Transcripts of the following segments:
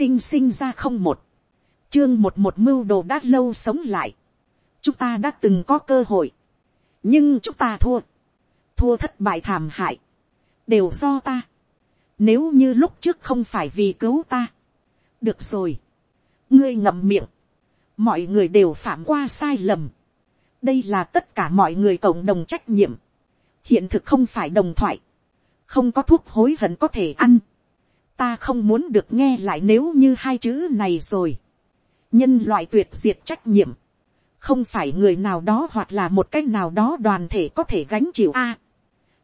tinh sinh ra không một, chương một một mưu đồ đã lâu sống lại, chúng ta đã từng có cơ hội, nhưng chúng ta thua, thua thất bại thảm hại, đều do ta, nếu như lúc trước không phải vì cứu ta, được rồi, ngươi ngậm miệng, mọi người đều phạm qua sai lầm, đây là tất cả mọi người cộng đồng trách nhiệm, hiện thực không phải đồng thoại, không có thuốc hối hận có thể ăn, ta không muốn được nghe lại nếu như hai chữ này rồi, nhân loại tuyệt diệt trách nhiệm, không phải người nào đó hoặc là một cách nào đó đoàn thể có thể gánh chịu a.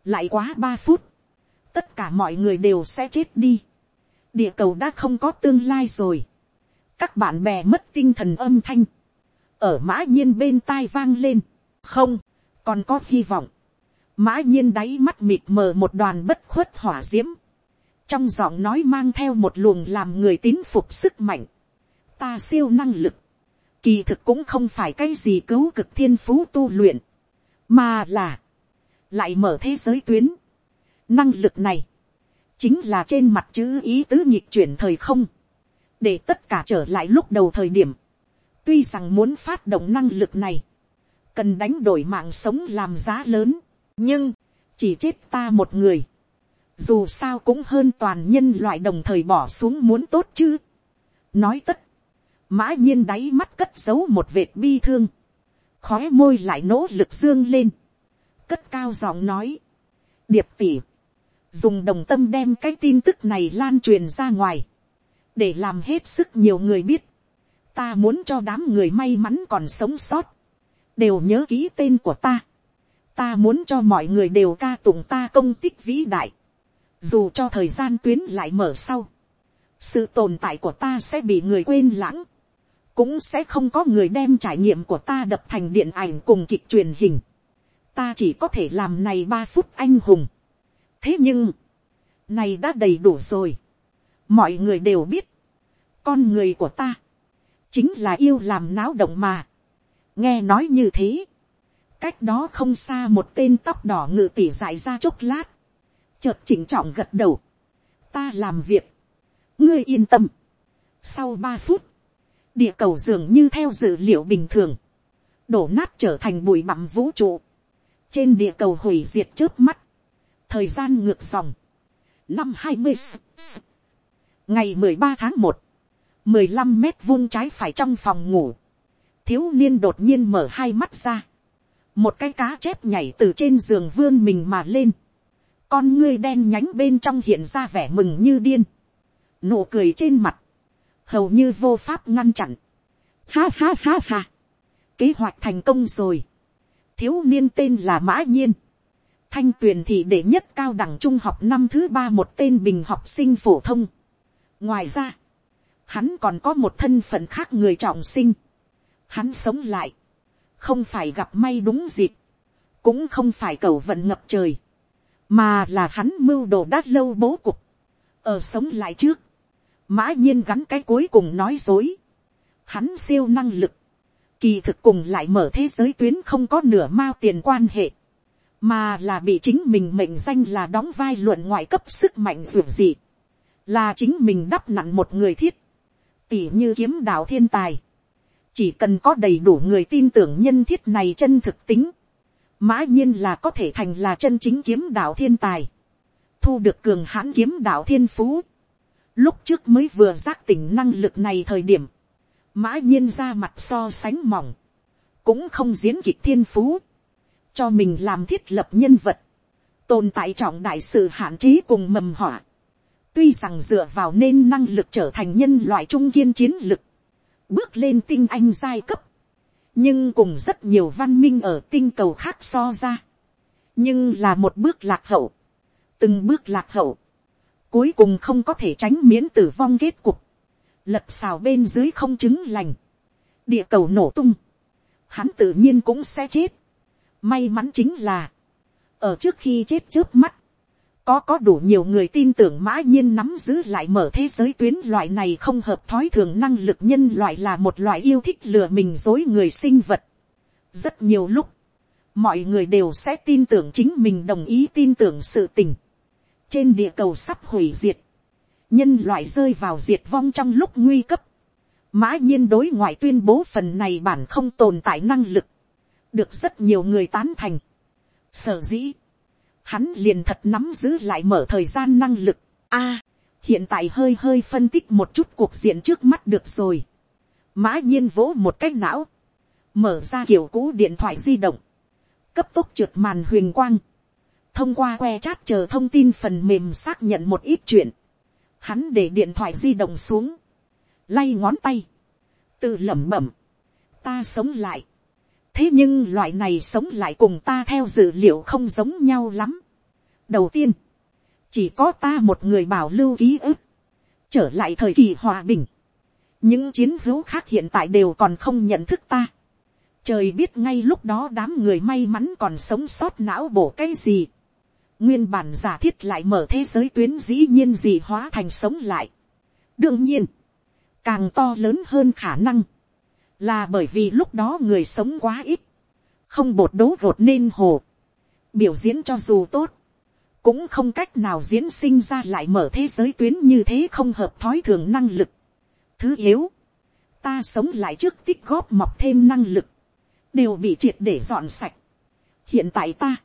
lại quá ba phút, tất cả mọi người đều sẽ chết đi, địa cầu đã không có tương lai rồi, các bạn bè mất tinh thần âm thanh, ở mã nhiên bên tai vang lên, không, còn có hy vọng, mã nhiên đáy mắt mịt mờ một đoàn bất khuất hỏa d i ễ m trong giọng nói mang theo một luồng làm người tín phục sức mạnh, ta siêu năng lực, kỳ thực cũng không phải cái gì cứu cực thiên phú tu luyện, mà là, lại mở thế giới tuyến. Năng lực này, chính là trên mặt chữ ý tứ nhịp chuyển thời không, để tất cả trở lại lúc đầu thời điểm, tuy rằng muốn phát động năng lực này, cần đánh đổi mạng sống làm giá lớn, nhưng chỉ chết ta một người, dù sao cũng hơn toàn nhân loại đồng thời bỏ xuống muốn tốt chứ. nói tất, mã nhiên đáy mắt cất giấu một vệt bi thương, khói môi lại nỗ lực dương lên, cất cao giọng nói, điệp tỉ, dùng đồng tâm đem cái tin tức này lan truyền ra ngoài, để làm hết sức nhiều người biết, ta muốn cho đám người may mắn còn sống sót, đều nhớ ký tên của ta. ta muốn cho mọi người đều ca tụng ta công tích vĩ đại, dù cho thời gian tuyến lại mở sau, sự tồn tại của ta sẽ bị người quên lãng, cũng sẽ không có người đem trải nghiệm của ta đập thành điện ảnh cùng kịch truyền hình. ta chỉ có thể làm này ba phút anh hùng. thế nhưng, này đã đầy đủ rồi. mọi người đều biết, con người của ta, chính là yêu làm náo động mà. nghe nói như thế, cách đó không xa một tên tóc đỏ ngự tỉ dại ra chốc lát, chợt chỉnh trọng gật đầu, ta làm việc, ngươi yên tâm. sau ba phút, địa cầu dường như theo dự liệu bình thường, đổ nát trở thành bụi bặm vũ trụ, trên địa cầu hủy diệt trước mắt, thời gian ngược dòng, năm hai mươi, ngày mười ba tháng một, mười lăm mét vuông trái phải trong phòng ngủ, thiếu niên đột nhiên mở hai mắt ra, một cái cá chép nhảy từ trên giường vươn mình mà lên, con ngươi đen nhánh bên trong hiện ra vẻ mừng như điên, nụ cười trên mặt, hầu như vô pháp ngăn chặn, ha ha ha ha, kế hoạch thành công rồi, thiếu niên tên là mã nhiên, thanh tuyền thị đệ nhất cao đẳng trung học năm thứ ba một tên bình học sinh phổ thông. ngoài ra, hắn còn có một thân phận khác người trọng sinh. Hắn sống lại, không phải gặp may đúng dịp, cũng không phải cầu vận ngập trời, mà là hắn mưu đồ đã lâu bố cục. Ở sống lại trước, mã nhiên gắn cái cuối cùng nói dối. Hắn siêu năng lực, kỳ thực cùng lại mở thế giới tuyến không có nửa mao tiền quan hệ, mà là bị chính mình mệnh danh là đóng vai luận ngoại cấp sức mạnh ruột gì, là chính mình đắp nặn một người thiết, tỉ như kiếm đạo thiên tài, chỉ cần có đầy đủ người tin tưởng nhân thiết này chân thực tính, mã nhiên là có thể thành là chân chính kiếm đạo thiên tài, thu được cường hãn kiếm đạo thiên phú, lúc trước mới vừa giác tỉnh năng lực này thời điểm, mã nhiên ra mặt so sánh mỏng, cũng không diễn kịch thiên phú, cho mình làm thiết lập nhân vật, tồn tại trọng đại sự hạn chế cùng mầm họa, Tuy rằng dựa vào nên năng lực trở thành nhân loại trung kiên chiến lực. Bước lên tinh anh giai cấp. Nhưng cùng rất nhiều văn minh ở tinh cầu khác so ra. Nhưng là một bước lạc hậu. Từng bước lạc hậu. Cuối cùng không có thể tránh miễn tử vong kết cục. Lật xào bên dưới không chứng lành. Địa cầu nổ tung. Hắn tự nhiên cũng sẽ chết. May mắn chính là. Ở trước khi chết trước mắt có có đủ nhiều người tin tưởng mã nhiên nắm giữ lại mở thế giới tuyến loại này không hợp thói thường năng lực nhân loại là một loại yêu thích lừa mình dối người sinh vật. rất nhiều lúc, mọi người đều sẽ tin tưởng chính mình đồng ý tin tưởng sự tình. trên địa cầu sắp hủy diệt, nhân loại rơi vào diệt vong trong lúc nguy cấp, mã nhiên đối ngoại tuyên bố phần này bản không tồn tại năng lực, được rất nhiều người tán thành. Sở dĩ, hắn liền thật nắm giữ lại mở thời gian năng lực. A, hiện tại hơi hơi phân tích một chút cuộc diện trước mắt được rồi. Mã nhiên vỗ một cái não, mở ra kiểu cũ điện thoại di động, cấp tốc trượt màn huyền quang, thông qua que chat chờ thông tin phần mềm xác nhận một ít chuyện, hắn để điện thoại di động xuống, lay ngón tay, tự lẩm bẩm, ta sống lại, thế nhưng loại này sống lại cùng ta theo dữ liệu không giống nhau lắm. đầu tiên, chỉ có ta một người bảo lưu ký ức, trở lại thời kỳ hòa bình, những chiến hữu khác hiện tại đều còn không nhận thức ta. trời biết ngay lúc đó đám người may mắn còn sống sót não bổ cái gì. nguyên bản giả thiết lại mở thế giới tuyến dĩ nhiên gì hóa thành sống lại. đương nhiên, càng to lớn hơn khả năng, là bởi vì lúc đó người sống quá ít, không bột đố gột nên hồ, biểu diễn cho dù tốt, cũng không cách nào diễn sinh ra lại mở thế giới tuyến như thế không hợp thói thường năng lực. Thứ yếu, ta sống lại trước tích góp mọc thêm năng lực, đều bị triệt để dọn sạch. hiện tại ta,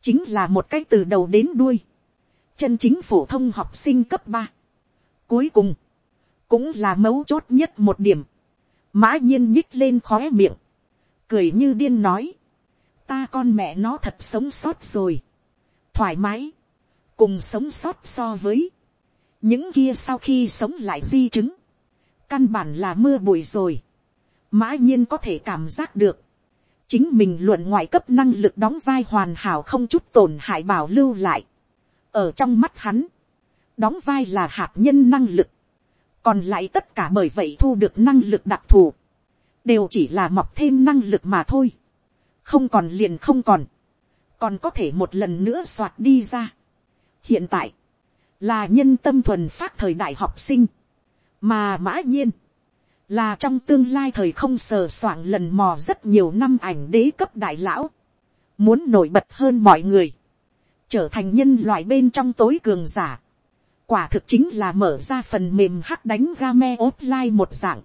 chính là một cái từ đầu đến đuôi, chân chính phổ thông học sinh cấp ba. cuối cùng, cũng là mấu chốt nhất một điểm, mã nhiên nhích lên khóe miệng, cười như điên nói, ta con mẹ nó thật sống sót rồi, thoải mái, cùng sống sót so với, những kia sau khi sống lại di chứng, căn bản là mưa bụi rồi, mã nhiên có thể cảm giác được, chính mình luận ngoại cấp năng lực đóng vai hoàn hảo không chút tổn hại bảo lưu lại, ở trong mắt hắn, đóng vai là hạt nhân năng lực, còn lại tất cả bởi vậy thu được năng lực đặc thù, đều chỉ là mọc thêm năng lực mà thôi, không còn liền không còn, còn có thể một lần nữa soạt đi ra. hiện tại, là nhân tâm thuần phát thời đại học sinh, mà mã nhiên, là trong tương lai thời không sờ soạng lần mò rất nhiều năm ảnh đế cấp đại lão, muốn nổi bật hơn mọi người, trở thành nhân loại bên trong tối cường giả, quả thực chính là mở ra phần mềm hắc đánh game offline một dạng,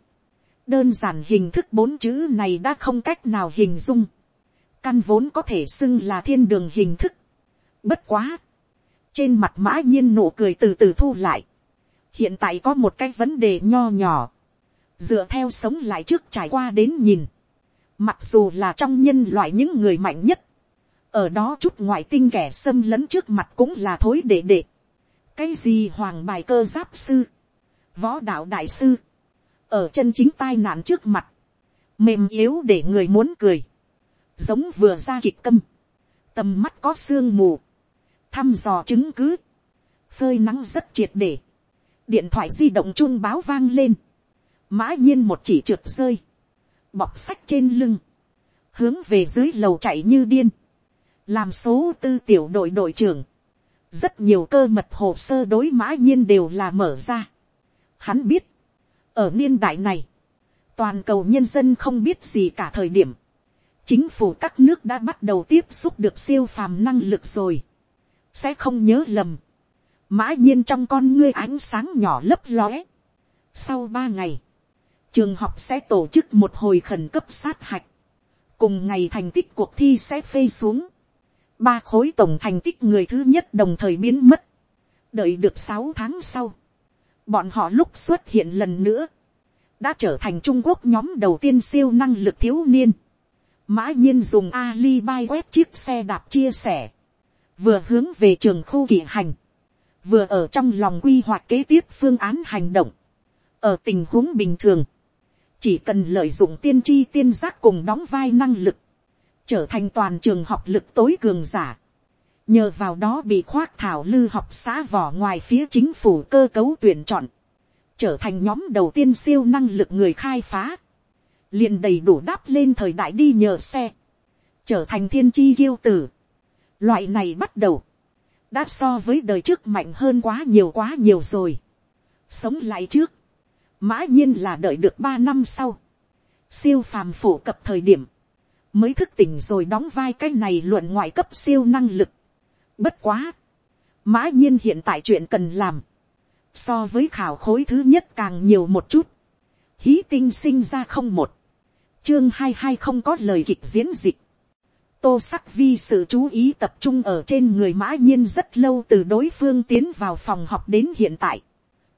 đơn giản hình thức bốn chữ này đã không cách nào hình dung, căn vốn có thể xưng là thiên đường hình thức, bất quá, trên mặt mã nhiên nụ cười từ từ thu lại, hiện tại có một cái vấn đề nho nhỏ, dựa theo sống lại trước trải qua đến nhìn, mặc dù là trong nhân loại những người mạnh nhất, ở đó chút ngoại tinh kẻ xâm lấn trước mặt cũng là thối đệ đệ, cái gì hoàng bài cơ giáp sư, võ đạo đại sư, ở chân chính tai nạn trước mặt, mềm yếu để người muốn cười, giống vừa ra kịch câm, tầm mắt có sương mù, thăm dò chứng cứ, phơi nắng rất triệt để, điện thoại di động chung báo vang lên, mã nhiên một chỉ trượt rơi, bọc sách trên lưng, hướng về dưới lầu chạy như điên, làm số tư tiểu đội đội trưởng, rất nhiều cơ mật hồ sơ đối mã nhiên đều là mở ra. Hắn biết, ở niên đại này, toàn cầu nhân dân không biết gì cả thời điểm, chính phủ các nước đã bắt đầu tiếp xúc được siêu phàm năng lực rồi, sẽ không nhớ lầm, mã nhiên trong con ngươi ánh sáng nhỏ lấp lóe. Sau ba ngày, trường học sẽ tổ chức một hồi khẩn cấp sát hạch, cùng ngày thành tích cuộc thi sẽ phê xuống, ba khối tổng thành tích người thứ nhất đồng thời biến mất, đợi được sáu tháng sau, bọn họ lúc xuất hiện lần nữa, đã trở thành trung quốc nhóm đầu tiên siêu năng lực thiếu niên, mã nhiên dùng alibi quét chiếc xe đạp chia sẻ, vừa hướng về trường khu kỳ hành, vừa ở trong lòng quy hoạch kế tiếp phương án hành động, ở tình huống bình thường, chỉ cần lợi dụng tiên tri tiên giác cùng đóng vai năng lực, trở thành toàn trường học lực tối cường giả. nhờ vào đó bị khoác thảo lư học xã vỏ ngoài phía chính phủ cơ cấu tuyển chọn, trở thành nhóm đầu tiên siêu năng lực người khai phá, liền đầy đủ đáp lên thời đại đi nhờ xe, trở thành thiên chi kiêu tử. Loại này bắt đầu, đã so với đời trước mạnh hơn quá nhiều quá nhiều rồi. Sống lại trước, mã nhiên là đợi được ba năm sau, siêu phàm phổ cập thời điểm, mới thức tỉnh rồi đóng vai cái này luận ngoại cấp siêu năng lực. Bất quá, mã nhiên hiện tại chuyện cần làm, so với khảo khối thứ nhất càng nhiều một chút, hí tinh sinh ra không một, chương hai hai không có lời kịch diễn dịch, tô sắc vi sự chú ý tập trung ở trên người mã nhiên rất lâu từ đối phương tiến vào phòng học đến hiện tại,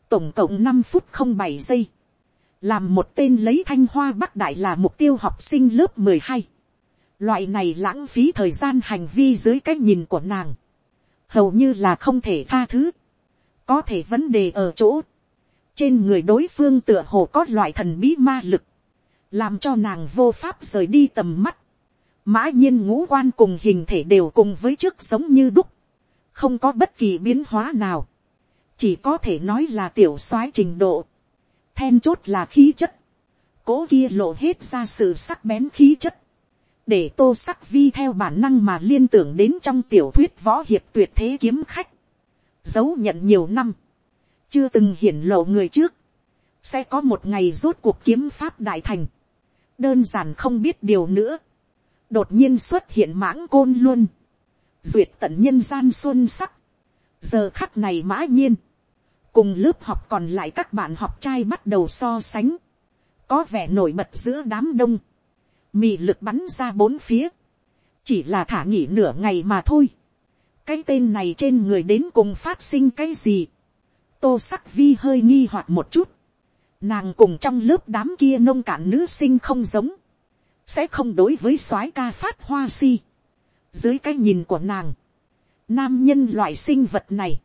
tổng cộng năm phút không bảy giây, làm một tên lấy thanh hoa bắc đại là mục tiêu học sinh lớp mười hai, loại này lãng phí thời gian hành vi dưới cái nhìn của nàng, hầu như là không thể tha thứ, có thể vấn đề ở chỗ, trên người đối phương tựa hồ có loại thần bí ma lực, làm cho nàng vô pháp rời đi tầm mắt, mã nhiên ngũ quan cùng hình thể đều cùng với trước sống như đúc, không có bất kỳ biến hóa nào, chỉ có thể nói là tiểu soái trình độ, then chốt là khí chất, cố kia lộ hết ra sự sắc bén khí chất, để tô sắc vi theo bản năng mà liên tưởng đến trong tiểu thuyết võ hiệp tuyệt thế kiếm khách, giấu nhận nhiều năm, chưa từng hiển lộ người trước, sẽ có một ngày rốt cuộc kiếm pháp đại thành, đơn giản không biết điều nữa, đột nhiên xuất hiện mãng côn luôn, duyệt tận nhân gian xuân sắc, giờ khắc này mã nhiên, cùng lớp học còn lại các bạn học trai bắt đầu so sánh, có vẻ nổi bật giữa đám đông, mì lực bắn ra bốn phía, chỉ là thả nghỉ nửa ngày mà thôi, cái tên này trên người đến cùng phát sinh cái gì, tô sắc vi hơi nghi hoặc một chút, nàng cùng trong lớp đám kia nông cạn nữ sinh không giống, sẽ không đối với soái ca phát hoa si. dưới cái nhìn của nàng, nam nhân loại sinh vật này,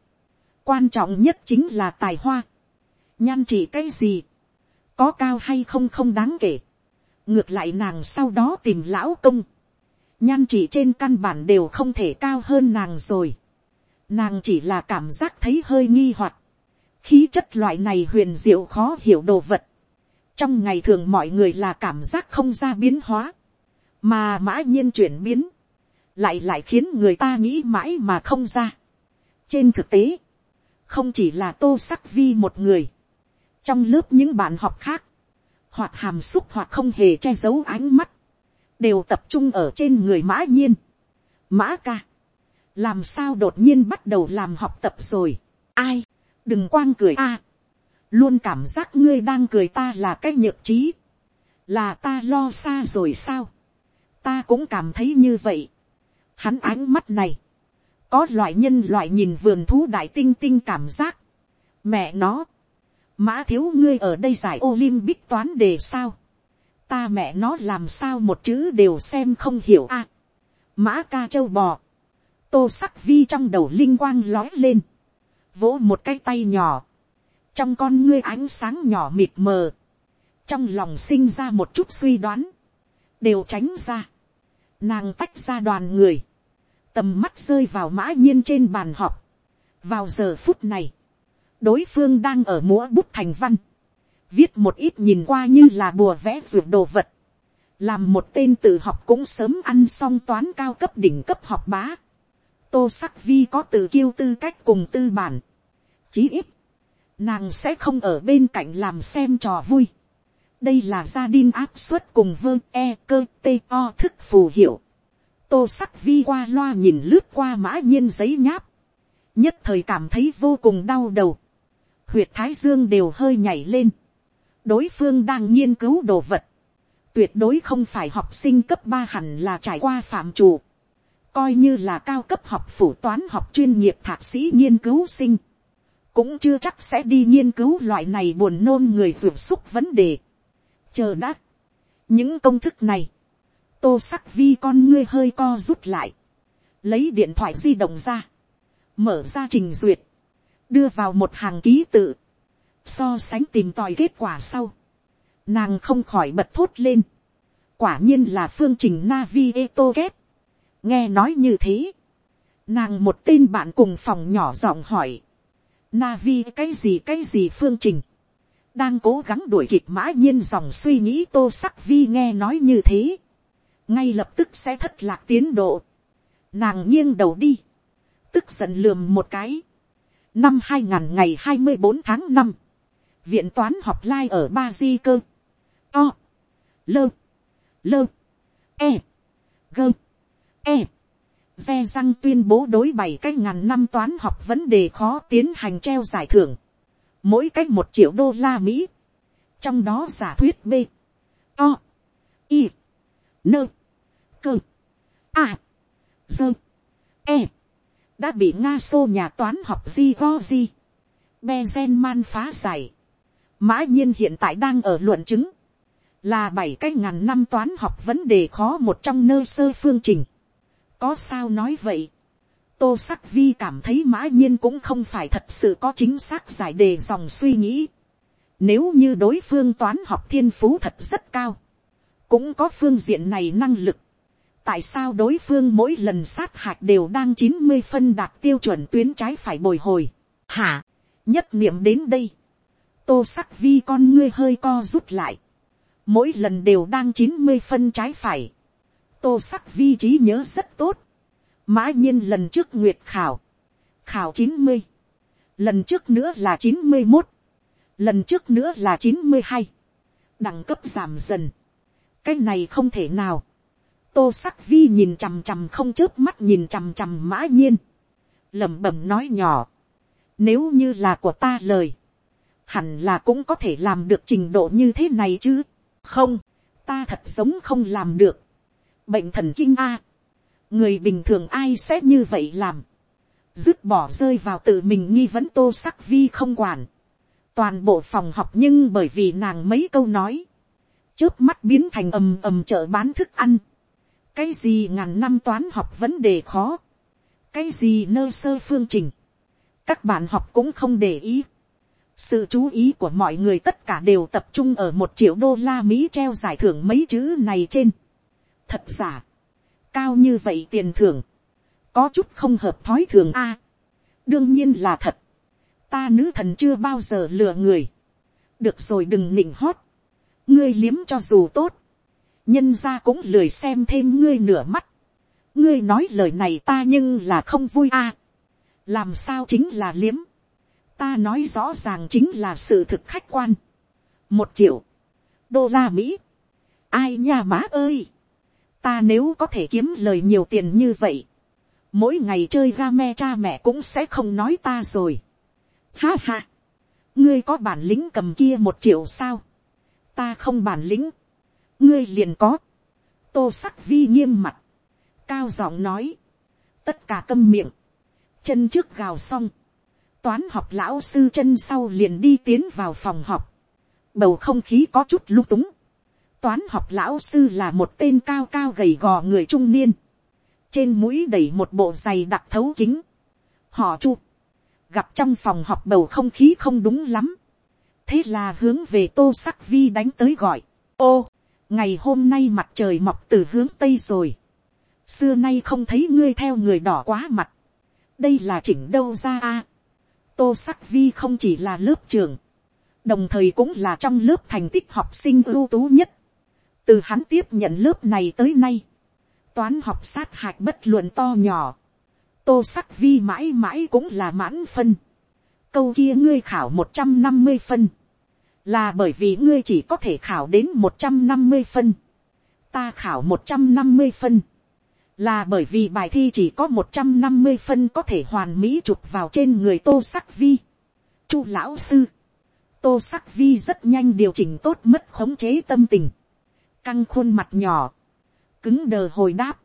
quan trọng nhất chính là tài hoa, nhan chỉ cái gì, có cao hay không không đáng kể, ngược lại nàng sau đó tìm lão công, nhan chỉ trên căn bản đều không thể cao hơn nàng rồi, nàng chỉ là cảm giác thấy hơi nghi hoặc, khí chất loại này huyền diệu khó hiểu đồ vật, trong ngày thường mọi người là cảm giác không ra biến hóa, mà mã nhiên chuyển biến, lại lại khiến người ta nghĩ mãi mà không ra. trên thực tế, không chỉ là tô sắc vi một người, trong lớp những bạn học khác, hoặc hàm xúc hoặc không hề che giấu ánh mắt, đều tập trung ở trên người mã nhiên. mã ca, làm sao đột nhiên bắt đầu làm học tập rồi, ai, đừng quang cười a, luôn cảm giác ngươi đang cười ta là cái nhược trí, là ta lo xa rồi sao, ta cũng cảm thấy như vậy, hắn ánh mắt này, có loại nhân loại nhìn vườn thú đại tinh tinh cảm giác, mẹ nó, mã thiếu ngươi ở đây giải olympic toán đề sao, ta mẹ nó làm sao một chữ đều xem không hiểu a, mã ca châu bò, tô sắc vi trong đầu linh quang lói lên, vỗ một cái tay nhỏ, trong con ngươi ánh sáng nhỏ mịt mờ, trong lòng sinh ra một chút suy đoán, đều tránh ra, nàng tách ra đoàn người, tầm mắt rơi vào mã nhiên trên bàn họp, vào giờ phút này, đối phương đang ở múa bút thành văn, viết một ít nhìn qua như là bùa vẽ ruột đồ vật, làm một tên tự học cũng sớm ăn xong toán cao cấp đỉnh cấp học bá, tô sắc vi có từ kiêu tư cách cùng tư bản, chí ít, nàng sẽ không ở bên cạnh làm xem trò vui. đây là gia đình áp suất cùng vơ e cơ t o thức phù hiệu. tô sắc vi qua loa nhìn lướt qua mã nhiên giấy nháp. nhất thời cảm thấy vô cùng đau đầu huyệt thái dương đều hơi nhảy lên. đối phương đang nghiên cứu đồ vật. tuyệt đối không phải học sinh cấp ba hẳn là trải qua phạm chủ. coi như là cao cấp học phủ toán học chuyên nghiệp thạc sĩ nghiên cứu sinh cũng chưa chắc sẽ đi nghiên cứu loại này buồn nôn người ruột xúc vấn đề. chờ đã, những công thức này, tô sắc vi con ngươi hơi co rút lại, lấy điện thoại di động ra, mở ra trình duyệt, đưa vào một hàng ký tự, so sánh tìm tòi kết quả sau, nàng không khỏi bật thốt lên, quả nhiên là phương trình Navi Eto Kép, nghe nói như thế, nàng một tên bạn cùng phòng nhỏ giọng hỏi, Navi cái gì cái gì phương trình. Đang cố gắng đuổi kịp mã nhiên dòng suy nghĩ tô sắc vi nghe nói như thế. Ngay lập tức sẽ thất lạc tiến độ. Nàng nghiêng đầu đi. Tức giận lườm một cái. Năm 2000 ngày 24 tháng 5. Viện toán học lai ở Ba Di cơ. O. Lơ. Lơ. E. Gơ. E Xe răng tuyên bố đối bảy cái ngàn năm toán học vấn đề khó tiến hành treo giải thưởng. mỗi cách một triệu đô la Mỹ, trong đó giả thuyết b, o, y, nơ, cơ, a, dơ, e, đã bị nga xô nhà toán học di go di, Bezenman phá giải. Mã nhiên hiện tại đang ở luận chứng, là bảy cái ngàn năm toán học vấn đề khó một trong nơi sơ phương trình. Có sao nói vậy? Tô sắc vi cảm thấy mã nhiên cũng không phải thật sự có chính xác giải đề dòng suy nghĩ. Nếu như đối phương toán học thiên phú thật rất cao, cũng có phương diện này năng lực. Tại sao đối phương mỗi lần sát hạch đều đang chín mươi phân đạt tiêu chuẩn tuyến trái phải bồi hồi? Hả? Nhất niệm đến đây. Tô sắc vi con ngươi hơi co rút lại. Mỗi lần đều đang chín mươi phân trái phải. Tô sắc vi trí nhớ rất tốt. Mã nhiên lần trước nguyệt khảo. Khảo chín mươi Lần trước nữa là chín mươi một Lần trước nữa là chín mươi hai Đẳng cấp giảm dần. Cái này không thể nào. Tô sắc vi nhìn chằm chằm không chớp mắt nhìn chằm chằm mã nhiên. lẩm bẩm nói nhỏ. Nếu như là của ta lời. Hẳn là cũng có thể làm được trình độ như thế này chứ. Không. Ta thật sống không làm được. Bệnh thần kinh A người bình thường ai sẽ như vậy làm, dứt bỏ rơi vào tự mình nghi vấn tô sắc vi không quản, toàn bộ phòng học nhưng bởi vì nàng mấy câu nói, trước mắt biến thành ầm ầm chợ bán thức ăn, cái gì ngàn năm toán học vấn đề khó, cái gì nơ sơ phương trình, các bạn học cũng không để ý, sự chú ý của mọi người tất cả đều tập trung ở một triệu đô la mỹ treo giải thưởng mấy chữ này trên. thật giả, cao như vậy tiền thưởng, có chút không hợp thói thường a. đương nhiên là thật, ta nữ thần chưa bao giờ lừa người, được rồi đừng nịnh hót, ngươi liếm cho dù tốt, nhân ra cũng lười xem thêm ngươi nửa mắt, ngươi nói lời này ta nhưng là không vui a, làm sao chính là liếm, ta nói rõ ràng chính là sự thực khách quan, một triệu, đô la mỹ, ai nha má ơi, ta nếu có thể kiếm lời nhiều tiền như vậy, mỗi ngày chơi ga me cha mẹ cũng sẽ không nói ta rồi. Ha ha, ngươi có bản lĩnh cầm kia một triệu sao, ta không bản lĩnh, ngươi liền có, tô sắc vi nghiêm mặt, cao giọng nói, tất cả câm miệng, chân trước gào xong, toán học lão sư chân sau liền đi tiến vào phòng học, bầu không khí có chút lung túng, toán học lão sư là một tên cao cao gầy gò người trung niên. Trên mũi đẩy một bộ giày đặc thấu kính. Họ chu. Gặp trong phòng học bầu không khí không đúng lắm. Thế là hướng về tô sắc vi đánh tới gọi. Ô, ngày hôm nay mặt trời mọc từ hướng tây rồi. Xưa nay không thấy ngươi theo người đỏ quá mặt. Đây là chỉnh đâu ra a? Tô sắc vi không chỉ là lớp trường đồng thời cũng là trong lớp thành tích học sinh ưu tú nhất. Từ hắn tiếp nhận lớp này tới nay, toán học sát hạch bất luận to nhỏ, tô sắc vi mãi mãi cũng là mãn phân, câu kia ngươi khảo một trăm năm mươi phân, là bởi vì ngươi chỉ có thể khảo đến một trăm năm mươi phân, ta khảo một trăm năm mươi phân, là bởi vì bài thi chỉ có một trăm năm mươi phân có thể hoàn mỹ chụp vào trên người tô sắc vi. Chu lão sư, tô sắc vi rất nhanh điều chỉnh tốt mất khống chế tâm tình. Căng khuôn mặt nhỏ, cứng đờ hồi đáp,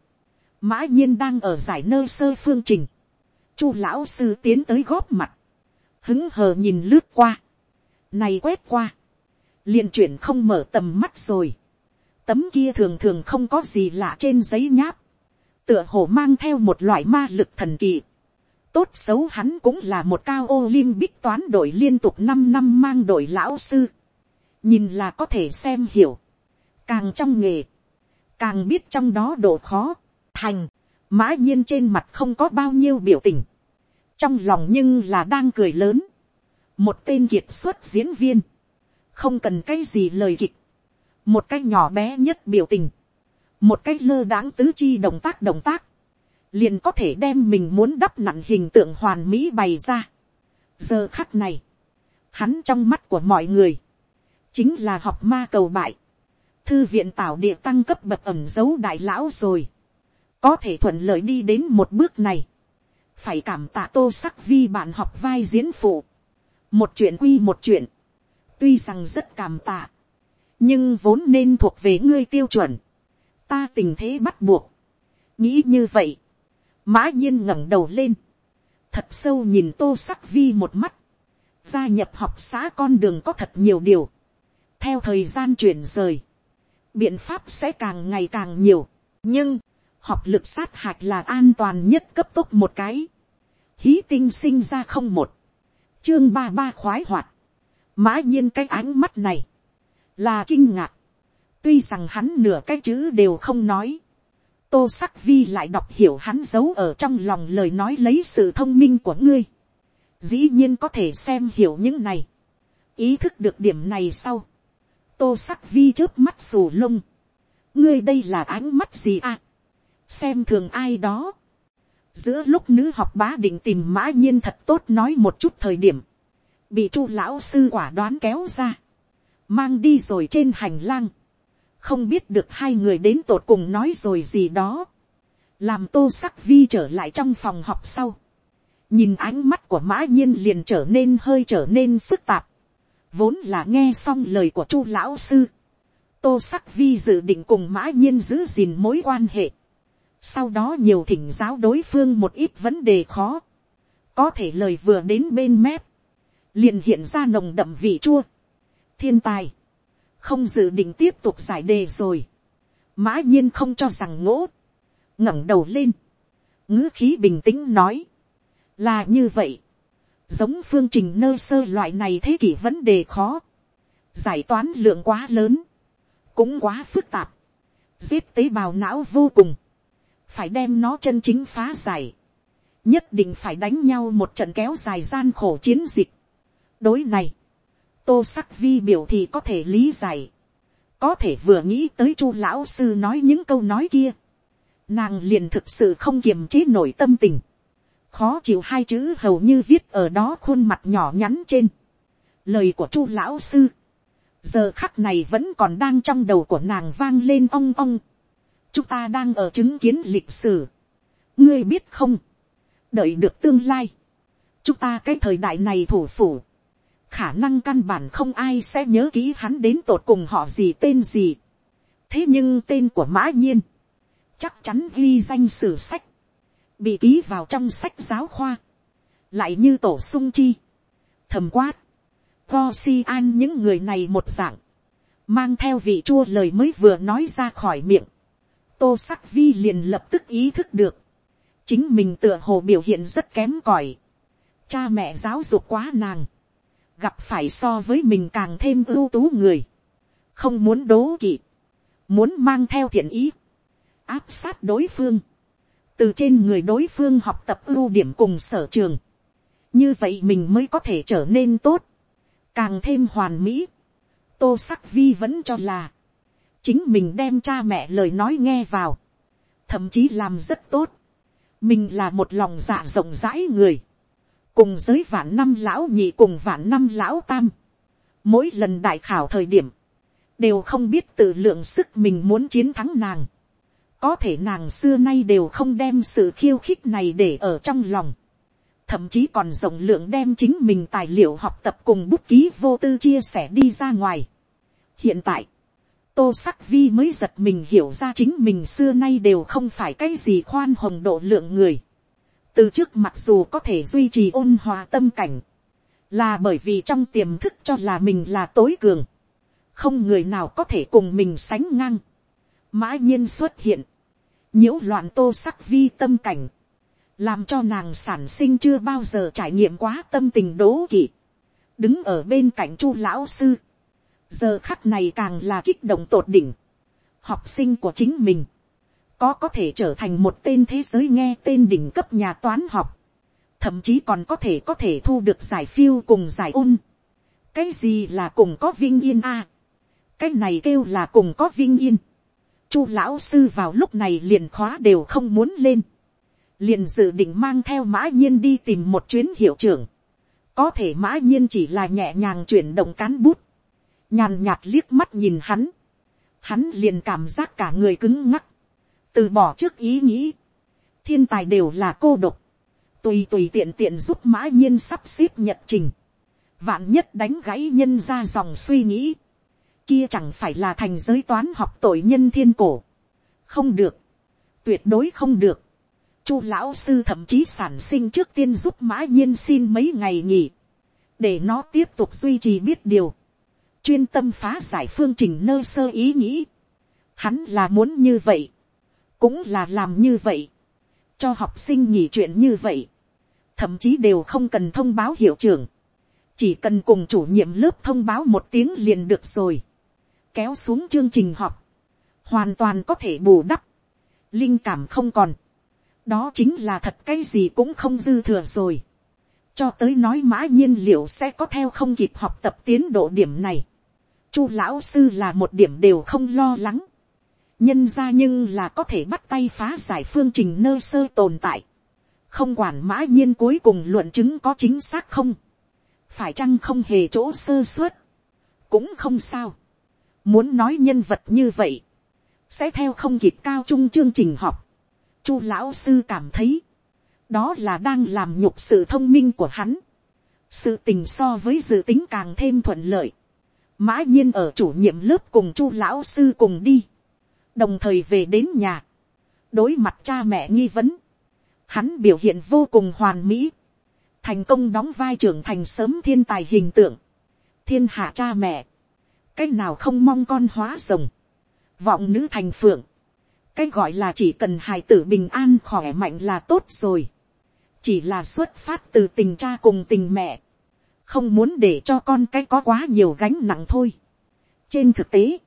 mã nhiên đang ở giải nơ sơ phương trình, chu lão sư tiến tới góp mặt, hứng hờ nhìn lướt qua, này quét qua, liền chuyển không mở tầm mắt rồi, tấm kia thường thường không có gì lạ trên giấy nháp, tựa hồ mang theo một loại ma lực thần kỳ, tốt xấu hắn cũng là một cao Olympic toán đội liên tục năm năm mang đội lão sư. Nhìn là có thể xem hiểu. Càng trong nghề, càng biết trong đó độ khó, thành, mã nhiên trên mặt không có bao nhiêu biểu tình, trong lòng nhưng là đang cười lớn, một tên kiệt xuất diễn viên, không cần cái gì lời kịch, một cái nhỏ bé nhất biểu tình, một cái lơ đáng tứ chi động tác động tác, liền có thể đem mình muốn đắp nặn hình tượng hoàn mỹ bày ra. giờ khắc này, hắn trong mắt của mọi người, chính là học ma cầu bại, thư viện tảo địa tăng cấp bậc ẩm dấu đại lão rồi, có thể thuận lợi đi đến một bước này, phải cảm tạ tô sắc vi bạn học vai diễn phụ, một chuyện quy một chuyện, tuy rằng rất cảm tạ, nhưng vốn nên thuộc về ngươi tiêu chuẩn, ta tình thế bắt buộc, nghĩ như vậy, mã nhiên ngẩng đầu lên, thật sâu nhìn tô sắc vi một mắt, gia nhập học xã con đường có thật nhiều điều, theo thời gian chuyển rời, biện pháp sẽ càng ngày càng nhiều, nhưng, học lực sát hạch là an toàn nhất cấp tốc một cái, hí tinh sinh ra không một, chương ba ba khoái hoạt, mã nhiên cái ánh mắt này, là kinh ngạc, tuy rằng hắn nửa cái chữ đều không nói, tô sắc vi lại đọc hiểu hắn giấu ở trong lòng lời nói lấy sự thông minh của ngươi, dĩ nhiên có thể xem hiểu những này, ý thức được điểm này sau, tô sắc vi trước mắt xù lông, ngươi đây là ánh mắt gì à, xem thường ai đó, giữa lúc nữ học bá định tìm mã nhiên thật tốt nói một chút thời điểm, bị chu lão sư quả đoán kéo ra, mang đi rồi trên hành lang, không biết được hai người đến tột cùng nói rồi gì đó, làm tô sắc vi trở lại trong phòng học sau, nhìn ánh mắt của mã nhiên liền trở nên hơi trở nên phức tạp, vốn là nghe xong lời của chu lão sư, tô sắc vi dự định cùng mã nhiên giữ gìn mối quan hệ, sau đó nhiều thỉnh giáo đối phương một ít vấn đề khó, có thể lời vừa đến bên mép, liền hiện ra nồng đậm vị chua, thiên tài, không dự định tiếp tục giải đề rồi, mã nhiên không cho rằng ngỗ, ngẩng đầu lên, ngữ khí bình tĩnh nói, là như vậy, giống phương trình nơ sơ loại này thế kỷ vấn đề khó, giải toán lượng quá lớn, cũng quá phức tạp, giết tế bào não vô cùng, phải đem nó chân chính phá giải, nhất định phải đánh nhau một trận kéo dài gian khổ chiến dịch. đối này, tô sắc vi biểu thì có thể lý giải, có thể vừa nghĩ tới chu lão sư nói những câu nói kia, nàng liền thực sự không kiềm chế nổi tâm tình, khó chịu hai chữ hầu như viết ở đó khuôn mặt nhỏ nhắn trên, lời của chu lão sư, giờ khắc này vẫn còn đang trong đầu của nàng vang lên ong ong, chúng ta đang ở chứng kiến lịch sử, ngươi biết không, đợi được tương lai, chúng ta cái thời đại này thủ phủ, khả năng căn bản không ai sẽ nhớ kỹ hắn đến tột cùng họ gì tên gì. thế nhưng tên của mã nhiên, chắc chắn ghi danh sử sách, bị ký vào trong sách giáo khoa, lại như tổ sung chi, thầm quát, go si an những người này một dạng, mang theo vị chua lời mới vừa nói ra khỏi miệng, tô sắc vi liền lập tức ý thức được, chính mình tựa hồ biểu hiện rất kém cỏi, cha mẹ giáo dục quá nàng, gặp phải so với mình càng thêm ưu tú người, không muốn đố kỵ, muốn mang theo thiện ý, áp sát đối phương, từ trên người đối phương học tập ưu điểm cùng sở trường, như vậy mình mới có thể trở nên tốt, càng thêm hoàn mỹ. tô sắc vi vẫn cho là, chính mình đem cha mẹ lời nói nghe vào, thậm chí làm rất tốt, mình là một lòng dạ rộng rãi người, cùng giới vạn năm lão nhị cùng vạn năm lão tam, mỗi lần đại khảo thời điểm, đều không biết tự lượng sức mình muốn chiến thắng nàng, có thể nàng xưa nay đều không đem sự khiêu khích này để ở trong lòng, thậm chí còn rộng lượng đem chính mình tài liệu học tập cùng bút ký vô tư chia sẻ đi ra ngoài. hiện tại, tô sắc vi mới giật mình hiểu ra chính mình xưa nay đều không phải cái gì khoan hồng độ lượng người. từ trước mặc dù có thể duy trì ôn hòa tâm cảnh, là bởi vì trong tiềm thức cho là mình là tối cường, không người nào có thể cùng mình sánh ngang. mã nhiên xuất hiện, nhiễu loạn tô sắc vi tâm cảnh, làm cho nàng sản sinh chưa bao giờ trải nghiệm quá tâm tình đố kỵ, đứng ở bên cạnh chu lão sư, giờ khắc này càng là kích động tột đỉnh, học sinh của chính mình, có có thể trở thành một tên thế giới nghe tên đỉnh cấp nhà toán học, thậm chí còn có thể có thể thu được giải phiêu cùng giải ôn. cái gì là cùng có vinh yên a, cái này kêu là cùng có vinh yên. chu lão sư vào lúc này liền khóa đều không muốn lên, liền dự định mang theo mã nhiên đi tìm một chuyến hiệu trưởng, có thể mã nhiên chỉ là nhẹ nhàng chuyển động cán bút, nhàn nhạt liếc mắt nhìn hắn, hắn liền cảm giác cả người cứng ngắc, từ bỏ trước ý nghĩ, thiên tài đều là cô độc, tùy tùy tiện tiện giúp mã nhiên sắp xếp nhật trình, vạn nhất đánh gãy nhân ra dòng suy nghĩ, kia chẳng phải là thành giới toán học tội nhân thiên cổ, không được, tuyệt đối không được, chu lão sư thậm chí sản sinh trước tiên giúp mã nhiên xin mấy ngày nghỉ, để nó tiếp tục duy trì biết điều, chuyên tâm phá giải phương trình nơ sơ ý nghĩ, hắn là muốn như vậy, cũng là làm như vậy, cho học sinh nghỉ chuyện như vậy, thậm chí đều không cần thông báo hiệu trưởng, chỉ cần cùng chủ nhiệm lớp thông báo một tiếng liền được rồi, kéo xuống chương trình học, hoàn toàn có thể bù đắp, linh cảm không còn, đó chính là thật cái gì cũng không dư thừa rồi, cho tới nói mã nhiên liệu sẽ có theo không kịp học tập tiến độ điểm này, chu lão sư là một điểm đều không lo lắng, nhân ra nhưng là có thể bắt tay phá giải phương trình nơ sơ tồn tại, không quản mã nhiên cuối cùng luận chứng có chính xác không, phải chăng không hề chỗ sơ suất, cũng không sao. Muốn nói nhân vật như vậy, sẽ theo không kịp cao trung chương trình học. Chu lão sư cảm thấy, đó là đang làm nhục sự thông minh của hắn. Sự tình so với dự tính càng thêm thuận lợi. Mã nhiên ở chủ nhiệm lớp cùng chu lão sư cùng đi. Đồng thời về đến nhà. Đối mặt cha mẹ nghi vấn. Hắn biểu hiện vô cùng hoàn mỹ. Thành công đóng vai trưởng thành sớm thiên tài hình tượng, thiên hạ cha mẹ, cái nào không mong con hóa rồng, vọng nữ thành phượng, cái gọi là chỉ cần hài tử bình an khỏe mạnh là tốt rồi, chỉ là xuất phát từ tình cha cùng tình mẹ, không muốn để cho con cái có quá nhiều gánh nặng thôi. trên thực tế,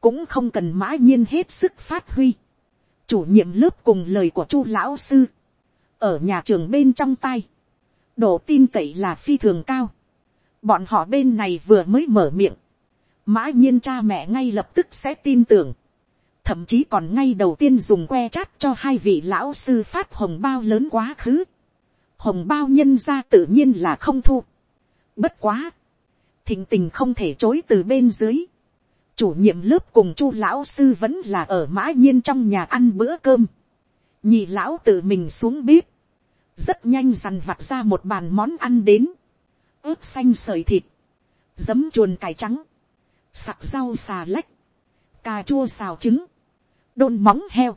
cũng không cần mã nhiên hết sức phát huy, chủ nhiệm lớp cùng lời của chu lão sư, ở nhà trường bên trong tay, độ tin cậy là phi thường cao. bọn họ bên này vừa mới mở miệng, mã nhiên cha mẹ ngay lập tức sẽ tin tưởng, thậm chí còn ngay đầu tiên dùng que chát cho hai vị lão sư phát hồng bao lớn quá khứ. hồng bao nhân ra tự nhiên là không thu bất quá, thịnh tình không thể chối từ bên dưới. chủ nhiệm lớp cùng chu lão sư vẫn là ở mã nhiên trong nhà ăn bữa cơm. nhị lão tự mình xuống bếp, rất nhanh dằn vặt ra một bàn món ăn đến, ướp xanh sợi thịt, giấm chuồn cải trắng, sặc rau xà lách, cà chua xào trứng, đôn móng heo,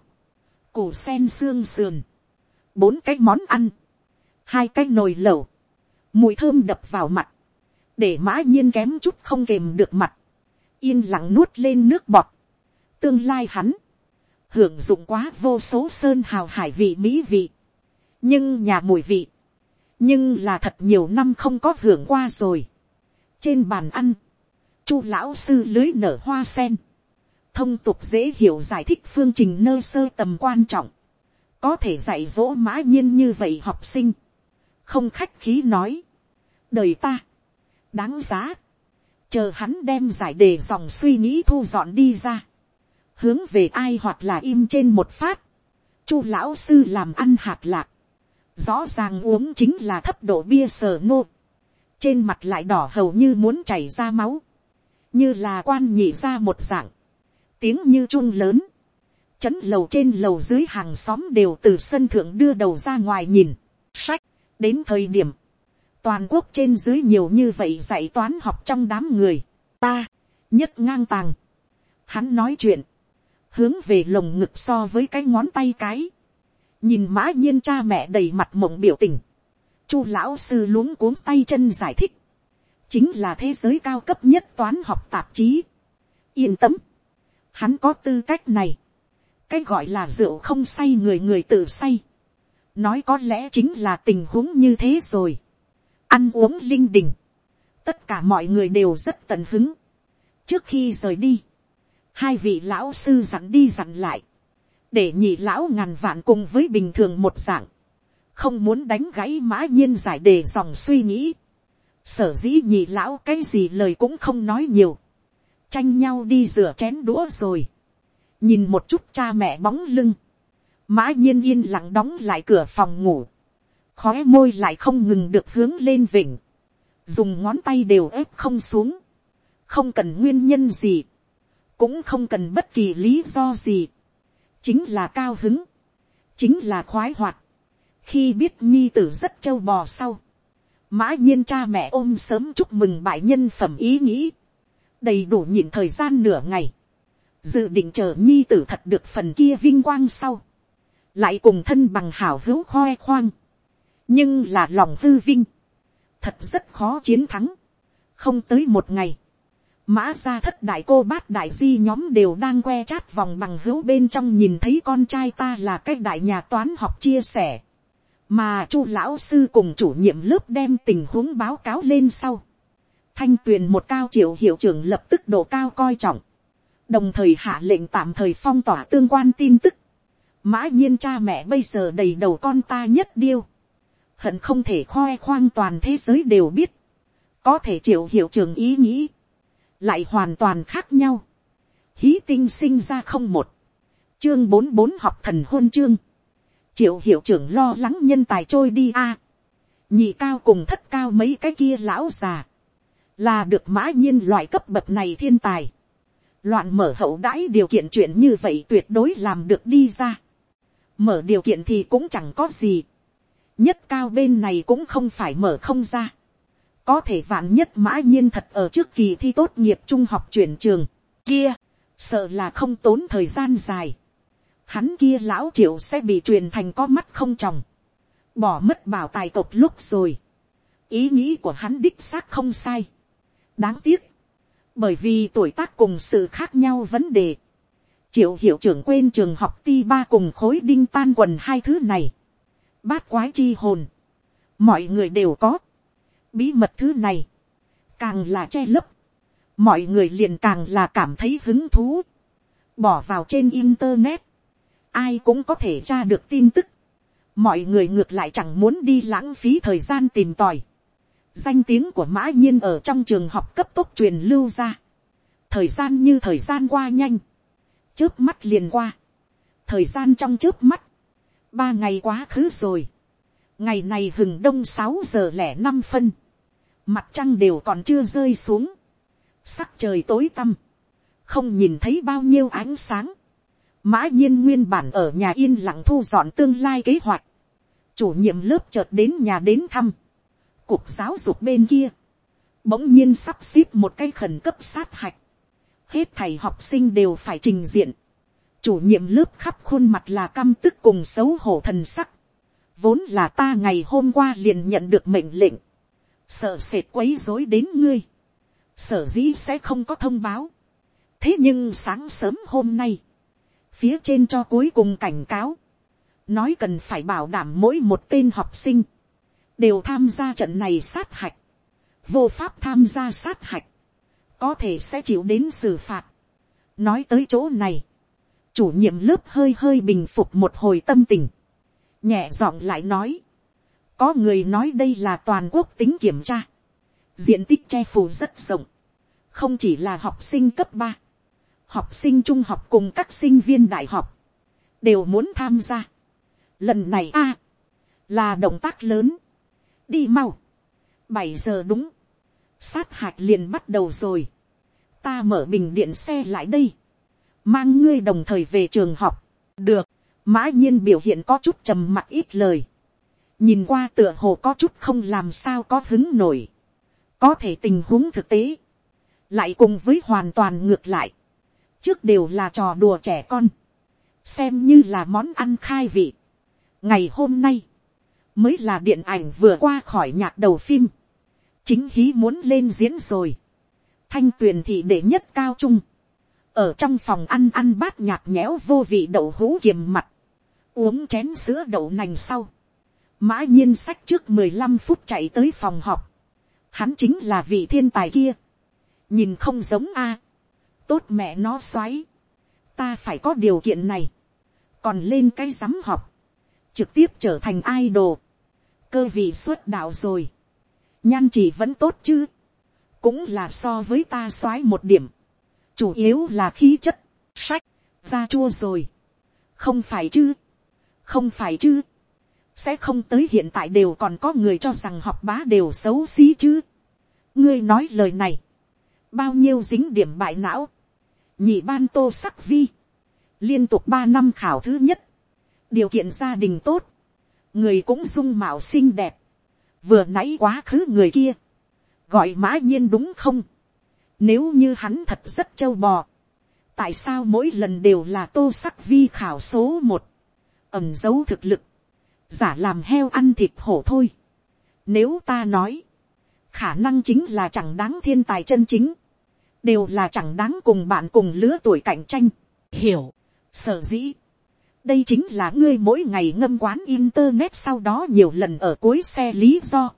củ sen xương sườn, bốn cái món ăn, hai cái nồi lẩu, mùi thơm đập vào mặt, để mã nhiên kém chút không kềm được mặt, yên lặng nuốt lên nước bọt, tương lai hắn, hưởng dụng quá vô số sơn hào hải vị mỹ vị, nhưng nhà mùi vị, nhưng là thật nhiều năm không có hưởng qua rồi. trên bàn ăn, chu lão sư lưới nở hoa sen, thông tục dễ hiểu giải thích phương trình nơ sơ tầm quan trọng, có thể dạy dỗ mã nhiên như vậy học sinh, không khách khí nói, đời ta, đáng giá, chờ hắn đem giải đề dòng suy nghĩ thu dọn đi ra, hướng về ai hoặc là im trên một phát, chu lão sư làm ăn hạt lạc, rõ ràng uống chính là thấp độ bia sờ nô, trên mặt lại đỏ hầu như muốn chảy ra máu, như là quan nhị ra một dạng, tiếng như chun lớn, chấn lầu trên lầu dưới hàng xóm đều từ sân thượng đưa đầu ra ngoài nhìn, sách, đến thời điểm, toàn quốc trên dưới nhiều như vậy dạy toán học trong đám người, ta, nhất ngang tàng, hắn nói chuyện, hướng về lồng ngực so với cái ngón tay cái, nhìn mã nhiên cha mẹ đầy mặt mộng biểu tình, chu lão sư luống cuống tay chân giải thích, chính là thế giới cao cấp nhất toán học tạp chí. yên tâm, hắn có tư cách này, cái gọi là rượu không say người người tự say, nói có lẽ chính là tình huống như thế rồi, ăn uống linh đình, tất cả mọi người đều rất tận hứng, trước khi rời đi, hai vị lão sư dặn đi dặn lại, để nhị lão ngàn vạn cùng với bình thường một dạng, không muốn đánh gãy mã nhiên giải đề dòng suy nghĩ, sở dĩ nhị lão cái gì lời cũng không nói nhiều, tranh nhau đi rửa chén đũa rồi, nhìn một chút cha mẹ bóng lưng, mã nhiên yên lặng đóng lại cửa phòng ngủ, khói môi lại không ngừng được hướng lên vịnh, dùng ngón tay đều ép không xuống, không cần nguyên nhân gì, cũng không cần bất kỳ lý do gì, chính là cao hứng, chính là khoái hoạt. khi biết nhi tử rất trâu bò sau, mã nhiên cha mẹ ôm sớm chúc mừng bại nhân phẩm ý nghĩ, đầy đủ nhịn thời gian nửa ngày, dự định chờ nhi tử thật được phần kia vinh quang sau, lại cùng thân bằng hảo hữu khoe khoang, nhưng là lòng hư vinh, thật rất khó chiến thắng, không tới một ngày, mã ra thất đại cô bát đại di nhóm đều đang que chát vòng bằng hữu bên trong nhìn thấy con trai ta là cái đại nhà toán học chia sẻ, mà chu lão sư cùng chủ nhiệm lớp đem tình huống báo cáo lên sau, thanh tuyền một cao triệu hiệu trưởng lập tức độ cao coi trọng, đồng thời hạ lệnh tạm thời phong tỏa tương quan tin tức, mã nhiên cha mẹ bây giờ đầy đầu con ta nhất điêu, hận không thể khoe khoang toàn thế giới đều biết, có thể triệu hiệu trưởng ý nghĩ, lại hoàn toàn khác nhau, hí tinh sinh ra không một, chương bốn bốn học thần hôn chương, triệu hiệu trưởng lo lắng nhân tài trôi đi a, nhị cao cùng thất cao mấy cái kia lão già, là được mã nhiên loại cấp bậc này thiên tài, loạn mở hậu đãi điều kiện chuyện như vậy tuyệt đối làm được đi ra, mở điều kiện thì cũng chẳng có gì, nhất cao bên này cũng không phải mở không ra, có thể vạn nhất mã nhiên thật ở trước kỳ thi tốt nghiệp trung học chuyển trường, kia, sợ là không tốn thời gian dài, hắn kia lão triệu sẽ bị truyền thành có mắt không tròng, bỏ mất bảo tài tộc lúc rồi, ý nghĩ của hắn đích xác không sai, đáng tiếc, bởi vì tuổi tác cùng sự khác nhau vấn đề, triệu hiệu trưởng quên trường học ti ba cùng khối đinh tan quần hai thứ này, bát quái chi hồn, mọi người đều có, bí mật thứ này, càng là che lấp, mọi người liền càng là cảm thấy hứng thú, bỏ vào trên internet, ai cũng có thể tra được tin tức, mọi người ngược lại chẳng muốn đi lãng phí thời gian tìm tòi, danh tiếng của mã nhiên ở trong trường học cấp tốc truyền lưu ra, thời gian như thời gian qua nhanh, chớp mắt liền qua, thời gian trong chớp mắt, ba ngày quá khứ rồi, ngày này hừng đông sáu giờ lẻ năm phân, mặt trăng đều còn chưa rơi xuống, sắc trời tối tăm, không nhìn thấy bao nhiêu ánh sáng, mã nhiên nguyên bản ở nhà yên lặng thu dọn tương lai kế hoạch, chủ nhiệm lớp chợt đến nhà đến thăm, cục giáo dục bên kia, bỗng nhiên sắp xếp một cái khẩn cấp sát hạch, hết thầy học sinh đều phải trình diện, chủ nhiệm lớp khắp khuôn mặt là căm tức cùng xấu hổ thần sắc, vốn là ta ngày hôm qua liền nhận được mệnh lệnh, sợ sệt quấy rối đến ngươi, sở dĩ sẽ không có thông báo. thế nhưng sáng sớm hôm nay, phía trên cho cuối cùng cảnh cáo, nói cần phải bảo đảm mỗi một tên học sinh, đều tham gia trận này sát hạch, vô pháp tham gia sát hạch, có thể sẽ chịu đến xử phạt. nói tới chỗ này, chủ nhiệm lớp hơi hơi bình phục một hồi tâm tình, nhẹ giọng lại nói, có người nói đây là toàn quốc tính kiểm tra, diện tích che phủ rất rộng, không chỉ là học sinh cấp ba, học sinh trung học cùng các sinh viên đại học, đều muốn tham gia. Lần này a, là động tác lớn, đi mau, bảy giờ đúng, sát hạch liền bắt đầu rồi, ta mở bình điện xe lại đây, mang ngươi đồng thời về trường học, được, mã nhiên biểu hiện có chút trầm mặc ít lời, nhìn qua tựa hồ có chút không làm sao có hứng nổi, có thể tình huống thực tế, lại cùng với hoàn toàn ngược lại, trước đều là trò đùa trẻ con, xem như là món ăn khai vị. ngày hôm nay, mới là điện ảnh vừa qua khỏi nhạc đầu phim, chính hí muốn lên diễn rồi, thanh tuyền thị đệ nhất cao trung, ở trong phòng ăn ăn bát nhạt nhẽo vô vị đậu hũ kiềm mặt, uống chén sữa đậu nành sau, mã nhiên sách trước mười lăm phút chạy tới phòng học hắn chính là vị thiên tài kia, nhìn không giống a, tốt mẹ nó xoáy, ta phải có điều kiện này, còn lên cái rắm học, trực tiếp trở thành idol, cơ vị xuất đạo rồi, nhan chỉ vẫn tốt chứ, cũng là so với ta soái một điểm, chủ yếu là khí chất, sách, ra chua rồi, không phải chứ, không phải chứ, sẽ không tới hiện tại đều còn có người cho rằng học bá đều xấu xí chứ. ngươi nói lời này, bao nhiêu dính điểm bại não, nhị ban tô sắc vi, liên tục ba năm khảo thứ nhất, điều kiện gia đình tốt, người cũng dung mạo xinh đẹp, vừa nãy quá khứ người kia, gọi mã nhiên đúng không, nếu như hắn thật rất châu bò, tại sao mỗi lần đều là tô sắc vi khảo số một, ẩm dấu thực lực, giả làm heo ăn thịt hổ thôi. Nếu ta nói, khả năng chính là chẳng đáng thiên tài chân chính, đều là chẳng đáng cùng bạn cùng lứa tuổi cạnh tranh, hiểu, sở dĩ. đây chính là ngươi mỗi ngày ngâm quán internet sau đó nhiều lần ở cuối xe lý do.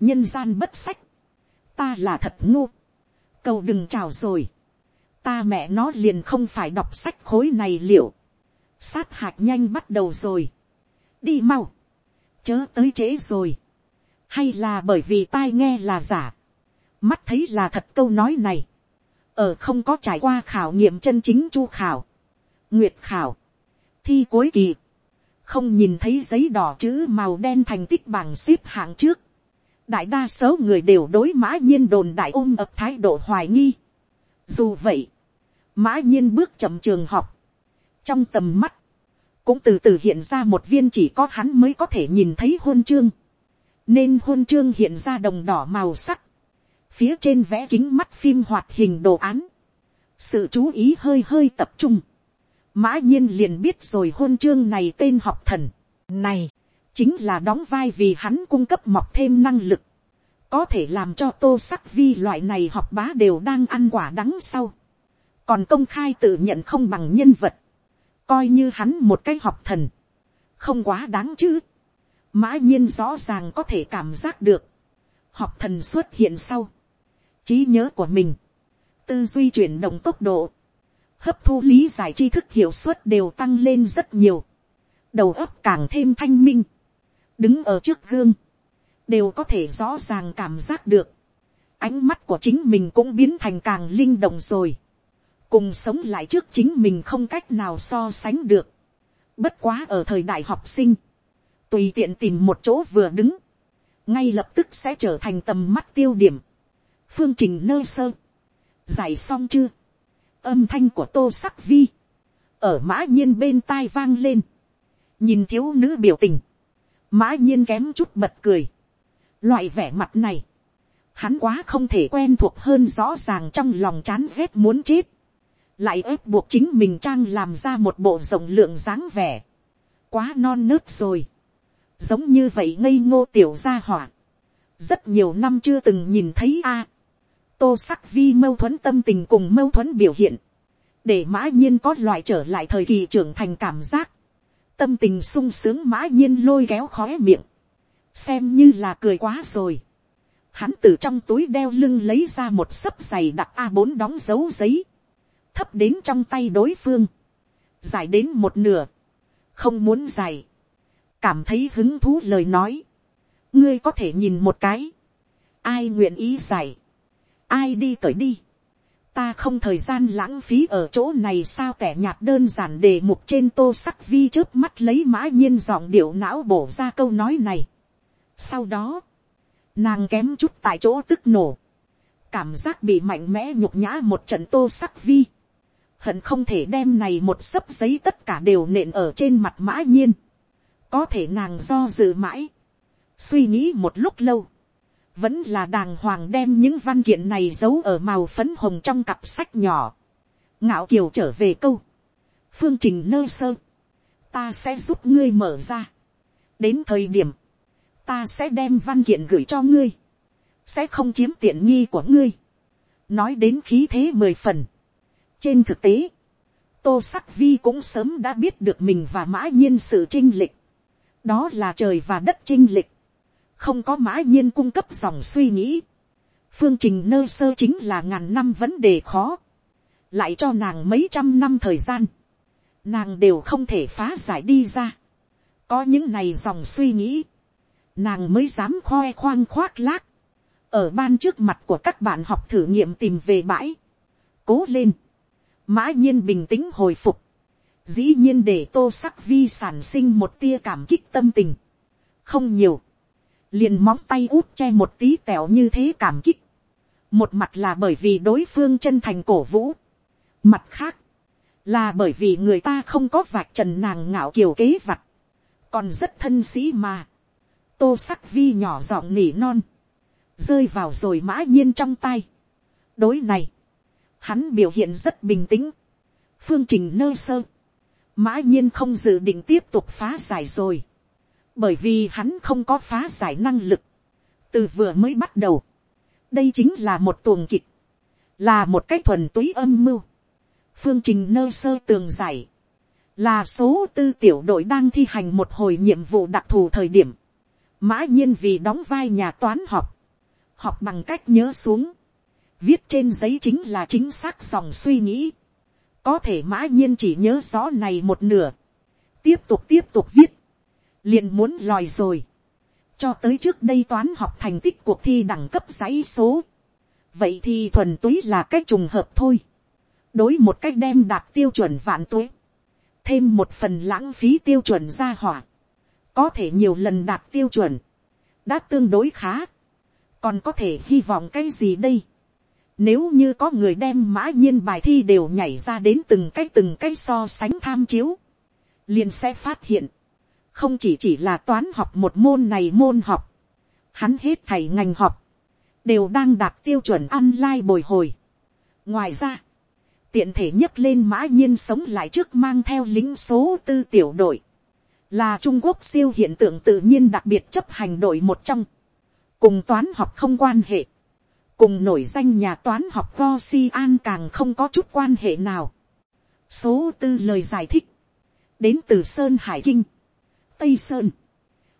nhân gian bất sách, ta là thật ngu, cầu đừng chào rồi, ta mẹ nó liền không phải đọc sách khối này liệu, sát hạt nhanh bắt đầu rồi, đi mau, chớ tới trễ rồi, hay là bởi vì tai nghe là giả, mắt thấy là thật câu nói này, ở không có trải qua khảo nghiệm chân chính chu khảo, nguyệt khảo, thi cuối kỳ, không nhìn thấy giấy đỏ chữ màu đen thành tích bảng xếp hạng trước, đại đa số người đều đối mã nhiên đồn đại ôm ập thái độ hoài nghi. Dù vậy, mã nhiên bước chậm trường học, trong tầm mắt, cũng từ từ hiện ra một viên chỉ có hắn mới có thể nhìn thấy hôn chương, nên hôn chương hiện ra đồng đỏ màu sắc, phía trên vẽ kính mắt phim hoạt hình đồ án, sự chú ý hơi hơi tập trung, mã nhiên liền biết rồi hôn chương này tên học thần, này, chính là đóng vai vì hắn cung cấp mọc thêm năng lực, có thể làm cho tô sắc vi loại này học bá đều đang ăn quả đắng sau, còn công khai tự nhận không bằng nhân vật, coi như hắn một cái học thần, không quá đáng chứ, mã nhiên rõ ràng có thể cảm giác được, học thần xuất hiện sau, trí nhớ của mình, tư duy chuyển động tốc độ, hấp thu lý giải tri thức hiệu suất đều tăng lên rất nhiều, đầu óc càng thêm thanh minh, đứng ở trước gương, đều có thể rõ ràng cảm giác được, ánh mắt của chính mình cũng biến thành càng linh động rồi, cùng sống lại trước chính mình không cách nào so sánh được, bất quá ở thời đại học sinh, tùy tiện tìm một chỗ vừa đứng, ngay lập tức sẽ trở thành tầm mắt tiêu điểm, phương trình nơi sơ, giải xong chưa, âm thanh của tô sắc vi, ở mã nhiên bên tai vang lên, nhìn thiếu nữ biểu tình, mã nhiên kém chút bật cười, loại vẻ mặt này, hắn quá không thể quen thuộc hơn rõ ràng trong lòng chán ghét muốn chết, lại ép buộc chính mình trang làm ra một bộ rộng lượng dáng vẻ, quá non nớt rồi, giống như vậy ngây ngô tiểu gia hỏa, rất nhiều năm chưa từng nhìn thấy a, tô sắc vi mâu thuẫn tâm tình cùng mâu thuẫn biểu hiện, để mã nhiên có loại trở lại thời kỳ trưởng thành cảm giác, tâm tình sung sướng mã nhiên lôi kéo khó miệng, xem như là cười quá rồi. Hắn từ trong túi đeo lưng lấy ra một sấp giày đặc a 4 đóng dấu giấy, thấp đến trong tay đối phương, dài đến một nửa, không muốn dài, cảm thấy hứng thú lời nói, ngươi có thể nhìn một cái, ai nguyện ý dài, ai đi cởi đi, ta không thời gian lãng phí ở chỗ này sao tẻ nhạt đơn giản đề mục trên tô sắc vi trước mắt lấy mã nhiên giọng điệu não bổ ra câu nói này. Sau đó, nàng kém chút tại chỗ tức nổ, cảm giác bị mạnh mẽ nhục nhã một trận tô sắc vi, hận không thể đem này một sấp giấy tất cả đều nện ở trên mặt mã nhiên, có thể nàng do dự mãi, suy nghĩ một lúc lâu, vẫn là đàng hoàng đem những văn kiện này giấu ở màu phấn hồng trong cặp sách nhỏ. ngạo kiều trở về câu. phương trình nơ sơ. ta sẽ giúp ngươi mở ra. đến thời điểm, ta sẽ đem văn kiện gửi cho ngươi. sẽ không chiếm tiện nghi của ngươi. nói đến khí thế mười phần. trên thực tế, tô sắc vi cũng sớm đã biết được mình và mã nhiên sự trinh lịch. đó là trời và đất trinh lịch không có mã nhiên cung cấp dòng suy nghĩ, phương trình nơ sơ chính là ngàn năm vấn đề khó, lại cho nàng mấy trăm năm thời gian, nàng đều không thể phá giải đi ra, có những này dòng suy nghĩ, nàng mới dám khoe khoang khoác lác, ở ban trước mặt của các bạn học thử nghiệm tìm về bãi, cố lên, mã nhiên bình tĩnh hồi phục, dĩ nhiên để tô sắc vi sản sinh một tia cảm kích tâm tình, không nhiều, liền móng tay út che một tí tẹo như thế cảm kích. một mặt là bởi vì đối phương chân thành cổ vũ. mặt khác, là bởi vì người ta không có vạch trần nàng ngạo kiều kế vặt. còn rất thân sĩ mà. tô sắc vi nhỏ giọng nỉ non, rơi vào rồi mã nhiên trong tay. đối này, hắn biểu hiện rất bình tĩnh, phương trình nơ sơ, mã nhiên không dự định tiếp tục phá giải rồi, bởi vì hắn không có phá giải năng lực, từ vừa mới bắt đầu, đây chính là một tuồng kịch, là một cách thuần túy âm mưu, phương trình nơ sơ tường giải, là số tư tiểu đội đang thi hành một hồi nhiệm vụ đặc thù thời điểm, mã nhiên vì đóng vai nhà toán học, học bằng cách nhớ xuống, viết trên giấy chính là chính xác dòng suy nghĩ, có thể mã nhiên chỉ nhớ rõ này một nửa, tiếp tục tiếp tục viết, liền muốn lòi rồi, cho tới trước đây toán học thành tích cuộc thi đẳng cấp giấy số, vậy thì thuần túy là cách trùng hợp thôi, đối một cách đem đạt tiêu chuẩn vạn tuế, thêm một phần lãng phí tiêu chuẩn ra hỏa, có thể nhiều lần đạt tiêu chuẩn, đã tương đối khá, còn có thể hy vọng cái gì đây, nếu như có người đem mã nhiên bài thi đều nhảy ra đến từng cái từng cái so sánh tham chiếu, liền sẽ phát hiện, không chỉ chỉ là toán học một môn này môn học, hắn hết thầy ngành học, đều đang đạt tiêu chuẩn online bồi hồi. ngoài ra, tiện thể nhấc lên mã nhiên sống lại trước mang theo lính số tư tiểu đội, là trung quốc siêu hiện tượng tự nhiên đặc biệt chấp hành đội một trong, cùng toán học không quan hệ, cùng nổi danh nhà toán học go si an càng không có chút quan hệ nào. số tư lời giải thích, đến từ sơn hải kinh, tây sơn,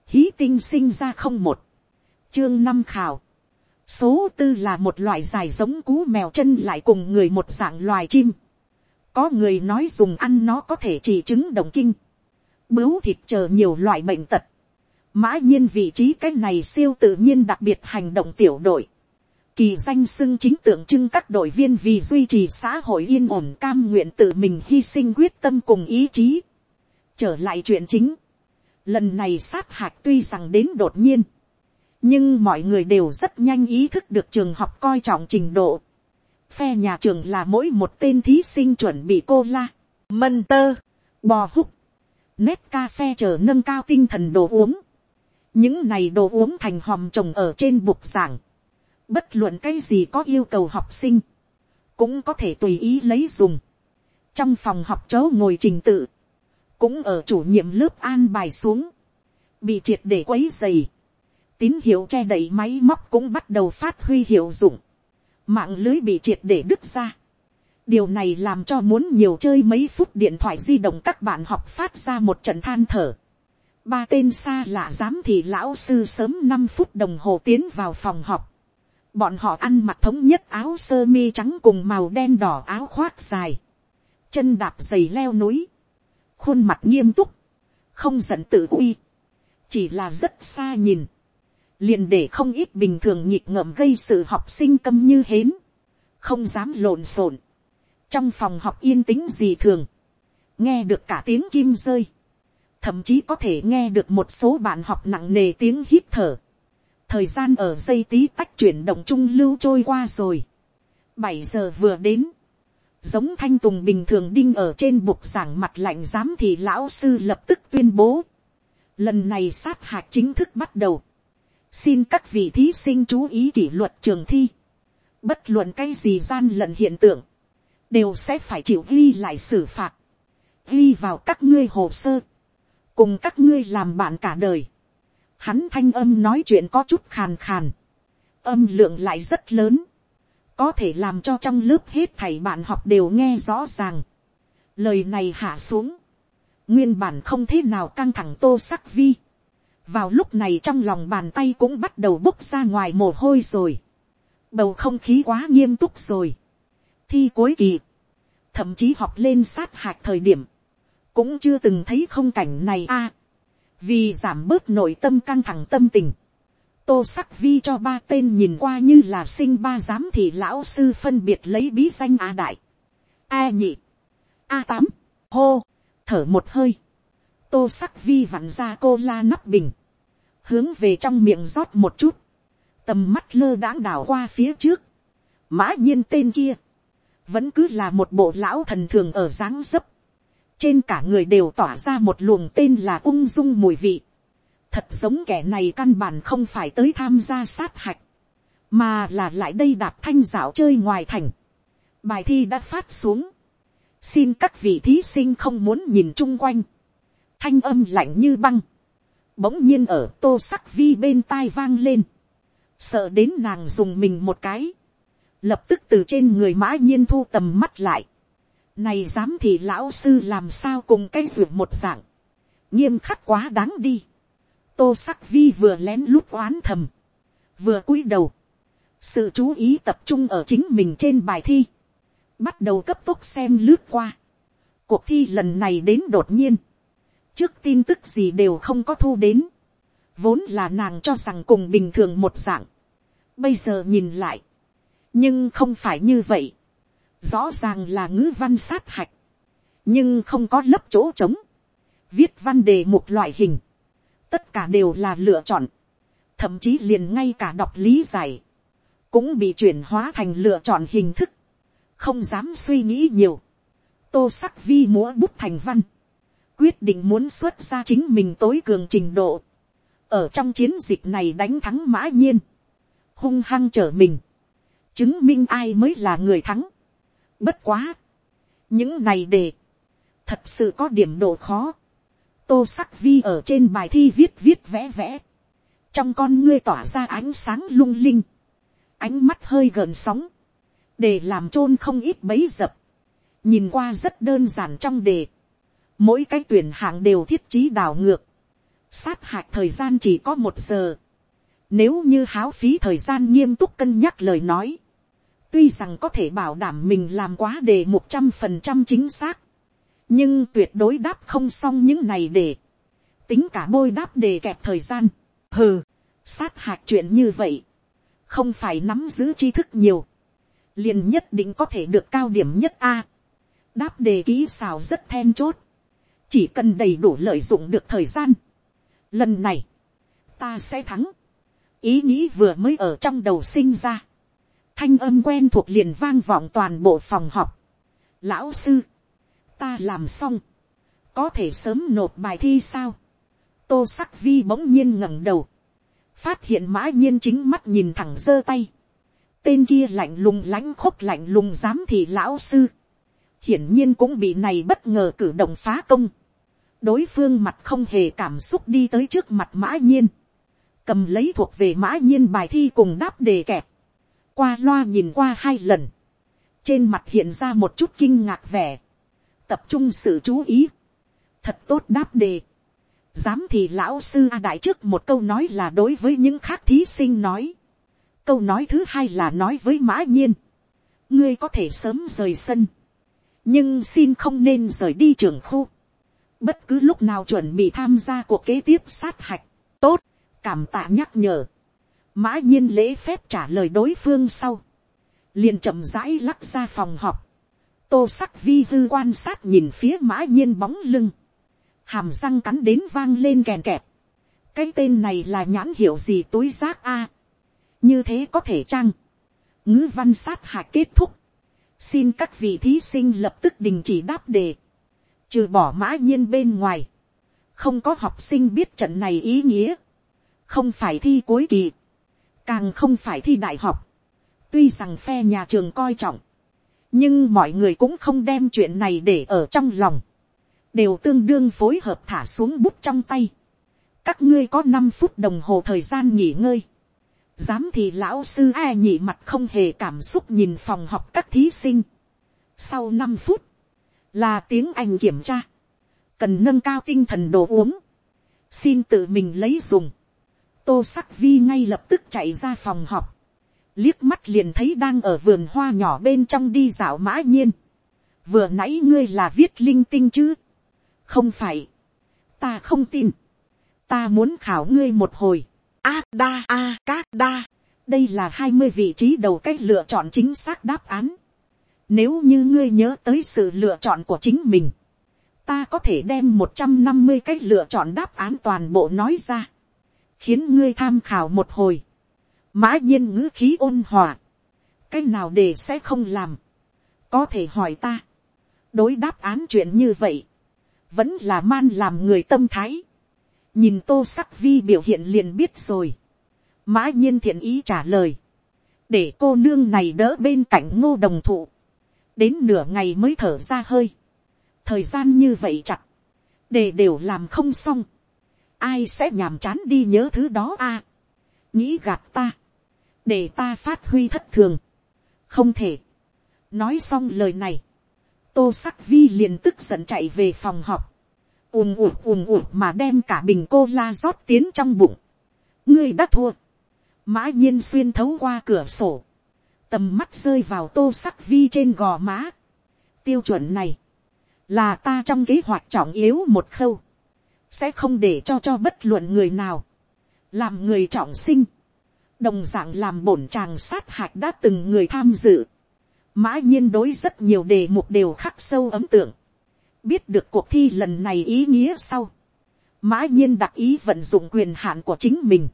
hí tinh sinh ra không một, chương năm khảo, số tư là một loại dài giống cú mèo chân lại cùng người một dạng loài chim. có người nói dùng ăn nó có thể chỉ chứng động kinh, bướu thịt chờ nhiều loại bệnh tật. mã nhiên vị trí cái này siêu tự nhiên đặc biệt hành động tiểu đội. kỳ danh xưng chính tượng trưng các đội viên vì duy trì xã hội yên ổn cam nguyện tự mình hy sinh quyết tâm cùng ý chí. trở lại chuyện chính lần này sát hạch tuy rằng đến đột nhiên nhưng mọi người đều rất nhanh ý thức được trường học coi trọng trình độ. phe nhà trường là mỗi một tên thí sinh chuẩn bị cô la, mân tơ, bò húc, nét ca phe chờ nâng cao tinh thần đồ uống. những này đồ uống thành hòm trồng ở trên bục giảng. bất luận cái gì có yêu cầu học sinh, cũng có thể tùy ý lấy dùng. trong phòng học chớ ngồi trình tự, cũng ở chủ nhiệm lớp an bài xuống, bị triệt để quấy dày tín hiệu che đậy máy móc cũng bắt đầu phát huy hiệu dụng, mạng lưới bị triệt để đứt ra. điều này làm cho muốn nhiều chơi mấy phút điện thoại di động các bạn học phát ra một trận than thở. ba tên xa lạ dám thì lão sư sớm năm phút đồng hồ tiến vào phòng học. bọn họ ăn mặc thống nhất áo sơ mi trắng cùng màu đen đỏ áo khoác dài, chân đạp giày leo núi, khuôn mặt nghiêm túc, không giận tự uy, chỉ là rất xa nhìn, liền để không ít bình thường nhịp ngợm gây sự học sinh câm như hến, không dám lộn xộn, trong phòng học yên tĩnh gì thường, nghe được cả tiếng kim rơi, thậm chí có thể nghe được một số bạn học nặng nề tiếng hít thở, thời gian ở dây tí tách chuyển động trung lưu trôi qua rồi, bảy giờ vừa đến, giống thanh tùng bình thường đinh ở trên bục giảng mặt lạnh giám thì lão sư lập tức tuyên bố, lần này sát hạch chính thức bắt đầu, xin các vị thí sinh chú ý kỷ luật trường thi. bất luận cái gì gian lận hiện tượng, đều sẽ phải chịu ghi lại xử phạt, ghi vào các ngươi hồ sơ, cùng các ngươi làm bạn cả đời. Hắn thanh âm nói chuyện có chút khàn khàn, âm lượng lại rất lớn, có thể làm cho trong lớp hết thầy bạn học đều nghe rõ ràng. Lời này hạ xuống, nguyên bản không thế nào căng thẳng tô sắc vi, vào lúc này trong lòng bàn tay cũng bắt đầu bốc ra ngoài mồ hôi rồi. bầu không khí quá nghiêm túc rồi. thi cuối kỳ, thậm chí học lên sát hạt thời điểm, cũng chưa từng thấy không cảnh này a. vì giảm bớt nội tâm căng thẳng tâm tình, tô sắc vi cho ba tên nhìn qua như là sinh ba giám thị lão sư phân biệt lấy bí danh a đại, a nhị, a tám, hô, thở một hơi, tô sắc vi vặn ra cô la nắp bình, hướng về trong miệng rót một chút, tầm mắt lơ đãng đảo qua phía trước, mã nhiên tên kia, vẫn cứ là một bộ lão thần thường ở dáng dấp, trên cả người đều tỏa ra một luồng tên là ung dung mùi vị, thật giống kẻ này căn bản không phải tới tham gia sát hạch, mà là lại đây đạp thanh dạo chơi ngoài thành. bài thi đã phát xuống, xin các vị thí sinh không muốn nhìn chung quanh, thanh âm lạnh như băng, bỗng nhiên ở tô sắc vi bên tai vang lên, sợ đến nàng dùng mình một cái, lập tức từ trên người mã nhiên thu tầm mắt lại, này dám thì lão sư làm sao cùng cái ruột một dạng, nghiêm khắc quá đáng đi, tô sắc vi vừa lén lút oán thầm, vừa cúi đầu, sự chú ý tập trung ở chính mình trên bài thi, bắt đầu cấp tốc xem lướt qua. cuộc thi lần này đến đột nhiên, trước tin tức gì đều không có thu đến, vốn là nàng cho rằng cùng bình thường một dạng, bây giờ nhìn lại, nhưng không phải như vậy, rõ ràng là ngữ văn sát hạch, nhưng không có lớp chỗ trống, viết văn đề một loại hình, tất cả đều là lựa chọn, thậm chí liền ngay cả đọc lý giải, cũng bị chuyển hóa thành lựa chọn hình thức, không dám suy nghĩ nhiều, tô sắc vi múa bút thành văn, quyết định muốn xuất ra chính mình tối cường trình độ, ở trong chiến dịch này đánh thắng mã nhiên, hung hăng trở mình, chứng minh ai mới là người thắng. Bất quá, những này để. Thật sự có điểm độ khó, tô sắc vi ở trên bài thi viết viết vẽ vẽ, trong con ngươi tỏa ra ánh sáng lung linh, ánh mắt hơi gợn sóng, để làm t không ít bấy dập, nhìn qua rất đơn giản trong đề, mỗi cái tuyển hạng đều thiết trí đảo ngược, sát hạch thời gian chỉ có một giờ, nếu như háo phí thời gian nghiêm túc cân nhắc lời nói, tuy rằng có thể bảo đảm mình làm quá đề một trăm phần trăm chính xác, nhưng tuyệt đối đáp không xong những này để, tính cả bôi đáp đề kẹp thời gian, hừ, sát hạt chuyện như vậy, không phải nắm giữ tri thức nhiều, liền nhất định có thể được cao điểm nhất a. đáp đề kỹ xào rất then chốt, chỉ cần đầy đủ lợi dụng được thời gian. lần này, ta sẽ thắng. ý nghĩ vừa mới ở trong đầu sinh ra. thanh âm quen thuộc liền vang vọng toàn bộ phòng học lão sư, ta làm xong, có thể sớm nộp bài thi sao. tô sắc vi bỗng nhiên ngẩng đầu, phát hiện mã nhiên chính mắt nhìn thẳng giơ tay. tên kia lạnh lùng lãnh khúc lạnh lùng dám thì lão sư. hiển nhiên cũng bị này bất ngờ cử động phá công. đối phương mặt không hề cảm xúc đi tới trước mặt mã nhiên. cầm lấy thuộc về mã nhiên bài thi cùng đáp đề kẹp. qua loa nhìn qua hai lần. trên mặt hiện ra một chút kinh ngạc vẻ tập trung sự chú ý. thật tốt đáp đề dám thì lão sư a đại trước một câu nói là đối với những khác thí sinh nói. câu nói thứ hai là nói với mã nhiên. ngươi có thể sớm rời sân. nhưng xin không nên rời đi trường khu. bất cứ lúc nào chuẩn bị tham gia cuộc kế tiếp sát hạch. tốt, cảm tạ nhắc nhở. mã nhiên lễ phép trả lời đối phương sau. liền chậm rãi lắc ra phòng họp tô sắc vi hư quan sát nhìn phía mã nhiên bóng lưng hàm răng cắn đến vang lên kèn kẹp cái tên này là nhãn hiệu gì túi rác a. như thế có thể chăng. ngữ văn sát hạ kết thúc. xin các vị thí sinh lập tức đình chỉ đáp đề. trừ bỏ mã nhiên bên ngoài. không có học sinh biết trận này ý nghĩa. không phải thi cuối kỳ. càng không phải thi đại học. tuy rằng phe nhà trường coi trọng nhưng mọi người cũng không đem chuyện này để ở trong lòng đều tương đương phối hợp thả xuống bút trong tay. các ngươi có năm phút đồng hồ thời gian nghỉ ngơi. dám thì lão sư e nhị mặt không hề cảm xúc nhìn phòng học các thí sinh. sau năm phút, là tiếng anh kiểm tra. cần nâng cao tinh thần đồ uống. xin tự mình lấy dùng. tô sắc vi ngay lập tức chạy ra phòng học liếc mắt liền thấy đang ở vườn hoa nhỏ bên trong đi dạo mã nhiên. vừa nãy ngươi là viết linh tinh chứ không phải, ta không tin, ta muốn khảo ngươi một hồi, a đa a các đa, đây là hai mươi vị trí đầu cách lựa chọn chính xác đáp án. Nếu như ngươi nhớ tới sự lựa chọn của chính mình, ta có thể đem một trăm năm mươi cách lựa chọn đáp án toàn bộ nói ra, khiến ngươi tham khảo một hồi. Mã nhiên ngữ khí ôn hòa, cái nào để sẽ không làm, có thể hỏi ta, đối đáp án chuyện như vậy, vẫn là man làm người tâm thái. nhìn tô sắc vi biểu hiện liền biết rồi, mã nhiên thiện ý trả lời, để cô nương này đỡ bên cạnh ngô đồng thụ, đến nửa ngày mới thở ra hơi, thời gian như vậy chặt, để đều làm không xong, ai sẽ nhàm chán đi nhớ thứ đó a, nghĩ gạt ta, để ta phát huy thất thường, không thể, nói xong lời này, tô sắc vi liền tức giận chạy về phòng họp, ùm ùm ùm ùm mà đem cả bình cô la rót tiến trong bụng, ngươi đã thua, mã nhiên xuyên thấu qua cửa sổ, tầm mắt rơi vào tô sắc vi trên gò má. tiêu chuẩn này, là ta trong kế hoạch trọng yếu một khâu, sẽ không để cho cho bất luận người nào, làm người trọng sinh, đồng dạng làm bổn tràng sát hạch đã từng người tham dự, mã nhiên đối rất nhiều đề mục đều khắc sâu ấm tượng, biết được cuộc thi lần này ý nghĩa sau, mã nhiên đặc ý vận dụng quyền hạn của chính mình,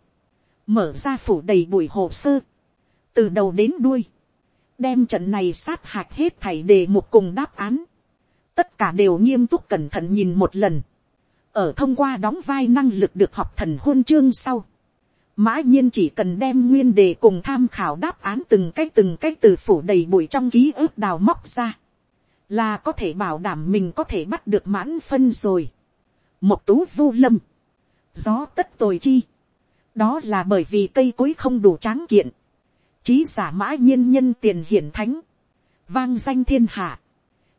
mở ra phủ đầy bụi hồ sơ, từ đầu đến đuôi, đem trận này sát hạch hết thảy đề mục cùng đáp án, tất cả đều nghiêm túc cẩn thận nhìn một lần, ở thông qua đóng vai năng lực được học thần hôn chương sau, mã nhiên chỉ cần đem nguyên đề cùng tham khảo đáp án từng cái từng cái từ phủ đầy bụi trong ký ức đào móc ra, là có thể bảo đảm mình có thể bắt được mãn phân rồi. một tú vu lâm, gió tất tồi chi, đó là bởi vì cây cối không đủ tráng kiện, trí giả mã nhiên nhân tiền hiển thánh, vang danh thiên hạ,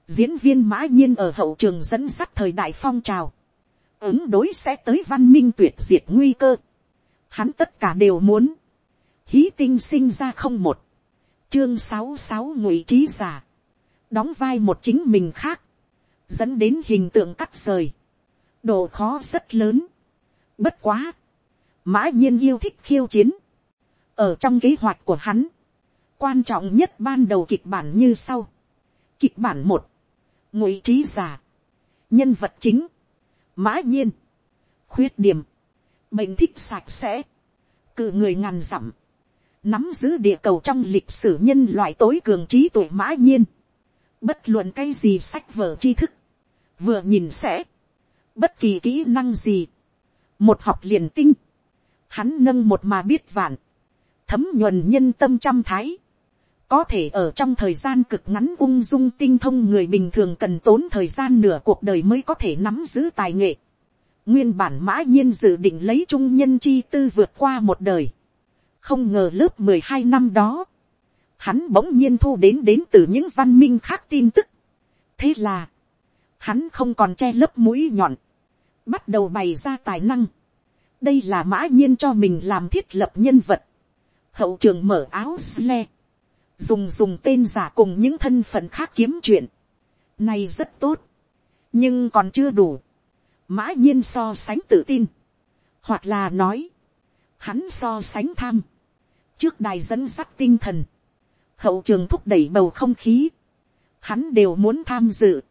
diễn viên mã nhiên ở hậu trường dẫn sắt thời đại phong trào, ứng đối sẽ tới văn minh tuyệt diệt nguy cơ, hắn tất cả đều muốn, hí tinh sinh ra không một, chương sáu sáu ngụy trí giả, đóng vai một chính mình khác, dẫn đến hình tượng cắt rời, độ khó rất lớn, bất quá, mã nhiên yêu thích khiêu chiến. ở trong kế hoạch của hắn, quan trọng nhất ban đầu kịch bản như sau. kịch bản một, ngụy trí giả, nhân vật chính, mã nhiên, khuyết điểm, mệnh thích sạch sẽ, cự người ngàn dặm, nắm giữ địa cầu trong lịch sử nhân loại tối cường trí tuổi mã nhiên, bất luận cái gì sách vở tri thức, vừa nhìn sẽ, bất kỳ kỹ năng gì, một học liền tinh, hắn nâng một mà biết vạn, thấm nhuần nhân tâm trăm thái, có thể ở trong thời gian cực ngắn ung dung tinh thông người bình thường cần tốn thời gian nửa cuộc đời mới có thể nắm giữ tài nghệ. Nguyên bản mã nhiên dự định lấy trung nhân chi tư vượt qua một đời. Không ngờ lớp mười hai năm đó, hắn bỗng nhiên thu đến đến từ những văn minh khác tin tức. Thế là, hắn không còn che lớp mũi nhọn, bắt đầu bày ra tài năng đây là mã nhiên cho mình làm thiết lập nhân vật. hậu trường mở áo sle, dùng dùng tên giả cùng những thân phận khác kiếm chuyện. này rất tốt, nhưng còn chưa đủ mã nhiên so sánh tự tin, hoặc là nói, hắn so sánh tham, trước đài dẫn sắt tinh thần, hậu trường thúc đẩy bầu không khí, hắn đều muốn tham dự,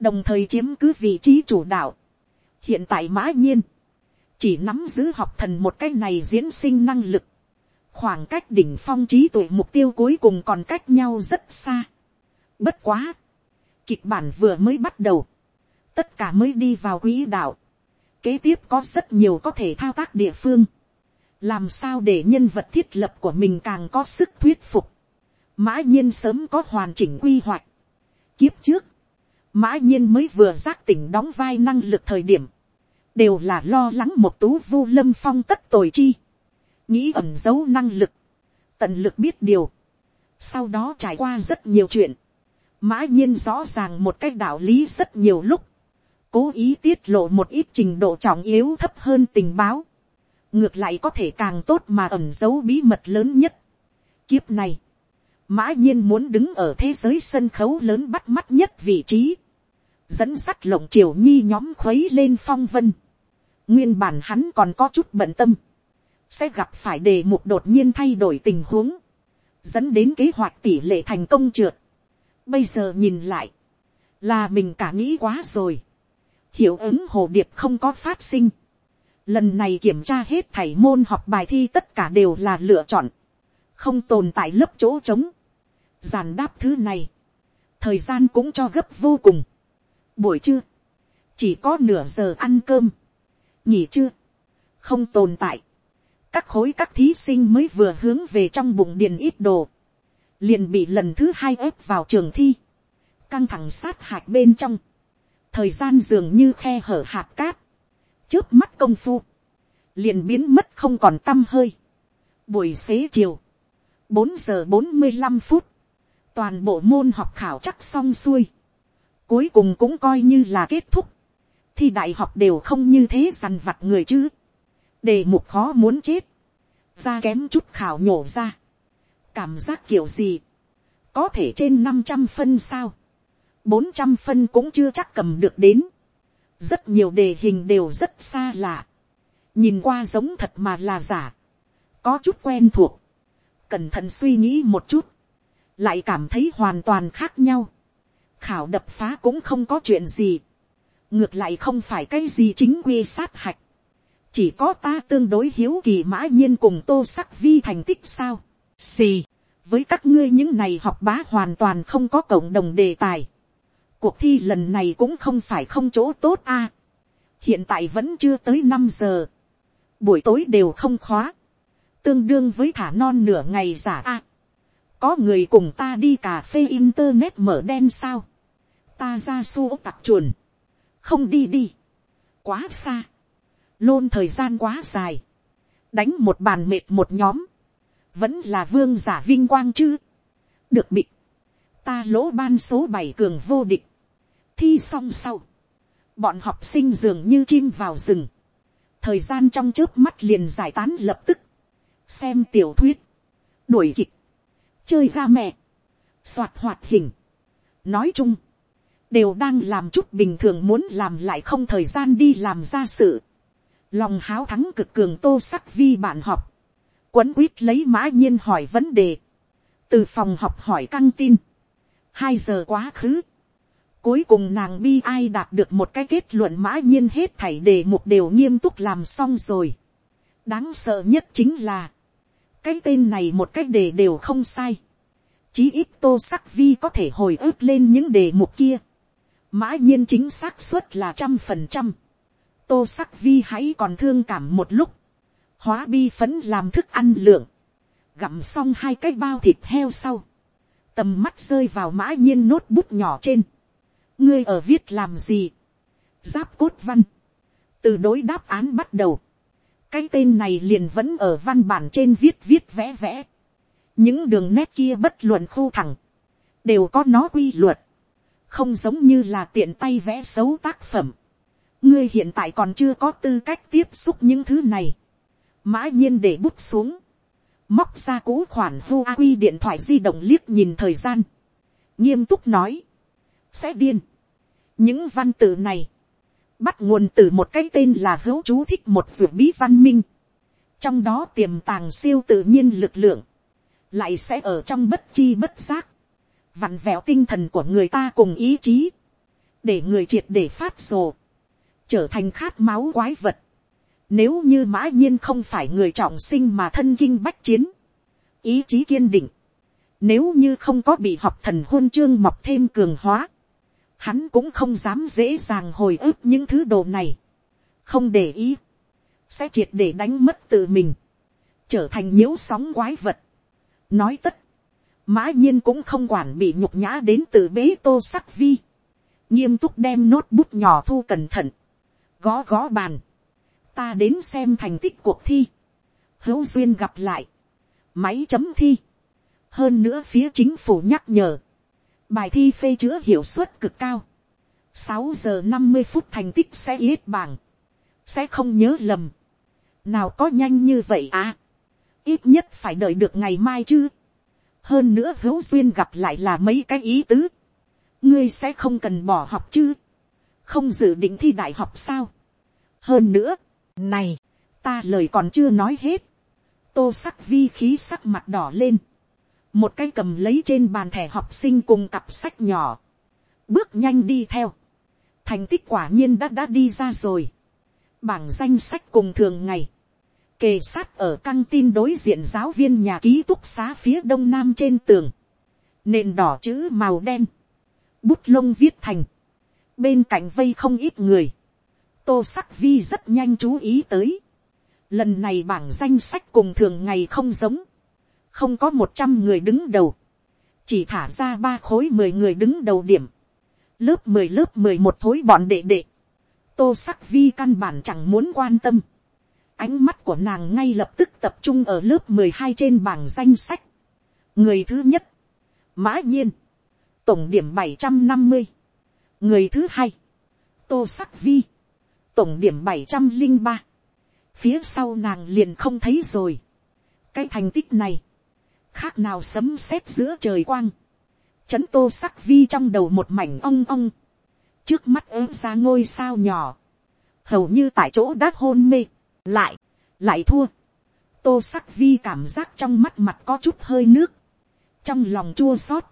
đồng thời chiếm cứ vị trí chủ đạo. hiện tại mã nhiên, chỉ nắm giữ học thần một cái này diễn sinh năng lực, khoảng cách đỉnh phong trí tuệ mục tiêu cuối cùng còn cách nhau rất xa. Bất quá, kịch bản vừa mới bắt đầu, tất cả mới đi vào quỹ đạo, kế tiếp có rất nhiều có thể thao tác địa phương, làm sao để nhân vật thiết lập của mình càng có sức thuyết phục, mã nhiên sớm có hoàn chỉnh quy hoạch. Kiếp trước, mã nhiên mới vừa giác tỉnh đóng vai năng lực thời điểm, đều là lo lắng một tú vu lâm phong tất tồi chi, nghĩ ẩn giấu năng lực, tận lực biết điều, sau đó trải qua rất nhiều chuyện, mã nhiên rõ ràng một cái đạo lý rất nhiều lúc, cố ý tiết lộ một ít trình độ trọng yếu thấp hơn tình báo, ngược lại có thể càng tốt mà ẩn giấu bí mật lớn nhất. Kiếp này, mã nhiên muốn đứng ở thế giới sân khấu lớn bắt mắt nhất vị trí, dẫn sắt lộng triều nhi nhóm khuấy lên phong vân. Nguyên bản hắn còn có chút bận tâm. Sẽ gặp phải đề mục đột nhiên thay đổi tình huống. Dẫn đến kế hoạch tỷ lệ thành công trượt. Bây giờ nhìn lại. Là mình cả nghĩ quá rồi. Hiệu ứng hồ điệp không có phát sinh. Lần này kiểm tra hết thảy môn học bài thi tất cả đều là lựa chọn. Không tồn tại lớp chỗ trống. Giàn đáp thứ này. Thời gian cũng cho gấp vô cùng. Buổi trưa. Chỉ có nửa giờ ăn cơm nghỉ trưa, không tồn tại, các khối các thí sinh mới vừa hướng về trong bụng điền ít đồ, liền bị lần thứ hai ép vào trường thi, căng thẳng sát hạch bên trong, thời gian dường như khe hở hạt cát, trước mắt công phu, liền biến mất không còn t â m hơi. buổi xế chiều, bốn giờ bốn mươi năm phút, toàn bộ môn học khảo chắc xong xuôi, cuối cùng cũng coi như là kết thúc, thi đại học đều không như thế dằn vặt người chứ, đề mục khó muốn chết, ra kém chút khảo nhổ ra, cảm giác kiểu gì, có thể trên năm trăm phân sao, bốn trăm phân cũng chưa chắc cầm được đến, rất nhiều đề hình đều rất xa lạ, nhìn qua giống thật mà là giả, có chút quen thuộc, cẩn thận suy nghĩ một chút, lại cảm thấy hoàn toàn khác nhau, khảo đập phá cũng không có chuyện gì, ngược lại không phải cái gì chính quy sát hạch, chỉ có ta tương đối hiếu kỳ mã nhiên cùng tô sắc vi thành tích sao, xì, với các ngươi những này học bá hoàn toàn không có cộng đồng đề tài, cuộc thi lần này cũng không phải không chỗ tốt a, hiện tại vẫn chưa tới năm giờ, buổi tối đều không khóa, tương đương với thả non nửa ngày giả a. có người cùng ta đi cà phê internet mở đen sao, ta ra su tặc chuồn, không đi đi, quá xa, lôn thời gian quá dài, đánh một bàn mệt một nhóm, vẫn là vương giả vinh quang chứ, được bị, ta lỗ ban số bảy cường vô địch, thi xong sau, bọn học sinh dường như chim vào rừng, thời gian trong trước mắt liền giải tán lập tức, xem tiểu thuyết, đuổi kịch, chơi ra mẹ, soạt hoạt hình, nói chung, đều đang làm chút bình thường muốn làm lại không thời gian đi làm ra sự, lòng háo thắng cực cường tô sắc vi bạn học, quấn quýt lấy mã nhiên hỏi vấn đề, từ phòng học hỏi căng tin, hai giờ quá khứ, Cuối cùng nàng bi ai đạt được một cái kết luận mã nhiên hết thảy đề mục đều nghiêm túc làm xong rồi. Đáng sợ nhất chính là, cái tên này một cái đề đều không sai. Chí ít tô sắc vi có thể hồi ức lên những đề mục kia. Mã nhiên chính xác suất là trăm phần trăm. Tô sắc vi hãy còn thương cảm một lúc. Hóa bi phấn làm thức ăn lượng. Gặm xong hai cái bao thịt heo sau. Tầm mắt rơi vào mã nhiên nốt bút nhỏ trên ngươi ở viết làm gì, giáp cốt văn, từ đối đáp án bắt đầu, cái tên này liền vẫn ở văn bản trên viết viết vẽ vẽ, những đường nét kia bất luận khu thẳng, đều có nó quy luật, không giống như là tiện tay vẽ xấu tác phẩm. ngươi hiện tại còn chưa có tư cách tiếp xúc những thứ này, mã nhiên để bút xuống, móc ra cũ khoản hu a quy điện thoại di động liếc nhìn thời gian, nghiêm túc nói, sẽ điên, những văn tự này, bắt nguồn từ một cái tên là hữu chú thích một ruột bí văn minh, trong đó tiềm tàng siêu tự nhiên lực lượng, lại sẽ ở trong bất chi bất giác, vặn vẹo tinh thần của người ta cùng ý chí, để người triệt để phát rồ, trở thành khát máu quái vật. Nếu như mã nhiên không phải người trọng sinh mà thân kinh bách chiến, ý chí kiên định, nếu như không có bị học thần hôn chương mọc thêm cường hóa, hắn cũng không dám dễ dàng hồi ức những thứ đồ này, không để ý, sẽ triệt để đánh mất tự mình, trở thành nhiễu sóng quái vật. nói tất, mã nhiên cũng không quản bị nhục nhã đến từ bế tô sắc vi, nghiêm túc đem nốt bút nhỏ thu cẩn thận, gó gó bàn, ta đến xem thành tích cuộc thi, hữu duyên gặp lại, máy chấm thi, hơn nữa phía chính phủ nhắc nhở, bài thi phê chữa hiệu suất cực cao, sáu giờ năm mươi phút thành tích sẽ ít bảng, sẽ không nhớ lầm, nào có nhanh như vậy à, ít nhất phải đợi được ngày mai chứ, hơn nữa hữu duyên gặp lại là mấy cái ý tứ, ngươi sẽ không cần bỏ học chứ, không dự định thi đại học sao, hơn nữa, này, ta lời còn chưa nói hết, tô sắc vi khí sắc mặt đỏ lên, một cái cầm lấy trên bàn thẻ học sinh cùng cặp sách nhỏ, bước nhanh đi theo, thành tích quả nhiên đã đã đi ra rồi, bảng danh sách cùng thường ngày, kề sát ở căng tin đối diện giáo viên nhà ký túc xá phía đông nam trên tường, nền đỏ chữ màu đen, bút lông viết thành, bên cạnh vây không ít người, tô sắc vi rất nhanh chú ý tới, Lần này bảng danh sách cùng thường ngày không giống. Không có một trăm người đứng đầu. Chỉ thả ra ba khối mười người đứng đầu điểm. Lớp mười lớp mười một thối bọn đệ đệ. Tô sắc vi căn bản chẳng muốn quan tâm. Ánh mắt của nàng ngay lập tức tập trung ở lớp mười hai trên bảng danh sách. Người thứ nhất. Mã nhiên. Tổng điểm bảy trăm năm mươi Người thứ hai. Tô sắc vi. Tổng điểm bảy trăm linh ba phía sau nàng liền không thấy rồi. cái thành tích này, khác nào sấm sét giữa trời quang, chấn tô sắc vi trong đầu một mảnh ong ong, trước mắt ớ ra ngôi sao nhỏ, hầu như tại chỗ đã hôn mê, lại, lại thua, tô sắc vi cảm giác trong mắt mặt có chút hơi nước, trong lòng chua xót,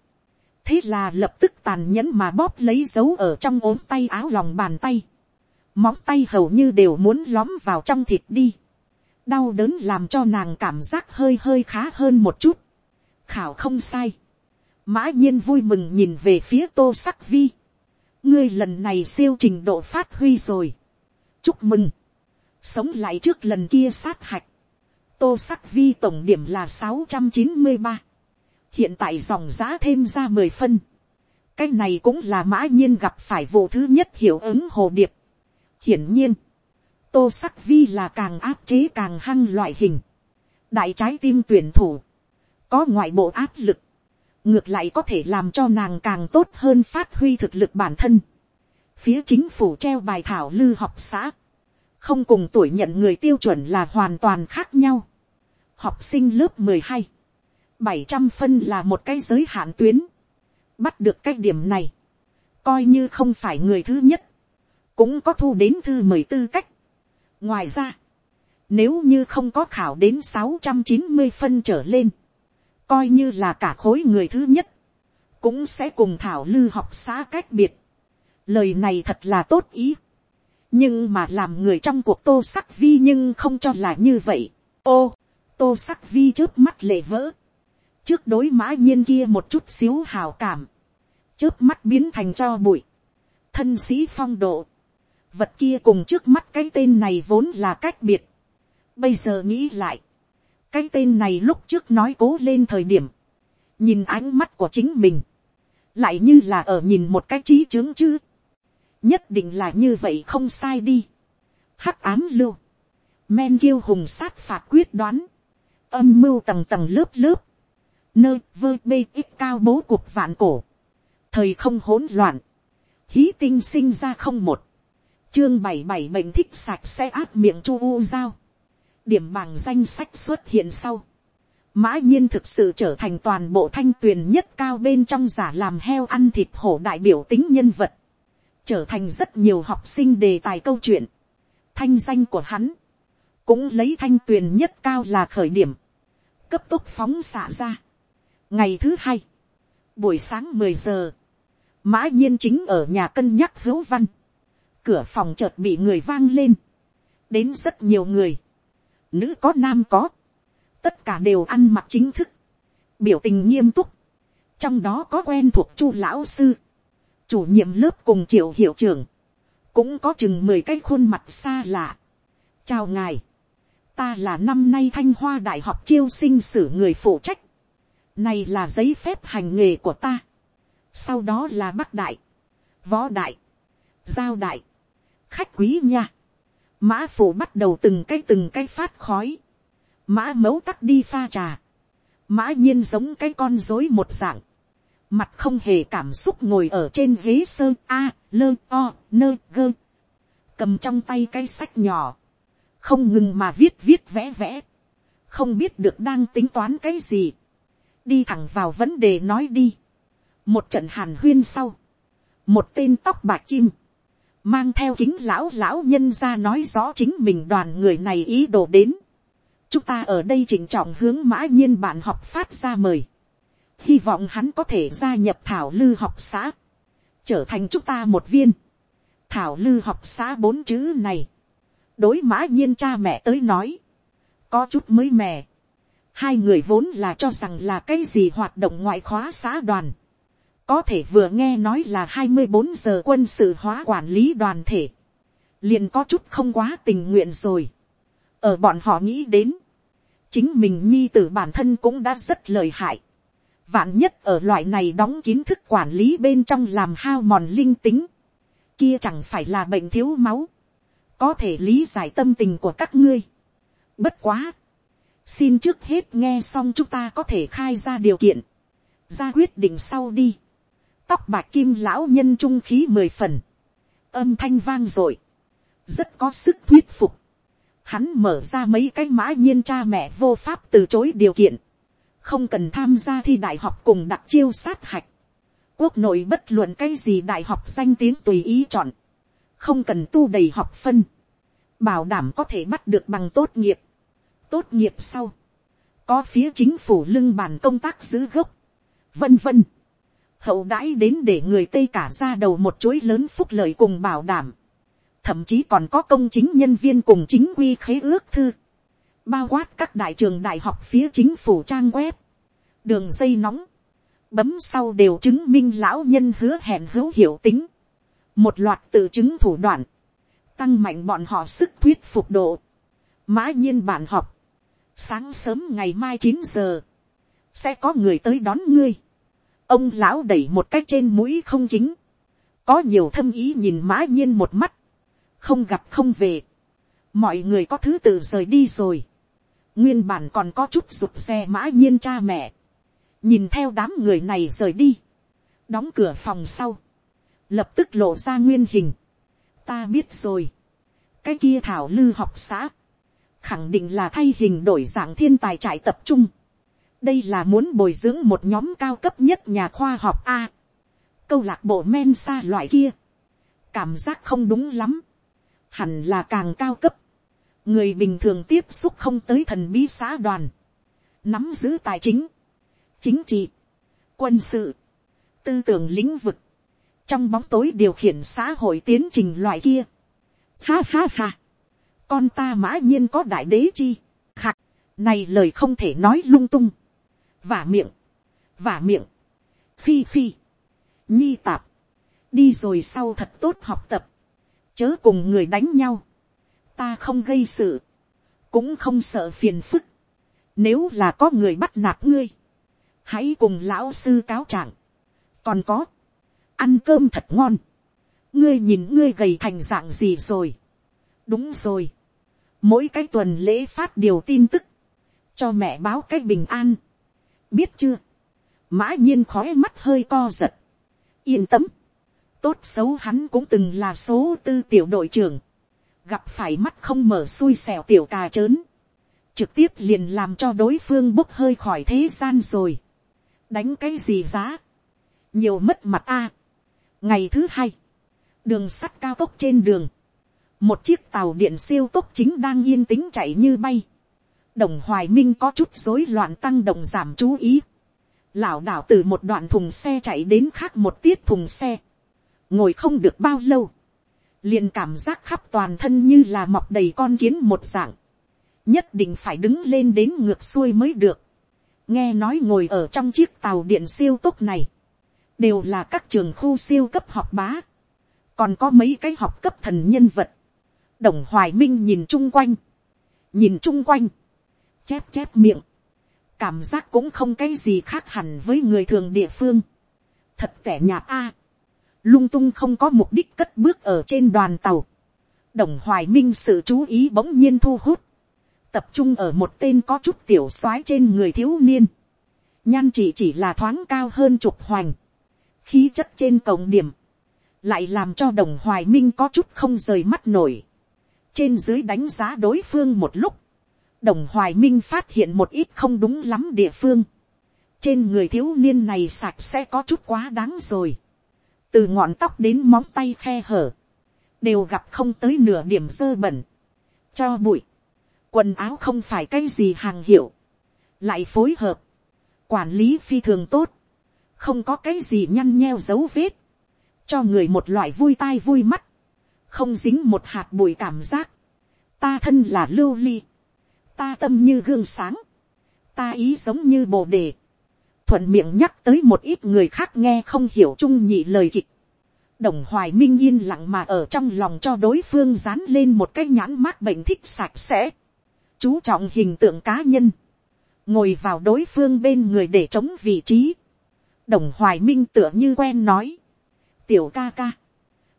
thế là lập tức tàn nhẫn mà bóp lấy dấu ở trong ốm tay áo lòng bàn tay, móng tay hầu như đều muốn lóm vào trong thịt đi. đau đớn làm cho nàng cảm giác hơi hơi khá hơn một chút khảo không sai. mã nhiên vui mừng nhìn về phía tô sắc vi. ngươi lần này siêu trình độ phát huy rồi. chúc mừng. sống lại trước lần kia sát hạch. tô sắc vi tổng điểm là sáu trăm chín mươi ba. hiện tại dòng giá thêm ra mười phân. cái này cũng là mã nhiên gặp phải vụ thứ nhất hiệu ứng hồ điệp hiển nhiên, tô sắc vi là càng áp chế càng hăng loại hình, đại trái tim tuyển thủ, có ngoại bộ áp lực, ngược lại có thể làm cho nàng càng tốt hơn phát huy thực lực bản thân. phía chính phủ treo bài thảo lư học xã, không cùng tuổi nhận người tiêu chuẩn là hoàn toàn khác nhau. học sinh lớp mười hai, bảy trăm phân là một cái giới hạn tuyến, bắt được cái điểm này, coi như không phải người thứ nhất, cũng có thu đến thư mời tư cách. ngoài ra, nếu như không có khảo đến sáu trăm chín mươi phân trở lên, coi như là cả khối người thứ nhất, cũng sẽ cùng thảo lư học xã cách biệt. lời này thật là tốt ý. nhưng mà làm người trong cuộc tô sắc vi nhưng không cho là như vậy. ô, tô sắc vi trước mắt lệ vỡ. trước đối mã nhiên kia một chút xíu hào cảm. trước mắt biến thành cho bụi. thân sĩ phong độ vật kia cùng trước mắt cái tên này vốn là cách biệt. bây giờ nghĩ lại, cái tên này lúc trước nói cố lên thời điểm, nhìn ánh mắt của chính mình, lại như là ở nhìn một cái trí trướng chứ. nhất định là như vậy không sai đi. hắc ám lưu, men kiêu hùng sát phạt quyết đoán, âm mưu tầng tầng lớp lớp, nơi vơ bê ít cao bố cuộc vạn cổ, thời không hỗn loạn, hí tinh sinh ra không một, chương bảy bảy bệnh thích sạch sẽ áp miệng chu u giao điểm bảng danh sách xuất hiện sau. mã nhiên thực sự trở thành toàn bộ thanh tuyền nhất cao bên trong giả làm heo ăn thịt hổ đại biểu tính nhân vật. trở thành rất nhiều học sinh đề tài câu chuyện. thanh danh của hắn cũng lấy thanh tuyền nhất cao là khởi điểm. cấp tốc phóng xạ ra. ngày thứ hai, buổi sáng mười giờ, mã nhiên chính ở nhà cân nhắc hữu văn cửa phòng chợt bị người vang lên, đến rất nhiều người, nữ có nam có, tất cả đều ăn mặc chính thức, biểu tình nghiêm túc, trong đó có quen thuộc chu lão sư, chủ nhiệm lớp cùng triệu hiệu trưởng, cũng có chừng mười cái khuôn mặt xa lạ. chào ngài, ta là năm nay thanh hoa đại học chiêu sinh sử người phụ trách, này là giấy phép hành nghề của ta, sau đó là bắc đại, võ đại, giao đại, khách quý nha mã phủ bắt đầu từng cái từng cái phát khói. mã mấu tắc đi pha trà. mã nhiên giống cái con dối một dạng. mặt không hề cảm xúc ngồi ở trên ghế sơ a, lơ o, nơ gơ. cầm trong tay cái sách nhỏ. không ngừng mà viết viết vẽ vẽ. không biết được đang tính toán cái gì. đi thẳng vào vấn đề nói đi. một trận hàn huyên sau. một tên tóc bạc kim mang theo kính lão lão nhân ra nói rõ chính mình đoàn người này ý đồ đến. chúng ta ở đây chỉnh trọng hướng mã nhiên bạn học phát ra mời. hy vọng hắn có thể gia nhập thảo lư học xã, trở thành chúng ta một viên. thảo lư học xã bốn chữ này, đối mã nhiên cha mẹ tới nói, có chút mới mẻ. hai người vốn là cho rằng là cái gì hoạt động ngoại khóa xã đoàn có thể vừa nghe nói là hai mươi bốn giờ quân sự hóa quản lý đoàn thể, liền có chút không quá tình nguyện rồi. ở bọn họ nghĩ đến, chính mình nhi tử bản thân cũng đã rất lời hại. vạn nhất ở loại này đóng kiến thức quản lý bên trong làm hao mòn linh tính, kia chẳng phải là bệnh thiếu máu, có thể lý giải tâm tình của các ngươi. bất quá, xin trước hết nghe xong chúng ta có thể khai ra điều kiện, ra quyết định sau đi tóc bạc kim lão nhân trung khí mười phần, âm thanh vang r ộ i rất có sức thuyết phục. Hắn mở ra mấy cái mã nhiên cha mẹ vô pháp từ chối điều kiện. Không cần tham gia thi đại học cùng đặc chiêu sát hạch. Quốc nội bất luận cái gì đại học danh tiếng tùy ý chọn. Không cần tu đầy học phân. Bảo đảm có thể bắt được bằng tốt nghiệp. Tốt nghiệp sau. Có phía chính phủ lưng bàn công tác giữ gốc. Vân vân. Hậu đãi đến để người Tây cả ra đầu một chuỗi lớn phúc lợi cùng bảo đảm. Thậm chí còn có công chính nhân viên cùng chính quy khế ước thư, bao quát các đại trường đại học phía chính phủ trang web, đường dây nóng, bấm sau đều chứng minh lão nhân hứa hẹn hữu hiệu tính, một loạt tự chứng thủ đoạn, tăng mạnh bọn họ sức thuyết phục độ, mã nhiên bạn học, sáng sớm ngày mai chín giờ, sẽ có người tới đón ngươi, ông lão đẩy một cách trên mũi không kính, có nhiều thâm ý nhìn mã nhiên một mắt, không gặp không về, mọi người có thứ tự rời đi rồi, nguyên bản còn có chút rụt xe mã nhiên cha mẹ, nhìn theo đám người này rời đi, đóng cửa phòng sau, lập tức lộ ra nguyên hình, ta biết rồi, cái kia thảo lư học xã, khẳng định là thay hình đổi dạng thiên tài trại tập trung, đây là muốn bồi dưỡng một nhóm cao cấp nhất nhà khoa học a, câu lạc bộ men xa loại kia, cảm giác không đúng lắm, hẳn là càng cao cấp, người bình thường tiếp xúc không tới thần bí xã đoàn, nắm giữ tài chính, chính trị, quân sự, tư tưởng lĩnh vực, trong bóng tối điều khiển xã hội tiến trình loại kia. Ha ha ha, con ta mã nhiên có đại đế chi, khạc, này lời không thể nói lung tung, vả miệng, vả miệng, phi phi, nhi tạp, đi rồi sau thật tốt học tập, chớ cùng người đánh nhau, ta không gây sự, cũng không sợ phiền phức, nếu là có người bắt nạt ngươi, hãy cùng lão sư cáo trạng, còn có, ăn cơm thật ngon, ngươi nhìn ngươi gầy thành dạng gì rồi, đúng rồi, mỗi cái tuần lễ phát điều tin tức, cho mẹ báo cách bình an, biết chưa, mã nhiên khói mắt hơi co giật, yên tâm, tốt xấu hắn cũng từng là số tư tiểu đội trưởng, gặp phải mắt không mở xui xẻo tiểu cà trớn, trực tiếp liền làm cho đối phương bốc hơi khỏi thế gian rồi, đánh cái gì giá, nhiều mất mặt a. ngày thứ hai, đường sắt cao tốc trên đường, một chiếc tàu điện siêu tốc chính đang yên tĩnh chạy như bay, đồng hoài minh có chút rối loạn tăng động giảm chú ý, lảo đảo từ một đoạn thùng xe chạy đến khác một tiết thùng xe, ngồi không được bao lâu, liền cảm giác khắp toàn thân như là mọc đầy con kiến một dạng, nhất định phải đứng lên đến ngược xuôi mới được. nghe nói ngồi ở trong chiếc tàu điện siêu tốc này, đều là các trường khu siêu cấp học bá, còn có mấy cái học cấp thần nhân vật. đồng hoài minh nhìn chung quanh, nhìn chung quanh, chép chép miệng, cảm giác cũng không cái gì khác hẳn với người thường địa phương. thật tẻ nhạt a lung tung không có mục đích cất bước ở trên đoàn tàu. đồng hoài minh sự chú ý bỗng nhiên thu hút, tập trung ở một tên có chút tiểu soái trên người thiếu niên. nhan chỉ chỉ là thoáng cao hơn chục hoành, khí chất trên cổng điểm, lại làm cho đồng hoài minh có chút không rời mắt nổi. trên dưới đánh giá đối phương một lúc, đồng hoài minh phát hiện một ít không đúng lắm địa phương. trên người thiếu niên này sạch sẽ có chút quá đáng rồi. Từ ngọn tóc đến móng tay khe hở, đều gặp không tới nửa điểm dơ bẩn, cho bụi, quần áo không phải cái gì hàng hiệu, lại phối hợp, quản lý phi thường tốt, không có cái gì nhăn nheo dấu vết, cho người một loại vui tai vui mắt, không dính một hạt bụi cảm giác, ta thân là lưu ly, ta tâm như gương sáng, ta ý giống như bồ đề, thuận miệng nhắc tới một ít người khác nghe không hiểu chung nhị lời kịch. Đồng hoài minh yên lặng mà ở trong lòng cho đối phương dán lên một cái nhãn mát bệnh thích sạch sẽ. chú trọng hình tượng cá nhân, ngồi vào đối phương bên người để chống vị trí, đồng hoài minh tựa như quen nói, tiểu ca ca,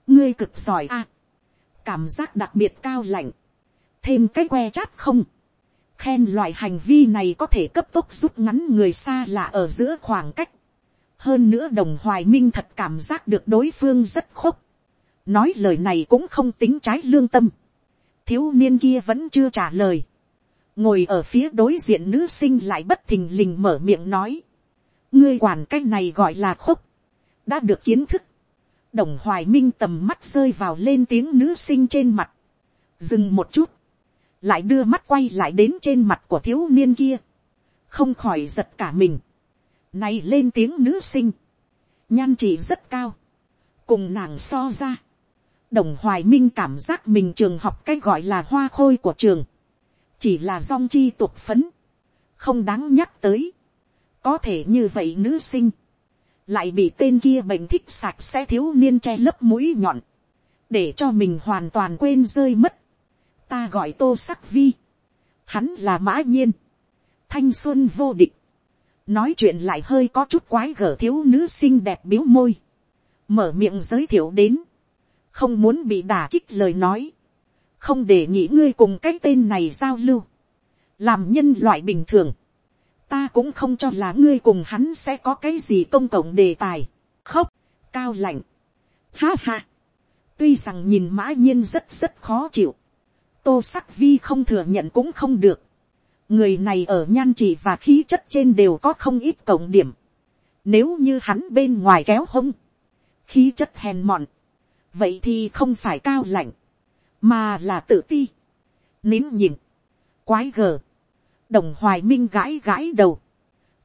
ngươi cực giỏi a, cảm giác đặc biệt cao lạnh, thêm cái que chát không, khen loại hành vi này có thể cấp tốc rút ngắn người xa lạ ở giữa khoảng cách, hơn nữa đồng hoài minh thật cảm giác được đối phương rất khúc, nói lời này cũng không tính trái lương tâm, thiếu niên kia vẫn chưa trả lời, ngồi ở phía đối diện nữ sinh lại bất thình lình mở miệng nói, ngươi quản cái này gọi là khúc, đã được kiến thức, đồng hoài minh tầm mắt rơi vào lên tiếng nữ sinh trên mặt, dừng một chút, lại đưa mắt quay lại đến trên mặt của thiếu niên kia, không khỏi giật cả mình, này lên tiếng nữ sinh, nhan trị rất cao, cùng nàng so ra, đồng hoài minh cảm giác mình trường học cái gọi là hoa khôi của trường, chỉ là dong chi tục phấn, không đáng nhắc tới. có thể như vậy nữ sinh, lại bị tên kia bệnh thích sạch sẽ thiếu niên che lấp mũi nhọn, để cho mình hoàn toàn quên rơi mất ta gọi tô sắc vi, hắn là mã nhiên, thanh xuân vô địch, nói chuyện lại hơi có chút quái gở thiếu nữ xinh đẹp biếu môi, mở miệng giới thiệu đến, không muốn bị đả kích lời nói, không để nghĩ ngươi cùng cái tên này giao lưu, làm nhân loại bình thường, ta cũng không cho là ngươi cùng hắn sẽ có cái gì công cộng đề tài, khóc, cao lạnh, ha ha, tuy rằng nhìn mã nhiên rất rất khó chịu, tô sắc vi không thừa nhận cũng không được, người này ở nhan trị và khí chất trên đều có không ít cộng điểm, nếu như hắn bên ngoài kéo hông, khí chất hèn mọn, vậy thì không phải cao lạnh, mà là tự ti, nín nhìn, quái gờ, đồng hoài minh gãi gãi đầu,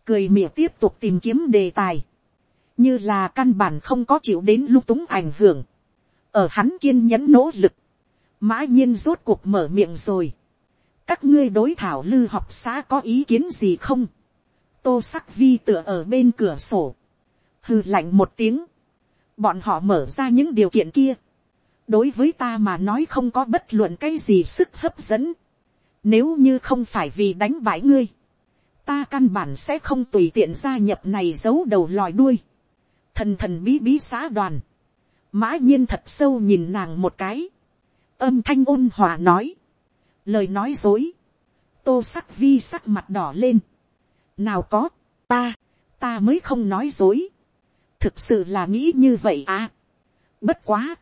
cười mỉa tiếp tục tìm kiếm đề tài, như là căn bản không có chịu đến lung túng ảnh hưởng, ở hắn kiên nhẫn nỗ lực, mã nhiên rốt cuộc mở miệng rồi, các ngươi đối thảo lư học xã có ý kiến gì không, tô sắc vi tựa ở bên cửa sổ, hư lạnh một tiếng, bọn họ mở ra những điều kiện kia, đối với ta mà nói không có bất luận cái gì sức hấp dẫn. Nếu như không phải vì đánh bại ngươi, ta căn bản sẽ không tùy tiện gia nhập này giấu đầu lòi đuôi. Thần thần bí bí xã đoàn. Mã nhiên thật sâu nhìn nàng một cái. Âm thanh ôn hòa nói. Lời nói dối. Tô sắc vi sắc mặt đỏ lên. Nào có, ta, ta mới không nói dối. Thực sự là nghĩ như vậy à. Bất quá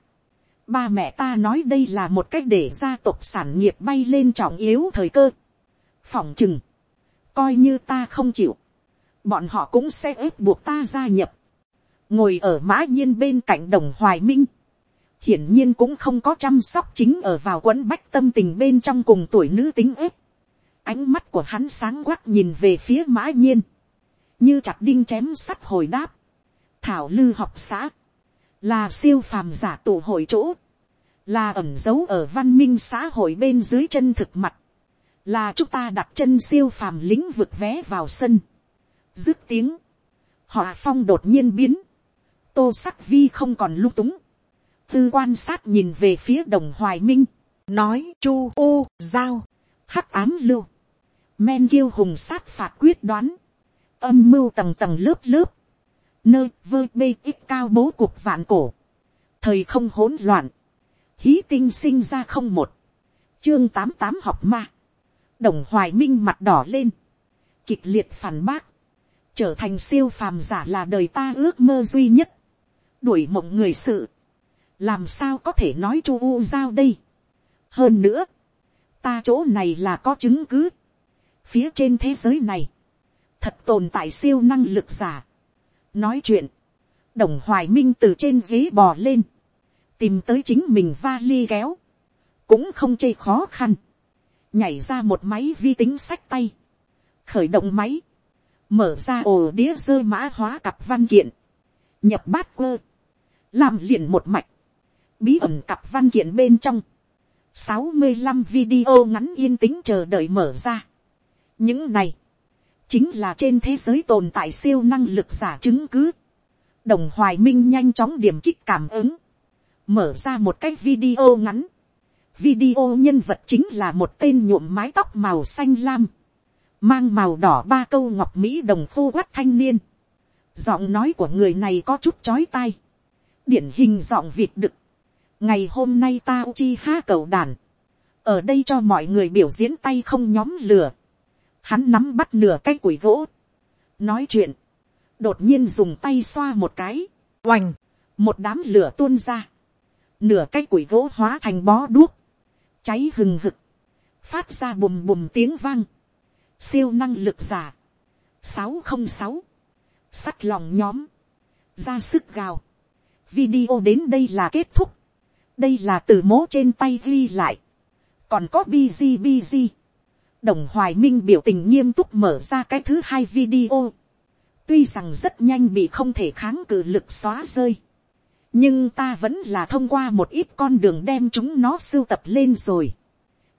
Ba mẹ ta nói đây là một cách để gia tộc sản nghiệp bay lên trọng yếu thời cơ. Phỏng chừng. Coi như ta không chịu. Bọn họ cũng sẽ ép buộc ta gia nhập. Ngồi ở mã nhiên bên cạnh đồng hoài minh. Hiển nhiên cũng không có chăm sóc chính ở vào quấn bách tâm tình bên trong cùng tuổi nữ tính ếp. Ánh mắt của hắn sáng quắc nhìn về phía mã nhiên. Như chặt đinh chém sắt hồi đáp. Thảo lư học xã là siêu phàm giả tụ hội chỗ, là ẩm dấu ở văn minh xã hội bên dưới chân thực mặt, là chúng ta đặt chân siêu phàm lĩnh vực vé vào sân. dứt tiếng, họ phong đột nhiên biến, tô sắc vi không còn lung túng, tư quan sát nhìn về phía đồng hoài minh, nói chu u giao, hắc ám lưu, men kiêu hùng sát phạt quyết đoán, âm mưu tầng tầng lớp lớp, nơi vơ bê ít cao bố cuộc vạn cổ, thời không hỗn loạn, hí tinh sinh ra không một, chương tám tám học ma, đồng hoài minh mặt đỏ lên, kịch liệt phản bác, trở thành siêu phàm giả là đời ta ước mơ duy nhất, đuổi mộng người sự, làm sao có thể nói chu u giao đây. hơn nữa, ta chỗ này là có chứng cứ, phía trên thế giới này, thật tồn tại siêu năng lực giả, nói chuyện, đồng hoài minh từ trên ghế bò lên, tìm tới chính mình vali kéo, cũng không chê khó khăn, nhảy ra một máy vi tính sách tay, khởi động máy, mở ra ổ đĩa rơi mã hóa cặp văn kiện, nhập bát quơ, làm liền một mạch, bí ẩn cặp văn kiện bên trong, sáu mươi 65 video ngắn yên tĩnh chờ đợi mở ra. những này, chính là trên thế giới tồn tại siêu năng lực giả chứng cứ. đồng hoài minh nhanh chóng điểm kích cảm ứng, mở ra một cái video ngắn, Video nhân vật chính là một tên nhuộm mái tóc màu xanh lam. Mang màu đỏ ba câu ngọc Mỹ đồng khô quắt thanh niên. Giọng nói của người này có chút chói tai. Điển hình giọng vịt đực. Ngày hôm nay ta chi ha cầu đàn. Ở đây cho mọi người biểu diễn tay không nhóm lửa. Hắn nắm bắt nửa cái củi gỗ. Nói chuyện. Đột nhiên dùng tay xoa một cái. Oành. Một đám lửa tuôn ra. Nửa cái củi gỗ hóa thành bó đuốc cháy hừng hực, phát ra bùm bùm tiếng vang, siêu năng lực giả, sáu không sáu, sắt lòng nhóm, ra sức gào, video đến đây là kết thúc, đây là từ mố trên tay ghi lại, còn có bg bg, đồng hoài minh biểu tình nghiêm túc mở ra cái thứ hai video, tuy rằng rất nhanh bị không thể kháng cự lực xóa rơi, nhưng ta vẫn là thông qua một ít con đường đem chúng nó sưu tập lên rồi.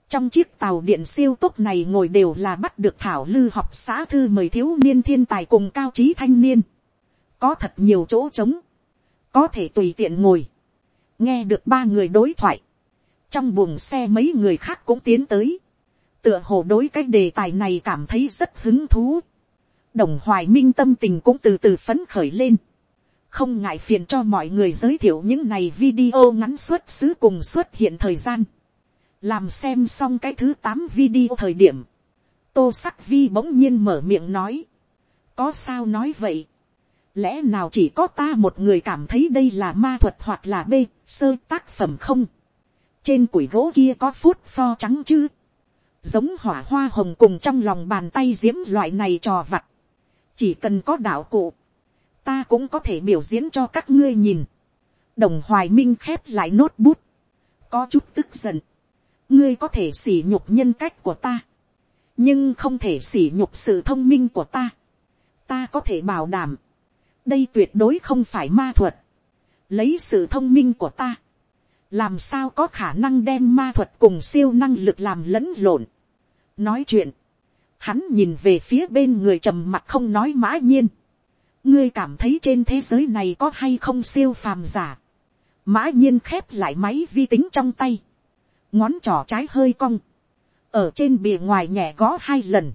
trong chiếc tàu điện siêu tốc này ngồi đều là bắt được thảo lư học xã thư mời thiếu niên thiên tài cùng cao trí thanh niên. có thật nhiều chỗ trống, có thể tùy tiện ngồi, nghe được ba người đối thoại, trong buồng xe mấy người khác cũng tiến tới, tựa hồ đối cái đề tài này cảm thấy rất hứng thú, đồng hoài minh tâm tình cũng từ từ phấn khởi lên, không ngại phiền cho mọi người giới thiệu những này video ngắn xuất xứ cùng xuất hiện thời gian. làm xem xong cái thứ tám video thời điểm, tô sắc vi bỗng nhiên mở miệng nói, có sao nói vậy, lẽ nào chỉ có ta một người cảm thấy đây là ma thuật hoặc là b sơ tác phẩm không, trên củi gỗ kia có phút pho trắng chứ, giống hỏa hoa hồng cùng trong lòng bàn tay diễm loại này trò vặt, chỉ cần có đạo cụ, ta cũng có thể biểu diễn cho các ngươi nhìn. đồng hoài minh khép lại nốt bút, có chút tức giận. ngươi có thể sỉ nhục nhân cách của ta, nhưng không thể sỉ nhục sự thông minh của ta. ta có thể bảo đảm, đây tuyệt đối không phải ma thuật, lấy sự thông minh của ta, làm sao có khả năng đem ma thuật cùng siêu năng lực làm lẫn lộn. nói chuyện, hắn nhìn về phía bên người trầm mặt không nói mã nhiên ngươi cảm thấy trên thế giới này có hay không siêu phàm giả. mã nhiên khép lại máy vi tính trong tay. ngón trỏ trái hơi cong. ở trên bìa ngoài nhẹ gõ hai lần.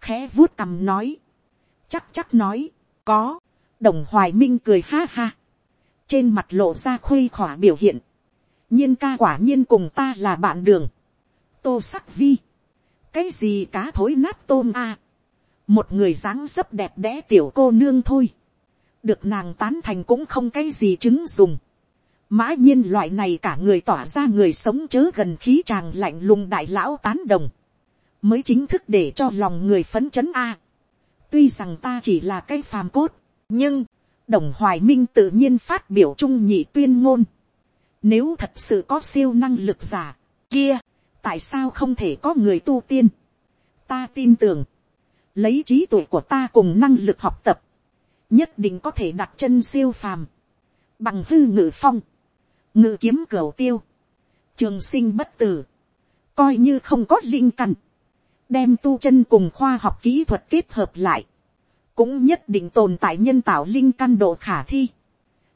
khẽ vuốt cằm nói. chắc chắc nói, có đồng hoài minh cười ha ha. trên mặt lộ ra khuây khỏa biểu hiện. nhiên ca quả nhiên cùng ta là bạn đường. tô sắc vi. cái gì cá thối nát tôm a một người dáng dấp đẹp đẽ tiểu cô nương thôi, được nàng tán thành cũng không cái gì chứng dùng. mã nhiên loại này cả người tỏa ra người sống chớ gần khí tràng lạnh lùng đại lão tán đồng, mới chính thức để cho lòng người phấn chấn a. tuy rằng ta chỉ là cái phàm cốt, nhưng, đồng hoài minh tự nhiên phát biểu trung nhị tuyên ngôn. Nếu thật sự có siêu năng lực giả, kia, tại sao không thể có người tu tiên? Ta tin tưởng, lấy trí tuệ của ta cùng năng lực học tập, nhất định có thể đặt chân siêu phàm, bằng hư ngự phong, ngự kiếm cửa tiêu, trường sinh bất tử, coi như không có linh căn, đem tu chân cùng khoa học kỹ thuật kết hợp lại, cũng nhất định tồn tại nhân tạo linh căn độ khả thi.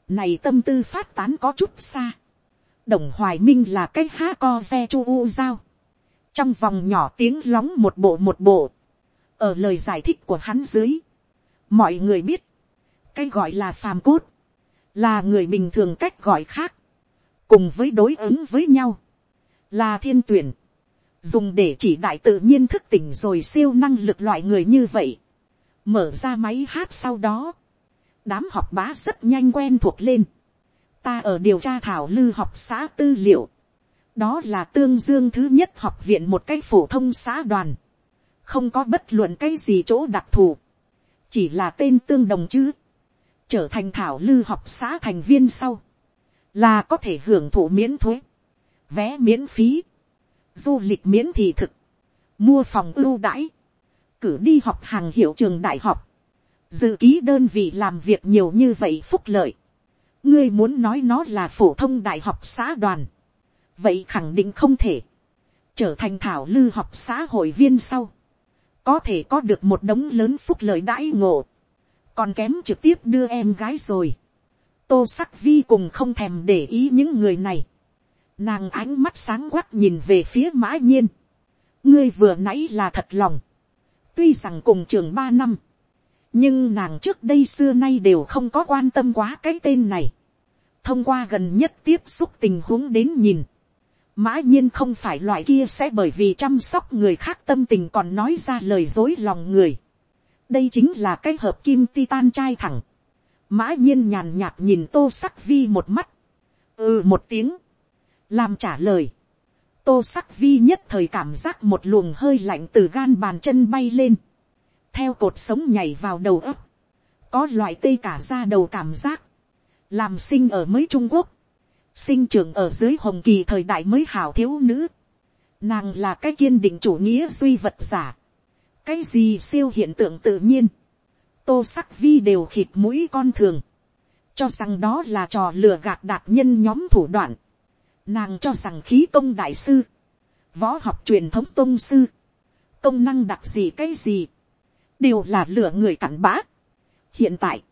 Này tâm tư phát tán có chút xa. Đồng hoài minh là cái há co ve chu u giao. Trong vòng nhỏ tiếng lóng một bộ một bộ. Ở lời giải thích của hắn dưới, mọi người biết, cái gọi là phàm cốt, là người bình thường cách gọi khác, cùng với đối ứng với nhau, là thiên tuyển, dùng để chỉ đại tự nhiên thức tỉnh rồi siêu năng lực loại người như vậy, mở ra máy hát sau đó, đám học bá rất nhanh quen thuộc lên, ta ở điều tra thảo lư học xã tư liệu, đó là tương dương thứ nhất học viện một cái phổ thông xã đoàn, không có bất luận cái gì chỗ đặc thù, chỉ là tên tương đồng chứ, trở thành thảo lư học xã thành viên sau, là có thể hưởng thụ miễn thuế, vé miễn phí, du lịch miễn thị thực, mua phòng ưu đãi, cử đi học hàng hiệu trường đại học, dự ký đơn vị làm việc nhiều như vậy phúc lợi, ngươi muốn nói nó là phổ thông đại học xã đoàn, vậy khẳng định không thể, trở thành thảo lư học xã hội viên sau, có thể có được một đống lớn phúc lợi đãi ngộ, còn kém trực tiếp đưa em gái rồi. tô sắc vi cùng không thèm để ý những người này, Nàng ánh mắt sáng quắc nhìn về phía mã nhiên. ngươi vừa nãy là thật lòng tuy rằng cùng trường ba năm, nhưng nàng trước đây xưa nay đều không có quan tâm quá cái tên này. thông qua gần nhất tiếp xúc tình huống đến nhìn, mã nhiên không phải loại kia sẽ bởi vì chăm sóc người khác tâm tình còn nói ra lời dối lòng người. đây chính là cái hợp kim titan trai thẳng. mã nhiên nhàn nhạt nhìn tô sắc vi một mắt. ừ một tiếng. làm trả lời tô sắc vi nhất thời cảm giác một luồng hơi lạnh từ gan bàn chân bay lên. theo cột sống nhảy vào đầu ấp. có loại tê cả ra đầu cảm giác. làm sinh ở mới trung quốc sinh trưởng ở dưới hồng kỳ thời đại mới hảo thiếu nữ, nàng là cái kiên định chủ nghĩa duy vật giả, cái gì siêu hiện tượng tự nhiên, tô sắc vi đều khịt mũi con thường, cho rằng đó là trò lừa gạt đạt nhân nhóm thủ đoạn, nàng cho rằng khí công đại sư, võ học truyền thống tôn sư, công năng đặc gì cái gì, đều là lửa người cặn bã. hiện tại,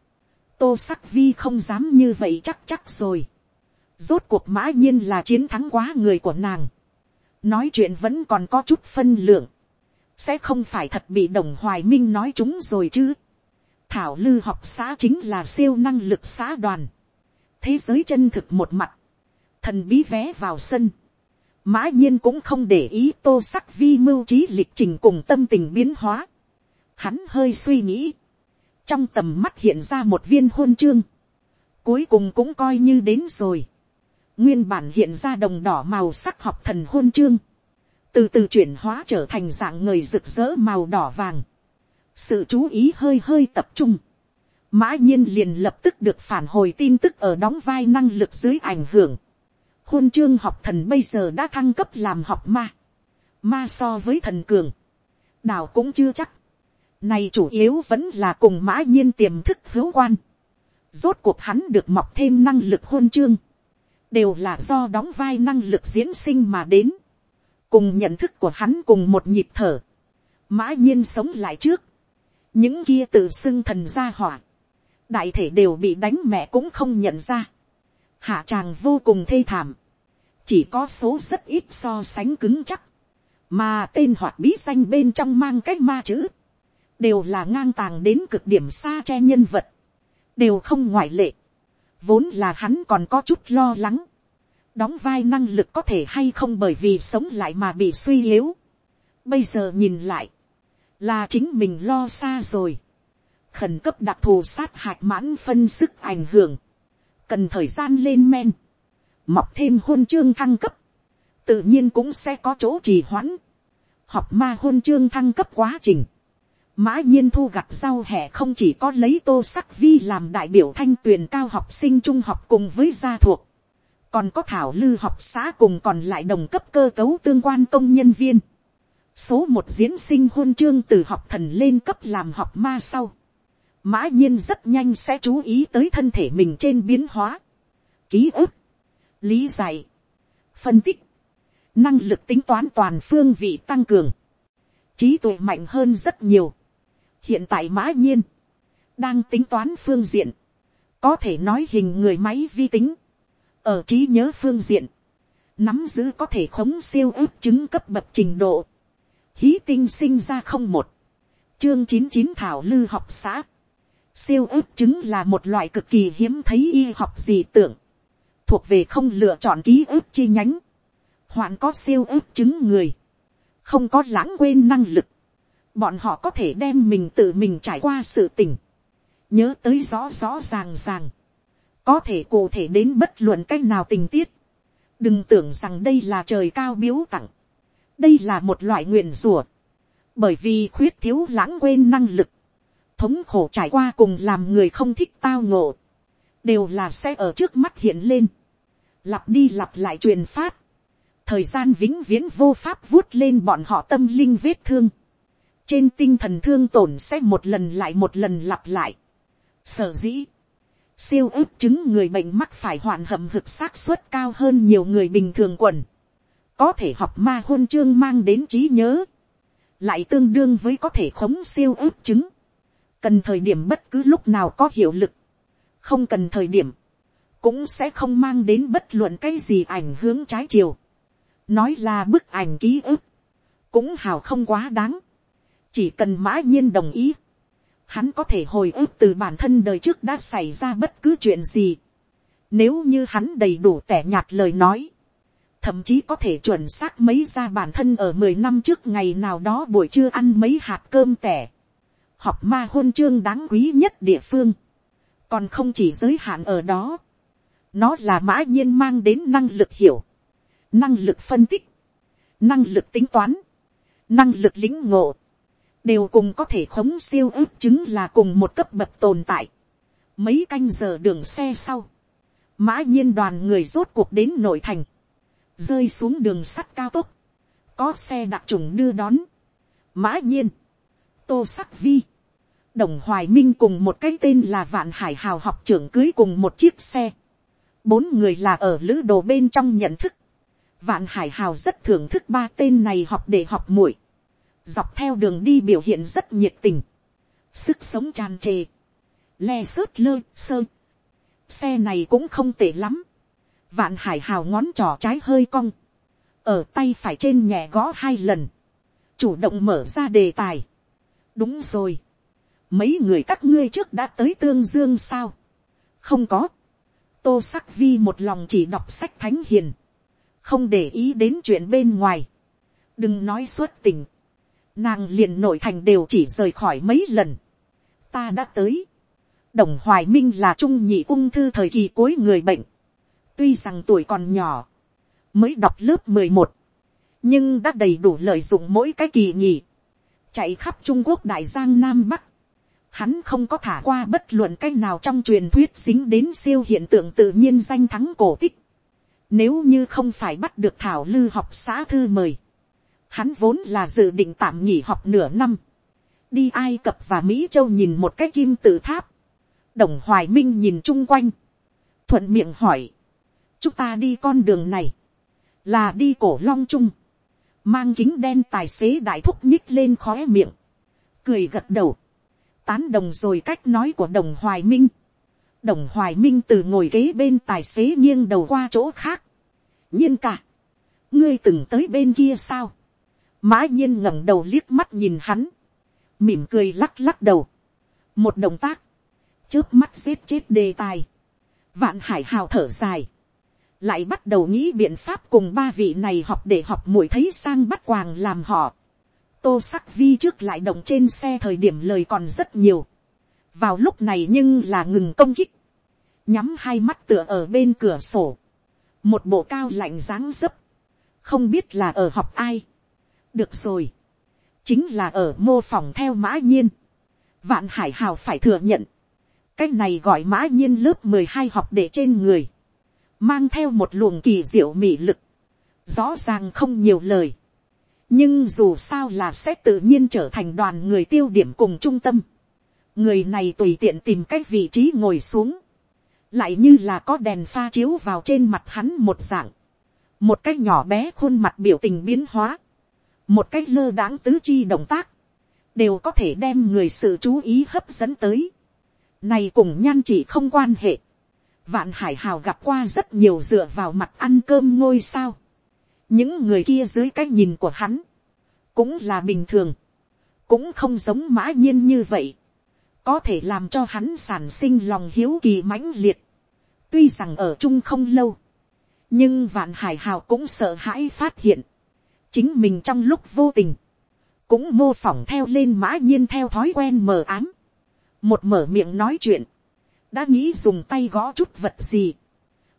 tô sắc vi không dám như vậy chắc chắc rồi. Rốt cuộc mã nhiên là chiến thắng quá người của nàng. Nói chuyện vẫn còn có chút phân lượng. Sẽ không phải thật bị đồng hoài minh nói chúng rồi chứ. Thảo lư học xã chính là siêu năng lực xã đoàn. Thế giới chân thực một mặt. Thần bí vé vào sân. Mã nhiên cũng không để ý tô sắc vi mưu trí lịch trình cùng tâm tình biến hóa. Hắn hơi suy nghĩ. Trong tầm mắt hiện ra một viên hôn chương. Cuối cùng cũng coi như đến rồi nguyên bản hiện ra đồng đỏ màu sắc học thần hôn chương, từ từ chuyển hóa trở thành dạng người rực rỡ màu đỏ vàng, sự chú ý hơi hơi tập trung, mã nhiên liền lập tức được phản hồi tin tức ở đóng vai năng lực dưới ảnh hưởng, hôn chương học thần bây giờ đã thăng cấp làm học ma, ma so với thần cường, nào cũng chưa chắc, này chủ yếu vẫn là cùng mã nhiên tiềm thức hữu quan, rốt cuộc hắn được mọc thêm năng lực hôn chương, đều là do đóng vai năng lực diễn sinh mà đến, cùng nhận thức của hắn cùng một nhịp thở, mã nhiên sống lại trước, những kia tự xưng thần gia hỏa, đại thể đều bị đánh mẹ cũng không nhận ra, hạ tràng vô cùng thê thảm, chỉ có số rất ít so sánh cứng chắc, mà tên hoạt bí danh bên trong mang cái ma chữ, đều là ngang tàng đến cực điểm xa che nhân vật, đều không ngoại lệ. Vốn là hắn còn có chút lo lắng, đóng vai năng lực có thể hay không bởi vì sống lại mà bị suy yếu. Bây giờ nhìn lại, là chính mình lo xa rồi. khẩn cấp đặc thù sát hạch mãn phân sức ảnh hưởng, cần thời gian lên men, mọc thêm hôn chương thăng cấp, tự nhiên cũng sẽ có chỗ trì hoãn, học ma hôn chương thăng cấp quá trình, Mã nhiên thu gặt rau hè không chỉ có lấy tô sắc vi làm đại biểu thanh tuyển cao học sinh trung học cùng với gia thuộc. Còn có thảo lư học xã cùng còn lại đồng cấp cơ cấu tương quan công nhân viên. Số một diễn sinh hôn chương từ học thần lên cấp làm học ma sau. Mã nhiên rất nhanh sẽ chú ý tới thân thể mình trên biến hóa. Ký ức. Lý giải. Phân tích. Năng lực tính toán toàn phương vị tăng cường. Trí tuệ mạnh hơn rất nhiều hiện tại mã nhiên, đang tính toán phương diện, có thể nói hình người máy vi tính, ở trí nhớ phương diện, nắm giữ có thể khống siêu ước chứng cấp bậc trình độ, hí tinh sinh ra không một, chương chín chín thảo lư học xã, siêu ước chứng là một loại cực kỳ hiếm thấy y học gì tưởng, thuộc về không lựa chọn ký ức chi nhánh, hoạn có siêu ước chứng người, không có lãng quên năng lực, bọn họ có thể đem mình tự mình trải qua sự tình, nhớ tới rõ rõ ràng ràng, có thể cụ thể đến bất luận c á c h nào tình tiết, đừng tưởng rằng đây là trời cao biếu tặng, đây là một loại nguyện rùa, bởi vì khuyết thiếu lãng quên năng lực, thống khổ trải qua cùng làm người không thích tao ngộ, đều là sẽ ở trước mắt hiện lên, lặp đi lặp lại truyền phát, thời gian vĩnh viễn vô pháp vuốt lên bọn họ tâm linh vết thương, trên tinh thần thương tổn sẽ một lần lại một lần lặp lại. Sở dĩ, siêu ước chứng người bệnh mắc phải hoạn hầm hực xác suất cao hơn nhiều người bình thường quần. Có thể học ma hôn chương mang đến trí nhớ. Lại tương đương với có thể khống siêu ước chứng. Cần thời điểm bất cứ lúc nào có hiệu lực. Không cần thời điểm. cũng sẽ không mang đến bất luận cái gì ảnh hướng trái chiều. nói là bức ảnh ký ức, cũng hào không quá đáng. chỉ cần mã nhiên đồng ý, hắn có thể hồi ức từ bản thân đời trước đã xảy ra bất cứ chuyện gì. nếu như hắn đầy đủ tẻ nhạt lời nói, thậm chí có thể chuẩn xác mấy ra bản thân ở mười năm trước ngày nào đó buổi trưa ăn mấy hạt cơm tẻ học ma hôn chương đáng quý nhất địa phương. còn không chỉ giới hạn ở đó. nó là mã nhiên mang đến năng lực hiểu, năng lực phân tích, năng lực tính toán, năng lực lĩnh ngộ, đều cùng có thể khống siêu ước chứng là cùng một cấp bậc tồn tại. mấy canh giờ đường xe sau, mã nhiên đoàn người rốt cuộc đến nội thành, rơi xuống đường sắt cao tốc, có xe đặc trùng đưa đón, mã nhiên, tô sắc vi, đồng hoài minh cùng một cái tên là vạn hải hào học trưởng cưới cùng một chiếc xe, bốn người là ở lữ đồ bên trong nhận thức, vạn hải hào rất thưởng thức ba tên này học để học muội, dọc theo đường đi biểu hiện rất nhiệt tình, sức sống tràn trề, le sớt lơ sơ, xe này cũng không tệ lắm, vạn hải hào ngón trỏ trái hơi cong, ở tay phải trên nhẹ gõ hai lần, chủ động mở ra đề tài đúng rồi, mấy người các ngươi trước đã tới tương dương sao, không có, tô sắc vi một lòng chỉ đọc sách thánh hiền, không để ý đến chuyện bên ngoài, đừng nói suốt tình, nàng liền nội thành đều chỉ rời khỏi mấy lần, ta đã tới, đồng hoài minh là trung nhị ung thư thời kỳ cuối người bệnh, tuy rằng tuổi còn nhỏ, mới đọc lớp mười một, nhưng đã đầy đủ lợi dụng mỗi cái kỳ nghỉ, chạy khắp trung quốc đại giang nam bắc, hắn không có thả qua bất luận cái nào trong truyền thuyết dính đến siêu hiện tượng tự nhiên danh thắng cổ tích. Nếu như không phải bắt được thảo lư học xã thư mời, hắn vốn là dự định tạm nghỉ học nửa năm, đi ai cập và mỹ châu nhìn một cái kim tự tháp, đồng hoài minh nhìn chung quanh, thuận miệng hỏi, chúng ta đi con đường này, là đi cổ long trung, mang kính đen tài xế đại thúc nhích lên khóe miệng, cười gật đầu, tán đồng rồi cách nói của đồng hoài minh, đồng hoài minh từ ngồi kế bên tài xế nghiêng đầu qua chỗ khác, nhiên cả, ngươi từng tới bên kia sao, mã nhiên ngẩng đầu liếc mắt nhìn hắn, mỉm cười lắc lắc đầu, một động tác, trước mắt giết chết đề tài, vạn hải hào thở dài, lại bắt đầu nghĩ biện pháp cùng ba vị này học để học mũi thấy sang bắt quàng làm họ. tô sắc vi trước lại động trên xe thời điểm lời còn rất nhiều. vào lúc này nhưng là ngừng công kích. nhắm hai mắt tựa ở bên cửa sổ. một bộ cao lạnh dáng dấp. không biết là ở học ai. được rồi. chính là ở mô phỏng theo mã nhiên. vạn hải hào phải thừa nhận. cái này gọi mã nhiên lớp mười hai học để trên người mang theo một luồng kỳ diệu mị lực, rõ ràng không nhiều lời, nhưng dù sao là sẽ tự nhiên trở thành đoàn người tiêu điểm cùng trung tâm, người này tùy tiện tìm cái vị trí ngồi xuống, lại như là có đèn pha chiếu vào trên mặt hắn một dạng, một cái nhỏ bé khuôn mặt biểu tình biến hóa, một cái lơ đáng tứ chi động tác, đều có thể đem người sự chú ý hấp dẫn tới. Này cùng nhan chỉ không quan hệ. Vạn hải hào gặp qua rất nhiều dựa vào mặt ăn cơm ngôi sao. Những người kia dưới cái nhìn của hắn. Cũng là bình thường. Cũng không giống mã nhiên như vậy. Có thể làm cho hắn sản sinh lòng hiếu kỳ mãnh liệt. Tuy rằng ở chung không lâu. Nhưng vạn hải hào cũng sợ hãi phát hiện. Chính mình trong lúc vô tình. Cũng mô phỏng theo lên mã nhiên theo thói quen mờ ám. Một mở miệng nói chuyện đã nghĩ dùng tay gõ chút vật gì,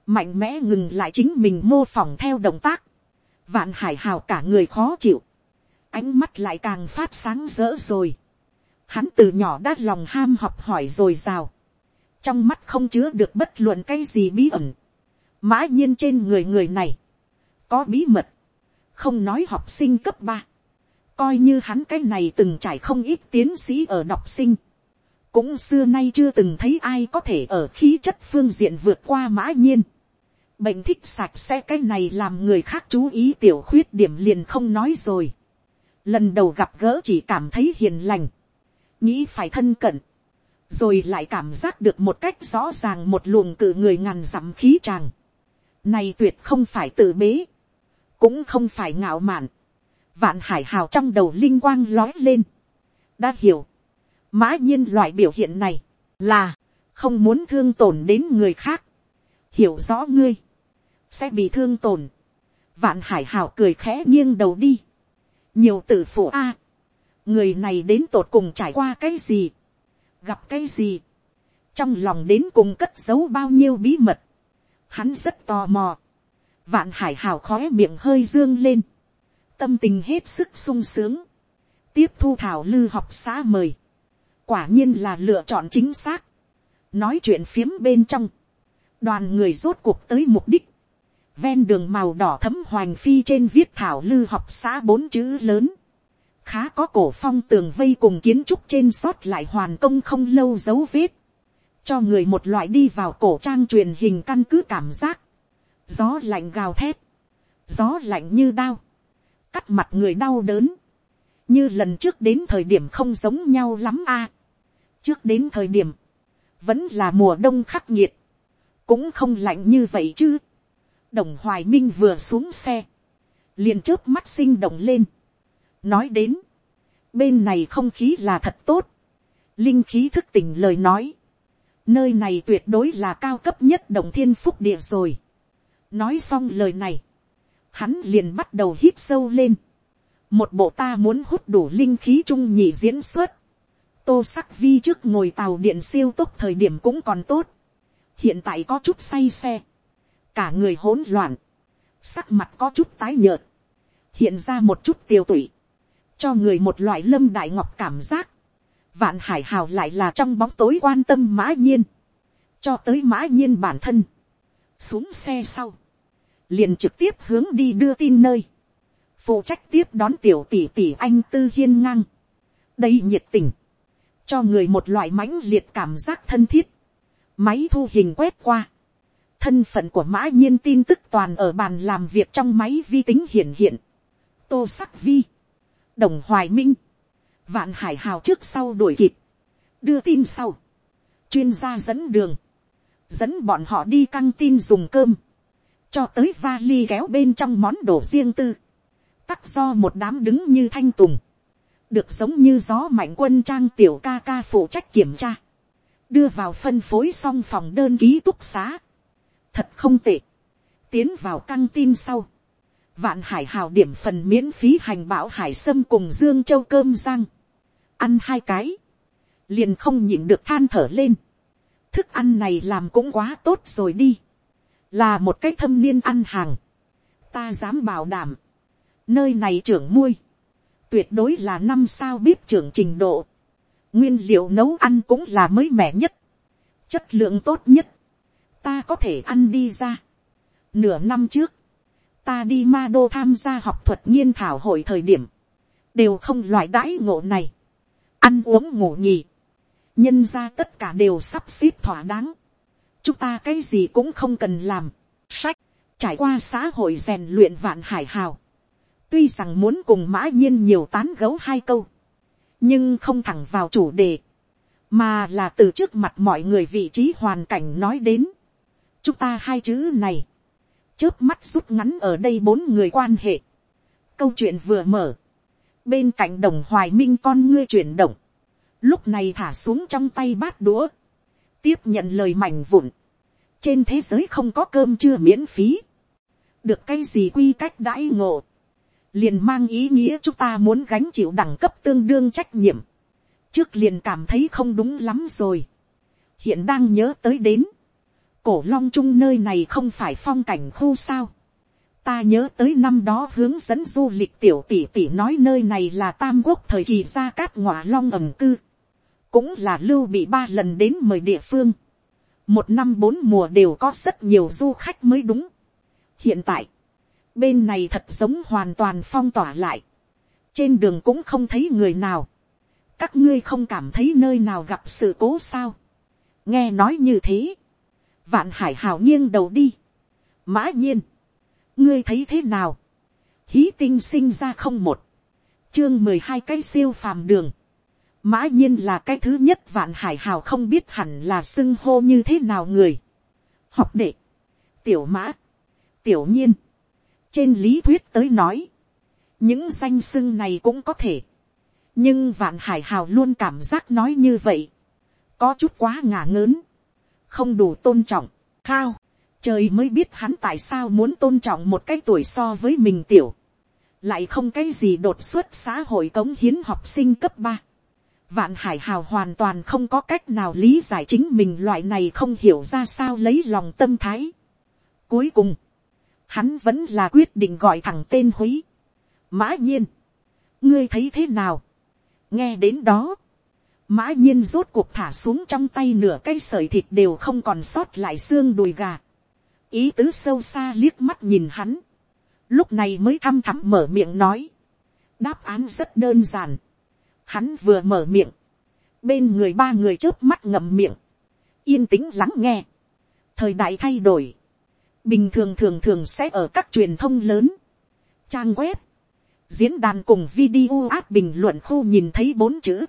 mạnh mẽ ngừng lại chính mình mô phỏng theo động tác, vạn hải hào cả người khó chịu, ánh mắt lại càng phát sáng rỡ rồi, hắn từ nhỏ đã lòng ham học hỏi rồi rào, trong mắt không chứa được bất luận cái gì bí ẩn, mã nhiên trên người người này, có bí mật, không nói học sinh cấp ba, coi như hắn cái này từng trải không ít tiến sĩ ở đọc sinh, cũng xưa nay chưa từng thấy ai có thể ở khí chất phương diện vượt qua mã nhiên. Bệnh thích sạch sẽ cái này làm người khác chú ý tiểu khuyết điểm liền không nói rồi. Lần đầu gặp gỡ chỉ cảm thấy hiền lành. Nghĩ phải thân cận. rồi lại cảm giác được một cách rõ ràng một luồng cử người ngàn dặm khí tràng. Này tuyệt không phải tự bế, cũng không phải ngạo mạn. Vạn hải hào trong đầu linh quang lói lên. Đã hiểu, mã nhiên loại biểu hiện này là không muốn thương tổn đến người khác. Hiểu rõ ngươi, sẽ bị thương tổn. Vạn hải hào cười khẽ nghiêng đầu đi. Nhiều tử phụ a. Người này đến tột cùng trải qua cái gì, gặp cái gì, trong lòng đến cùng cất giấu bao nhiêu bí mật, hắn rất tò mò, vạn hải hào khói miệng hơi dương lên, tâm tình hết sức sung sướng, tiếp thu thảo lư học xã mời, quả nhiên là lựa chọn chính xác, nói chuyện phiếm bên trong, đoàn người rốt cuộc tới mục đích, ven đường màu đỏ thấm hoành phi trên viết thảo lư học xã bốn chữ lớn, khá có cổ phong tường vây cùng kiến trúc trên sót lại hoàn công không lâu dấu vết, cho người một loại đi vào cổ trang truyền hình căn cứ cảm giác, gió lạnh gào thét, gió lạnh như đao, cắt mặt người đau đớn, như lần trước đến thời điểm không giống nhau lắm a, trước đến thời điểm, vẫn là mùa đông khắc nghiệt, cũng không lạnh như vậy chứ, đồng hoài minh vừa xuống xe, liền trước mắt sinh động lên, nói đến, bên này không khí là thật tốt, linh khí thức tỉnh lời nói, nơi này tuyệt đối là cao cấp nhất đồng thiên phúc địa rồi. nói xong lời này, hắn liền bắt đầu hít sâu lên, một bộ ta muốn hút đủ linh khí trung nhị diễn xuất, tô sắc vi trước ngồi tàu điện siêu tốc thời điểm cũng còn tốt, hiện tại có chút say xe, cả người hỗn loạn, sắc mặt có chút tái nhợt, hiện ra một chút tiêu tụy, cho người một loại lâm đại ngọc cảm giác, vạn hải hào lại là trong bóng tối quan tâm mã nhiên, cho tới mã nhiên bản thân, xuống xe sau, liền trực tiếp hướng đi đưa tin nơi, phụ trách tiếp đón tiểu tỷ tỷ anh tư hiên ngang, đây nhiệt tình, cho người một loại mãnh liệt cảm giác thân thiết, máy thu hình quét qua, thân phận của mã nhiên tin tức toàn ở bàn làm việc trong máy vi tính hiện hiện, tô sắc vi, đồng hoài minh, vạn hải hào trước sau đuổi kịp, đưa tin sau, chuyên gia dẫn đường, dẫn bọn họ đi căng tin dùng cơm, cho tới vali kéo bên trong món đồ riêng tư, tắc do một đám đứng như thanh tùng, được giống như gió mạnh quân trang tiểu ca ca phụ trách kiểm tra, đưa vào phân phối xong phòng đơn ký túc xá, thật không tệ, tiến vào căng tin sau, vạn hải hào điểm phần miễn phí hành bảo hải sâm cùng dương châu cơm rang, ăn hai cái, liền không nhịn được than thở lên, thức ăn này làm cũng quá tốt rồi đi, là một cái thâm niên ăn hàng, ta dám bảo đảm, nơi này trưởng muôi, tuyệt đối là năm sao bếp trưởng trình độ, nguyên liệu nấu ăn cũng là mới mẻ nhất, chất lượng tốt nhất, ta có thể ăn đi ra. Nửa năm trước, ta đi ma đô tham gia học thuật nghiên thảo hội thời điểm, đều không loại đãi ngộ này, ăn uống ngủ nhì, nhân ra tất cả đều sắp xếp thỏa đáng, chúng ta cái gì cũng không cần làm, sách, trải qua xã hội rèn luyện vạn hải hào, tuy rằng muốn cùng mã nhiên nhiều tán gấu hai câu, nhưng không thẳng vào chủ đề, mà là từ trước mặt mọi người vị trí hoàn cảnh nói đến, chúng ta hai chữ này, trước mắt rút ngắn ở đây bốn người quan hệ. Câu chuyện vừa mở. Bên cạnh đồng hoài minh con ngươi chuyển động. Lúc này thả xuống trong tay bát đũa. Tiếp nhận lời mảnh vụn. Trên thế giới không có cơm chưa miễn phí. Được cái gì quy cách đãi ngộ. Liền mang ý nghĩa chúng ta muốn gánh chịu đẳng cấp tương đương trách nhiệm. Trước liền cảm thấy không đúng lắm rồi. Hiện đang nhớ tới đến cổ long trung nơi này không phải phong cảnh khu sao. ta nhớ tới năm đó hướng dẫn du lịch tiểu tỷ tỷ nói nơi này là tam quốc thời kỳ gia cát ngọa long ẩm cư. cũng là lưu bị ba lần đến mời địa phương. một năm bốn mùa đều có rất nhiều du khách mới đúng. hiện tại, bên này thật giống hoàn toàn phong tỏa lại. trên đường cũng không thấy người nào. các ngươi không cảm thấy nơi nào gặp sự cố sao. nghe nói như thế Vạn hải hào nghiêng đầu đi. Mã nhiên. Ngươi thấy thế nào? Hí tinh sinh ra không một. Chương mười hai cái siêu phàm đường. mã nhiên là cái thứ nhất vạn hải hào không biết hẳn là xưng hô như thế nào người. học đệ, tiểu mã, tiểu nhiên, trên lý thuyết tới nói, những danh sưng này cũng có thể, nhưng vạn hải hào luôn cảm giác nói như vậy, có chút quá ngả ngớn, không đủ tôn trọng, khao, trời mới biết hắn tại sao muốn tôn trọng một cái tuổi so với mình tiểu, lại không cái gì đột xuất xã hội cống hiến học sinh cấp ba. Vạn hải hào hoàn toàn không có cách nào lý giải chính mình loại này không hiểu ra sao lấy lòng tâm thái. Cuối cùng, hắn vẫn là quyết định gọi thẳng tên húy. Mã nhiên, ngươi thấy thế nào? nghe đến đó, mã nhiên rốt cuộc thả xuống trong tay nửa cây sợi thịt đều không còn sót lại xương đùi gà. ý tứ sâu xa liếc mắt nhìn hắn, lúc này mới thăm thắm mở miệng nói. đáp án rất đơn giản. hắn vừa mở miệng, bên người ba người chớp mắt ngậm miệng, yên tĩnh lắng nghe. thời đại thay đổi, bình thường thường thường sẽ ở các truyền thông lớn, trang web, diễn đàn cùng video áp bình luận khu nhìn thấy bốn chữ,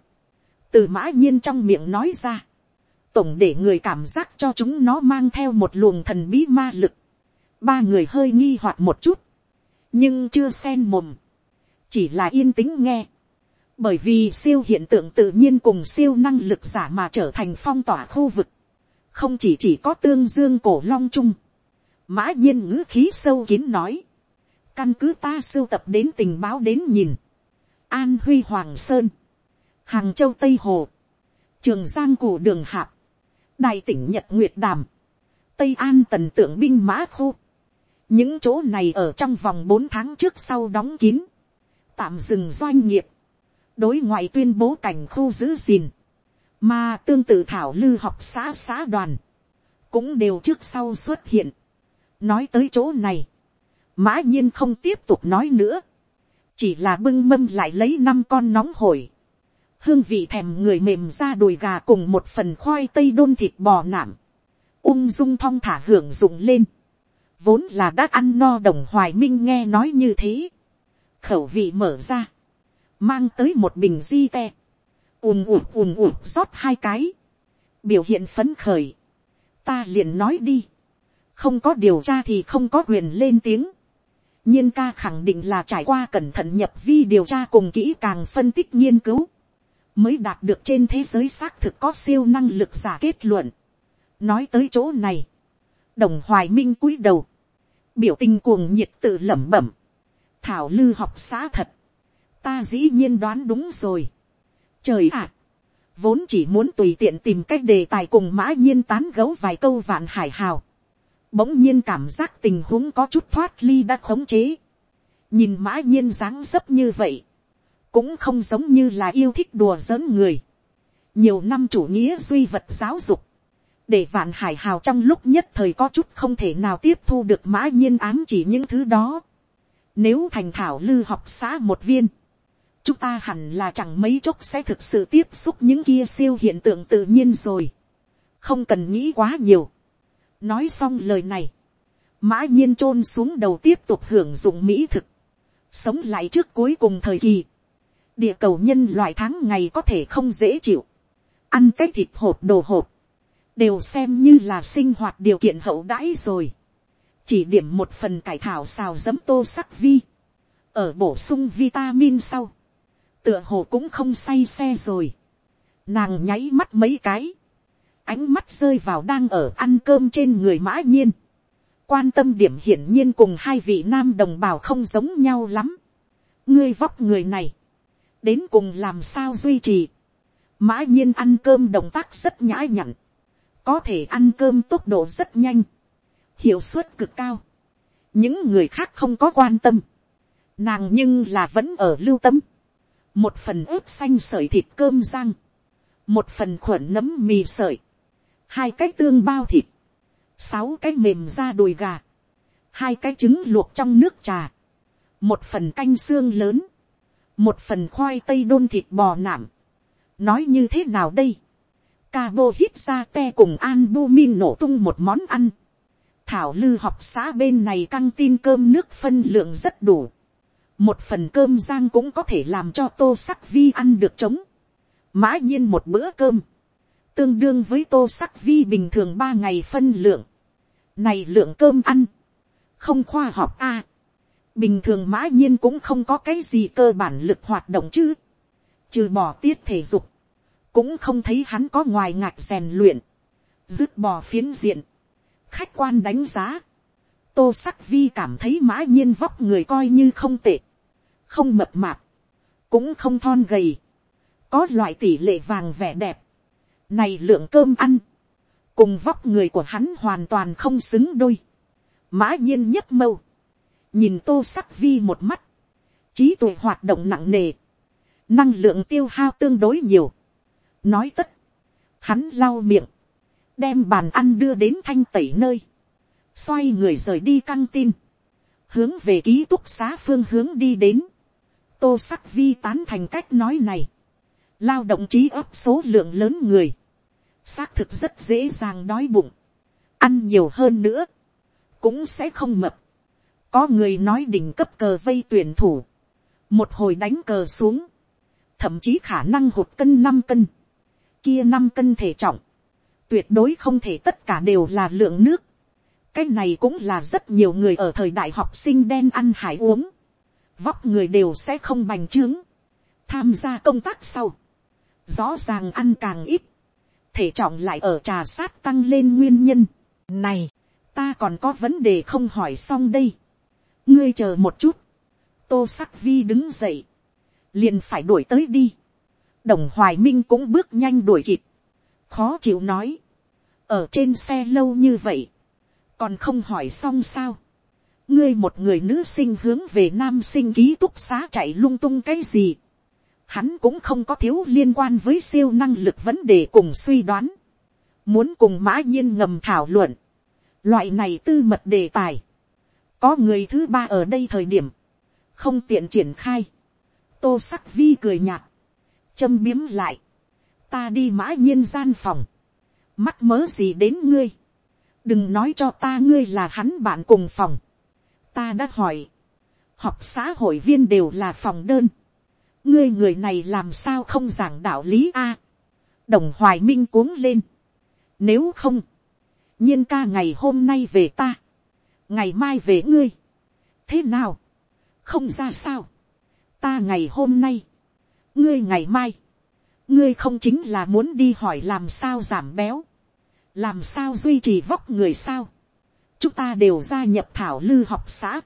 từ mã nhiên trong miệng nói ra, tổng để người cảm giác cho chúng nó mang theo một luồng thần bí ma lực, ba người hơi nghi hoặc một chút, nhưng chưa sen mồm, chỉ là yên tĩnh nghe, bởi vì siêu hiện tượng tự nhiên cùng siêu năng lực giả mà trở thành phong tỏa khu vực, không chỉ chỉ có tương dương cổ long trung mã nhiên ngữ khí sâu kín nói, căn cứ ta sưu tập đến tình báo đến nhìn, an huy hoàng sơn, hàng châu tây hồ, trường giang cổ đường hạp, đài tỉnh nhật nguyệt đàm, tây an tần tượng binh mã khu, những chỗ này ở trong vòng bốn tháng trước sau đóng kín, tạm dừng doanh nghiệp, đối ngoại tuyên bố cảnh khu giữ gìn, mà tương tự thảo lư học xã xã đoàn, cũng đều trước sau xuất hiện nói tới chỗ này, mã nhiên không tiếp tục nói nữa, chỉ là bưng mâm lại lấy năm con nóng hổi, hương vị thèm người mềm ra đùi gà cùng một phần khoai tây đôn thịt bò nảm, ung dung thong thả hưởng dụng lên, vốn là đã ăn no đồng hoài minh nghe nói như thế, khẩu vị mở ra, mang tới một bình di te, ùm ùm ùm ùm rót hai cái, biểu hiện phấn khởi, ta liền nói đi, không có điều tra thì không có quyền lên tiếng, nhiên ca khẳng định là trải qua cẩn thận nhập vi điều tra cùng kỹ càng phân tích nghiên cứu, mới đạt được trên thế giới xác thực có siêu năng lực giả kết luận. nói tới chỗ này, đồng hoài minh cúi đầu, biểu tình cuồng nhiệt tự lẩm bẩm, thảo lư học xã thật, ta dĩ nhiên đoán đúng rồi. trời ạ, vốn chỉ muốn tùy tiện tìm cách đề tài cùng mã nhiên tán gấu vài câu vạn hải hào, bỗng nhiên cảm giác tình huống có chút thoát ly đã khống chế, nhìn mã nhiên dáng dấp như vậy, cũng không giống như là yêu thích đùa giỡn người, nhiều năm chủ nghĩa duy vật giáo dục, để vạn hải hào trong lúc nhất thời có chút không thể nào tiếp thu được mã nhiên ám chỉ những thứ đó. Nếu thành thảo lư học xã một viên, chúng ta hẳn là chẳng mấy chốc sẽ thực sự tiếp xúc những kia siêu hiện tượng tự nhiên rồi. không cần nghĩ quá nhiều nói xong lời này, mã nhiên t r ô n xuống đầu tiếp tục hưởng dụng mỹ thực, sống lại trước cuối cùng thời kỳ, địa cầu nhân loại tháng ngày có thể không dễ chịu, ăn cái thịt hộp đồ hộp, đều xem như là sinh hoạt điều kiện hậu đãi rồi, chỉ điểm một phần cải thảo xào giấm tô sắc vi, ở bổ sung vitamin sau, tựa hồ cũng không say xe rồi, nàng nháy mắt mấy cái, ánh mắt rơi vào đang ở ăn cơm trên người mã nhiên. quan tâm điểm hiển nhiên cùng hai vị nam đồng bào không giống nhau lắm. ngươi vóc người này, đến cùng làm sao duy trì. mã nhiên ăn cơm động tác rất nhã nhặn, có thể ăn cơm tốc độ rất nhanh, hiệu suất cực cao. những người khác không có quan tâm, nàng nhưng là vẫn ở lưu tâm. một phần ướp xanh sợi thịt cơm rang, một phần khuẩn nấm mì sợi, hai cái tương bao thịt, sáu cái mềm da đùi gà, hai cái trứng luộc trong nước trà, một phần canh xương lớn, một phần khoai tây đôn thịt bò nạm. nói như thế nào đây, ca bô hít ra te cùng albumin nổ tung một món ăn. thảo lư học xã bên này căng tin cơm nước phân lượng rất đủ. một phần cơm rang cũng có thể làm cho tô sắc vi ăn được trống. mã nhiên một bữa cơm, tương đương với tô sắc vi bình thường ba ngày phân lượng, này lượng cơm ăn, không khoa học a, bình thường mã nhiên cũng không có cái gì cơ bản lực hoạt động chứ, trừ bỏ tiết thể dục, cũng không thấy hắn có ngoài ngạc rèn luyện, dứt bỏ phiến diện, khách quan đánh giá, tô sắc vi cảm thấy mã nhiên vóc người coi như không tệ, không mập mạp, cũng không thon gầy, có loại tỷ lệ vàng vẻ đẹp, này lượng cơm ăn, cùng vóc người của hắn hoàn toàn không xứng đôi, mã nhiên nhấc mâu, nhìn tô sắc vi một mắt, trí tuệ hoạt động nặng nề, năng lượng tiêu hao tương đối nhiều, nói tất, hắn lau miệng, đem bàn ăn đưa đến thanh tẩy nơi, xoay người rời đi căng tin, hướng về ký túc xá phương hướng đi đến, tô sắc vi tán thành cách nói này, lao động trí ấp số lượng lớn người, xác thực rất dễ dàng đói bụng, ăn nhiều hơn nữa, cũng sẽ không mập. có người nói đỉnh cấp cờ vây tuyển thủ, một hồi đánh cờ xuống, thậm chí khả năng hụt cân năm cân, kia năm cân thể trọng, tuyệt đối không thể tất cả đều là lượng nước. cái này cũng là rất nhiều người ở thời đại học sinh đen ăn hải uống, vóc người đều sẽ không bành trướng, tham gia công tác sau, rõ ràng ăn càng ít, thể trọng lại ở trà sát tăng lên nguyên nhân. này, ta còn có vấn đề không hỏi xong đây. ngươi chờ một chút, tô sắc vi đứng dậy, liền phải đuổi tới đi. đồng hoài minh cũng bước nhanh đuổi kịp, khó chịu nói, ở trên xe lâu như vậy, còn không hỏi xong sao. ngươi một người nữ sinh hướng về nam sinh ký túc xá chạy lung tung cái gì hắn cũng không có thiếu liên quan với siêu năng lực vấn đề cùng suy đoán, muốn cùng mã nhiên ngầm thảo luận, loại này tư mật đề tài, có người thứ ba ở đây thời điểm, không tiện triển khai, tô sắc vi cười nhạt, châm biếm lại, ta đi mã nhiên gian phòng, mắc mớ gì đến ngươi, đừng nói cho ta ngươi là hắn bạn cùng phòng, ta đã hỏi, học xã hội viên đều là phòng đơn, ngươi người này làm sao không giảng đạo lý a. đồng hoài minh cuống lên. nếu không, nhiên ca ngày hôm nay về ta, ngày mai về ngươi. thế nào, không ra sao, ta ngày hôm nay, ngươi ngày mai, ngươi không chính là muốn đi hỏi làm sao giảm béo, làm sao duy trì vóc người sao, chúng ta đều gia nhập thảo lư học xã,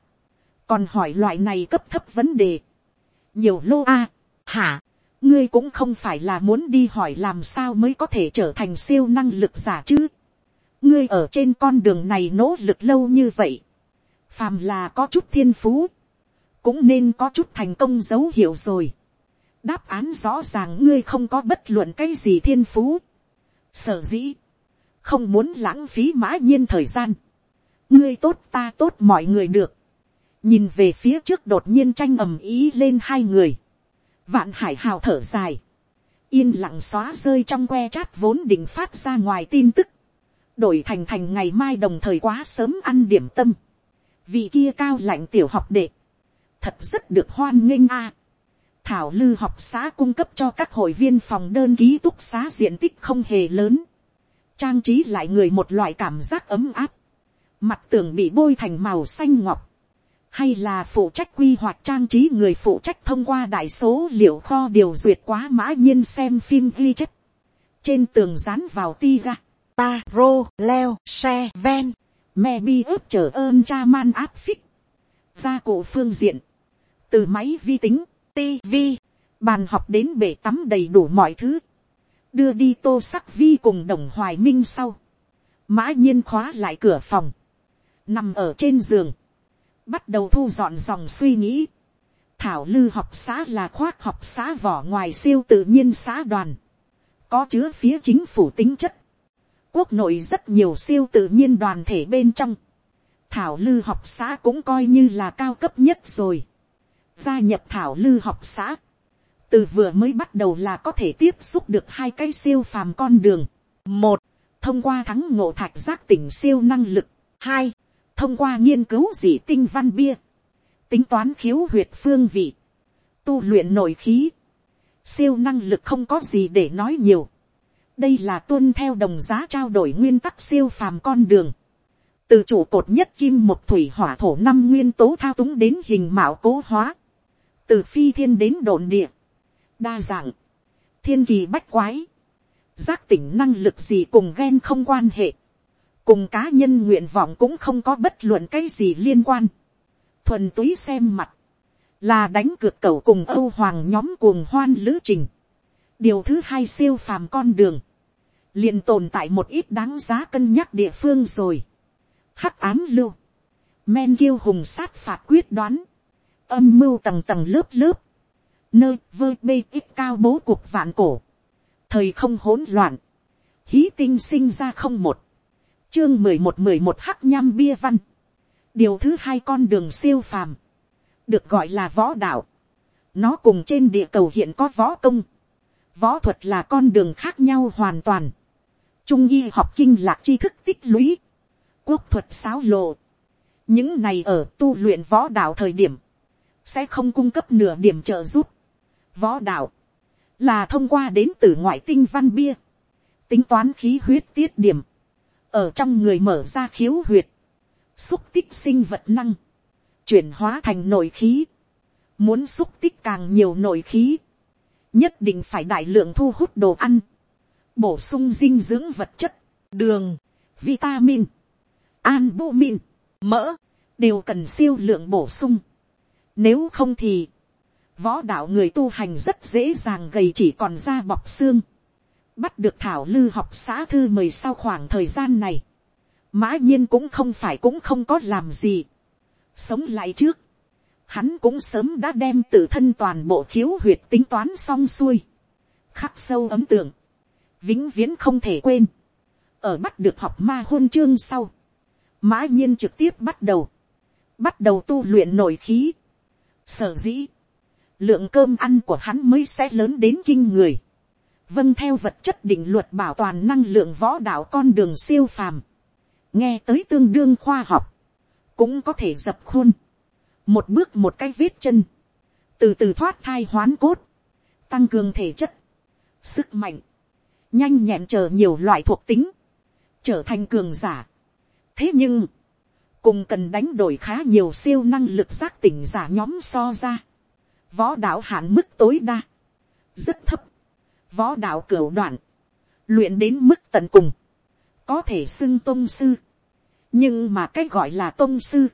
còn hỏi loại này cấp thấp vấn đề, nhiều lô a, hả, ngươi cũng không phải là muốn đi hỏi làm sao mới có thể trở thành siêu năng lực giả chứ. ngươi ở trên con đường này nỗ lực lâu như vậy, phàm là có chút thiên phú, cũng nên có chút thành công dấu hiệu rồi. đáp án rõ ràng ngươi không có bất luận cái gì thiên phú. sở dĩ, không muốn lãng phí mã nhiên thời gian. ngươi tốt ta tốt mọi người được nhìn về phía trước đột nhiên tranh ầm ý lên hai người Vạn hải hào thở dài. Yên lặng xóa rơi trong que chát vốn định phát ra ngoài tin tức. Đổi thành thành ngày mai đồng thời quá sớm ăn điểm tâm. Vị kia cao lạnh tiểu học đệ. Thật rất được hoan nghênh a. Thảo lư học xã cung cấp cho các hội viên phòng đơn ký túc xá diện tích không hề lớn. Trang trí lại người một loại cảm giác ấm áp. Mặt tường bị bôi thành màu xanh ngọc hay là phụ trách quy hoạch trang trí người phụ trách thông qua đại số liệu kho điều duyệt quá mã nhiên xem phim ghi chép. Trên tường dán vào ti ga, ta rô leo xe ven, me bi ướp trở ơn cha man áp phích. Gia cụ phương diện, từ máy vi tính, tivi, bàn học đến bể tắm đầy đủ mọi thứ. Đưa đi tô sắc vi cùng đồng hoài minh sau. Mã nhiên khóa lại cửa phòng. Nằm ở trên giường bắt đầu thu dọn dòng suy nghĩ. Thảo lư học xã là khoác học xã vỏ ngoài siêu tự nhiên xã đoàn. Có chứa phía chính phủ tính chất. Quốc nội rất nhiều siêu tự nhiên đoàn thể bên trong. Thảo lư học xã cũng coi như là cao cấp nhất rồi. Gia nhập thảo lư học xã. Từ vừa mới bắt đầu là có thể tiếp xúc được hai cái siêu phàm con đường. Một, thông qua thắng ngộ thạch giác tỉnh siêu năng lực. Hai, thông qua nghiên cứu dị tinh văn bia, tính toán khiếu huyệt phương vị, tu luyện nội khí, siêu năng lực không có gì để nói nhiều. đây là tuân theo đồng giá trao đổi nguyên tắc siêu phàm con đường. từ chủ cột nhất kim một thủy hỏa thổ năm nguyên tố thao túng đến hình mạo cố hóa. từ phi thiên đến đồn địa. đa dạng. thiên kỳ bách quái. giác tỉnh năng lực gì cùng ghen không quan hệ cùng cá nhân nguyện vọng cũng không có bất luận cái gì liên quan. thuần túy xem mặt là đánh cược cầu cùng âu hoàng nhóm cuồng hoan lữ trình. điều thứ hai siêu phàm con đường, liền tồn tại một ít đáng giá cân nhắc địa phương rồi. hắc án lưu, men kiêu hùng sát phạt quyết đoán, âm mưu tầng tầng lớp lớp, nơi vơ bê ít cao bố cuộc vạn cổ, thời không hỗn loạn, hí tinh sinh ra không một, chương mười một mười một hắc nham bia văn, điều thứ hai con đường siêu phàm, được gọi là võ đạo. Nó cùng trên địa cầu hiện có võ công. Võ thuật là con đường khác nhau hoàn toàn. Trung y học kinh lạc tri thức tích lũy. Quốc thuật xáo lộ. Những này ở tu luyện võ đạo thời điểm. Sẽ không cung cấp nửa điểm trợ giúp. Võ đạo. Là thông qua đến từ ngoại tinh văn bia. Tính toán khí huyết tiết điểm. Ở trong người mở ra khiếu huyệt. Xúc tích sinh vật năng chuyển hóa thành nội khí. Muốn xúc tích càng nhiều nội khí. Nhất định phải đại lượng thu hút đồ ăn. Bổ sung dinh dưỡng vật chất, đường, vitamin, albumin, mỡ, đều cần siêu lượng bổ sung. Nếu không thì, võ đạo người tu hành rất dễ dàng gầy chỉ còn da bọc xương. Bắt được thảo lư học xã thư mời sau khoảng thời gian này. Mã nhiên cũng không phải cũng không có làm gì. Sống lại trước, hắn cũng sớm đã đem tự thân toàn bộ khiếu huyệt tính toán xong xuôi, khắc sâu ấm tượng, vĩnh viễn không thể quên, ở bắt được học ma hôn chương sau, mã nhiên trực tiếp bắt đầu, bắt đầu tu luyện nội khí, sở dĩ, lượng cơm ăn của hắn mới sẽ lớn đến kinh người, vâng theo vật chất định luật bảo toàn năng lượng võ đạo con đường siêu phàm, nghe tới tương đương khoa học, cũng có thể dập khuôn, một bước một cái vết chân, từ từ thoát thai hoán cốt, tăng cường thể chất, sức mạnh, nhanh nhẹn chờ nhiều loại thuộc tính, trở thành cường giả. thế nhưng, cùng cần đánh đổi khá nhiều siêu năng lực giác tỉnh giả nhóm so ra, võ đạo hạn mức tối đa, rất thấp, võ đạo cửu đoạn, luyện đến mức tận cùng, có thể xưng tôn sư, nhưng mà cái gọi là tôn sư,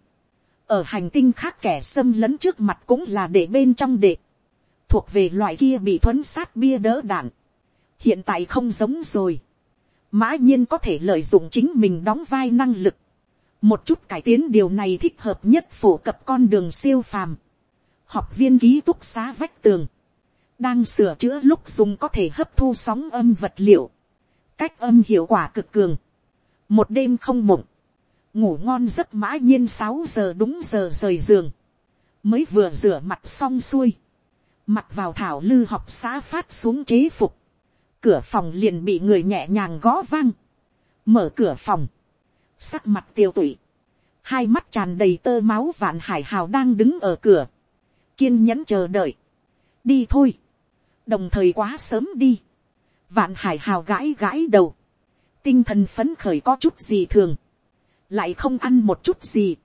ở hành tinh khác kẻ xâm lấn trước mặt cũng là để bên trong đệ, thuộc về loại kia bị thuấn sát bia đỡ đạn, hiện tại không giống rồi, mã nhiên có thể lợi dụng chính mình đóng vai năng lực, một chút cải tiến điều này thích hợp nhất phổ cập con đường siêu phàm, học viên ký túc xá vách tường, đang sửa chữa lúc dùng có thể hấp thu sóng âm vật liệu, cách âm hiệu quả cực cường, một đêm không mộng, ngủ ngon giấc mã nhiên sáu giờ đúng giờ rời giường, mới vừa rửa mặt xong xuôi, mặt vào thảo lư học xã phát xuống chế phục, cửa phòng liền bị người nhẹ nhàng gõ vang, mở cửa phòng, sắc mặt tiêu tụy, hai mắt tràn đầy tơ máu vạn hải hào đang đứng ở cửa, kiên nhẫn chờ đợi, đi thôi, đồng thời quá sớm đi, vạn hải hào gãi gãi đầu, tinh thần phấn khởi có chút gì thường, lại không ăn một chút gì,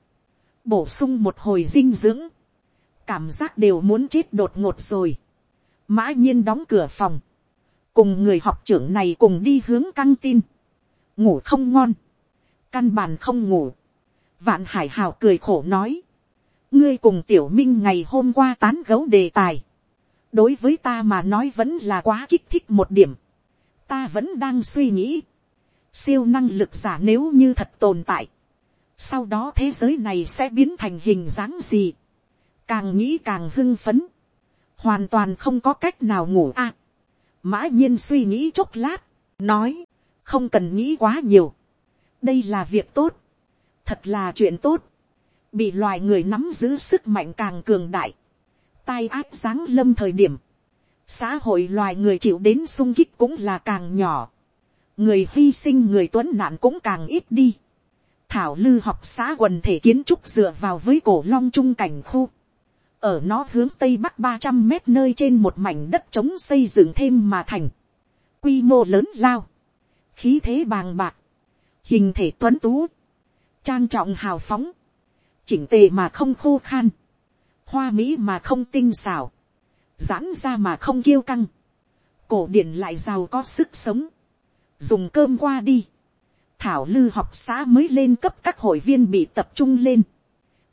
bổ sung một hồi dinh dưỡng, cảm giác đều muốn chết đột ngột rồi, mã nhiên đóng cửa phòng, cùng người học trưởng này cùng đi hướng căng tin, ngủ không ngon, căn bản không ngủ, vạn hải hào cười khổ nói, ngươi cùng tiểu minh ngày hôm qua tán gấu đề tài, đối với ta mà nói vẫn là quá kích thích một điểm, ta vẫn đang suy nghĩ, siêu năng lực giả nếu như thật tồn tại, sau đó thế giới này sẽ biến thành hình dáng gì, càng nghĩ càng hưng phấn, hoàn toàn không có cách nào ngủ a. mã nhiên suy nghĩ chốc lát, nói, không cần nghĩ quá nhiều, đây là việc tốt, thật là chuyện tốt, bị loài người nắm giữ sức mạnh càng cường đại, tai ác sáng lâm thời điểm, xã hội loài người chịu đến sung kích cũng là càng nhỏ, người hy sinh người tuấn nạn cũng càng ít đi. Thảo lư học xã quần thể kiến trúc dựa vào với cổ long trung cảnh khu. ở nó hướng tây bắc ba trăm mét nơi trên một mảnh đất trống xây dựng thêm mà thành, quy mô lớn lao, khí thế bàng bạc, hình thể tuấn tú, trang trọng hào phóng, chỉnh tề mà không khô khan, hoa mỹ mà không tinh xảo, giãn ra mà không kiêu căng, cổ điển lại giàu có sức sống, dùng cơm qua đi, thảo lư học xã mới lên cấp các hội viên bị tập trung lên,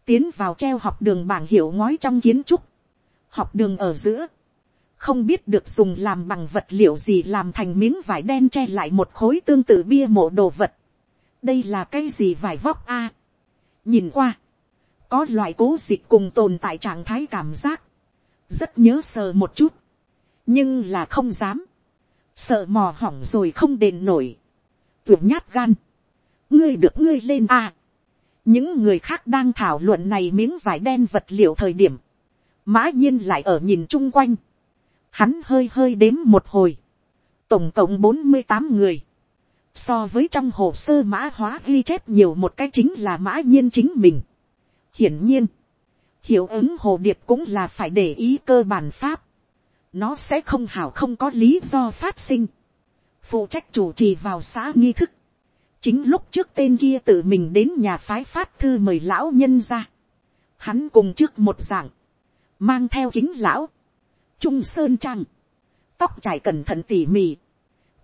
tiến vào treo học đường bảng hiệu ngói trong kiến trúc, học đường ở giữa, không biết được dùng làm bằng vật liệu gì làm thành miếng vải đen che lại một khối tương tự bia mộ đồ vật. đây là cái gì vải vóc a. nhìn qua, có loại cố dịch cùng tồn tại trạng thái cảm giác, rất nhớ sờ một chút, nhưng là không dám, sợ mò hỏng rồi không đền nổi, tuyệt nhát gan, ngươi được ngươi lên a. những người khác đang thảo luận này miếng vải đen vật liệu thời điểm, mã nhiên lại ở nhìn chung quanh, hắn hơi hơi đếm một hồi, tổng cộng bốn mươi tám người, so với trong hồ sơ mã hóa ghi chép nhiều một cái chính là mã nhiên chính mình hiển nhiên, hiệu ứng hồ điệp cũng là phải để ý cơ bản pháp, nó sẽ không hảo không có lý do phát sinh, phụ trách chủ trì vào xã nghi thức, chính lúc trước tên kia tự mình đến nhà phái phát thư mời lão nhân ra, hắn cùng trước một dạng, mang theo kính lão, trung sơn trăng, tóc trải cẩn thận tỉ mỉ,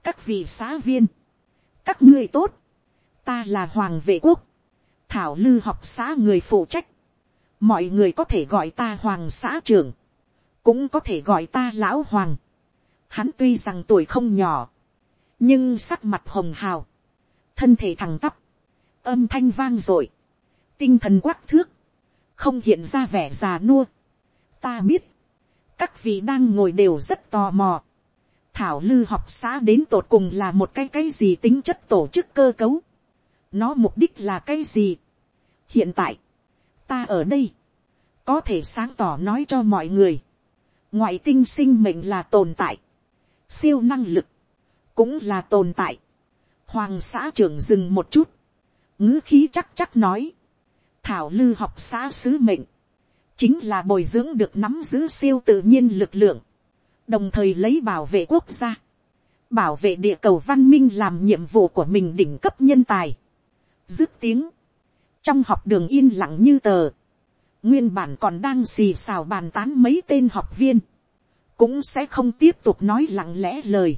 các vị xã viên, các ngươi tốt, ta là hoàng vệ quốc, thảo lư học xã người phụ trách, mọi người có thể gọi ta hoàng xã trưởng, cũng có thể gọi ta lão hoàng. Hắn tuy rằng tuổi không nhỏ, nhưng sắc mặt hồng hào, thân thể thẳng tắp, âm thanh vang dội, tinh thần quắc thước, không hiện ra vẻ già nua. Ta biết, các vị đang ngồi đều rất tò mò. Thảo lư học xã đến tột cùng là một cái cái gì tính chất tổ chức cơ cấu. Nó mục đích là cái gì? Hiện tại, ta ở đây, có thể sáng tỏ nói cho mọi người. Ngoại tinh sinh mệnh là tồn tại. Siêu năng lực, cũng là tồn tại. Hoàng xã trưởng dừng một chút. ngữ khí chắc chắc nói. Thảo lư học xã sứ mệnh chính là bồi dưỡng được nắm giữ siêu tự nhiên lực lượng, đồng thời lấy bảo vệ quốc gia, bảo vệ địa cầu văn minh làm nhiệm vụ của mình đỉnh cấp nhân tài. Dứt tiếng, trong học đường yên lặng như tờ, nguyên bản còn đang xì xào bàn tán mấy tên học viên, cũng sẽ không tiếp tục nói lặng lẽ lời,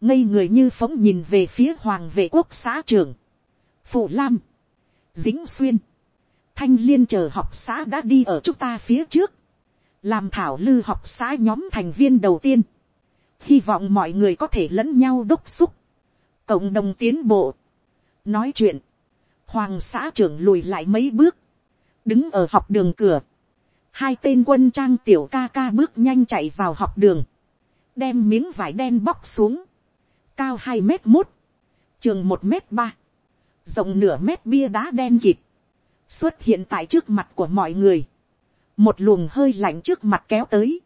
ngây người như phóng nhìn về phía hoàng vệ quốc xã trưởng, phụ lam, dính xuyên, thanh liên chờ học xã đã đi ở chúng ta phía trước, làm thảo lư học xã nhóm thành viên đầu tiên, hy vọng mọi người có thể lẫn nhau đốc xúc, cộng đồng tiến bộ, nói chuyện, hoàng xã trưởng lùi lại mấy bước, đứng ở học đường cửa, hai tên quân trang tiểu ca ca bước nhanh chạy vào học đường, đem miếng vải đen bóc xuống, cao hai mét một, trường một mét ba, rộng nửa mét bia đá đen kịt, xuất hiện tại trước mặt của mọi người, một luồng hơi lạnh trước mặt kéo tới,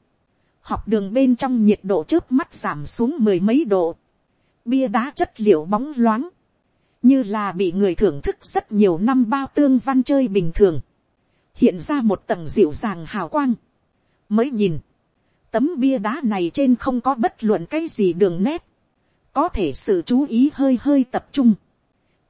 học đường bên trong nhiệt độ trước mắt giảm xuống mười mấy độ, bia đá chất liệu bóng loáng, như là bị người thưởng thức rất nhiều năm bao tương văn chơi bình thường, hiện ra một tầng dịu dàng hào quang, mới nhìn, tấm bia đá này trên không có bất luận cái gì đường nét, có thể sự chú ý hơi hơi tập trung,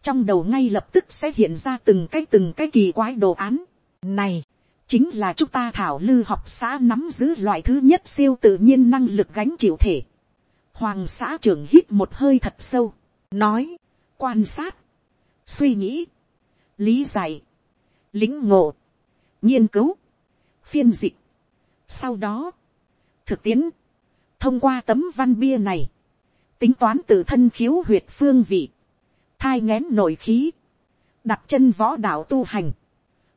trong đầu ngay lập tức sẽ hiện ra từng cái từng cái kỳ quái đồ án. Này, chính là chúng ta thảo lư học xã nắm giữ loại thứ nhất siêu tự nhiên năng lực gánh chịu thể. Hoàng xã trưởng hít một hơi thật sâu, nói, quan sát, suy nghĩ, lý giải, lính ngộ, nghiên cứu, phiên dịch. Sau đó, thực tiễn, thông qua tấm văn bia này, tính toán tự thân khiếu huyệt phương vị, thai ngén nội khí, đặt chân võ đạo tu hành.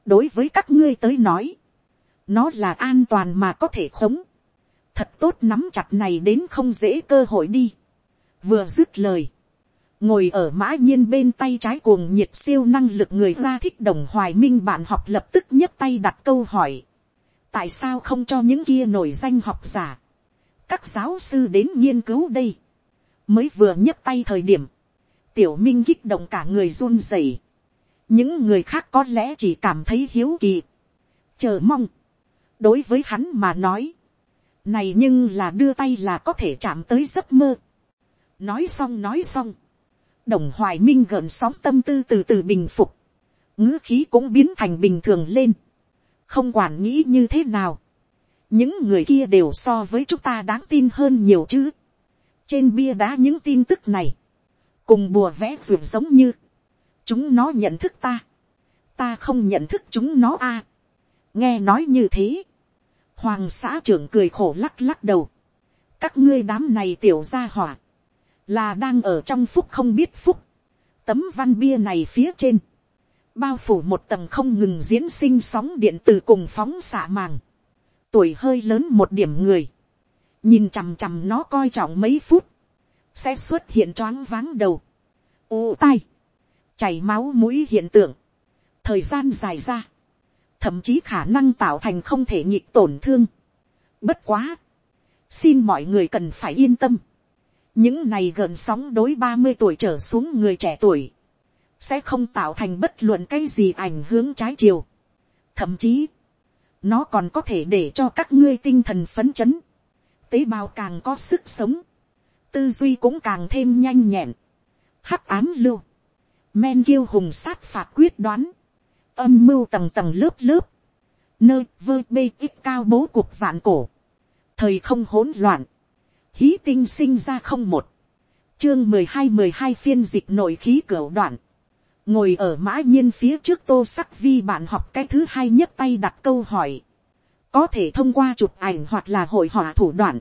đối với các ngươi tới nói, nó là an toàn mà có thể khống. thật tốt nắm chặt này đến không dễ cơ hội đi. vừa dứt lời, ngồi ở mã nhiên bên tay trái cuồng nhiệt siêu năng lực người ra thích đồng hoài minh bạn học lập tức nhấc tay đặt câu hỏi. tại sao không cho những kia nổi danh học giả, các giáo sư đến nghiên cứu đây. mới vừa nhấc tay thời điểm, tiểu minh kích động cả người run rẩy. những người khác có lẽ chỉ cảm thấy hiếu kỳ, chờ mong, đối với hắn mà nói, này nhưng là đưa tay là có thể chạm tới giấc mơ. nói xong nói xong, đồng hoài minh gợn sóng tâm tư từ từ bình phục, ngữ khí cũng biến thành bình thường lên, không quản nghĩ như thế nào, những người kia đều so với chúng ta đáng tin hơn nhiều chứ. trên bia đá những tin tức này, cùng bùa vẽ ruột giống như, chúng nó nhận thức ta, ta không nhận thức chúng nó a. À. nghe nói như thế, hoàng xã trưởng cười khổ lắc lắc đầu, các ngươi đám này tiểu ra hỏa, là đang ở trong phúc không biết phúc, tấm văn bia này phía trên, bao phủ một tầng không ngừng diễn sinh sóng điện từ cùng phóng xạ màng, tuổi hơi lớn một điểm người, nhìn chằm chằm nó coi trọng mấy phút, sẽ xuất hiện choáng váng đầu, ô tai, chảy máu mũi hiện tượng, thời gian dài ra, thậm chí khả năng tạo thành không thể nhịp tổn thương. Bất quá, xin mọi người cần phải yên tâm, những này gần sóng đối ba mươi tuổi trở xuống người trẻ tuổi, sẽ không tạo thành bất luận cái gì ảnh hướng trái chiều. Thậm chí, nó còn có thể để cho các ngươi tinh thần phấn chấn, tế bào càng có sức sống, tư duy cũng càng thêm nhanh nhẹn, hắc ám lưu, men kiêu hùng sát phạt quyết đoán, âm mưu tầng tầng lớp lớp, nơi vơ bê ít cao bố cuộc vạn cổ, thời không hỗn loạn, hí tinh sinh ra không một, chương mười hai mười hai phiên dịch nội khí cửa đoạn, ngồi ở mã nhiên phía trước tô sắc vi bạn học cái thứ hai nhất tay đặt câu hỏi, có thể thông qua chụp ảnh hoặc là hội họa thủ đoạn,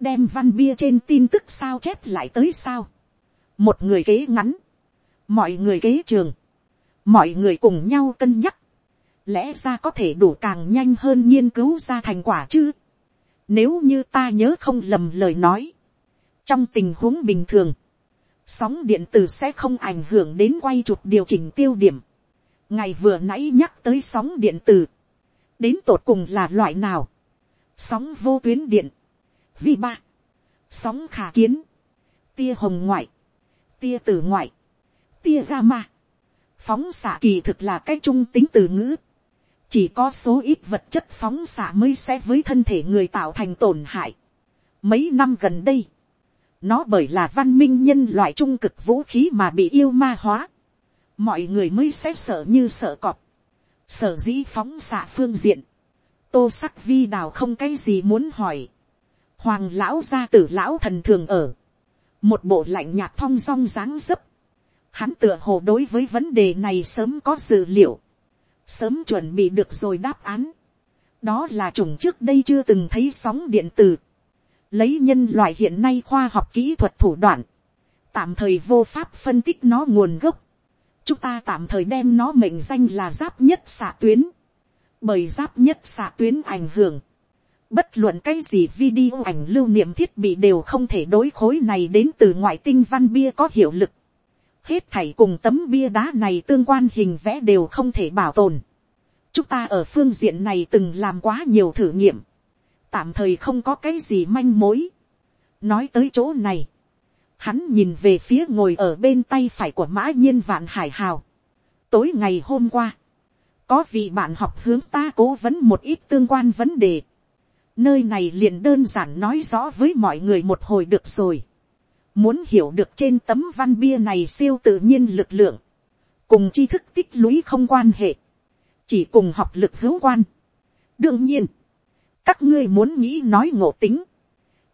đem văn bia trên tin tức sao chép lại tới sao, một người kế ngắn, mọi người kế trường, mọi người cùng nhau cân nhắc, lẽ ra có thể đủ càng nhanh hơn nghiên cứu ra thành quả chứ. Nếu như ta nhớ không lầm lời nói, trong tình huống bình thường, sóng điện tử sẽ không ảnh hưởng đến quay chụp điều chỉnh tiêu điểm. ngày vừa nãy nhắc tới sóng điện tử, đến tột cùng là loại nào, sóng vô tuyến điện, vi ba, sóng khả kiến, tia hồng ngoại, tia tử ngoại, tia gamma, phóng xạ kỳ thực là cái trung tính từ ngữ, chỉ có số ít vật chất phóng xạ mới sẽ với thân thể người tạo thành tổn hại. Mấy năm gần đây, nó bởi là văn minh nhân loại trung cực vũ khí mà bị yêu ma hóa, mọi người mới sẽ sợ như sợ cọp, sở dĩ phóng xạ phương diện, tô sắc vi đào không cái gì muốn hỏi, hoàng lão gia tử lão thần thường ở, một bộ lạnh nhạt thong dong dáng dấp, hắn tựa hồ đối với vấn đề này sớm có dự liệu, sớm chuẩn bị được rồi đáp án, đó là chủng trước đây chưa từng thấy sóng điện tử, lấy nhân loại hiện nay khoa học kỹ thuật thủ đoạn, tạm thời vô pháp phân tích nó nguồn gốc, chúng ta tạm thời đem nó mệnh danh là giáp nhất xạ tuyến, bởi giáp nhất xạ tuyến ảnh hưởng, bất luận cái gì video ảnh lưu niệm thiết bị đều không thể đối khối này đến từ ngoại tinh văn bia có hiệu lực hết thảy cùng tấm bia đá này tương quan hình vẽ đều không thể bảo tồn. chúng ta ở phương diện này từng làm quá nhiều thử nghiệm, tạm thời không có cái gì manh mối. nói tới chỗ này, hắn nhìn về phía ngồi ở bên tay phải của mã nhiên vạn hải hào. tối ngày hôm qua, có vị bạn học hướng ta cố vấn một ít tương quan vấn đề. nơi này liền đơn giản nói rõ với mọi người một hồi được rồi Muốn hiểu được trên tấm văn bia này siêu tự nhiên lực lượng. Cùng tri thức tích lũy không quan hệ. Chỉ cùng học lực hữu quan. Đương nhiên. Các ngươi muốn nghĩ nói ngộ tính.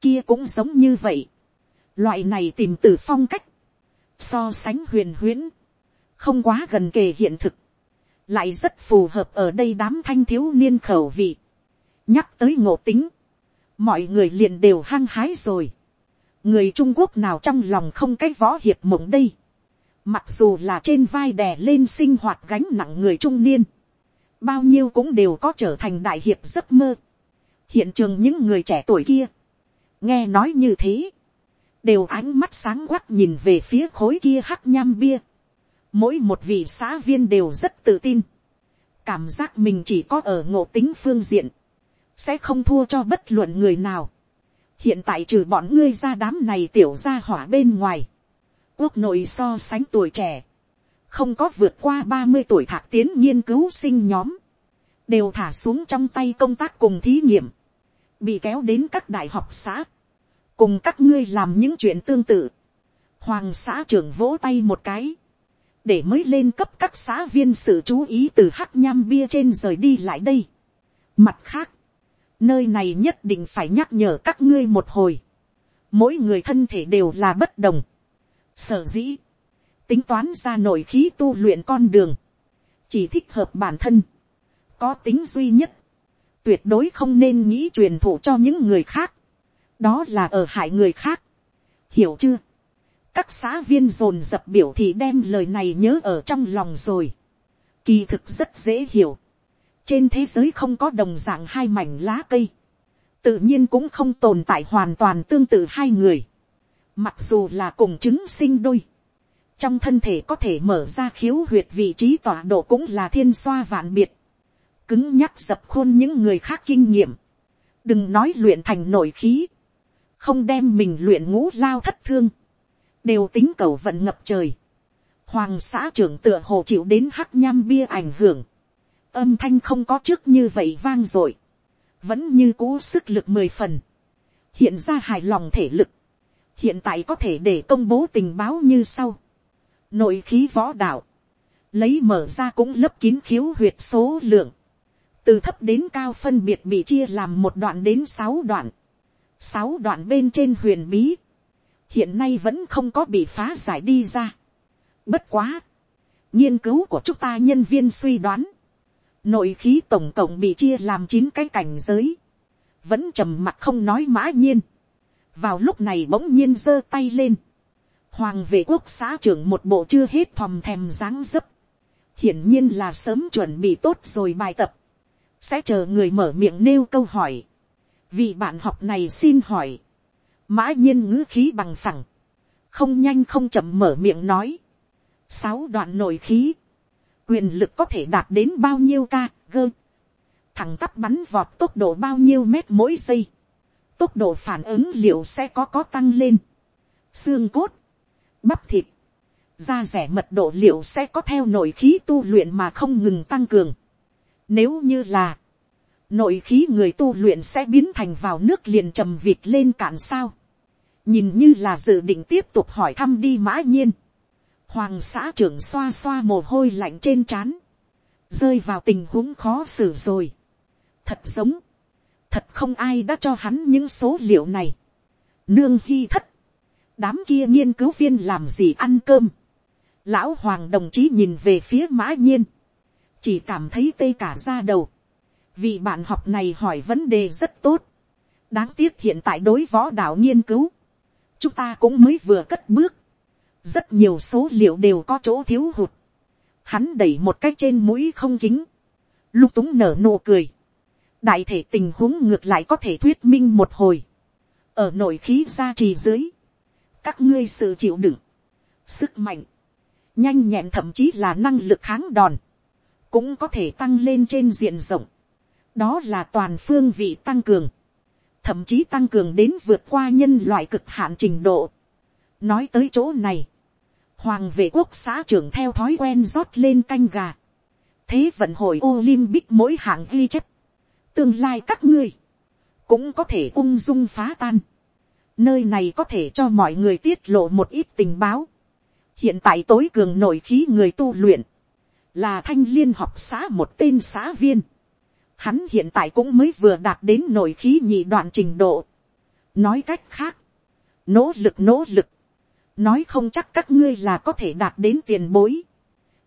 Kia cũng giống như vậy. Loại này tìm từ phong cách. So sánh huyền huyễn. Không quá gần kề hiện thực. Lại rất phù hợp ở đây đám thanh thiếu niên khẩu vị. Nhắc tới ngộ tính. Mọi người liền đều hăng hái rồi người trung quốc nào trong lòng không cái võ hiệp mộng đây, mặc dù là trên vai đè lên sinh hoạt gánh nặng người trung niên, bao nhiêu cũng đều có trở thành đại hiệp giấc mơ. hiện trường những người trẻ tuổi kia, nghe nói như thế, đều ánh mắt sáng quắc nhìn về phía khối kia hắc nham bia. mỗi một vị xã viên đều rất tự tin, cảm giác mình chỉ có ở ngộ tính phương diện, sẽ không thua cho bất luận người nào hiện tại trừ bọn ngươi ra đám này tiểu ra hỏa bên ngoài, quốc nội so sánh tuổi trẻ, không có vượt qua ba mươi tuổi thạc tiến nghiên cứu sinh nhóm, đều thả xuống trong tay công tác cùng thí nghiệm, bị kéo đến các đại học xã, cùng các ngươi làm những chuyện tương tự. Hoàng xã trưởng vỗ tay một cái, để mới lên cấp các xã viên sự chú ý từ hắc nham bia trên rời đi lại đây. Mặt khác, nơi này nhất định phải nhắc nhở các ngươi một hồi. Mỗi người thân thể đều là bất đồng. Sở dĩ, tính toán ra nội khí tu luyện con đường, chỉ thích hợp bản thân, có tính duy nhất, tuyệt đối không nên nghĩ truyền thụ cho những người khác, đó là ở hại người khác, hiểu chưa, các xã viên dồn dập biểu thì đem lời này nhớ ở trong lòng rồi, kỳ thực rất dễ hiểu, trên thế giới không có đồng dạng hai mảnh lá cây, tự nhiên cũng không tồn tại hoàn toàn tương tự hai người, mặc dù là cùng chứng sinh đôi, trong thân thể có thể mở ra khiếu huyệt vị trí tọa độ cũng là thiên xoa vạn biệt, cứng nhắc dập khuôn những người khác kinh nghiệm, đừng nói luyện thành nội khí, không đem mình luyện ngũ lao thất thương, đều tính cầu vận ngập trời. Hoàng xã trưởng tựa hồ chịu đến hắc nham bia ảnh hưởng, âm thanh không có trước như vậy vang dội, vẫn như cũ sức lực mười phần, hiện ra hài lòng thể lực, hiện tại có thể để công bố tình báo như sau, nội khí võ đạo, lấy mở ra cũng lấp kín khiếu huyệt số lượng, từ thấp đến cao phân biệt bị chia làm một đoạn đến sáu đoạn, sáu đoạn bên trên huyền bí, hiện nay vẫn không có bị phá giải đi ra. Bất quá, nghiên cứu của chúng ta nhân viên suy đoán, nội khí tổng cộng bị chia làm chín cái cảnh giới, vẫn trầm mặt không nói mã nhiên. vào lúc này bỗng nhiên giơ tay lên, hoàng vệ quốc xã trưởng một bộ chưa hết thòm thèm dáng dấp, hiển nhiên là sớm chuẩn bị tốt rồi bài tập, sẽ chờ người mở miệng nêu câu hỏi. vì bạn học này xin hỏi, mã nhiên ngữ khí bằng phẳng, không nhanh không chậm mở miệng nói, sáu đoạn nội khí, quyền lực có thể đạt đến bao nhiêu ca, gơ, thằng tắp bắn vọt tốc độ bao nhiêu mét mỗi giây, tốc độ phản ứng liệu sẽ có có tăng lên, xương cốt, bắp thịt, da rẻ mật độ liệu sẽ có theo nội khí tu luyện mà không ngừng tăng cường. Nếu như là, nội khí người tu luyện sẽ biến thành vào nước liền trầm vịt lên cạn sao. Nhìn như là dự định tiếp tục hỏi thăm đi mã nhiên. Hoàng xã trưởng xoa xoa mồ hôi lạnh trên trán. Rơi vào tình huống khó xử rồi. Thật giống. Thật không ai đã cho hắn những số liệu này. Nương hy thất. Đám kia nghiên cứu viên làm gì ăn cơm. Lão Hoàng đồng chí nhìn về phía mã nhiên. Chỉ cảm thấy tê cả ra đầu. Vì bạn học này hỏi vấn đề rất tốt. Đáng tiếc hiện tại đối võ đạo nghiên cứu. Chúng ta cũng mới vừa cất bước rất nhiều số liệu đều có chỗ thiếu hụt. Hắn đẩy một cách trên mũi không kính, lung túng nở nụ cười. đại thể tình huống ngược lại có thể thuyết minh một hồi. ở nội khí gia trì dưới, các ngươi sự chịu đựng, sức mạnh, nhanh nhẹn thậm chí là năng lực kháng đòn, cũng có thể tăng lên trên diện rộng. đó là toàn phương vị tăng cường, thậm chí tăng cường đến vượt qua nhân loại cực hạn trình độ nói tới chỗ này, hoàng vệ quốc xã trưởng theo thói quen rót lên canh gà. thế vận hội olympic mỗi hạng ghi chép. tương lai các ngươi cũng có thể ung dung phá tan. nơi này có thể cho mọi người tiết lộ một ít tình báo. hiện tại tối cường nổi khí người tu luyện là thanh liên học xã một tên xã viên. Hắn hiện tại cũng mới vừa đạt đến nổi khí nhị đoạn trình độ. nói cách khác, nỗ lực nỗ lực, nói không chắc các ngươi là có thể đạt đến tiền bối,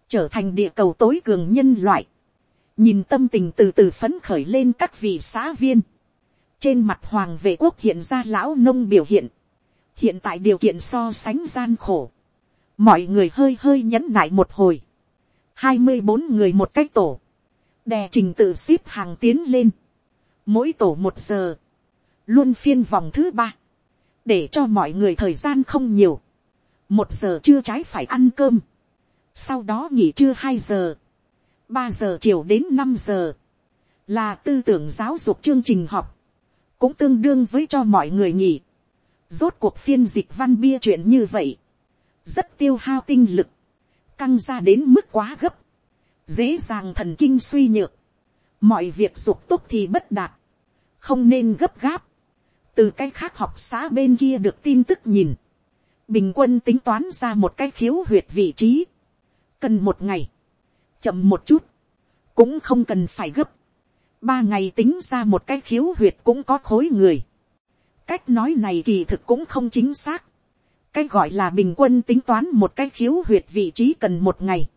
trở thành địa cầu tối cường nhân loại, nhìn tâm tình từ từ phấn khởi lên các vị xã viên, trên mặt hoàng vệ quốc hiện ra lão nông biểu hiện, hiện tại điều kiện so sánh gian khổ, mọi người hơi hơi nhẫn nại một hồi, hai mươi bốn người một cách tổ, đè trình tự ship hàng tiến lên, mỗi tổ một giờ, luôn phiên vòng thứ ba, để cho mọi người thời gian không nhiều, một giờ trưa trái phải ăn cơm, sau đó nghỉ trưa hai giờ, ba giờ chiều đến năm giờ, là tư tưởng giáo dục chương trình học, cũng tương đương với cho mọi người nghỉ. Rốt cuộc phiên dịch văn bia chuyện như vậy, rất tiêu hao tinh lực, căng ra đến mức quá gấp, dễ dàng thần kinh suy nhược, mọi việc dục túc thì bất đạt, không nên gấp gáp, từ cái khác học xã bên kia được tin tức nhìn, bình quân tính toán ra một cái khiếu huyệt vị trí, cần một ngày, chậm một chút, cũng không cần phải gấp, ba ngày tính ra một cái khiếu huyệt cũng có khối người, cách nói này kỳ thực cũng không chính xác, cái gọi là bình quân tính toán một cái khiếu huyệt vị trí cần một ngày,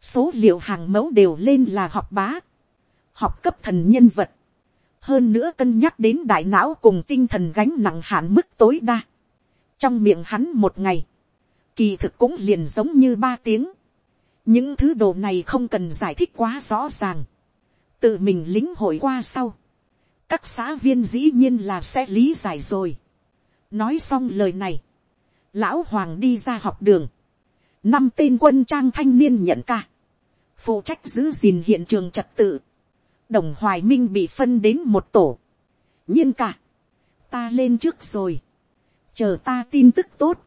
số liệu hàng mẫu đều lên là học bá, học cấp thần nhân vật, hơn nữa cân nhắc đến đại não cùng tinh thần gánh nặng hạn mức tối đa, trong miệng hắn một ngày, kỳ thực cũng liền giống như ba tiếng, những thứ đồ này không cần giải thích quá rõ ràng, tự mình lính hội qua sau, các xã viên dĩ nhiên là sẽ lý giải rồi. nói xong lời này, lão hoàng đi ra học đường, năm tên quân trang thanh niên nhận ca, phụ trách giữ gìn hiện trường trật tự, đồng hoài minh bị phân đến một tổ, nhiên ca, ta lên trước rồi, chờ ta tin tức tốt,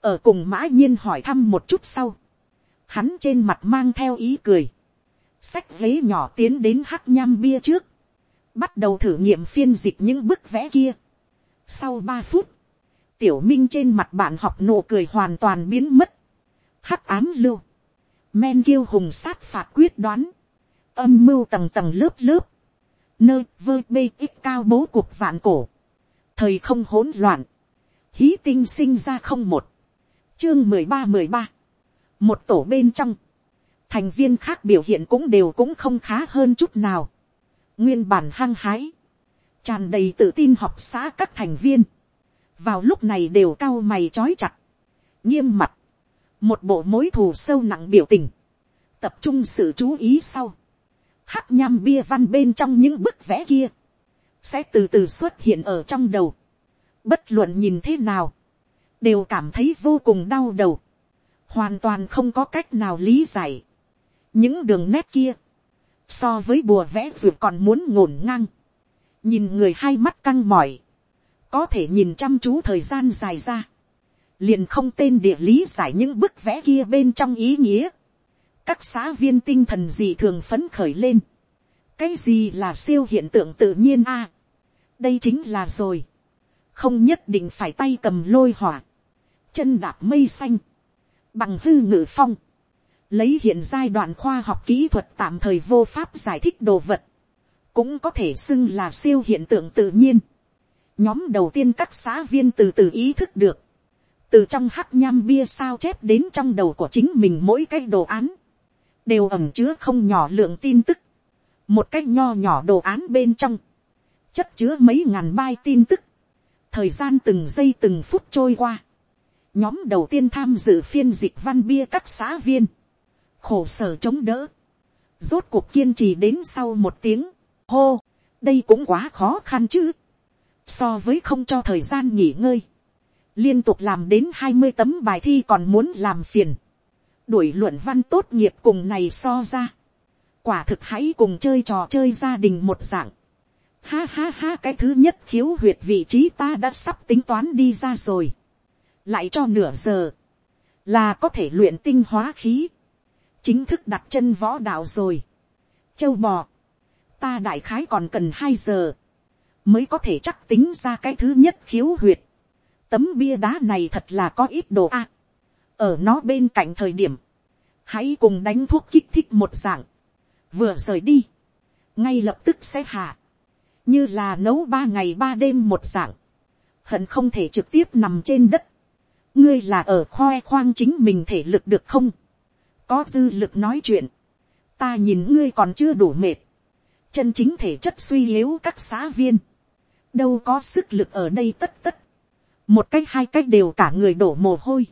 ở cùng mã nhiên hỏi thăm một chút sau, hắn trên mặt mang theo ý cười, sách vế nhỏ tiến đến hắc nham bia trước, bắt đầu thử nghiệm phiên dịch những bức vẽ kia. Sau ba phút, tiểu minh trên mặt bạn học nụ cười hoàn toàn biến mất. Hắc ám lưu, men kiêu hùng sát phạt quyết đoán, âm mưu tầng tầng lớp lớp, nơi vơ bê ít cao bố cuộc vạn cổ, thời không hỗn loạn, hí tinh sinh ra không một, chương mười ba mười ba, một tổ bên trong, thành viên khác biểu hiện cũng đều cũng không khá hơn chút nào, nguyên bản hăng hái, tràn đầy tự tin học xã các thành viên, vào lúc này đều cao mày trói chặt, nghiêm mặt, một bộ mối thù sâu nặng biểu tình, tập trung sự chú ý sau, hắc nham bia văn bên trong những bức vẽ kia, sẽ từ từ xuất hiện ở trong đầu, bất luận nhìn thế nào, đều cảm thấy vô cùng đau đầu, hoàn toàn không có cách nào lý giải. những đường nét kia, so với bùa vẽ ruột còn muốn ngổn ngang, nhìn người hai mắt căng mỏi, có thể nhìn chăm chú thời gian dài ra, liền không tên địa lý giải những bức vẽ kia bên trong ý nghĩa, các xã viên tinh thần gì thường phấn khởi lên, cái gì là siêu hiện tượng tự nhiên a, đây chính là rồi, không nhất định phải tay cầm lôi hỏa, chân đạp mây xanh, bằng hư ngự phong, lấy hiện giai đoạn khoa học kỹ thuật tạm thời vô pháp giải thích đồ vật, cũng có thể xưng là siêu hiện tượng tự nhiên. nhóm đầu tiên các xã viên từ từ ý thức được, từ trong hắc nham bia sao chép đến trong đầu của chính mình mỗi cái đồ án, đều ẩm chứa không nhỏ lượng tin tức, một cái nho nhỏ đồ án bên trong, chất chứa mấy ngàn bai tin tức, thời gian từng giây từng phút trôi qua, nhóm đầu tiên tham dự phiên dịch văn bia các xã viên, khổ sở chống đỡ, rốt cuộc kiên trì đến sau một tiếng, hô, đây cũng quá khó khăn chứ, so với không cho thời gian nghỉ ngơi, liên tục làm đến hai mươi tấm bài thi còn muốn làm phiền, đuổi luận văn tốt nghiệp cùng này so ra, quả thực hãy cùng chơi trò chơi gia đình một dạng, ha ha ha cái thứ nhất khiếu huyệt vị trí ta đã sắp tính toán đi ra rồi, lại cho nửa giờ, là có thể luyện tinh hóa khí, chính thức đặt chân võ đạo rồi. châu bò, ta đại khái còn cần hai giờ, mới có thể chắc tính ra cái thứ nhất khiếu huyệt. tấm bia đá này thật là có ít đồ a. ở nó bên cạnh thời điểm, hãy cùng đánh thuốc kích thích một dạng, vừa rời đi, ngay lập tức sẽ hạ, như là nấu ba ngày ba đêm một dạng, hận không thể trực tiếp nằm trên đất, ngươi là ở khoe khoang chính mình thể lực được không, có dư lực nói chuyện, ta nhìn ngươi còn chưa đủ mệt, chân chính thể chất suy yếu các xã viên, đâu có sức lực ở đây tất tất, một cách hai cách đều cả người đổ mồ hôi,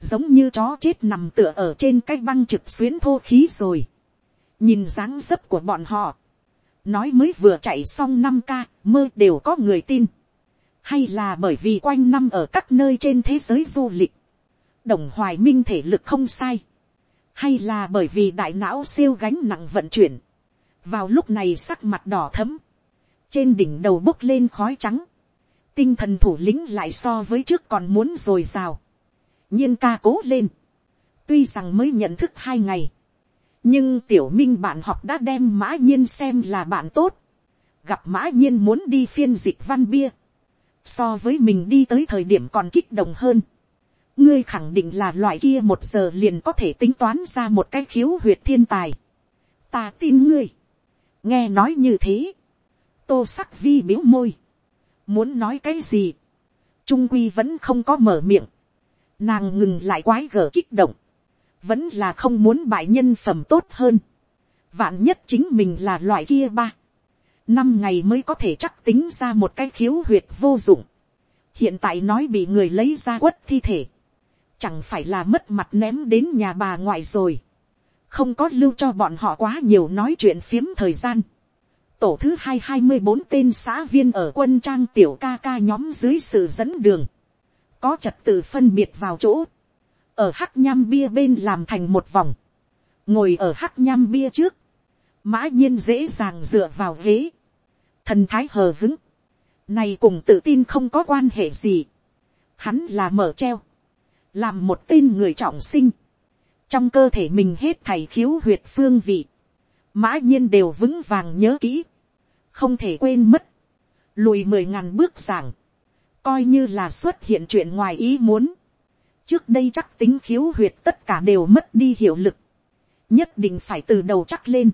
giống như chó chết nằm tựa ở trên cái băng trực xuyến thô khí rồi, nhìn dáng dấp của bọn họ, nói mới vừa chạy xong năm ca mơ đều có người tin, hay là bởi vì quanh năm ở các nơi trên thế giới du lịch, đồng hoài minh thể lực không sai, hay là bởi vì đại não siêu gánh nặng vận chuyển, vào lúc này sắc mặt đỏ thấm, trên đỉnh đầu bốc lên khói trắng, tinh thần thủ lĩnh lại so với trước còn muốn r ồ i r à o nhiên ca cố lên, tuy rằng mới nhận thức hai ngày, nhưng tiểu minh bạn học đã đem mã nhiên xem là bạn tốt, gặp mã nhiên muốn đi phiên dịch văn bia, so với mình đi tới thời điểm còn kích động hơn, ngươi khẳng định là loại kia một giờ liền có thể tính toán ra một cái khiếu huyệt thiên tài, ta tin ngươi, nghe nói như thế, tô sắc vi biếu môi, muốn nói cái gì, trung quy vẫn không có mở miệng, nàng ngừng lại quái gở kích động, vẫn là không muốn bại nhân phẩm tốt hơn, vạn nhất chính mình là loại kia ba, năm ngày mới có thể chắc tính ra một cái khiếu huyệt vô dụng, hiện tại nói bị người lấy ra quất thi thể, chẳng phải là mất mặt ném đến nhà bà ngoại rồi, không có lưu cho bọn họ quá nhiều nói chuyện phiếm thời gian, tổ thứ hai hai mươi bốn tên xã viên ở quân trang tiểu ca ca nhóm dưới sự dẫn đường, có trật tự phân biệt vào chỗ, ở hắc nham bia bên làm thành một vòng, ngồi ở hắc nham bia trước, mã nhiên dễ dàng dựa vào ghế, thần thái hờ hứng, này cùng tự tin không có quan hệ gì, hắn là mở treo, làm một tên người trọng sinh, trong cơ thể mình hết thầy khiếu huyệt phương vị, mã nhiên đều vững vàng nhớ kỹ, không thể quên mất, lùi mười ngàn bước giảng, coi như là xuất hiện chuyện ngoài ý muốn, trước đây chắc tính khiếu huyệt tất cả đều mất đi hiệu lực, nhất định phải từ đầu chắc lên,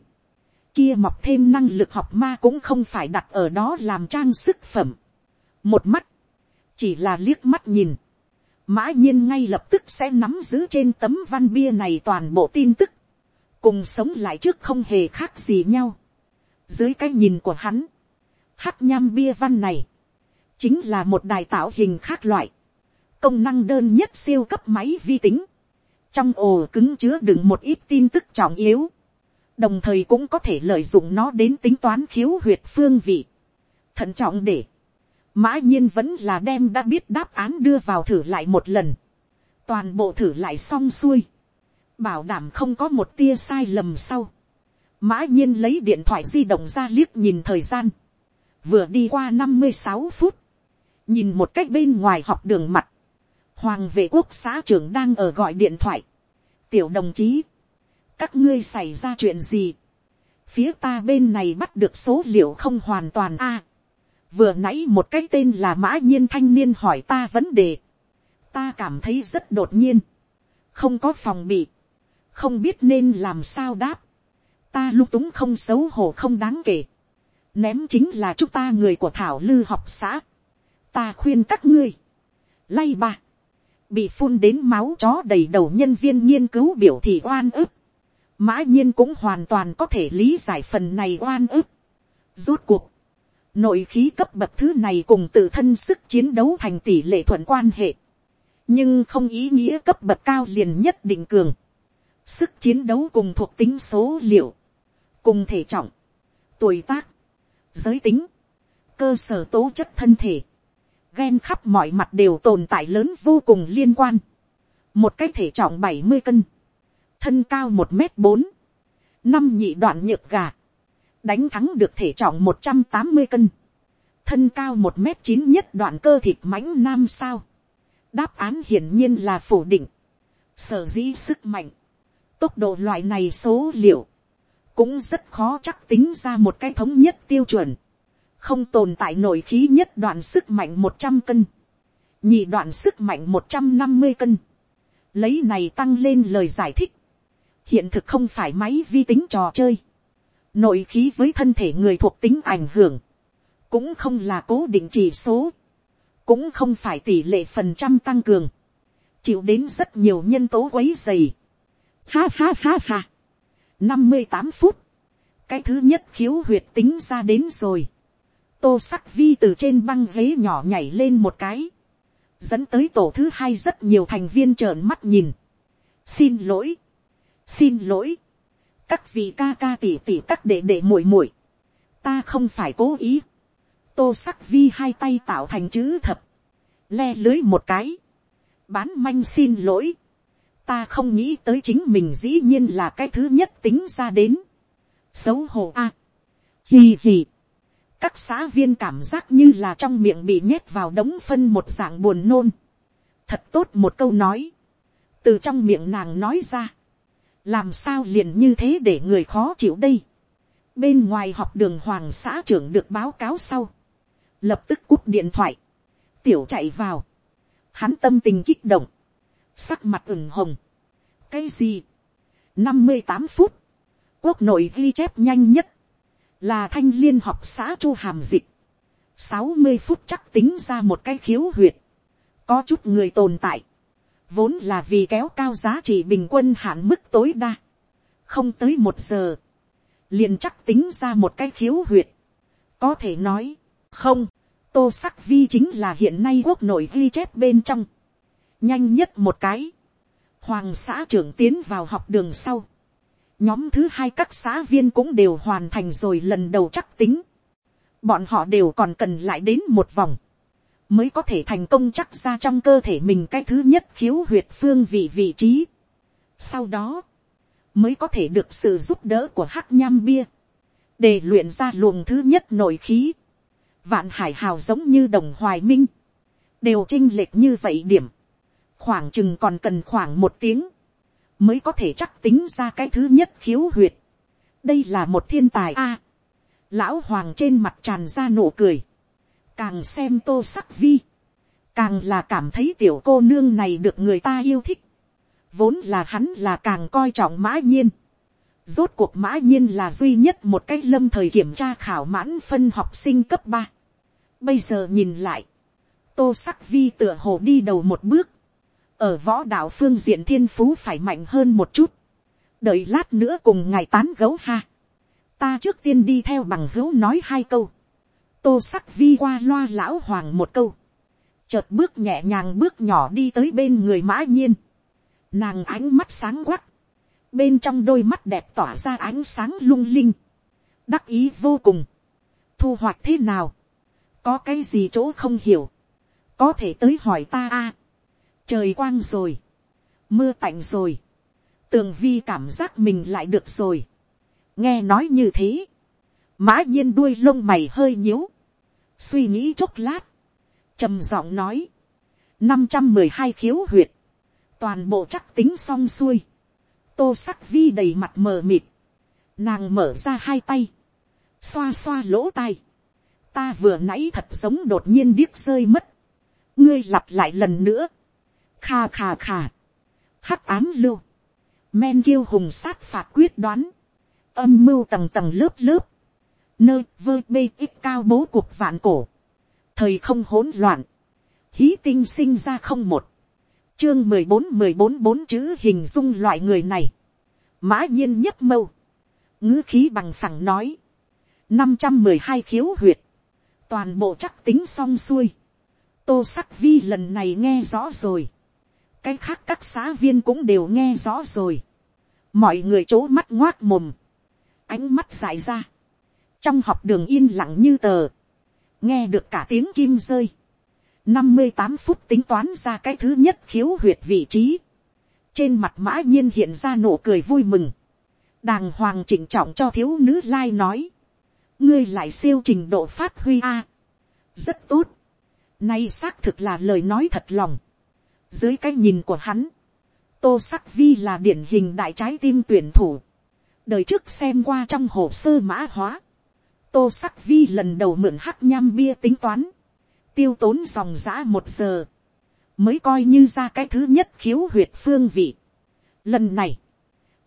kia mọc thêm năng lực học ma cũng không phải đặt ở đó làm trang sức phẩm, một mắt, chỉ là liếc mắt nhìn, mã nhiên ngay lập tức sẽ nắm giữ trên tấm văn bia này toàn bộ tin tức, cùng sống lại trước không hề khác gì nhau. Dưới cái nhìn của hắn, hắc nham bia văn này, chính là một đài tạo hình khác loại, công năng đơn nhất siêu cấp máy vi tính, trong ồ cứng chứa đựng một ít tin tức trọng yếu, đồng thời cũng có thể lợi dụng nó đến tính toán khiếu huyệt phương vị, thận trọng để, mã nhiên vẫn là đem đã biết đáp án đưa vào thử lại một lần, toàn bộ thử lại xong xuôi, bảo đảm không có một tia sai lầm sau, mã nhiên lấy điện thoại di động ra liếc nhìn thời gian, vừa đi qua năm mươi sáu phút, nhìn một cách bên ngoài học đường mặt, hoàng vệ quốc xã trưởng đang ở gọi điện thoại, tiểu đồng chí, các ngươi xảy ra chuyện gì, phía ta bên này bắt được số liệu không hoàn toàn a, vừa nãy một cái tên là mã nhiên thanh niên hỏi ta vấn đề, ta cảm thấy rất đột nhiên, không có phòng bị, không biết nên làm sao đáp, ta lung túng không xấu hổ không đáng kể, ném chính là chúng ta người của thảo lư học xã, ta khuyên các ngươi, lay ba, bị phun đến máu chó đầy đầu nhân viên nghiên cứu biểu thị oan ức, mã nhiên cũng hoàn toàn có thể lý giải phần này oan ức. Rốt cuộc, nội khí cấp bậc thứ này cùng tự thân sức chiến đấu thành tỷ lệ thuận quan hệ, nhưng không ý nghĩa cấp bậc cao liền nhất định cường. Sức chiến đấu cùng thuộc tính số liệu, cùng thể trọng, tuổi tác, giới tính, cơ sở tố chất thân thể, ghen khắp mọi mặt đều tồn tại lớn vô cùng liên quan. Một cái thể trọng bảy mươi cân, thân cao một m bốn, năm nhị đoạn nhược gà, đánh thắng được thể trọng một trăm tám mươi cân, thân cao một m chín nhất đoạn cơ thịt mãnh nam sao. đáp án hiển nhiên là phủ định, sở dĩ sức mạnh, tốc độ loại này số liệu, cũng rất khó chắc tính ra một cái thống nhất tiêu chuẩn, không tồn tại nội khí nhất đoạn sức mạnh một trăm cân, nhị đoạn sức mạnh một trăm năm mươi cân, lấy này tăng lên lời giải thích, hiện thực không phải máy vi tính trò chơi, nội khí với thân thể người thuộc tính ảnh hưởng, cũng không là cố định chỉ số, cũng không phải tỷ lệ phần trăm tăng cường, chịu đến rất nhiều nhân tố quấy dày. Ha ha ha ha. năm mươi tám phút, cái thứ nhất khiếu huyệt tính ra đến rồi tô sắc vi từ trên băng ghế nhỏ nhảy lên một cái, dẫn tới tổ thứ hai rất nhiều thành viên trợn mắt nhìn. xin lỗi, xin lỗi, các vị ca ca tỉ tỉ các đệ đệ muội muội, ta không phải cố ý, tô sắc vi hai tay tạo thành chữ thập, le lưới một cái, bán manh xin lỗi, ta không nghĩ tới chính mình dĩ nhiên là cái thứ nhất tính ra đến, xấu hổ a, à. hì hì, các xã viên cảm giác như là trong miệng bị nhét vào đống phân một dạng buồn nôn, thật tốt một câu nói, từ trong miệng nàng nói ra, làm sao liền như thế để người khó chịu đây. bên ngoài học đường hoàng xã trưởng được báo cáo sau, lập tức cúp điện thoại, tiểu chạy vào, hắn tâm tình kích động, sắc mặt ửng hồng, cái gì, năm mươi tám phút, quốc nội ghi chép nhanh nhất, là thanh liên học xã chu hàm dịch, sáu mươi phút chắc tính ra một cái khiếu huyệt, có chút người tồn tại, vốn là vì kéo cao giá trị bình quân hạn mức tối đa, không tới một giờ, liền chắc tính ra một cái khiếu huyệt, có thể nói, không, tô sắc vi chính là hiện nay quốc nội ghi chép bên trong, nhanh nhất một cái, hoàng xã trưởng tiến vào học đường sau, nhóm thứ hai các xã viên cũng đều hoàn thành rồi lần đầu chắc tính, bọn họ đều còn cần lại đến một vòng, mới có thể thành công chắc ra trong cơ thể mình cái thứ nhất khiếu huyệt phương vị vị trí. Sau đó, mới có thể được sự giúp đỡ của hắc nham bia, để luyện ra luồng thứ nhất nội khí. Vạn hải hào giống như đồng hoài minh, đều chinh lệch như vậy điểm, khoảng chừng còn cần khoảng một tiếng, mới có thể chắc tính ra cái thứ nhất khiếu huyệt. đây là một thiên tài a. lão hoàng trên mặt tràn ra nụ cười, càng xem tô sắc vi, càng là cảm thấy tiểu cô nương này được người ta yêu thích, vốn là hắn là càng coi trọng mã nhiên, rốt cuộc mã nhiên là duy nhất một cái lâm thời kiểm tra khảo mãn phân học sinh cấp ba, bây giờ nhìn lại, tô sắc vi tựa hồ đi đầu một bước, ở võ đạo phương diện thiên phú phải mạnh hơn một chút, đợi lát nữa cùng ngài tán gấu ha, ta trước tiên đi theo bằng hữu nói hai câu, tô sắc vi qua loa lão hoàng một câu, chợt bước nhẹ nhàng bước nhỏ đi tới bên người mã nhiên, nàng ánh mắt sáng quắc, bên trong đôi mắt đẹp tỏa ra ánh sáng lung linh, đắc ý vô cùng, thu hoạch thế nào, có cái gì chỗ không hiểu, có thể tới hỏi ta a, trời quang rồi, mưa tạnh rồi, tường vi cảm giác mình lại được rồi, nghe nói như thế, mã nhiên đuôi lông mày hơi nhíu, suy nghĩ chốc lát, trầm giọng nói, năm trăm mười hai khiếu huyệt, toàn bộ chắc tính xong xuôi, tô sắc vi đầy mặt mờ mịt, nàng mở ra hai tay, xoa xoa lỗ tai, ta vừa nãy thật giống đột nhiên điếc rơi mất, ngươi lặp lại lần nữa, kha kha kha, hắc ám lưu, men kiêu hùng sát phạt quyết đoán, âm mưu tầng tầng lớp lớp, nơi vơ bê ít cao bố cuộc vạn cổ, thời không hỗn loạn, hí tinh sinh ra không một, chương mười bốn mười bốn bốn chữ hình dung loại người này, mã nhiên nhất mâu, ngữ khí bằng phẳng nói, năm trăm mười hai khiếu huyệt, toàn bộ chắc tính xong xuôi, tô sắc vi lần này nghe rõ rồi, cái khác các xã viên cũng đều nghe rõ rồi, mọi người c mắt ngoác mồm, ánh mắt dài ra, trong học đường yên lặng như tờ, nghe được cả tiếng kim rơi, năm mươi tám phút tính toán ra cái thứ nhất khiếu huyệt vị trí, trên mặt mã nhiên hiện ra nụ cười vui mừng, đàng hoàng chỉnh trọng cho thiếu nữ lai nói, ngươi lại siêu trình độ phát huy a, rất tốt, nay xác thực là lời nói thật lòng, dưới cái nhìn của hắn, tô sắc vi là điển hình đại trái tim tuyển thủ, đời trước xem qua trong hồ sơ mã hóa, tô sắc vi lần đầu mượn hắc nham bia tính toán, tiêu tốn dòng giã một giờ, mới coi như ra cái thứ nhất khiếu huyệt phương vị. Lần này,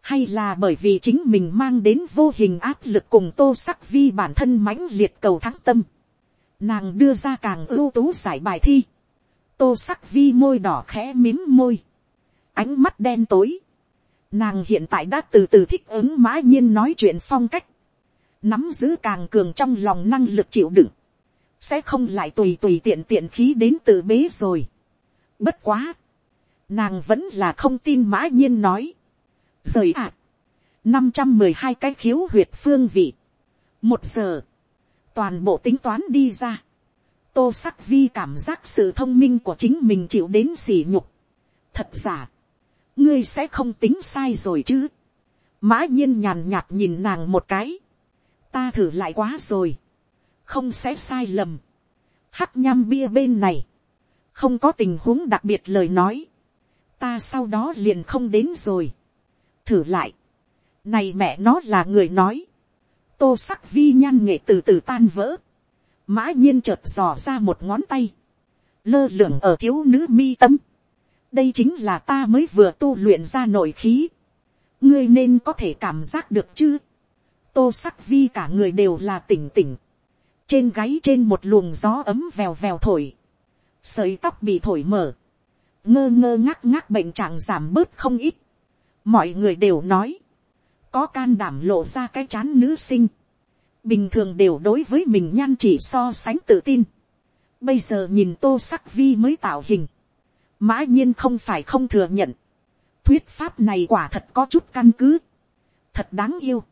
hay là bởi vì chính mình mang đến vô hình áp lực cùng tô sắc vi bản thân mãnh liệt cầu thắng tâm. Nàng đưa ra càng ưu tú giải bài thi. Tô sắc vi môi đỏ khẽ mím môi. Ánh mắt đen tối. Nàng hiện tại đã từ từ thích ứng mã nhiên nói chuyện phong cách nắm giữ càng cường trong lòng năng lực chịu đựng, sẽ không lại tùy tùy tiện tiện khí đến từ bế rồi. Bất quá, nàng vẫn là không tin mã nhiên nói. Rời ạ, năm trăm mười hai cái khiếu huyệt phương vị. Một giờ, toàn bộ tính toán đi ra. Tô sắc vi cảm giác sự thông minh của chính mình chịu đến sỉ nhục. Thật giả, ngươi sẽ không tính sai rồi chứ. Mã nhiên nhàn nhạt nhìn nàng một cái ta thử lại quá rồi, không sẽ sai lầm. Hắc nham bia bên này, không có tình huống đặc biệt lời nói, ta sau đó liền không đến rồi. thử lại, này mẹ nó là người nói, tô sắc vi nhan nghệ từ từ tan vỡ, mã nhiên chợt dò ra một ngón tay, lơ lửng ở thiếu nữ mi tâm, đây chính là ta mới vừa tu luyện ra nội khí, ngươi nên có thể cảm giác được chứ, tô sắc vi cả người đều là tỉnh tỉnh, trên gáy trên một luồng gió ấm vèo vèo thổi, sợi tóc bị thổi mở, ngơ ngơ ngác ngác bệnh trạng giảm bớt không ít, mọi người đều nói, có can đảm lộ ra cái chán nữ sinh, bình thường đều đối với mình nhan chỉ so sánh tự tin, bây giờ nhìn tô sắc vi mới tạo hình, mã nhiên không phải không thừa nhận, thuyết pháp này quả thật có chút căn cứ, thật đáng yêu,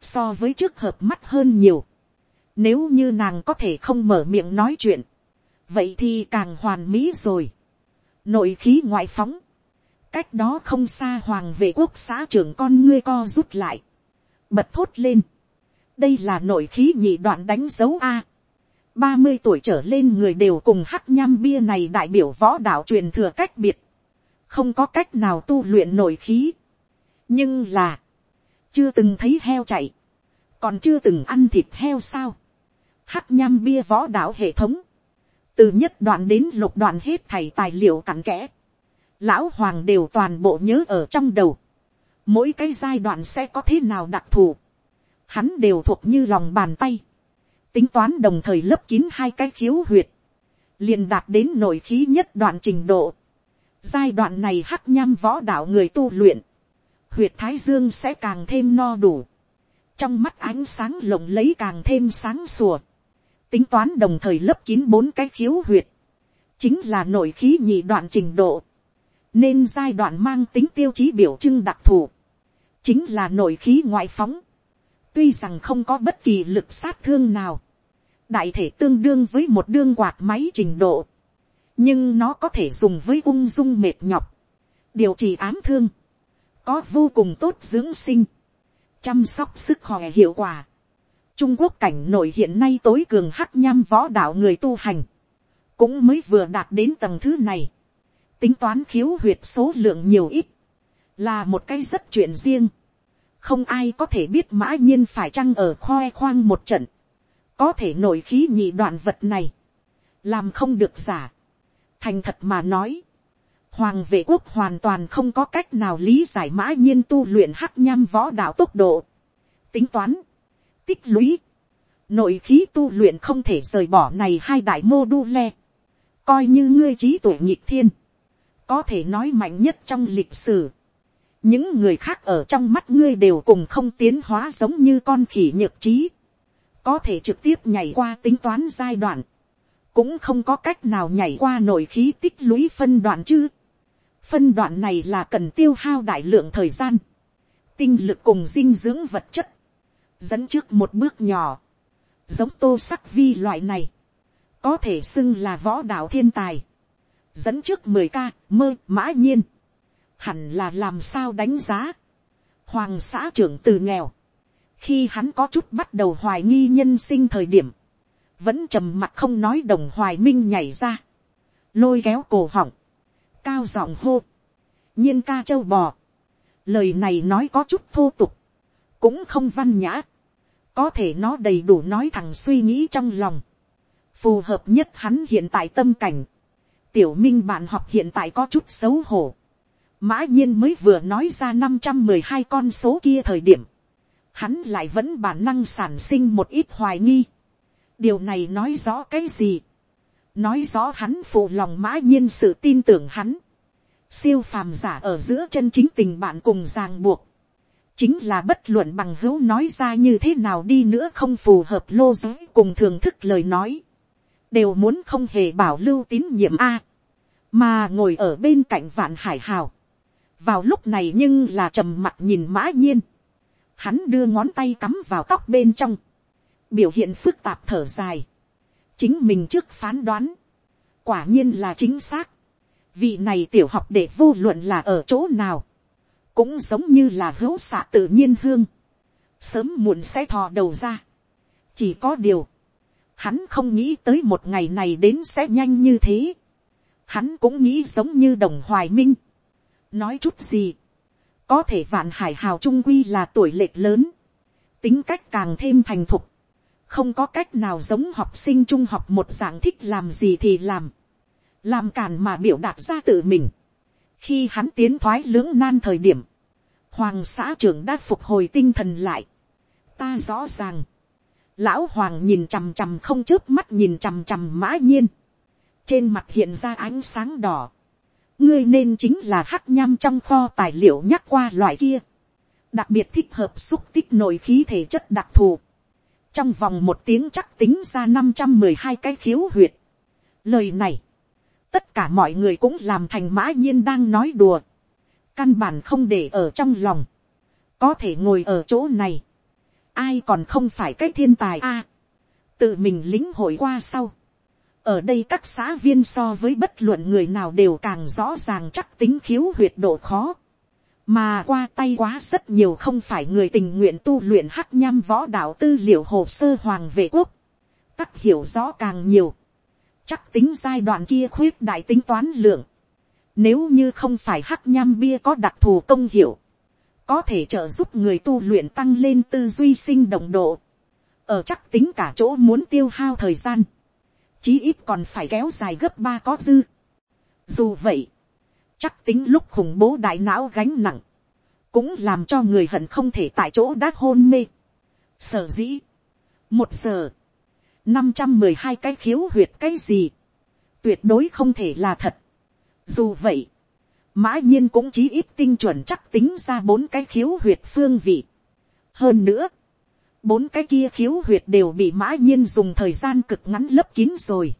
so với trước hợp mắt hơn nhiều, nếu như nàng có thể không mở miệng nói chuyện, vậy thì càng hoàn mỹ rồi. Nội khí ngoại phóng, cách đó không xa hoàng vệ quốc xã trưởng con ngươi co rút lại, bật thốt lên đây là nội khí nhị đoạn đánh dấu a. ba mươi tuổi trở lên người đều cùng hắc nham bia này đại biểu võ đạo truyền thừa cách biệt, không có cách nào tu luyện nội khí. nhưng là, chưa từng thấy heo chạy, còn chưa từng ăn thịt heo sao? Hắc nham bia võ đạo hệ thống, từ nhất đoạn đến lục đoạn hết thầy tài liệu cặn kẽ, lão hoàng đều toàn bộ nhớ ở trong đầu, mỗi cái giai đoạn sẽ có thế nào đặc thù, hắn đều thuộc như lòng bàn tay, tính toán đồng thời lấp kín hai cái khiếu huyệt, liền đạt đến nội khí nhất đoạn trình độ. Giai đoạn này hắc nham võ đạo người tu luyện, huyệt thái dương sẽ càng thêm no đủ, trong mắt ánh sáng lộng lấy càng thêm sáng sủa, tính toán đồng thời lấp kín bốn cái khiếu huyệt, chính là nội khí nhị đoạn trình độ, nên giai đoạn mang tính tiêu chí biểu trưng đặc thù, chính là nội khí ngoại phóng, tuy rằng không có bất kỳ lực sát thương nào, đại thể tương đương với một đương quạt máy trình độ, nhưng nó có thể dùng với ung dung mệt nhọc, điều trị ám thương, có vô cùng tốt dưỡng sinh, chăm sóc sức khỏe hiệu quả, Trung Quốc cảnh nội hiện nay tối cường hắc nham võ đạo người tu hành. Cũng mới vừa đạt đến tầng thứ này. Tính toán khiếu huyệt số lượng nhiều ít. Là một cái rất chuyện riêng. Không ai có thể biết mã nhiên phải chăng ở khoe khoang một trận. Có thể nổi khí nhị đoạn vật này. Làm không được giả. Thành thật mà nói. Hoàng vệ quốc hoàn toàn không có cách nào lý giải mã nhiên tu luyện hắc nham võ đạo tốc độ. Tính toán tích lũy, nội khí tu luyện không thể rời bỏ này hai đại mô đu le, coi như ngươi trí tuổi nhịp thiên, có thể nói mạnh nhất trong lịch sử những người khác ở trong mắt ngươi đều cùng không tiến hóa giống như con khỉ nhược trí, có thể trực tiếp nhảy qua tính toán giai đoạn, cũng không có cách nào nhảy qua nội khí tích lũy phân đoạn chứ. phân đoạn này là cần tiêu hao đại lượng thời gian, tinh lực cùng dinh dưỡng vật chất, dẫn trước một bước nhỏ, giống tô sắc vi loại này, có thể xưng là võ đạo thiên tài, dẫn trước mười ca mơ mã nhiên, hẳn là làm sao đánh giá, hoàng xã trưởng từ nghèo, khi hắn có chút bắt đầu hoài nghi nhân sinh thời điểm, vẫn trầm mặt không nói đồng hoài minh nhảy ra, lôi kéo cổ họng, cao giọng hô, nhiên ca châu bò, lời này nói có chút thô tục, cũng không văn nhã, có thể nó đầy đủ nói thẳng suy nghĩ trong lòng, phù hợp nhất hắn hiện tại tâm cảnh, tiểu minh bạn học hiện tại có chút xấu hổ, mã nhiên mới vừa nói ra năm trăm mười hai con số kia thời điểm, hắn lại vẫn bản năng sản sinh một ít hoài nghi, điều này nói rõ cái gì, nói rõ hắn phụ lòng mã nhiên sự tin tưởng hắn, siêu phàm giả ở giữa chân chính tình bạn cùng ràng buộc, chính là bất luận bằng hữu nói ra như thế nào đi nữa không phù hợp lô giới cùng thưởng thức lời nói, đều muốn không hề bảo lưu tín nhiệm a, mà ngồi ở bên cạnh vạn hải hào, vào lúc này nhưng là trầm mặt nhìn mã nhiên, hắn đưa ngón tay cắm vào tóc bên trong, biểu hiện phức tạp thở dài, chính mình trước phán đoán, quả nhiên là chính xác, vị này tiểu học để vô luận là ở chỗ nào, cũng giống như là hữu xạ tự nhiên hương, sớm muộn sẽ thò đầu ra. chỉ có điều, hắn không nghĩ tới một ngày này đến sẽ nhanh như thế. hắn cũng nghĩ giống như đồng hoài minh nói chút gì, có thể vạn hải hào trung quy là tuổi lệch lớn, tính cách càng thêm thành thục, không có cách nào giống học sinh trung học một dạng thích làm gì thì làm, làm càn mà biểu đạt ra tự mình. khi hắn tiến thoái lưỡng nan thời điểm, hoàng xã trưởng đã phục hồi tinh thần lại. ta rõ ràng, lão hoàng nhìn chằm chằm không chớp mắt nhìn chằm chằm mã nhiên, trên mặt hiện ra ánh sáng đỏ, ngươi nên chính là hắc nham trong kho tài liệu nhắc qua loại kia, đặc biệt thích hợp xúc tích nội khí thể chất đặc thù, trong vòng một tiếng chắc tính ra năm trăm mười hai cái khiếu huyệt. Lời này, tất cả mọi người cũng làm thành mã nhiên đang nói đùa, căn bản không để ở trong lòng, có thể ngồi ở chỗ này, ai còn không phải cái thiên tài a, tự mình lính hội qua sau, ở đây các xã viên so với bất luận người nào đều càng rõ ràng chắc tính khiếu huyệt độ khó, mà qua tay quá rất nhiều không phải người tình nguyện tu luyện hắc nham võ đạo tư liệu hồ sơ hoàng vệ quốc, tắc hiểu rõ càng nhiều, chắc tính giai đoạn kia khuyết đại tính toán lượng, nếu như không phải hắc nham bia có đặc thù công hiệu, có thể trợ giúp người tu luyện tăng lên tư duy sinh động độ, ở chắc tính cả chỗ muốn tiêu hao thời gian, chí ít còn phải kéo dài gấp ba có dư. Dù vậy, chắc tính lúc khủng bố đại não gánh nặng, cũng làm cho người hận không thể tại chỗ đã hôn mê. Sở dĩ, một giờ, năm trăm mười hai cái khiếu huyệt cái gì, tuyệt đối không thể là thật. Dù vậy, mã nhiên cũng chí ít tinh chuẩn chắc tính ra bốn cái khiếu huyệt phương vị. hơn nữa, bốn cái kia khiếu huyệt đều bị mã nhiên dùng thời gian cực ngắn lấp kín rồi.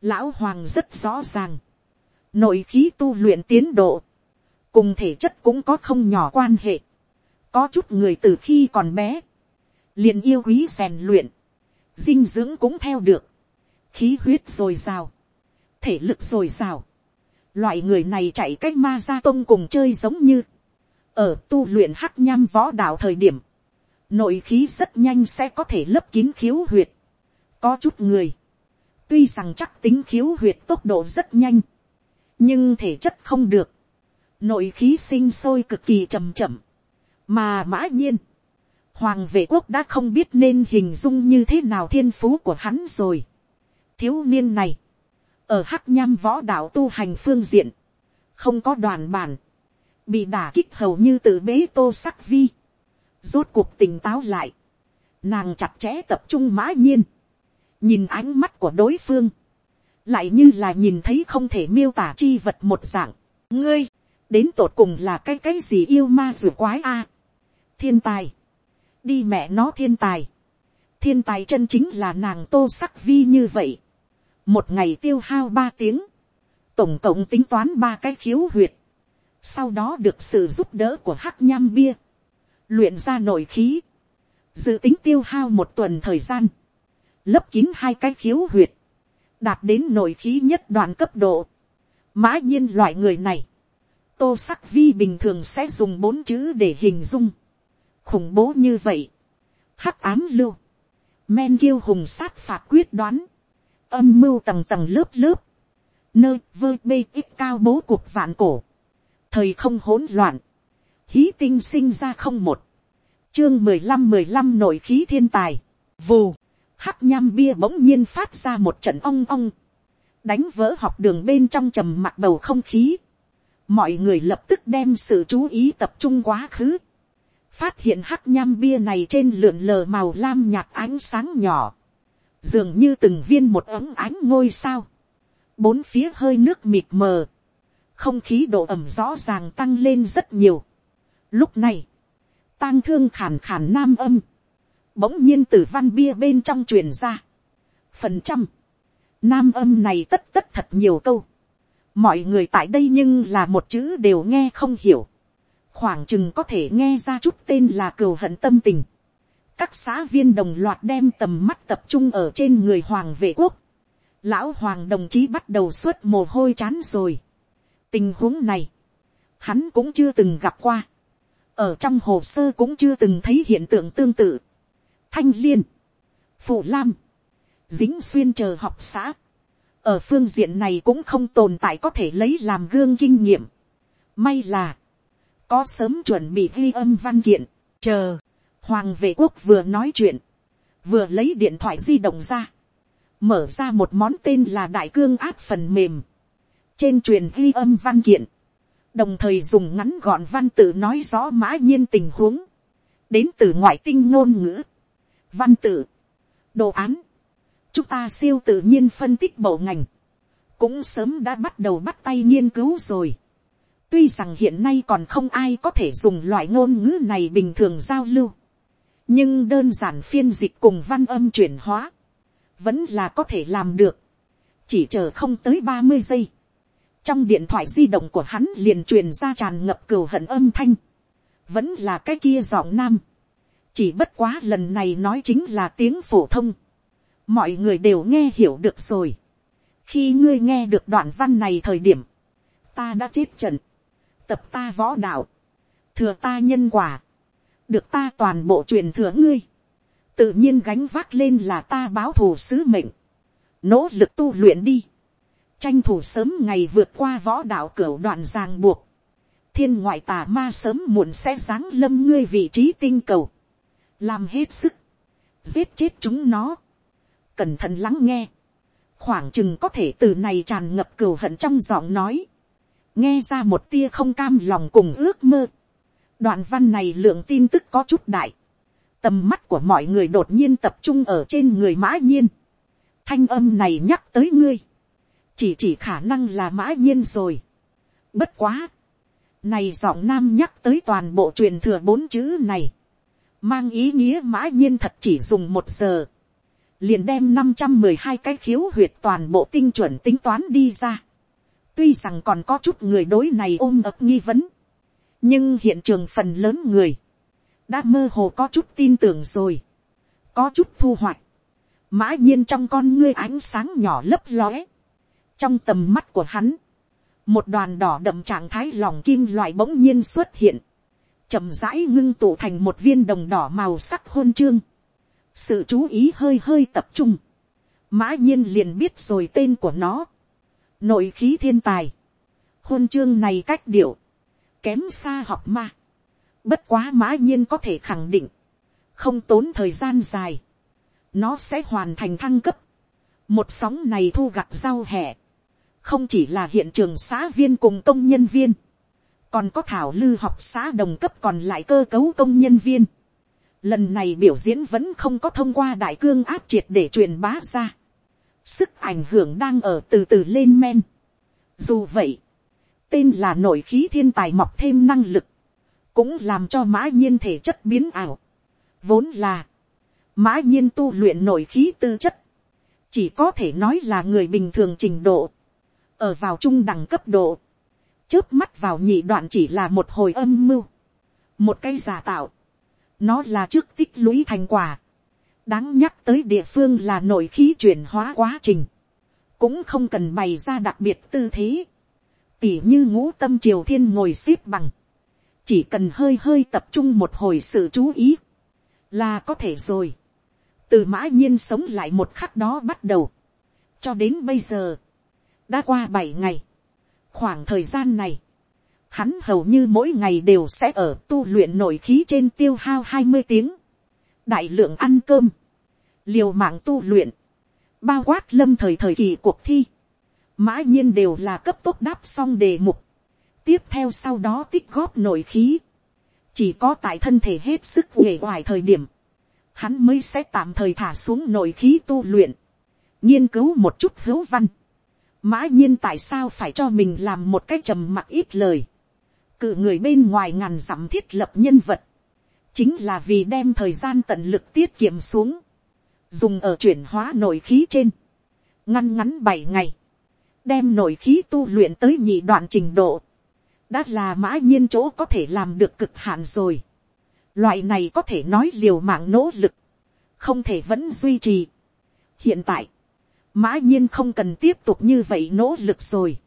lão hoàng rất rõ ràng, nội khí tu luyện tiến độ, cùng thể chất cũng có không nhỏ quan hệ. có chút người từ khi còn bé, liền yêu quý rèn luyện, dinh dưỡng cũng theo được, khí huyết rồi rào. thể lực rồi rào. loại người này chạy cách ma gia tông cùng chơi giống như, ở tu luyện hắc nham võ đạo thời điểm, nội khí rất nhanh sẽ có thể lấp kín khiếu huyệt. có chút người, tuy rằng chắc tính khiếu huyệt tốc độ rất nhanh, nhưng thể chất không được, nội khí sinh sôi cực kỳ chậm chậm, mà mã nhiên, hoàng vệ quốc đã không biết nên hình dung như thế nào thiên phú của hắn rồi. thiếu niên này, ở hắc nham võ đạo tu hành phương diện, không có đoàn bản, bị đả kích hầu như tự bế tô sắc vi, rốt cuộc tỉnh táo lại, nàng chặt chẽ tập trung mã nhiên, nhìn ánh mắt của đối phương, lại như là nhìn thấy không thể miêu tả chi vật một dạng, ngươi, đến tột cùng là cái cái gì yêu ma rùa quái a, thiên tài, đi mẹ nó thiên tài, thiên tài chân chính là nàng tô sắc vi như vậy, một ngày tiêu hao ba tiếng, tổng cộng tính toán ba cái khiếu huyệt, sau đó được sự giúp đỡ của hắc nham bia, luyện ra nội khí, dự tính tiêu hao một tuần thời gian, lấp kín hai cái khiếu huyệt, đạt đến nội khí nhất đoạn cấp độ. Mã nhiên loại người này, tô sắc vi bình thường sẽ dùng bốn chữ để hình dung, khủng bố như vậy, hắc ám lưu, men kiêu hùng sát phạt quyết đoán, âm mưu tầng tầng lớp lớp, nơi vơ bê ít cao bố cuộc vạn cổ, thời không hỗn loạn, hí tinh sinh ra không một, chương mười lăm mười lăm nội khí thiên tài, vù, hắc nham bia bỗng nhiên phát ra một trận ong ong, đánh vỡ học đường bên trong trầm mặc bầu không khí, mọi người lập tức đem sự chú ý tập trung quá khứ, phát hiện hắc nham bia này trên lượn lờ màu lam nhạt ánh sáng nhỏ, dường như từng viên một ấm ánh ngôi sao, bốn phía hơi nước mịt mờ, không khí độ ẩm rõ ràng tăng lên rất nhiều. Lúc này, tang thương khàn khàn nam âm, bỗng nhiên từ văn bia bên trong truyền ra. Phần trăm, nam âm này tất tất thật nhiều câu. Mọi người tại đây nhưng là một chữ đều nghe không hiểu. Khoảng chừng có thể nghe ra chút tên là cừu hận tâm tình. Các xã viên đồng loạt đem tầm mắt tập trung ở trên người hoàng vệ quốc. Lão hoàng đồng chí bắt đầu suốt mồ hôi chán rồi. Tình huống này, hắn cũng chưa từng gặp qua. Ở trong hồ sơ cũng chưa từng thấy hiện tượng tương tự. Thanh liên, phụ lam, dính xuyên chờ học xã, ở phương diện này cũng không tồn tại có thể lấy làm gương kinh nghiệm. May là, có sớm chuẩn bị ghi âm văn kiện, chờ, hoàng vệ quốc vừa nói chuyện, vừa lấy điện thoại di động ra, mở ra một món tên là đại cương áp phần mềm, trên truyền ghi âm văn kiện, đồng thời dùng ngắn gọn văn tự nói rõ mã nhiên tình huống, đến từ ngoại tinh ngôn ngữ, văn tự, đồ án, chúng ta siêu tự nhiên phân tích bộ ngành, cũng sớm đã bắt đầu bắt tay nghiên cứu rồi. tuy rằng hiện nay còn không ai có thể dùng loại ngôn ngữ này bình thường giao lưu, nhưng đơn giản phiên dịch cùng văn âm chuyển hóa, vẫn là có thể làm được, chỉ chờ không tới ba mươi giây, trong điện thoại di động của hắn liền truyền ra tràn ngập cừu hận âm thanh, vẫn là cái kia giọng nam, chỉ bất quá lần này nói chính là tiếng phổ thông, mọi người đều nghe hiểu được rồi, khi ngươi nghe được đoạn văn này thời điểm, ta đã chết trận, tập ta võ đạo, thừa ta nhân quả, được ta toàn bộ truyền thừa ngươi, tự nhiên gánh vác lên là ta báo thù sứ mệnh, nỗ lực tu luyện đi, tranh thủ sớm ngày vượt qua võ đạo cửa đoạn ràng buộc, thiên ngoại tà ma sớm muộn sẽ giáng lâm ngươi vị trí tinh cầu, làm hết sức, giết chết chúng nó, cẩn thận lắng nghe, khoảng chừng có thể từ này tràn ngập cừu hận trong giọng nói, nghe ra một tia không cam lòng cùng ước mơ. đoạn văn này lượng tin tức có chút đại, tầm mắt của mọi người đột nhiên tập trung ở trên người mã nhiên. thanh âm này nhắc tới ngươi, chỉ chỉ khả năng là mã nhiên rồi. bất quá, này giọng nam nhắc tới toàn bộ truyền thừa bốn chữ này, mang ý nghĩa mã nhiên thật chỉ dùng một giờ, liền đem năm trăm mười hai cái khiếu huyệt toàn bộ tinh chuẩn tính toán đi ra. tuy rằng còn có chút người đối này ôm ập nghi vấn, nhưng hiện trường phần lớn người, đã mơ hồ có chút tin tưởng rồi, có chút thu hoạch, mã nhiên trong con ngươi ánh sáng nhỏ lấp lóe, trong tầm mắt của hắn, một đoàn đỏ đậm trạng thái lòng kim loại bỗng nhiên xuất hiện, chậm rãi ngưng tụ thành một viên đồng đỏ màu sắc hôn chương, sự chú ý hơi hơi tập trung, mã nhiên liền biết rồi tên của nó, nội khí thiên tài, hôn chương này cách điệu, kém xa học ma, bất quá mã nhiên có thể khẳng định, không tốn thời gian dài, nó sẽ hoàn thành thăng cấp, một sóng này thu gặt rau hẹ, không chỉ là hiện trường xã viên cùng công nhân viên, còn có thảo lư học xã đồng cấp còn lại cơ cấu công nhân viên, Lần này biểu diễn vẫn không có thông qua đại cương áp triệt để truyền bá ra. Sức ảnh hưởng đang ở từ từ lên men. Dù vậy, tên là nội khí thiên tài mọc thêm năng lực. Cũng làm cho mã nhiên thể chất biến ảo. Vốn là, mã nhiên tu luyện nội khí tư chất. Chỉ có thể nói là người bình thường trình độ. Ở vào trung đẳng cấp độ. Chớp mắt vào nhị đoạn chỉ là một hồi âm mưu. Một cây giả tạo nó là trước tích lũy thành quả. Đáng nhắc tới địa phương là nội khí chuyển hóa quá trình. Cũng không cần bày ra đặc biệt tư thế. Tỉ như ngũ tâm triều thiên ngồi xếp bằng. Chỉ cần hơi hơi tập trung một hồi sự chú ý. Là có thể rồi. Từ mã nhiên sống lại một khắc đó bắt đầu. Cho đến bây giờ. Đã qua bảy ngày. Khoảng thời gian này hắn hầu như mỗi ngày đều sẽ ở tu luyện nội khí trên tiêu hao hai mươi tiếng, đại lượng ăn cơm, liều mạng tu luyện, bao quát lâm thời thời kỳ cuộc thi, mã nhiên đều là cấp tốc đáp xong đề mục, tiếp theo sau đó tích góp nội khí, chỉ có tại thân thể hết sức uể oải thời điểm, hắn mới sẽ tạm thời thả xuống nội khí tu luyện, nghiên cứu một chút hữu văn, mã nhiên tại sao phải cho mình làm một cái trầm mặc ít lời, cự người bên ngoài ngàn dặm thiết lập nhân vật, chính là vì đem thời gian tận lực tiết kiệm xuống, dùng ở chuyển hóa nội khí trên, ngăn ngắn bảy ngày, đem nội khí tu luyện tới nhị đoạn trình độ, đã là mã nhiên chỗ có thể làm được cực hạn rồi. Loại này có thể nói liều mạng nỗ lực, không thể vẫn duy trì. hiện tại, mã nhiên không cần tiếp tục như vậy nỗ lực rồi.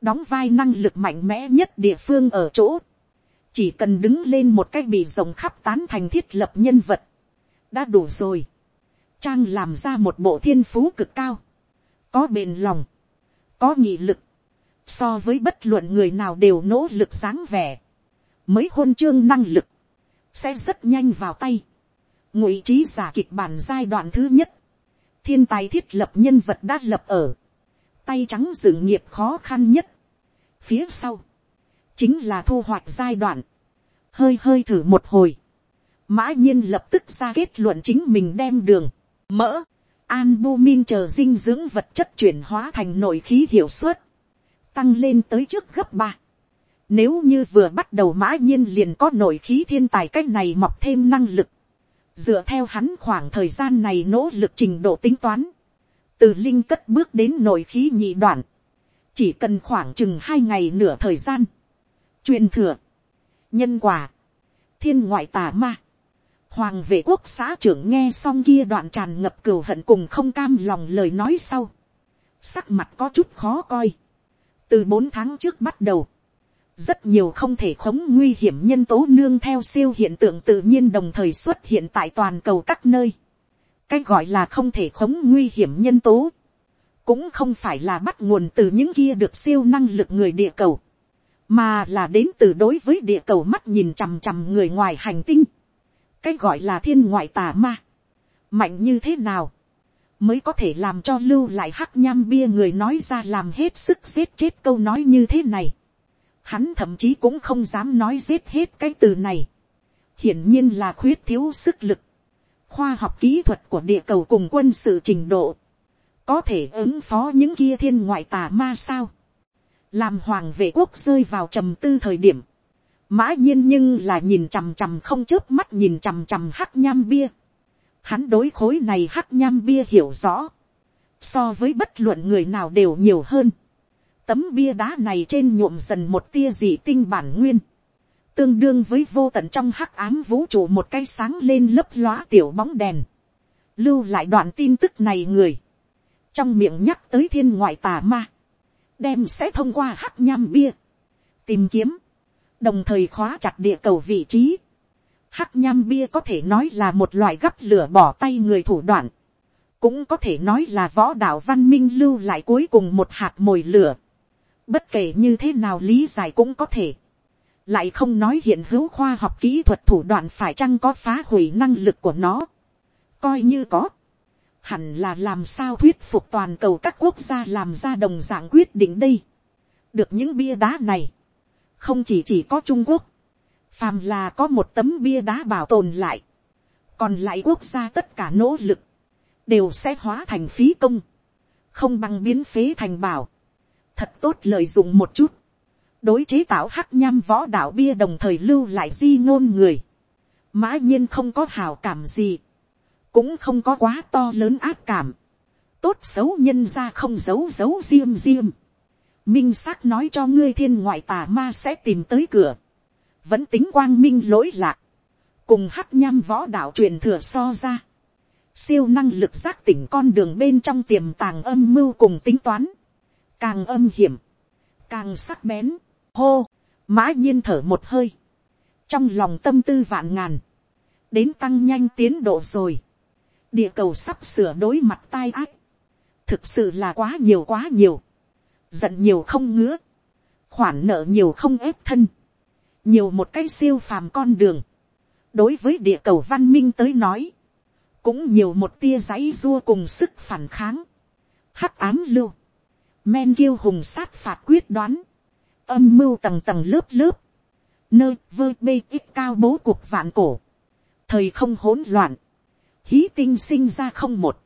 Đóng vai năng lực mạnh mẽ nhất địa phương ở chỗ, chỉ cần đứng lên một cách bị rồng khắp tán thành thiết lập nhân vật, đã đủ rồi, trang làm ra một bộ thiên phú cực cao, có bền lòng, có nghị lực, so với bất luận người nào đều nỗ lực dáng vẻ, mới hôn chương năng lực, sẽ rất nhanh vào tay. ngụy trí giả kịch bản giai đoạn thứ nhất, thiên tài thiết lập nhân vật đã lập ở, tay trắng dự nghiệp khó khăn nhất. phía sau, chính là thu hoạch giai đoạn, hơi hơi thử một hồi, mã nhiên lập tức ra kết luận chính mình đem đường, mỡ, albumin chờ dinh dưỡng vật chất chuyển hóa thành nội khí hiệu suất, tăng lên tới trước gấp ba. Nếu như vừa bắt đầu mã nhiên liền có nội khí thiên tài cách này mọc thêm năng lực. Dựa theo hắn khoảng thời gian này nỗ lực trình độ tính toán. Từ linh cất bước đến nội khí nhị đoạn. Chỉ cần khoảng chừng hai ngày nửa thời gian. Truyền thừa. Nhân quả. Thiên ngoại tà ma. Hoàng vệ quốc xã trưởng nghe xong kia đoạn tràn ngập cừu hận cùng không cam lòng lời nói sau. Sắc mặt có chút khó coi. Từ bốn tháng trước bắt đầu rất nhiều không thể khống nguy hiểm nhân tố nương theo siêu hiện tượng tự nhiên đồng thời xuất hiện tại toàn cầu các nơi. cái gọi là không thể khống nguy hiểm nhân tố, cũng không phải là bắt nguồn từ những kia được siêu năng lực người địa cầu, mà là đến từ đối với địa cầu mắt nhìn chằm chằm người ngoài hành tinh. cái gọi là thiên ngoại tà ma, mạnh như thế nào, mới có thể làm cho lưu lại hắc nham bia người nói ra làm hết sức giết chết câu nói như thế này hắn thậm chí cũng không dám nói giết hết cái từ này. hiển nhiên là khuyết thiếu sức lực. khoa học kỹ thuật của địa cầu cùng quân sự trình độ, có thể ứng phó những kia thiên ngoại tà ma sao. làm hoàng vệ quốc rơi vào trầm tư thời điểm, mã nhiên nhưng là nhìn chằm chằm không chớp mắt nhìn chằm chằm hắc nham bia. hắn đối khối này hắc nham bia hiểu rõ, so với bất luận người nào đều nhiều hơn Tấm bia đá này trên nhuộm dần một tia dị tinh bản nguyên. Tương đương với vô tận trong hắc ám vũ trụ một cái sáng lên lấp lóa tiểu bóng đèn. Lưu lại đoạn tin tức này người. Trong miệng nhắc tới thiên ngoại tà ma. Đem sẽ thông qua hắc nham bia. Tìm kiếm. Đồng thời khóa chặt địa cầu vị trí. Hắc nham bia có thể nói là một loại gấp lửa bỏ tay người thủ đoạn cũng có thể nói là võ đạo văn minh lưu lại cuối cùng một hạt mồi lửa. Bất kể như thế nào lý giải cũng có thể. Lại không nói hiện hữu khoa học kỹ thuật thủ đoạn phải chăng có phá hủy năng lực của nó. Coi như có. Hẳn là làm sao thuyết phục toàn cầu các quốc gia làm ra đồng dạng quyết định đây. Được những bia đá này. Không chỉ chỉ có Trung Quốc. Phàm là có một tấm bia đá bảo tồn lại. Còn lại quốc gia tất cả nỗ lực. Đều sẽ hóa thành phí công. Không bằng biến phế thành bảo thật tốt lợi dụng một chút, đối chế tạo hắc nham võ đạo bia đồng thời lưu lại di ngôn người, mã nhiên không có hào cảm gì, cũng không có quá to lớn ác cảm, tốt xấu nhân ra không giấu giấu diêm diêm, minh xác nói cho ngươi thiên ngoại tà ma sẽ tìm tới cửa, vẫn tính quang minh lỗi lạc, cùng hắc nham võ đạo truyền thừa so ra, siêu năng lực giác tỉnh con đường bên trong tiềm tàng âm mưu cùng tính toán, càng âm hiểm, càng sắc bén, hô, mã nhiên thở một hơi, trong lòng tâm tư vạn ngàn, đến tăng nhanh tiến độ rồi, địa cầu sắp sửa đối mặt tai ác, thực sự là quá nhiều quá nhiều, giận nhiều không ngứa, khoản nợ nhiều không ép thân, nhiều một cái siêu phàm con đường, đối với địa cầu văn minh tới nói, cũng nhiều một tia giấy dua cùng sức phản kháng, hắc ám lưu, men kiêu hùng sát phạt quyết đoán, âm mưu tầng tầng lớp lớp, nơi vơ bê ít cao bố cuộc vạn cổ, thời không hỗn loạn, hí tinh sinh ra không một,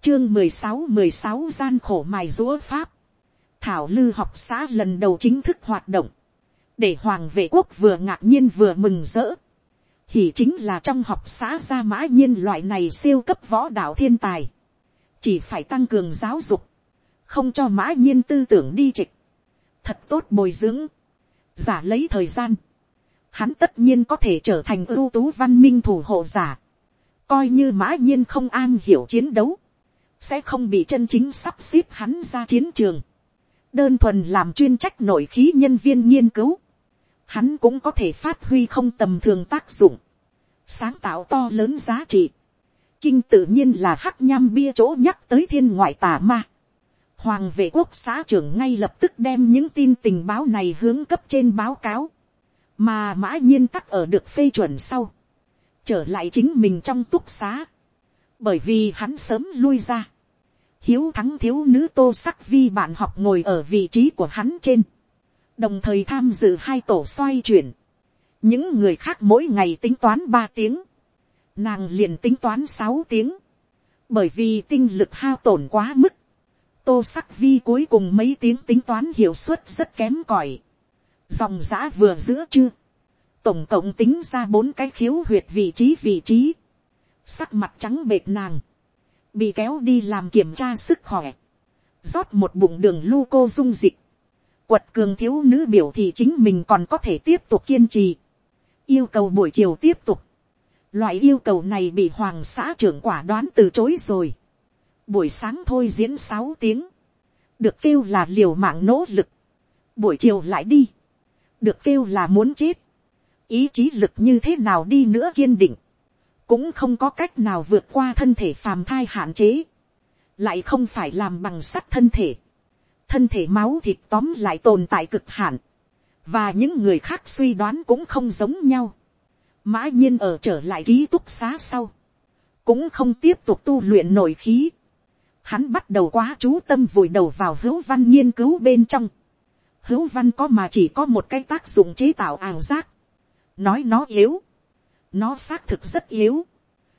chương mười sáu mười sáu gian khổ mài rũa pháp, thảo lư học xã lần đầu chính thức hoạt động, để hoàng vệ quốc vừa ngạc nhiên vừa mừng rỡ, hỉ chính là trong học xã gia mã nhiên loại này siêu cấp võ đạo thiên tài, chỉ phải tăng cường giáo dục, không cho mã nhiên tư tưởng đi trịch, thật tốt bồi dưỡng, giả lấy thời gian, hắn tất nhiên có thể trở thành ưu tú văn minh thủ hộ giả, coi như mã nhiên không an hiểu chiến đấu, sẽ không bị chân chính sắp xếp hắn ra chiến trường, đơn thuần làm chuyên trách nội khí nhân viên nghiên cứu, hắn cũng có thể phát huy không tầm thường tác dụng, sáng tạo to lớn giá trị, kinh tự nhiên là hắc nham bia chỗ nhắc tới thiên ngoại tà ma, Hoàng vệ quốc xã trưởng ngay lập tức đem những tin tình báo này hướng cấp trên báo cáo. mà mã nhiên tắc ở được phê chuẩn sau, trở lại chính mình trong túc xá, bởi vì hắn sớm lui ra, hiếu thắng thiếu nữ tô sắc vi bạn học ngồi ở vị trí của hắn trên, đồng thời tham dự hai tổ xoay chuyển, những người khác mỗi ngày tính toán ba tiếng, nàng liền tính toán sáu tiếng, bởi vì tinh lực hao tổn quá mức, tô sắc vi cuối cùng mấy tiếng tính toán hiệu suất rất kém cỏi, dòng giã vừa giữa chưa, tổng cộng tính ra bốn cái khiếu huyệt vị trí vị trí, sắc mặt trắng bệt nàng, bị kéo đi làm kiểm tra sức khỏe, rót một bụng đường lu cô dung dịch, quật cường thiếu nữ biểu thì chính mình còn có thể tiếp tục kiên trì, yêu cầu buổi chiều tiếp tục, loại yêu cầu này bị hoàng xã trưởng quả đoán từ chối rồi, buổi sáng thôi diễn sáu tiếng, được kêu là liều mạng nỗ lực, buổi chiều lại đi, được kêu là muốn chết, ý chí lực như thế nào đi nữa kiên định, cũng không có cách nào vượt qua thân thể phàm thai hạn chế, lại không phải làm bằng sắt thân thể, thân thể máu thịt tóm lại tồn tại cực hạn, và những người khác suy đoán cũng không giống nhau. Mã nhiên ở trở lại ký túc xá sau, cũng không tiếp tục tu luyện nổi khí. Hắn bắt đầu quá chú tâm vùi đầu vào hữu văn nghiên cứu bên trong. Hữu văn có mà chỉ có một cái tác dụng chế tạo ảo giác. Nói nó yếu. Nó xác thực rất yếu.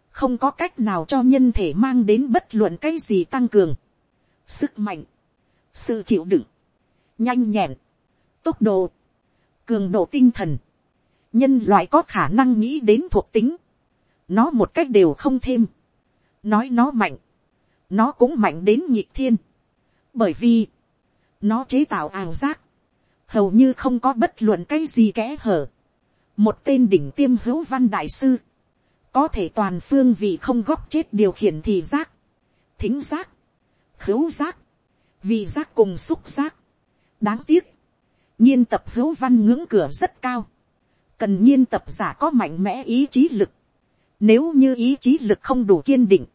Không có cách nào cho nhân thể mang đến bất luận cái gì tăng cường. Sức mạnh. Sự chịu đựng. Nhanh nhẹn. Tốc độ. Cường độ tinh thần. Nhân loại có khả năng nghĩ đến thuộc tính. Nó một cách đều không thêm. Nói nó mạnh. Nó cũng mạnh đến nhịp thiên. Bởi vì. Nó chế tạo ảo giác. Hầu như không có bất luận cái gì kẽ hở một tên đỉnh tiêm hữu văn đại sư, có thể toàn phương vị không góc chết điều khiển thì giác, thính giác, hữu giác, vị giác cùng xúc giác. đáng tiếc, nhiên tập hữu văn ngưỡng cửa rất cao, cần nhiên tập giả có mạnh mẽ ý chí lực, nếu như ý chí lực không đủ kiên định,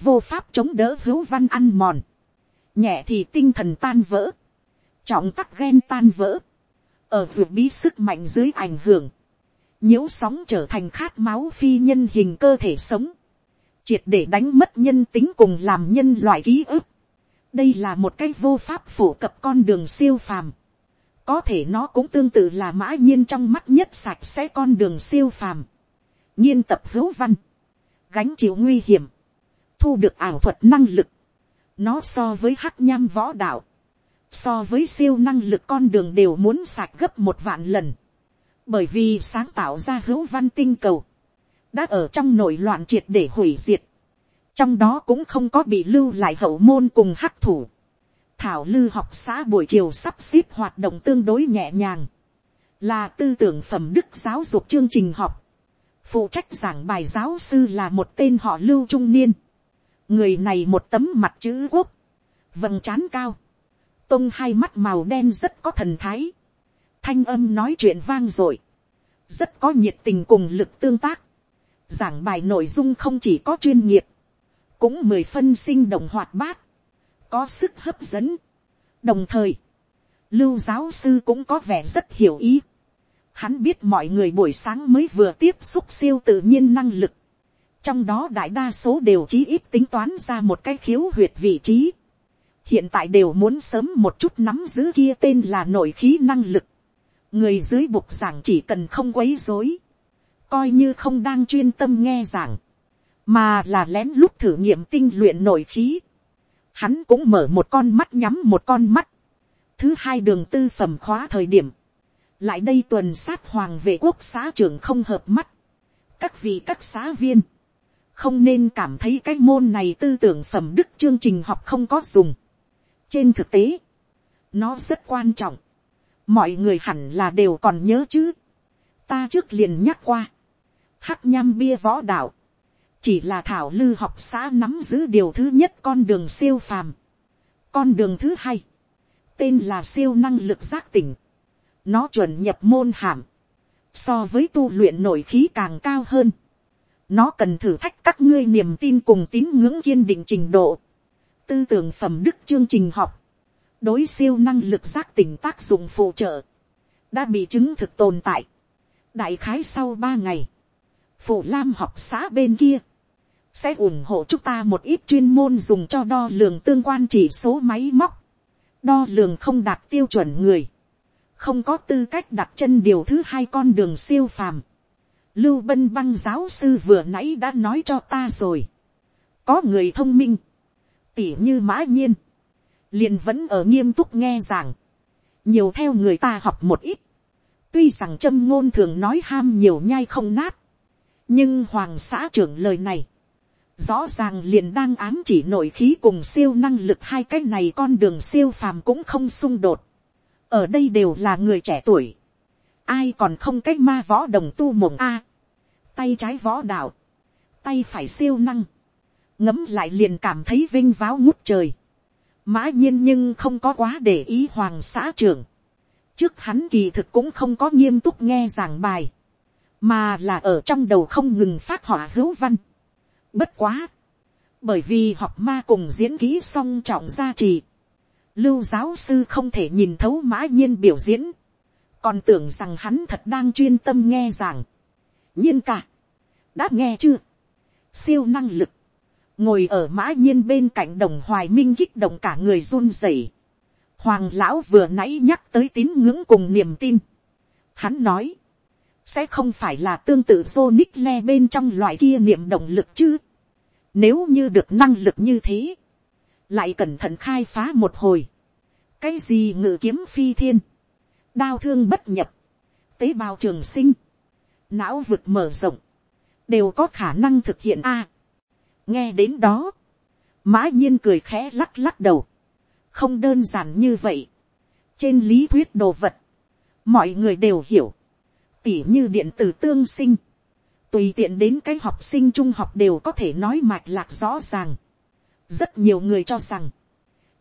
vô pháp chống đỡ hữu văn ăn mòn, nhẹ thì tinh thần tan vỡ, trọng tắc ghen tan vỡ, ở vượt bí sức mạnh dưới ảnh hưởng, nhiễu sóng trở thành khát máu phi nhân hình cơ thể sống, triệt để đánh mất nhân tính cùng làm nhân loại ký ức. đây là một cái vô pháp phổ cập con đường siêu phàm. có thể nó cũng tương tự là mã nhiên trong mắt nhất sạch sẽ con đường siêu phàm. nghiên tập hữu văn, gánh chịu nguy hiểm, thu được ảo thuật năng lực. nó so với hắc nham võ đạo, so với siêu năng lực con đường đều muốn sạch gấp một vạn lần bởi vì sáng tạo ra hữu văn tinh cầu, đã ở trong nội loạn triệt để hủy diệt, trong đó cũng không có bị lưu lại hậu môn cùng hắc thủ. Thảo lư học xã buổi chiều sắp xếp hoạt động tương đối nhẹ nhàng, là tư tưởng phẩm đức giáo dục chương trình học. Phụ trách giảng bài giáo sư là một tên họ lưu trung niên. Người này một tấm mặt chữ quốc, vầng trán cao, tông hai mắt màu đen rất có thần thái. Thanh âm nói chuyện vang dội, rất có nhiệt tình cùng lực tương tác, giảng bài nội dung không chỉ có chuyên nghiệp, cũng mười phân sinh động hoạt bát, có sức hấp dẫn. đồng thời, lưu giáo sư cũng có vẻ rất hiểu ý. Hắn biết mọi người buổi sáng mới vừa tiếp xúc siêu tự nhiên năng lực. Trong đó đại đa số đều chí ít tính toán ra một cái khiếu huyệt vị trí. Hiện tại đều muốn sớm một chút nắm giữ kia tên là nội khí năng lực người dưới bục giảng chỉ cần không quấy dối, coi như không đang chuyên tâm nghe giảng, mà là lén lút thử nghiệm tinh luyện nội khí. Hắn cũng mở một con mắt nhắm một con mắt. Thứ hai đường tư phẩm khóa thời điểm. Lại đây tuần sát hoàng vệ quốc xã trưởng không hợp mắt. Các vị các xã viên. Không nên cảm thấy cái môn này tư tưởng phẩm đức chương trình học không có dùng. Trên thực tế. Nó rất quan trọng mọi người hẳn là đều còn nhớ chứ. ta trước liền nhắc qua, hắc nham bia võ đạo, chỉ là thảo lư học xã nắm giữ điều thứ nhất con đường siêu phàm. con đường thứ hai, tên là siêu năng lực giác tỉnh, nó chuẩn nhập môn hàm, so với tu luyện nội khí càng cao hơn nó cần thử thách các ngươi niềm tin cùng tín ngưỡng kiên định trình độ, tư tưởng phẩm đức chương trình học, đối siêu năng lực giác tỉnh tác dụng phụ trợ, đã bị chứng thực tồn tại. đại khái sau ba ngày, phủ lam học xã bên kia, sẽ ủng hộ chúng ta một ít chuyên môn dùng cho đo lường tương quan chỉ số máy móc, đo lường không đạt tiêu chuẩn người, không có tư cách đặt chân điều thứ hai con đường siêu phàm. Lưu bân băng giáo sư vừa nãy đã nói cho ta rồi. Có người thông minh, tỉ như mã nhiên, liền vẫn ở nghiêm túc nghe giảng, nhiều theo người ta học một ít. Tuy rằng châm ngôn thường nói ham nhiều nhai không nát, nhưng hoàng xã trưởng lời này, rõ ràng liền đang ám chỉ nội khí cùng siêu năng lực hai cái này con đường siêu phàm cũng không xung đột. ở đây đều là người trẻ tuổi, ai còn không cách ma võ đồng tu mộng a, tay trái võ đạo, tay phải siêu năng, ngấm lại liền cảm thấy vinh váo ngút trời, mã nhiên nhưng không có quá để ý hoàng xã trưởng, trước hắn kỳ thực cũng không có nghiêm túc nghe giảng bài, mà là ở trong đầu không ngừng phát họa hữu văn, Bất quá. Bởi vì học ma cùng diễn kỹ song trọng gia trì. Lưu giáo sư không thể nhìn thấu mã nhiên biểu diễn. Còn tưởng rằng hắn thật đang chuyên tâm nghe giảng. Nhiên cả. Đã nghe chưa? Siêu năng lực. Ngồi ở mã nhiên bên cạnh đồng hoài minh kích động cả người run rẩy. Hoàng lão vừa nãy nhắc tới tín ngưỡng cùng niềm tin. Hắn nói sẽ không phải là tương tự Sonic le bên trong loại kia niệm động lực chứ. Nếu như được năng lực như thế, lại cẩn thận khai phá một hồi. Cái gì ngự kiếm phi thiên, đao thương bất nhập, tế bào trường sinh, não vực mở rộng, đều có khả năng thực hiện a. nghe đến đó, mã nhiên cười khẽ lắc lắc đầu, không đơn giản như vậy. trên lý thuyết đồ vật, mọi người đều hiểu, tỉ như điện tử tương sinh, tùy tiện đến cái học sinh trung học đều có thể nói mạch lạc rõ ràng. rất nhiều người cho rằng,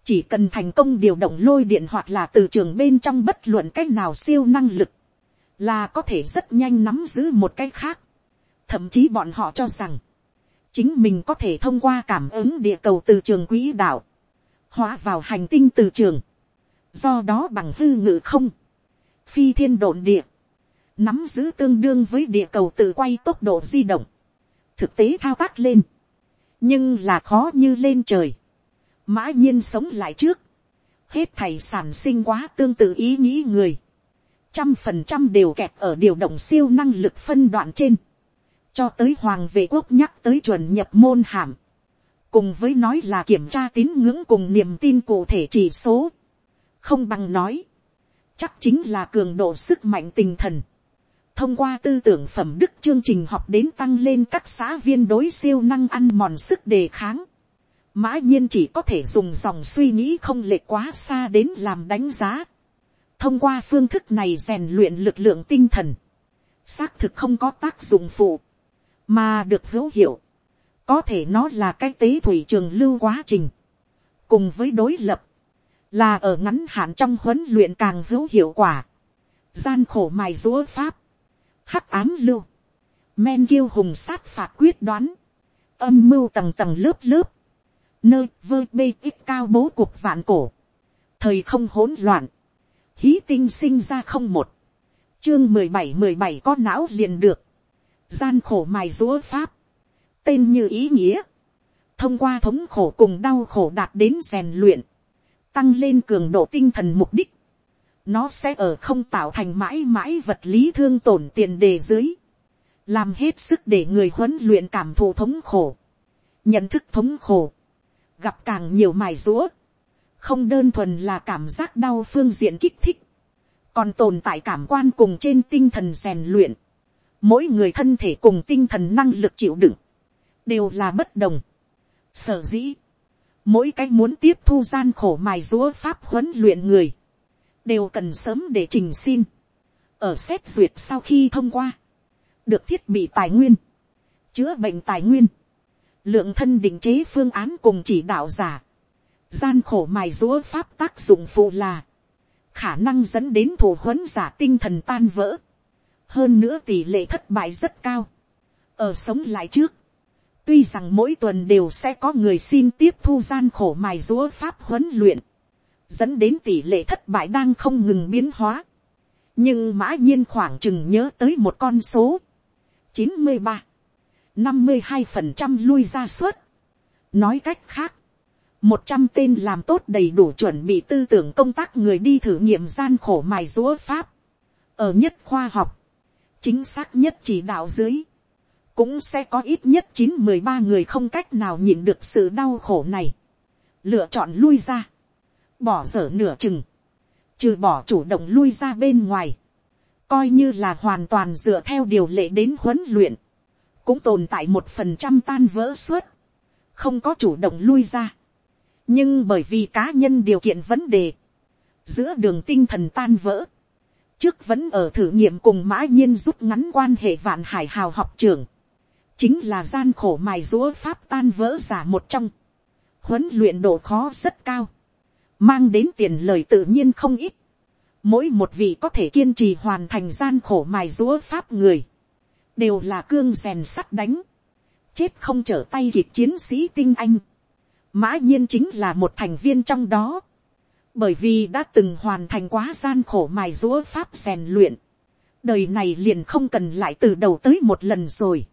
chỉ cần thành công điều động lôi điện hoặc là từ trường bên trong bất luận cách nào siêu năng lực, là có thể rất nhanh nắm giữ một cái khác. thậm chí bọn họ cho rằng, chính mình có thể thông qua cảm ứng địa cầu từ trường quỹ đạo, hóa vào hành tinh từ trường, do đó bằng hư ngự không, phi thiên độn địa, nắm giữ tương đương với địa cầu tự quay tốc độ di động, thực tế thao tác lên, nhưng là khó như lên trời, mã nhiên sống lại trước, hết thầy sản sinh quá tương tự ý nghĩ người, trăm phần trăm đều kẹt ở điều động siêu năng lực phân đoạn trên, cho tới hoàng vệ quốc nhắc tới chuẩn nhập môn hàm, cùng với nói là kiểm tra tín ngưỡng cùng niềm tin cụ thể chỉ số, không bằng nói, chắc chính là cường độ sức mạnh tinh thần, thông qua tư tưởng phẩm đức chương trình học đến tăng lên các xã viên đối siêu năng ăn mòn sức đề kháng. Mã nhiên chỉ có thể dùng dòng suy nghĩ không lệ quá xa đến làm đánh giá. Thông qua phương thức này rèn luyện lực lượng tinh thần. Xác thực không có tác dụng phụ. Mà được hữu hiệu. Có thể nó là cái tế thủy trường lưu quá trình. Cùng với đối lập. Là ở ngắn hạn trong huấn luyện càng hữu hiệu quả. Gian khổ mài rúa pháp hắc ám lưu, men kiêu hùng sát phạt quyết đoán, âm mưu tầng tầng lớp lớp, nơi vơ bê ít cao bố cuộc vạn cổ, thời không hỗn loạn, hí tinh sinh ra không một, chương mười bảy mười bảy có não liền được, gian khổ mài rúa pháp, tên như ý nghĩa, thông qua thống khổ cùng đau khổ đạt đến rèn luyện, tăng lên cường độ tinh thần mục đích, nó sẽ ở không tạo thành mãi mãi vật lý thương tổn tiền đề dưới, làm hết sức để người huấn luyện cảm thụ thống khổ, nhận thức thống khổ, gặp càng nhiều mài rũa, không đơn thuần là cảm giác đau phương diện kích thích, còn tồn tại cảm quan cùng trên tinh thần rèn luyện, mỗi người thân thể cùng tinh thần năng lực chịu đựng, đều là bất đồng. Sở dĩ, mỗi cái muốn tiếp thu gian khổ mài rũa pháp huấn luyện người, đều cần sớm để trình xin, ở xét duyệt sau khi thông qua, được thiết bị tài nguyên, chữa bệnh tài nguyên, lượng thân định chế phương án cùng chỉ đạo giả, gian khổ mài rúa pháp tác dụng phụ là, khả năng dẫn đến thủ huấn giả tinh thần tan vỡ, hơn nữa tỷ lệ thất bại rất cao, ở sống lại trước, tuy rằng mỗi tuần đều sẽ có người xin tiếp thu gian khổ mài rúa pháp huấn luyện, dẫn đến tỷ lệ thất bại đang không ngừng biến hóa. nhưng mã nhiên khoảng chừng nhớ tới một con số, chín mươi ba, năm mươi hai phần trăm lui ra suốt. nói cách khác, một trăm tên làm tốt đầy đủ chuẩn bị tư tưởng công tác người đi thử nghiệm gian khổ mài rúa pháp, ở nhất khoa học, chính xác nhất chỉ đạo dưới, cũng sẽ có ít nhất chín mười ba người không cách nào nhịn được sự đau khổ này, lựa chọn lui ra, bỏ dở nửa chừng, trừ bỏ chủ động lui ra bên ngoài, coi như là hoàn toàn dựa theo điều lệ đến huấn luyện, cũng tồn tại một phần trăm tan vỡ suốt, không có chủ động lui ra. nhưng bởi vì cá nhân điều kiện vấn đề, giữa đường tinh thần tan vỡ, trước vẫn ở thử nghiệm cùng mã nhiên rút ngắn quan hệ vạn hải hào học trường, chính là gian khổ mài rúa pháp tan vỡ giả một trong, huấn luyện độ khó rất cao, mang đến tiền lời tự nhiên không ít, mỗi một vị có thể kiên trì hoàn thành gian khổ mài rúa pháp người, đều là cương rèn sắt đánh, chết không trở tay kịp chiến sĩ tinh anh, mã nhiên chính là một thành viên trong đó, bởi vì đã từng hoàn thành quá gian khổ mài rúa pháp rèn luyện, đời này liền không cần lại từ đầu tới một lần rồi,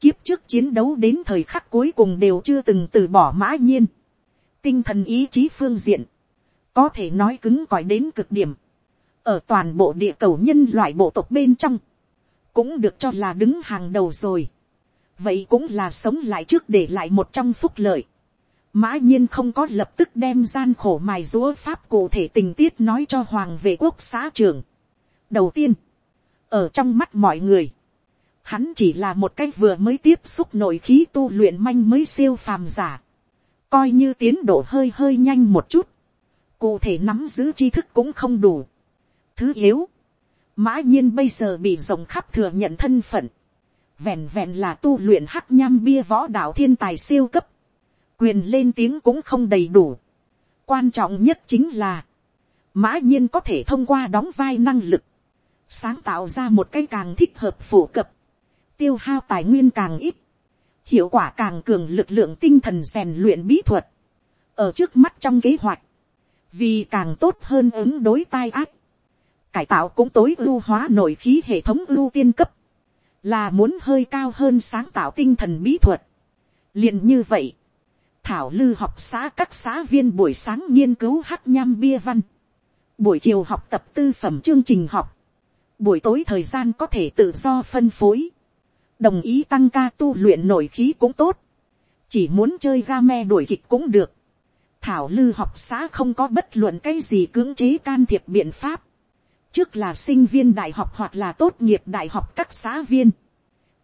kiếp trước chiến đấu đến thời khắc cuối cùng đều chưa từng từ bỏ mã nhiên, tinh thần ý chí phương diện, có thể nói cứng cỏi đến cực điểm, ở toàn bộ địa cầu nhân loại bộ tộc bên trong, cũng được cho là đứng hàng đầu rồi. vậy cũng là sống lại trước để lại một trong phúc lợi. mã nhiên không có lập tức đem gian khổ mài rúa pháp cụ thể tình tiết nói cho hoàng vệ quốc xã trường. đầu tiên, ở trong mắt mọi người, hắn chỉ là một cái vừa mới tiếp xúc nội khí tu luyện manh mới siêu phàm giả. coi như tiến độ hơi hơi nhanh một chút, cụ thể nắm giữ tri thức cũng không đủ Thứ yếu, mã nhiên bây giờ bị rộng khắp thừa nhận thân phận. Vẹn vẹn là tu luyện hắc nham bia võ đạo thiên tài siêu cấp. Quyền lên tiếng cũng không đầy đủ. Quan trọng nhất chính là, mã nhiên có thể thông qua đóng vai năng lực, sáng tạo ra một cái càng thích hợp phổ cập, tiêu hao tài nguyên càng ít, hiệu quả càng cường lực lượng tinh thần rèn luyện bí thuật, ở trước mắt trong kế hoạch, vì càng tốt hơn ứng đối tai ác, cải tạo cũng tối ưu hóa nội khí hệ thống ưu tiên cấp, là muốn hơi cao hơn sáng tạo tinh thần bí thuật. liền như vậy, thảo lư học xã các xã viên buổi sáng nghiên cứu hắc nham bia văn, buổi chiều học tập tư phẩm chương trình học, buổi tối thời gian có thể tự do phân phối, đồng ý tăng ca tu luyện nội khí cũng tốt, chỉ muốn chơi ga me đuổi kịch cũng được, thảo lư học xã không có bất luận cái gì cưỡng chế can thiệp biện pháp, trước là sinh viên đại học hoặc là tốt nghiệp đại học các xã viên,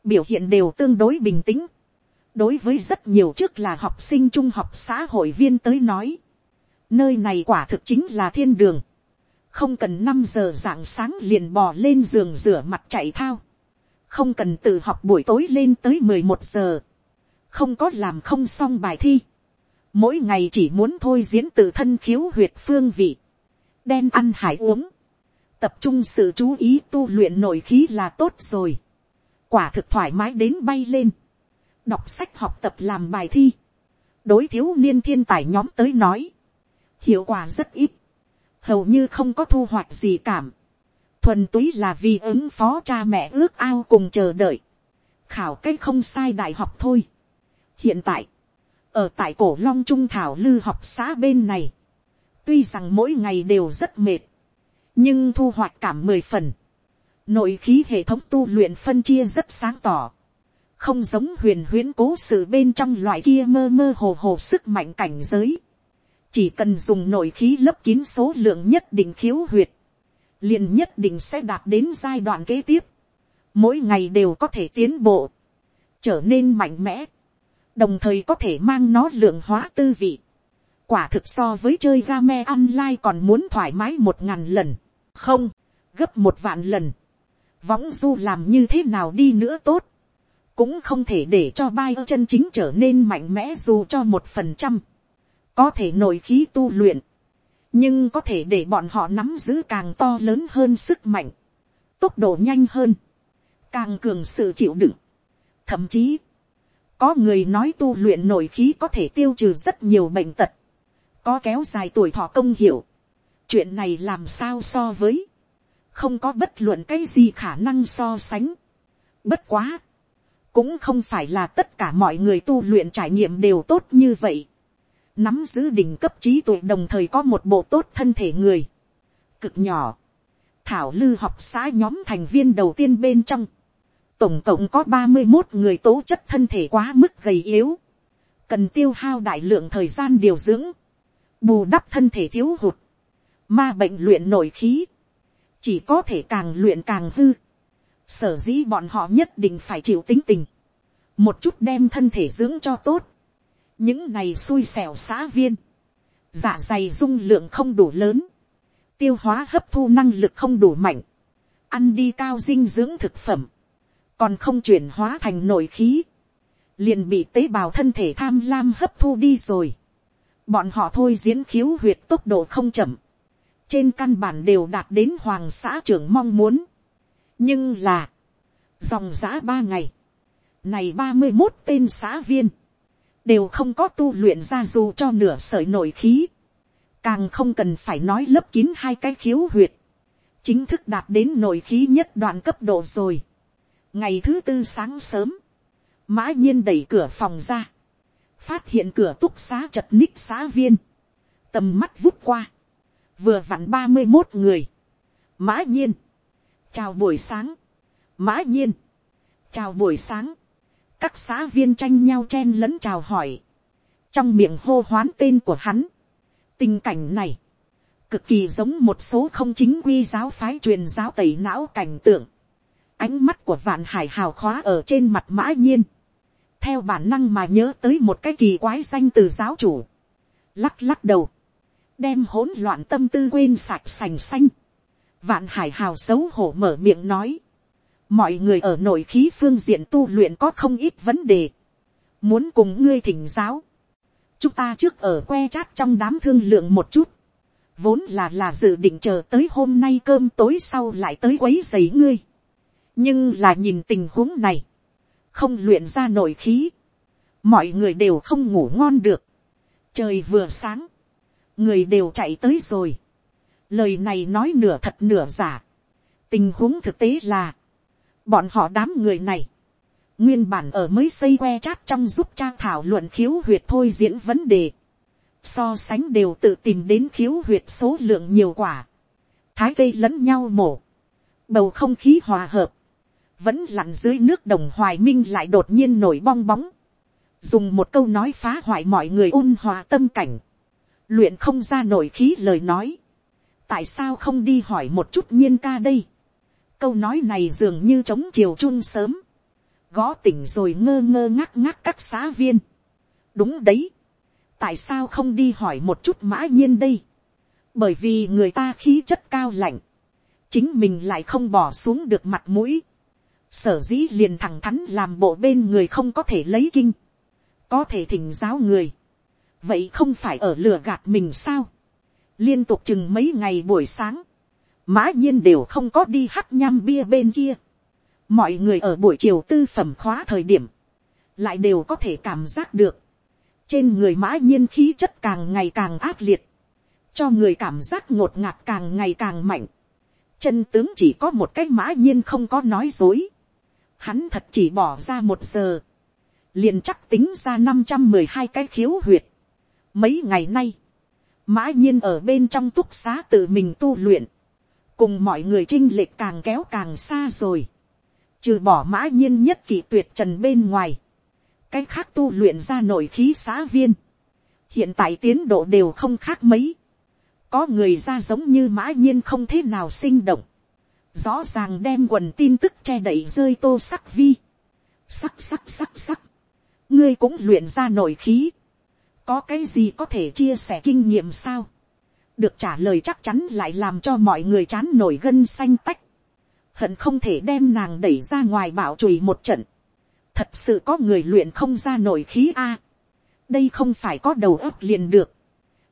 biểu hiện đều tương đối bình tĩnh. đối với rất nhiều trước là học sinh trung học xã hội viên tới nói, nơi này quả thực chính là thiên đường, không cần năm giờ r ạ n g sáng liền bò lên giường rửa mặt chạy thao, không cần tự học buổi tối lên tới mười một giờ, không có làm không xong bài thi, mỗi ngày chỉ muốn thôi diễn tự thân khiếu huyệt phương vị, đen ăn hải uống, tập trung sự chú ý tu luyện nội khí là tốt rồi. quả thực thoải mái đến bay lên. đọc sách học tập làm bài thi. đối thiếu niên thiên tài nhóm tới nói. hiệu quả rất ít. hầu như không có thu hoạch gì cảm. thuần túy là vì ứng phó cha mẹ ước ao cùng chờ đợi. khảo cái không sai đại học thôi. hiện tại, ở tại cổ long trung thảo lư học xã bên này, tuy rằng mỗi ngày đều rất mệt, nhưng thu hoạch cảm mười phần. nội khí hệ thống tu luyện phân chia rất sáng tỏ. không giống huyền huyễn cố sự bên trong loại kia mơ mơ hồ hồ sức mạnh cảnh giới. chỉ cần dùng nội khí lấp kín số lượng nhất định khiếu huyệt, liền nhất định sẽ đạt đến giai đoạn kế tiếp. mỗi ngày đều có thể tiến bộ, trở nên mạnh mẽ, đồng thời có thể mang nó lượng hóa tư vị quả thực so với chơi game online còn muốn thoải mái một ngàn lần. Không, gấp một vạn lần, võng du làm như thế nào đi nữa tốt, cũng không thể để cho bai chân chính trở nên mạnh mẽ dù cho một phần trăm, có thể nội khí tu luyện, nhưng có thể để bọn họ nắm giữ càng to lớn hơn sức mạnh, tốc độ nhanh hơn, càng cường sự chịu đựng. Thậm chí, có người nói tu luyện nội khí có thể tiêu trừ rất nhiều bệnh tật, có kéo dài tuổi thọ công hiệu chuyện này làm sao so với, không có bất luận cái gì khả năng so sánh. Bất quá, cũng không phải là tất cả mọi người tu luyện trải nghiệm đều tốt như vậy. Nắm giữ đỉnh cấp trí tuệ đồng thời có một bộ tốt thân thể người. Cực nhỏ. Thảo lư học xã nhóm thành viên đầu tiên bên trong. Tổng cộng có ba mươi một người tố chất thân thể quá mức gầy yếu. Cần tiêu hao đại lượng thời gian điều dưỡng. Bù đắp thân thể thiếu hụt. Ma bệnh luyện nổi khí. Chỉ có thể càng luyện càng hư. Sở dĩ bọn họ nhất định phải chịu tính tình, một chút đem thân thể dưỡng cho tốt, những này xui xẻo xã viên, dạ dày dung lượng không đủ lớn, tiêu hóa hấp thu năng lực không đủ mạnh, ăn đi cao dinh dưỡng thực phẩm, còn không chuyển hóa thành nội khí, liền bị tế bào thân thể tham lam hấp thu đi rồi. Bọn họ thôi diễn khiếu huyệt tốc độ không chậm, trên căn bản đều đạt đến hoàng xã trưởng mong muốn. Nhưng là, dòng giã ba ngày, này ba mươi một tên xã viên, đều không có tu luyện ra dù cho nửa sợi nội khí, càng không cần phải nói lấp kín hai cái khiếu huyệt, chính thức đạt đến nội khí nhất đoạn cấp độ rồi. ngày thứ tư sáng sớm, mã nhiên đẩy cửa phòng ra, phát hiện cửa túc xá chật ních xá viên, tầm mắt vút qua, vừa vặn ba mươi một người, mã nhiên, chào buổi sáng, mã nhiên, chào buổi sáng, các xã viên tranh nhau chen lẫn chào hỏi, trong miệng hô hoán tên của hắn. tình cảnh này, cực kỳ giống một số không chính quy giáo phái truyền giáo tẩy não cảnh tượng, ánh mắt của vạn hải hào khóa ở trên mặt mã nhiên, theo bản năng mà nhớ tới một cái kỳ quái danh từ giáo chủ, lắc lắc đầu, đem hỗn loạn tâm tư quên sạch sành xanh, Vạn hải hào xấu hổ mở miệng nói. Mọi người ở nội khí phương diện tu luyện có không ít vấn đề. Muốn cùng ngươi thỉnh giáo. Chúng ta trước ở que chát trong đám thương lượng một chút. Vốn là là dự định chờ tới hôm nay cơm tối sau lại tới quấy giấy ngươi. Nhưng là nhìn tình huống này. Không luyện ra nội khí. Mọi người đều không ngủ ngon được. Trời vừa sáng. Người đều chạy tới rồi lời này nói nửa thật nửa giả. tình huống thực tế là, bọn họ đám người này, nguyên bản ở mới xây que chát trong giúp trang thảo luận khiếu huyệt thôi diễn vấn đề, so sánh đều tự tìm đến khiếu huyệt số lượng nhiều quả, thái vây lẫn nhau mổ, bầu không khí hòa hợp, vẫn lặn dưới nước đồng hoài minh lại đột nhiên nổi bong bóng, dùng một câu nói phá hoại mọi người ôn hòa tâm cảnh, luyện không ra nổi khí lời nói, tại sao không đi hỏi một chút nhiên ca đây. câu nói này dường như chống chiều chun sớm, gõ tỉnh rồi ngơ ngơ ngác ngác các xã viên. đúng đấy, tại sao không đi hỏi một chút mã nhiên đây. bởi vì người ta khí chất cao lạnh, chính mình lại không bỏ xuống được mặt mũi sở dĩ liền thẳng thắn làm bộ bên người không có thể lấy kinh, có thể thỉnh giáo người. vậy không phải ở lừa gạt mình sao liên tục chừng mấy ngày buổi sáng, mã nhiên đều không có đi hắt nham bia bên kia. mọi người ở buổi chiều tư phẩm khóa thời điểm, lại đều có thể cảm giác được, trên người mã nhiên khí chất càng ngày càng ác liệt, cho người cảm giác ngột ngạt càng ngày càng mạnh. chân tướng chỉ có một cái mã nhiên không có nói dối hắn thật chỉ bỏ ra một giờ, liền chắc tính ra năm trăm mười hai cái khiếu huyệt. mấy ngày nay, mã nhiên ở bên trong túc xá tự mình tu luyện, cùng mọi người trinh lệch càng kéo càng xa rồi, trừ bỏ mã nhiên nhất kỳ tuyệt trần bên ngoài, cái khác tu luyện ra nội khí xã viên, hiện tại tiến độ đều không khác mấy, có người ra giống như mã nhiên không thế nào sinh động, rõ ràng đem quần tin tức che đậy rơi tô sắc vi, sắc sắc sắc sắc, ngươi cũng luyện ra nội khí, có cái gì có thể chia sẻ kinh nghiệm sao, được trả lời chắc chắn lại làm cho mọi người chán nổi gân xanh tách, hận không thể đem nàng đẩy ra ngoài bảo chùi một trận, thật sự có người luyện không ra nổi khí a, đây không phải có đầu óc liền được,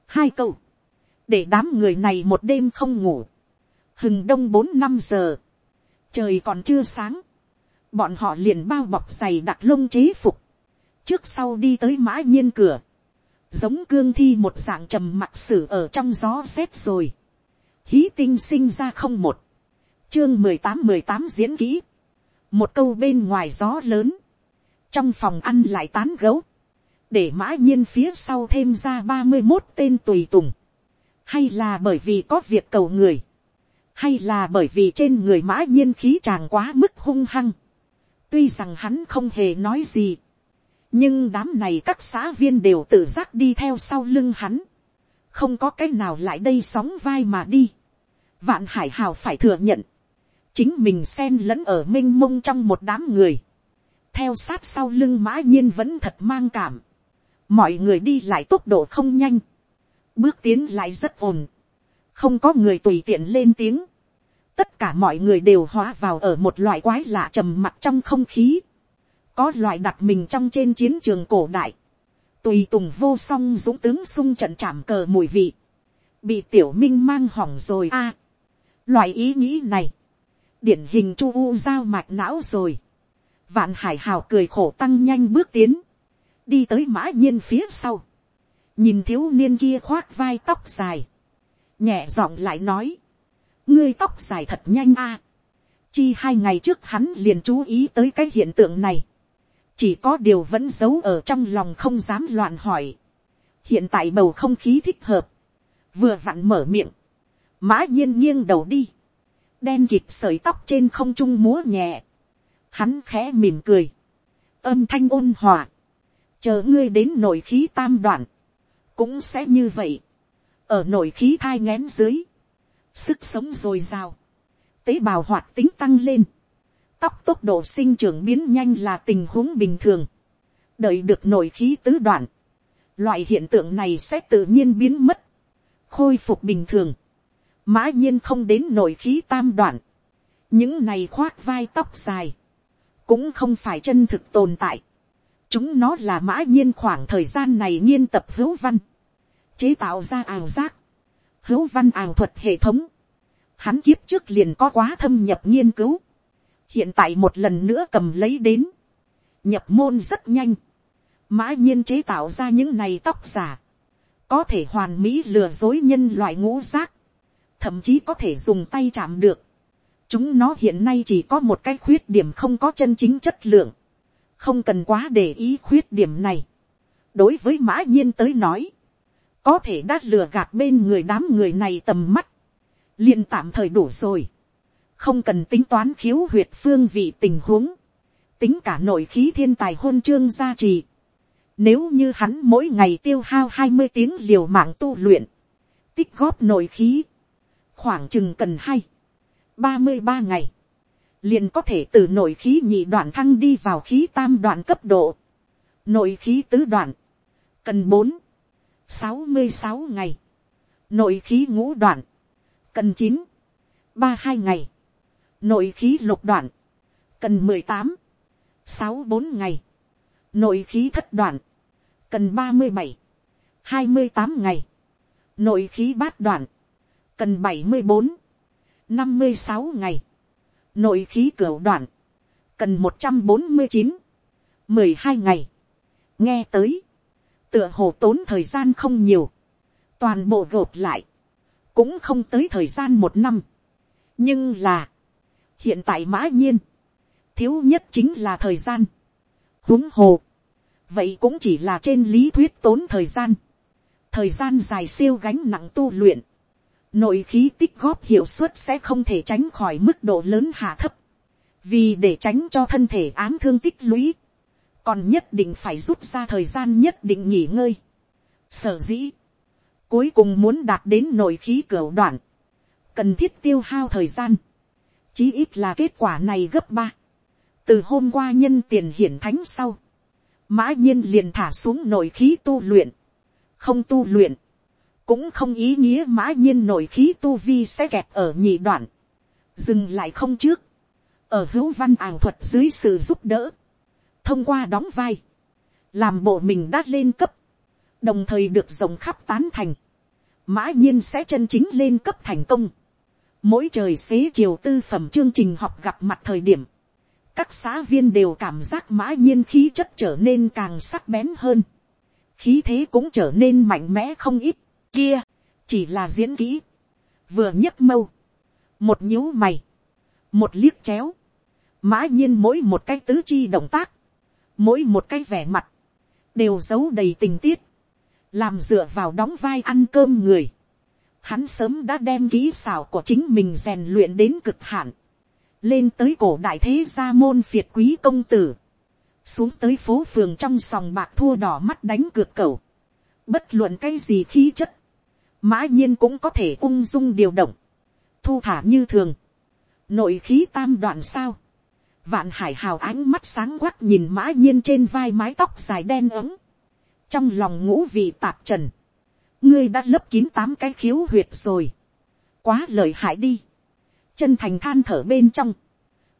hai câu, để đám người này một đêm không ngủ, hừng đông bốn năm giờ, trời còn chưa sáng, bọn họ liền bao bọc giày đặt lông chế phục, trước sau đi tới mã nhiên cửa, giống cương thi một dạng trầm mặc sử ở trong gió rét rồi, hí tinh sinh ra không một, chương mười tám mười tám diễn kỹ, một câu bên ngoài gió lớn, trong phòng ăn lại tán gấu, để mã nhiên phía sau thêm ra ba mươi một tên tùy tùng, hay là bởi vì có việc cầu người, hay là bởi vì trên người mã nhiên khí chàng quá mức hung hăng, tuy rằng hắn không hề nói gì, nhưng đám này các xã viên đều tự giác đi theo sau lưng hắn, không có cái nào lại đây sóng vai mà đi. vạn hải hào phải thừa nhận, chính mình xen lẫn ở m i n h mông trong một đám người, theo sát sau lưng mã nhiên vẫn thật mang cảm, mọi người đi lại tốc độ không nhanh, bước tiến lại rất ồn, không có người tùy tiện lên tiếng, tất cả mọi người đều hóa vào ở một loại quái lạ trầm mặc trong không khí, có loại đặt mình trong trên chiến trường cổ đại, tùy tùng vô song dũng tướng sung trận chạm cờ mùi vị, bị tiểu minh mang hỏng rồi a. loại ý nghĩ này, điển hình chu u giao mạch não rồi. vạn hải hào cười khổ tăng nhanh bước tiến, đi tới mã nhiên phía sau, nhìn thiếu niên kia khoác vai tóc dài, nhẹ giọng lại nói, ngươi tóc dài thật nhanh a. chi hai ngày trước hắn liền chú ý tới cái hiện tượng này, chỉ có điều vẫn giấu ở trong lòng không dám loạn hỏi. hiện tại bầu không khí thích hợp, vừa vặn mở miệng, mã nhiên nghiêng đầu đi, đen kịp sợi tóc trên không trung múa nhẹ, hắn khẽ mỉm cười, âm thanh ôn hòa, chờ ngươi đến nội khí tam đoạn, cũng sẽ như vậy, ở nội khí thai ngén dưới, sức sống dồi dào, tế bào hoạt tính tăng lên, tóc tốc độ sinh trưởng biến nhanh là tình huống bình thường, đợi được nội khí tứ đoạn, loại hiện tượng này sẽ tự nhiên biến mất, khôi phục bình thường, mã nhiên không đến nội khí tam đoạn, những này khoác vai tóc dài, cũng không phải chân thực tồn tại, chúng nó là mã nhiên khoảng thời gian này nghiên tập hữu văn, chế tạo ra ảo giác, hữu văn ảo thuật hệ thống, hắn kiếp trước liền có quá thâm nhập nghiên cứu, hiện tại một lần nữa cầm lấy đến, nhập môn rất nhanh, mã nhiên chế tạo ra những này tóc giả, có thể hoàn mỹ lừa dối nhân loại ngũ giác, thậm chí có thể dùng tay chạm được. chúng nó hiện nay chỉ có một cái khuyết điểm không có chân chính chất lượng, không cần quá để ý khuyết điểm này. đối với mã nhiên tới nói, có thể đã lừa gạt bên người đám người này tầm mắt, liền tạm thời đủ rồi. Không cần tính toán khiếu huyệt phương vị tình huống, tính cả nội khí thiên tài hôn chương gia trì. Nếu như hắn mỗi ngày tiêu hao hai mươi tiếng liều mạng tu luyện, tích góp nội khí, khoảng chừng cần hai, ba mươi ba ngày, liền có thể từ nội khí nhị đoạn thăng đi vào khí tam đoạn cấp độ, nội khí tứ đoạn, cần bốn, sáu mươi sáu ngày, nội khí ngũ đoạn, cần chín, ba hai ngày, nội khí lục đoạn, cần mười tám, sáu bốn ngày, nội khí thất đoạn, cần ba mươi bảy, hai mươi tám ngày, nội khí bát đoạn, cần bảy mươi bốn, năm mươi sáu ngày, nội khí cửa đoạn, cần một trăm bốn mươi chín, mười hai ngày, nghe tới, tựa hồ tốn thời gian không nhiều, toàn bộ gộp lại, cũng không tới thời gian một năm, nhưng là, hiện tại mã nhiên, thiếu nhất chính là thời gian, huống hồ, vậy cũng chỉ là trên lý thuyết tốn thời gian, thời gian dài siêu gánh nặng tu luyện, nội khí tích góp hiệu suất sẽ không thể tránh khỏi mức độ lớn hạ thấp, vì để tránh cho thân thể ám thương tích lũy, còn nhất định phải rút ra thời gian nhất định nghỉ ngơi. Sở dĩ, cuối cùng muốn đạt đến nội khí cửa đoạn, cần thiết tiêu hao thời gian, chí ít là kết quả này gấp ba. từ hôm qua nhân tiền hiển thánh sau, mã nhiên liền thả xuống nội khí tu luyện, không tu luyện, cũng không ý nghĩa mã nhiên nội khí tu vi sẽ kẹt ở nhị đoạn, dừng lại không trước, ở hữu văn ảo thuật dưới sự giúp đỡ, thông qua đóng vai, làm bộ mình đã lên cấp, đồng thời được rộng khắp tán thành, mã nhiên sẽ chân chính lên cấp thành công. Mỗi trời xế chiều tư phẩm chương trình học gặp mặt thời điểm, các xã viên đều cảm giác mã nhiên khí chất trở nên càng sắc bén hơn, khí thế cũng trở nên mạnh mẽ không ít, kia, chỉ là diễn kỹ, vừa nhấc mâu, một nhíu mày, một liếc chéo, mã nhiên mỗi một cái tứ chi động tác, mỗi một cái vẻ mặt, đều giấu đầy tình tiết, làm dựa vào đóng vai ăn cơm người. Hắn sớm đã đem kỹ xảo của chính mình rèn luyện đến cực hạn, lên tới cổ đại thế gia môn phiệt quý công tử, xuống tới phố phường trong sòng bạc thua đỏ mắt đánh cược cầu, bất luận cái gì khí chất, mã nhiên cũng có thể ung dung điều động, thu thả như thường, nội khí tam đoạn sao, vạn hải hào ánh mắt sáng quắc nhìn mã nhiên trên vai mái tóc dài đen ấm, trong lòng ngũ vị tạp trần, ngươi đã lấp kín tám cái khiếu huyệt rồi, quá lời hại đi, chân thành than thở bên trong,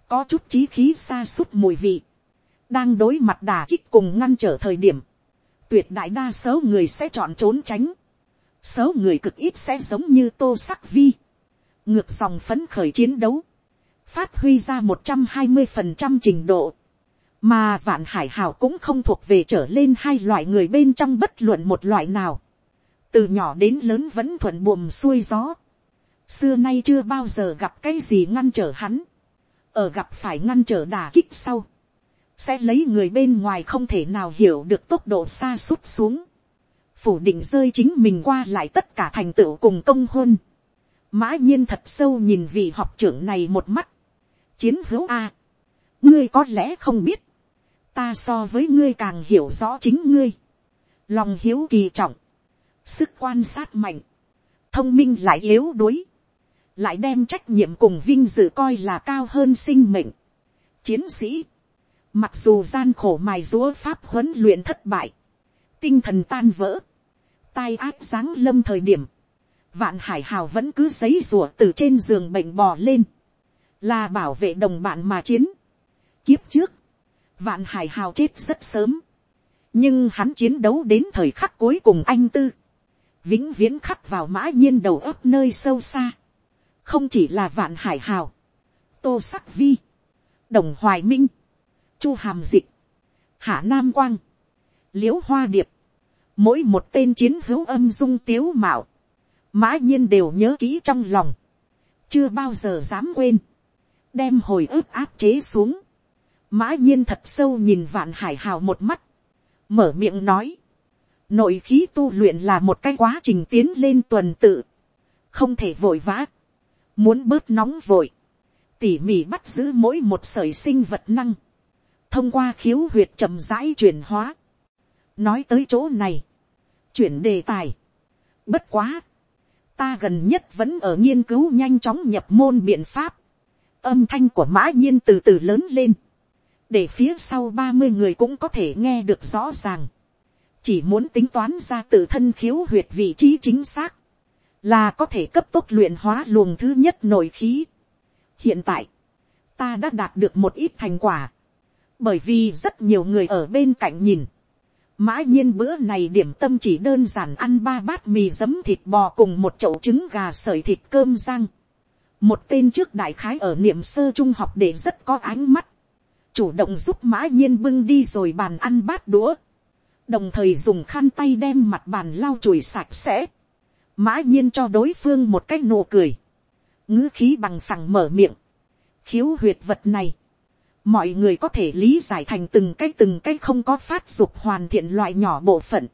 có chút trí khí xa suốt mùi vị, đang đối mặt đà kích cùng ngăn trở thời điểm, tuyệt đại đa số người sẽ chọn trốn tránh, số người cực ít sẽ giống như tô sắc vi, ngược dòng phấn khởi chiến đấu, phát huy ra một trăm hai mươi phần trăm trình độ, mà vạn hải hào cũng không thuộc về trở lên hai loại người bên trong bất luận một loại nào, từ nhỏ đến lớn vẫn thuận buồm xuôi gió, xưa nay chưa bao giờ gặp cái gì ngăn trở hắn, ở gặp phải ngăn trở đà kích sau, sẽ lấy người bên ngoài không thể nào hiểu được tốc độ xa sút xuống, phủ định rơi chính mình qua lại tất cả thành tựu cùng công hôn. mã nhiên thật sâu nhìn vị học trưởng này một mắt, chiến hữu a, ngươi có lẽ không biết, ta so với ngươi càng hiểu rõ chính ngươi, lòng hiếu kỳ trọng, sức quan sát mạnh, thông minh lại yếu đuối, lại đem trách nhiệm cùng vinh dự coi là cao hơn sinh mệnh. Chiến sĩ, mặc dù gian khổ mài rúa pháp huấn luyện thất bại, tinh thần tan vỡ, tai ác giáng lâm thời điểm, vạn hải hào vẫn cứ giấy rùa từ trên giường bệnh bò lên, là bảo vệ đồng bạn mà chiến. Kiếp trước, vạn hải hào chết rất sớm, nhưng hắn chiến đấu đến thời khắc cuối cùng anh tư, vĩnh viễn khắc vào mã nhiên đầu ấp nơi sâu xa, không chỉ là vạn hải hào, tô sắc vi, đồng hoài minh, chu hàm dịch, hạ nam quang, l i ễ u hoa điệp, mỗi một tên chiến hữu âm dung tiếu mạo, mã nhiên đều nhớ kỹ trong lòng, chưa bao giờ dám quên, đem hồi ức áp chế xuống, mã nhiên thật sâu nhìn vạn hải hào một mắt, mở miệng nói, nội khí tu luyện là một cái quá trình tiến lên tuần tự, không thể vội vã, muốn bớt nóng vội, tỉ mỉ bắt giữ mỗi một sởi sinh vật năng, thông qua khiếu huyệt chậm rãi chuyển hóa. nói tới chỗ này, chuyển đề tài. bất quá, ta gần nhất vẫn ở nghiên cứu nhanh chóng nhập môn biện pháp, âm thanh của mã nhiên từ từ lớn lên, để phía sau ba mươi người cũng có thể nghe được rõ ràng, chỉ muốn tính toán ra tự thân khiếu huyệt vị trí chính xác, là có thể cấp tốc luyện hóa luồng thứ nhất nội khí. hiện tại, ta đã đạt được một ít thành quả, bởi vì rất nhiều người ở bên cạnh nhìn, mã nhiên bữa này điểm tâm chỉ đơn giản ăn ba bát mì giấm thịt bò cùng một chậu trứng gà sợi thịt cơm rang một tên trước đại khái ở niệm sơ trung học để rất có ánh mắt, chủ động giúp mã nhiên bưng đi rồi bàn ăn bát đũa, đồng thời dùng khăn tay đem mặt bàn lau chùi sạch sẽ, mã nhiên cho đối phương một cái nụ cười, ngữ khí bằng phẳng mở miệng, khiếu huyệt vật này, mọi người có thể lý giải thành từng cái từng cái không có phát dục hoàn thiện loại nhỏ bộ phận,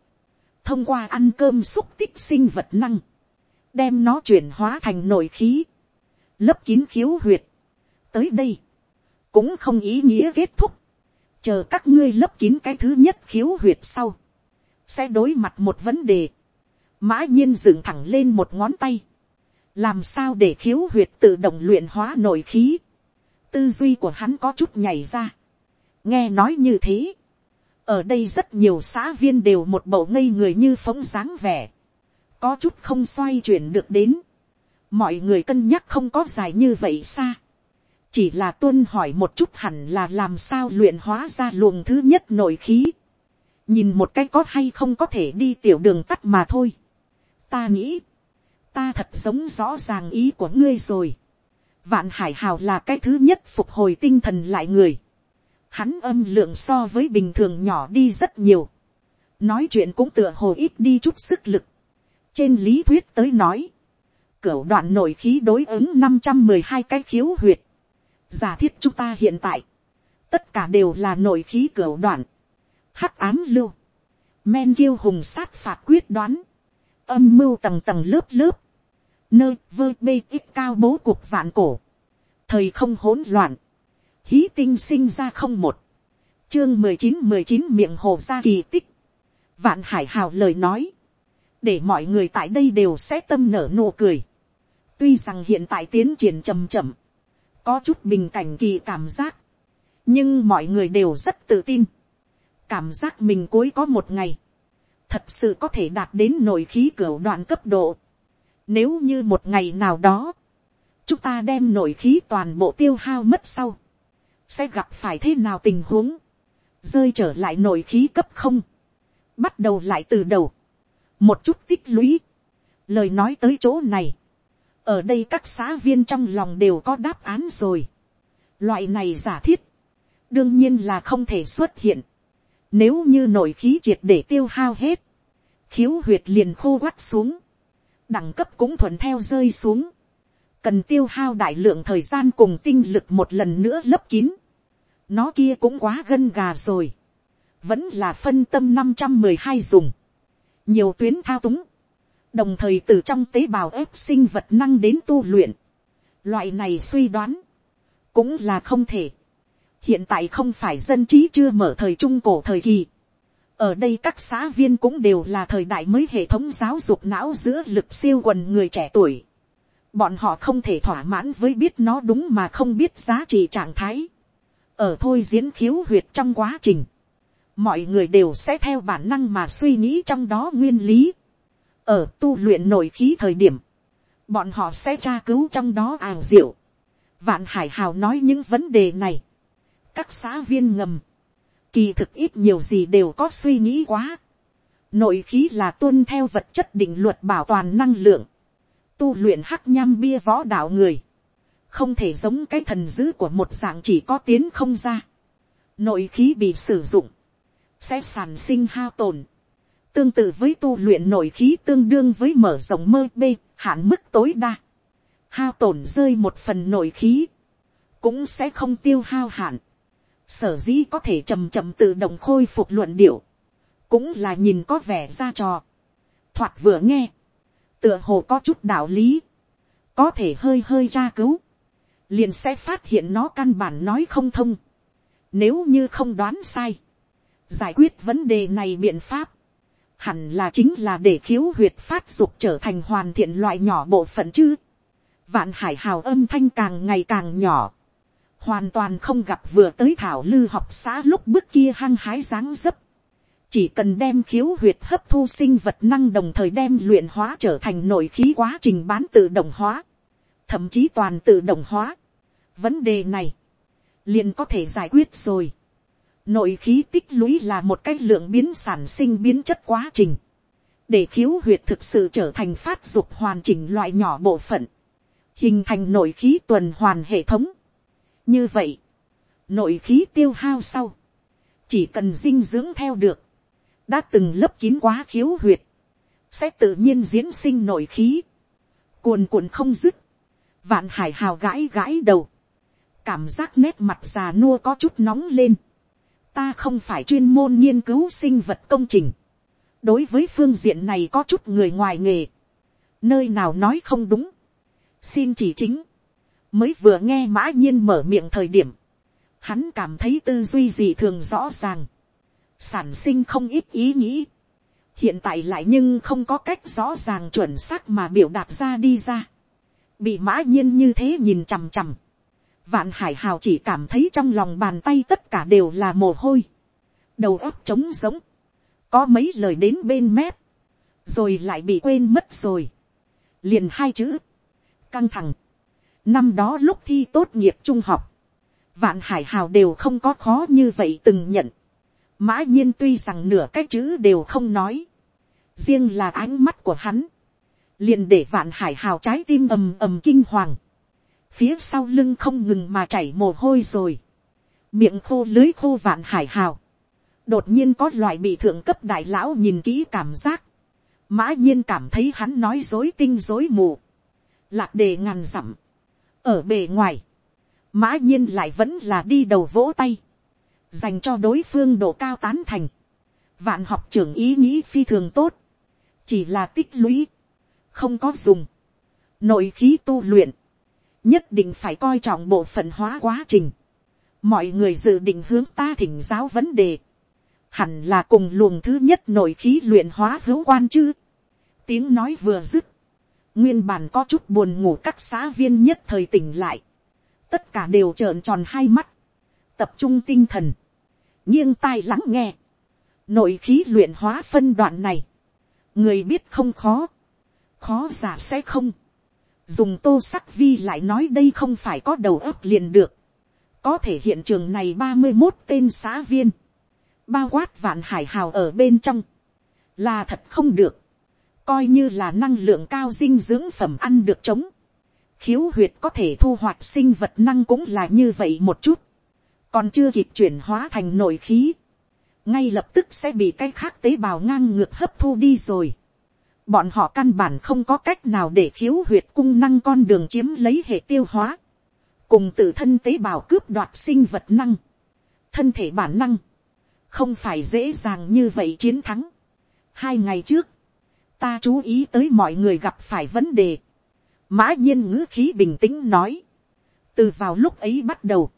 thông qua ăn cơm xúc tích sinh vật năng, đem nó chuyển hóa thành nội khí, lấp kín khiếu huyệt. tới đây, cũng không ý nghĩa kết thúc, chờ các ngươi lấp kín cái thứ nhất khiếu huyệt sau, sẽ đối mặt một vấn đề, mã nhiên dựng thẳng lên một ngón tay, làm sao để khiếu huyệt tự động luyện hóa nội khí, tư duy của hắn có chút nhảy ra, nghe nói như thế, ở đây rất nhiều xã viên đều một bầu ngây người như phóng dáng vẻ, có chút không xoay chuyển được đến, mọi người cân nhắc không có dài như vậy xa, chỉ là tuân hỏi một chút hẳn là làm sao luyện hóa ra luồng thứ nhất nội khí, nhìn một cái có hay không có thể đi tiểu đường tắt mà thôi ta nghĩ, ta thật sống rõ ràng ý của ngươi rồi. Vạn hải hào là cái thứ nhất phục hồi tinh thần lại người. Hắn âm lượng so với bình thường nhỏ đi rất nhiều. Nói chuyện cũng tựa hồ ít đi chút sức lực. Trên lý thuyết tới nói. Cửu đoạn nội khí đối ứng năm trăm mười hai cái khiếu huyệt. giả thiết chúng ta hiện tại, tất cả đều là nội khí cửa đoạn, hắc ám lưu, men kiêu hùng sát phạt quyết đoán, âm mưu tầng tầng lớp lớp, nơi vơ bê ít cao bố cuộc vạn cổ, thời không hỗn loạn, hí tinh sinh ra không một, chương mười chín mười chín miệng hồ ra kỳ tích, vạn hải hào lời nói, để mọi người tại đây đều sẽ tâm nở nụ cười, tuy rằng hiện tại tiến triển chậm chậm, có chút bình cảnh kỳ cảm giác, nhưng mọi người đều rất tự tin, cảm giác mình cuối có một ngày, thật sự có thể đạt đến nội khí cửa đoạn cấp độ. Nếu như một ngày nào đó, chúng ta đem nội khí toàn bộ tiêu hao mất sau, sẽ gặp phải thế nào tình huống, rơi trở lại nội khí cấp không, bắt đầu lại từ đầu, một chút tích lũy, lời nói tới chỗ này, ở đây các xã viên trong lòng đều có đáp án rồi, loại này giả thiết, đương nhiên là không thể xuất hiện, nếu như nội khí triệt để tiêu hao hết, khiếu huyệt liền khô quắt xuống, đẳng cấp cũng thuận theo rơi xuống, cần tiêu hao đại lượng thời gian cùng tinh lực một lần nữa lấp kín, nó kia cũng quá gân gà rồi, vẫn là phân tâm năm trăm mười hai dùng, nhiều tuyến thao túng, đồng thời từ trong tế bào ép sinh vật năng đến tu luyện, loại này suy đoán, cũng là không thể, hiện tại không phải dân trí chưa mở thời trung cổ thời kỳ, ở đây các xã viên cũng đều là thời đại mới hệ thống giáo dục não giữa lực siêu quần người trẻ tuổi. bọn họ không thể thỏa mãn với biết nó đúng mà không biết giá trị trạng thái. ở thôi diễn khiếu huyệt trong quá trình, mọi người đều sẽ theo bản năng mà suy nghĩ trong đó nguyên lý ở tu luyện nội khí thời điểm, bọn họ sẽ tra cứu trong đó àng diệu. vạn hải hào nói những vấn đề này. các xã viên ngầm, kỳ thực ít nhiều gì đều có suy nghĩ quá. nội khí là tuân theo vật chất định luật bảo toàn năng lượng. tu luyện hắc nham bia võ đạo người. không thể giống cái thần dữ của một dạng chỉ có tiến không ra. nội khí bị sử dụng, sẽ sản sinh hao tổn tương tự với tu luyện nội khí tương đương với mở rộng mơ bê, hạn mức tối đa. hao tổn rơi một phần nội khí, cũng sẽ không tiêu hao hạn sở dĩ có thể chầm chậm tự động khôi phục luận điệu, cũng là nhìn có vẻ ra trò. thoạt vừa nghe, tựa hồ có chút đạo lý, có thể hơi hơi tra cứu, liền sẽ phát hiện nó căn bản nói không thông. Nếu như không đoán sai, giải quyết vấn đề này biện pháp, hẳn là chính là để khiếu huyệt phát dục trở thành hoàn thiện loại nhỏ bộ phận chứ. Vạn hải hào âm thanh càng ngày càng nhỏ hoàn toàn không gặp vừa tới thảo lư học xã lúc bước kia hăng hái dáng dấp. chỉ cần đem khiếu huyệt hấp thu sinh vật năng đồng thời đem luyện hóa trở thành nội khí quá trình bán tự động hóa, thậm chí toàn tự động hóa. vấn đề này, liền có thể giải quyết rồi nội khí tích lũy là một cách lượng biến sản sinh biến chất quá trình, để khiếu huyệt thực sự trở thành phát dục hoàn chỉnh loại nhỏ bộ phận, hình thành nội khí tuần hoàn hệ thống. Như vậy, nội khí tiêu hao sau, chỉ cần dinh dưỡng theo được, đã từng lấp kín quá khiếu huyệt, sẽ tự nhiên diễn sinh nội khí, cuồn cuộn không dứt, vạn hải hào gãi gãi đầu, cảm giác nét mặt già nua có chút nóng lên, ta không phải chuyên môn nghiên cứu sinh vật công trình, đối với phương diện này có chút người ngoài nghề, nơi nào nói không đúng, xin chỉ chính, mới vừa nghe mã nhiên mở miệng thời điểm, hắn cảm thấy tư duy gì thường rõ ràng, sản sinh không ít ý nghĩ, hiện tại lại nhưng không có cách rõ ràng chuẩn xác mà biểu đạt ra đi ra, bị mã nhiên như thế nhìn chằm chằm, vạn hải hào chỉ cảm thấy trong lòng bàn tay tất cả đều là mồ hôi, đầu óc trống giống, có mấy lời đến bên mép, rồi lại bị quên mất rồi, liền hai chữ, căng thẳng, Năm đó lúc thi tốt nghiệp trung học, vạn hải hào đều không có khó như vậy từng nhận. Mã nhiên tuy rằng nửa cái chữ đều không nói. Riêng là ánh mắt của hắn. liền để vạn hải hào trái tim ầm ầm kinh hoàng. Phía sau lưng không ngừng mà chảy mồ hôi rồi. Miệng khô lưới khô vạn hải hào. Đột nhiên có loại bị thượng cấp đại lão nhìn kỹ cảm giác. Mã nhiên cảm thấy hắn nói dối tinh dối mù. Lạc đề ngàn dặm ở bề ngoài, mã nhiên lại vẫn là đi đầu vỗ tay, dành cho đối phương độ cao tán thành, vạn học trưởng ý nghĩ phi thường tốt, chỉ là tích lũy, không có dùng, nội khí tu luyện, nhất định phải coi trọng bộ phận hóa quá trình, mọi người dự định hướng ta thỉnh giáo vấn đề, hẳn là cùng luồng thứ nhất nội khí luyện hóa hữu quan chứ. tiếng nói vừa dứt, nguyên bản có chút buồn ngủ các xã viên nhất thời tỉnh lại, tất cả đều trợn tròn hai mắt, tập trung tinh thần, nghiêng tai lắng nghe, nội khí luyện hóa phân đoạn này, người biết không khó, khó giả sẽ không, dùng tô sắc vi lại nói đây không phải có đầu óc liền được, có thể hiện trường này ba mươi một tên xã viên, bao quát vạn hải hào ở bên trong, là thật không được, coi như là năng lượng cao dinh dưỡng phẩm ăn được chống, khiếu huyệt có thể thu hoạch sinh vật năng cũng là như vậy một chút, còn chưa kịp chuyển hóa thành nội khí, ngay lập tức sẽ bị cái khác tế bào ngang ngược hấp thu đi rồi. Bọn họ căn bản không có cách nào để khiếu huyệt cung năng con đường chiếm lấy hệ tiêu hóa, cùng tự thân tế bào cướp đoạt sinh vật năng, thân thể bản năng, không phải dễ dàng như vậy chiến thắng. Hai ngày trước, ta chú ý tới mọi người gặp phải vấn đề. Mã nhiên ngữ khí bình tĩnh nói. Từ vào lúc ấy bắt đầu,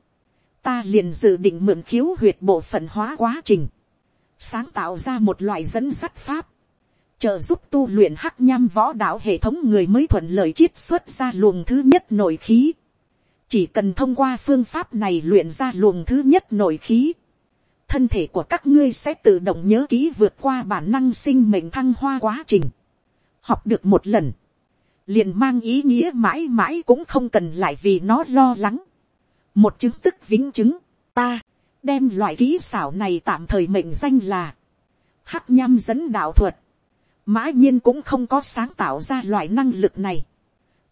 ta liền dự định mượn khiếu huyệt bộ phận hóa quá trình. Sáng tạo ra một loại dẫn sắt pháp. Trợ giúp tu luyện hắc nham võ đạo hệ thống người mới thuận lợi chiết xuất ra luồng thứ nhất nội khí. Chỉ cần thông qua phương pháp này luyện ra luồng thứ nhất nội khí thân thể của các ngươi sẽ tự động nhớ ký vượt qua bản năng sinh mệnh thăng hoa quá trình. Học được một lần, liền mang ý nghĩa mãi mãi cũng không cần lại vì nó lo lắng. Một chứng tức vĩnh chứng, ta, đem loại kỹ xảo này tạm thời mệnh danh là hắc nham dẫn đạo thuật. Mã nhiên cũng không có sáng tạo ra loại năng lực này.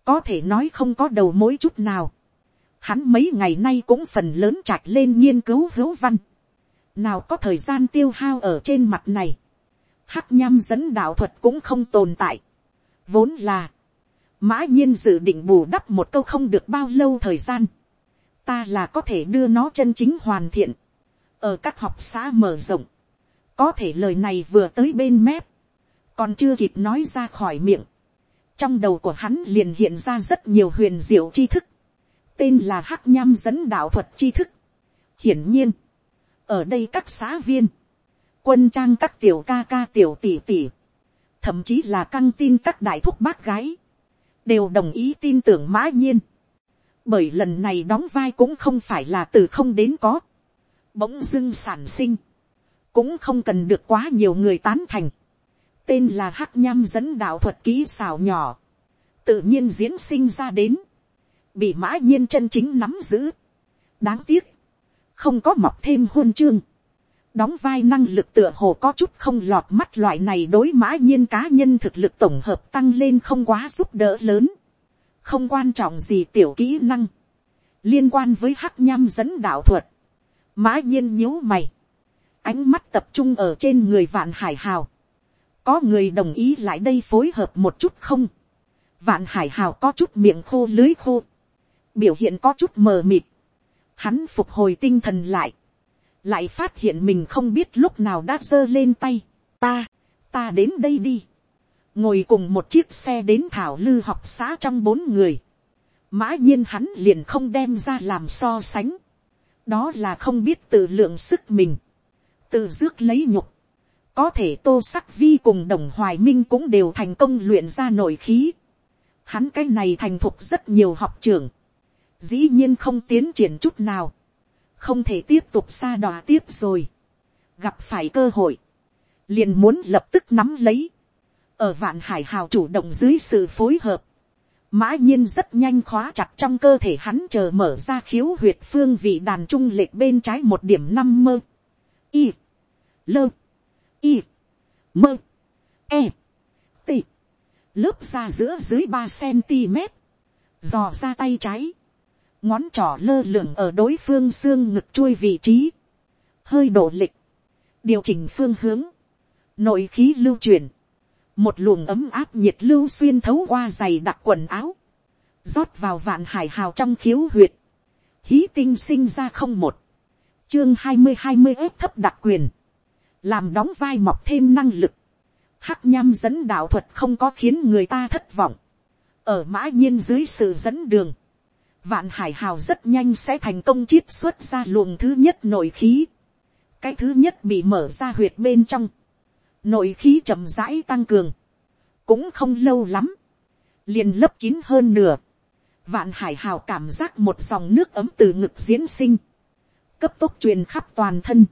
Có thể nói không có đầu mối chút nào. Hắn mấy ngày nay cũng phần lớn trạch lên nghiên cứu hữu văn. Nào có thời gian tiêu hao ở trên mặt này, hắc nham dẫn đạo thuật cũng không tồn tại, vốn là, mã nhiên dự định bù đắp một câu không được bao lâu thời gian, ta là có thể đưa nó chân chính hoàn thiện, ở các học xã mở rộng, có thể lời này vừa tới bên mép, còn chưa kịp nói ra khỏi miệng, trong đầu của hắn liền hiện ra rất nhiều huyền diệu tri thức, tên là hắc nham dẫn đạo thuật tri thức. hiển nhiên, ở đây các xã viên, quân trang các tiểu ca ca tiểu tỷ tỷ, thậm chí là căng tin các đại thúc bác gái, đều đồng ý tin tưởng mã nhiên, bởi lần này đóng vai cũng không phải là từ không đến có, bỗng dưng sản sinh, cũng không cần được quá nhiều người tán thành, tên là hắc nham dẫn đạo thuật ký xào nhỏ, tự nhiên diễn sinh ra đến, bị mã nhiên chân chính nắm giữ. đáng tiếc, không có mọc thêm huân chương, đóng vai năng lực tựa hồ có chút không lọt mắt loại này đối mã nhiên cá nhân thực lực tổng hợp tăng lên không quá giúp đỡ lớn, không quan trọng gì tiểu kỹ năng, liên quan với hắc nham dẫn đạo thuật, mã nhiên nhíu mày, ánh mắt tập trung ở trên người vạn hải hào, có người đồng ý lại đây phối hợp một chút không, vạn hải hào có chút miệng khô lưới khô, biểu hiện có chút mờ mịt, Hắn phục hồi tinh thần lại. Lại phát hiện mình không biết lúc nào đã giơ lên tay. Ta, ta đến đây đi. Ngồi cùng một chiếc xe đến thảo lư học xã trong bốn người. Mã nhiên hắn liền không đem ra làm so sánh. Đó là không biết tự lượng sức mình. Tự dước lấy nhục. Có thể tô sắc vi cùng đồng hoài minh cũng đều thành công luyện ra nội khí. Hắn cái này thành thục rất nhiều học trưởng dĩ nhiên không tiến triển chút nào, không thể tiếp tục xa đò tiếp rồi, gặp phải cơ hội, liền muốn lập tức nắm lấy, ở vạn hải hào chủ động dưới sự phối hợp, mã nhiên rất nhanh khóa chặt trong cơ thể hắn chờ mở ra khiếu huyệt phương vị đàn trung lệch bên trái một điểm năm mơ, y, lơ, y, mơ, e, t, lớp ra giữa dưới ba cm, dò ra tay trái, ngón trỏ lơ lửng ở đối phương xương ngực chui vị trí, hơi đổ lịch, điều chỉnh phương hướng, nội khí lưu truyền, một luồng ấm áp nhiệt lưu xuyên thấu qua giày đặc quần áo, rót vào vạn hải hào trong khiếu huyệt, hí tinh sinh ra không một, chương hai mươi hai mươi ép thấp đặc quyền, làm đóng vai mọc thêm năng lực, hắc nham dẫn đạo thuật không có khiến người ta thất vọng, ở mã nhiên dưới sự dẫn đường, vạn hải hào rất nhanh sẽ thành công chiết xuất ra luồng thứ nhất nội khí, cái thứ nhất bị mở ra huyệt bên trong, nội khí chậm rãi tăng cường, cũng không lâu lắm, liền lấp kín hơn nửa, vạn hải hào cảm giác một dòng nước ấm từ ngực diễn sinh, cấp tốc truyền khắp toàn thân,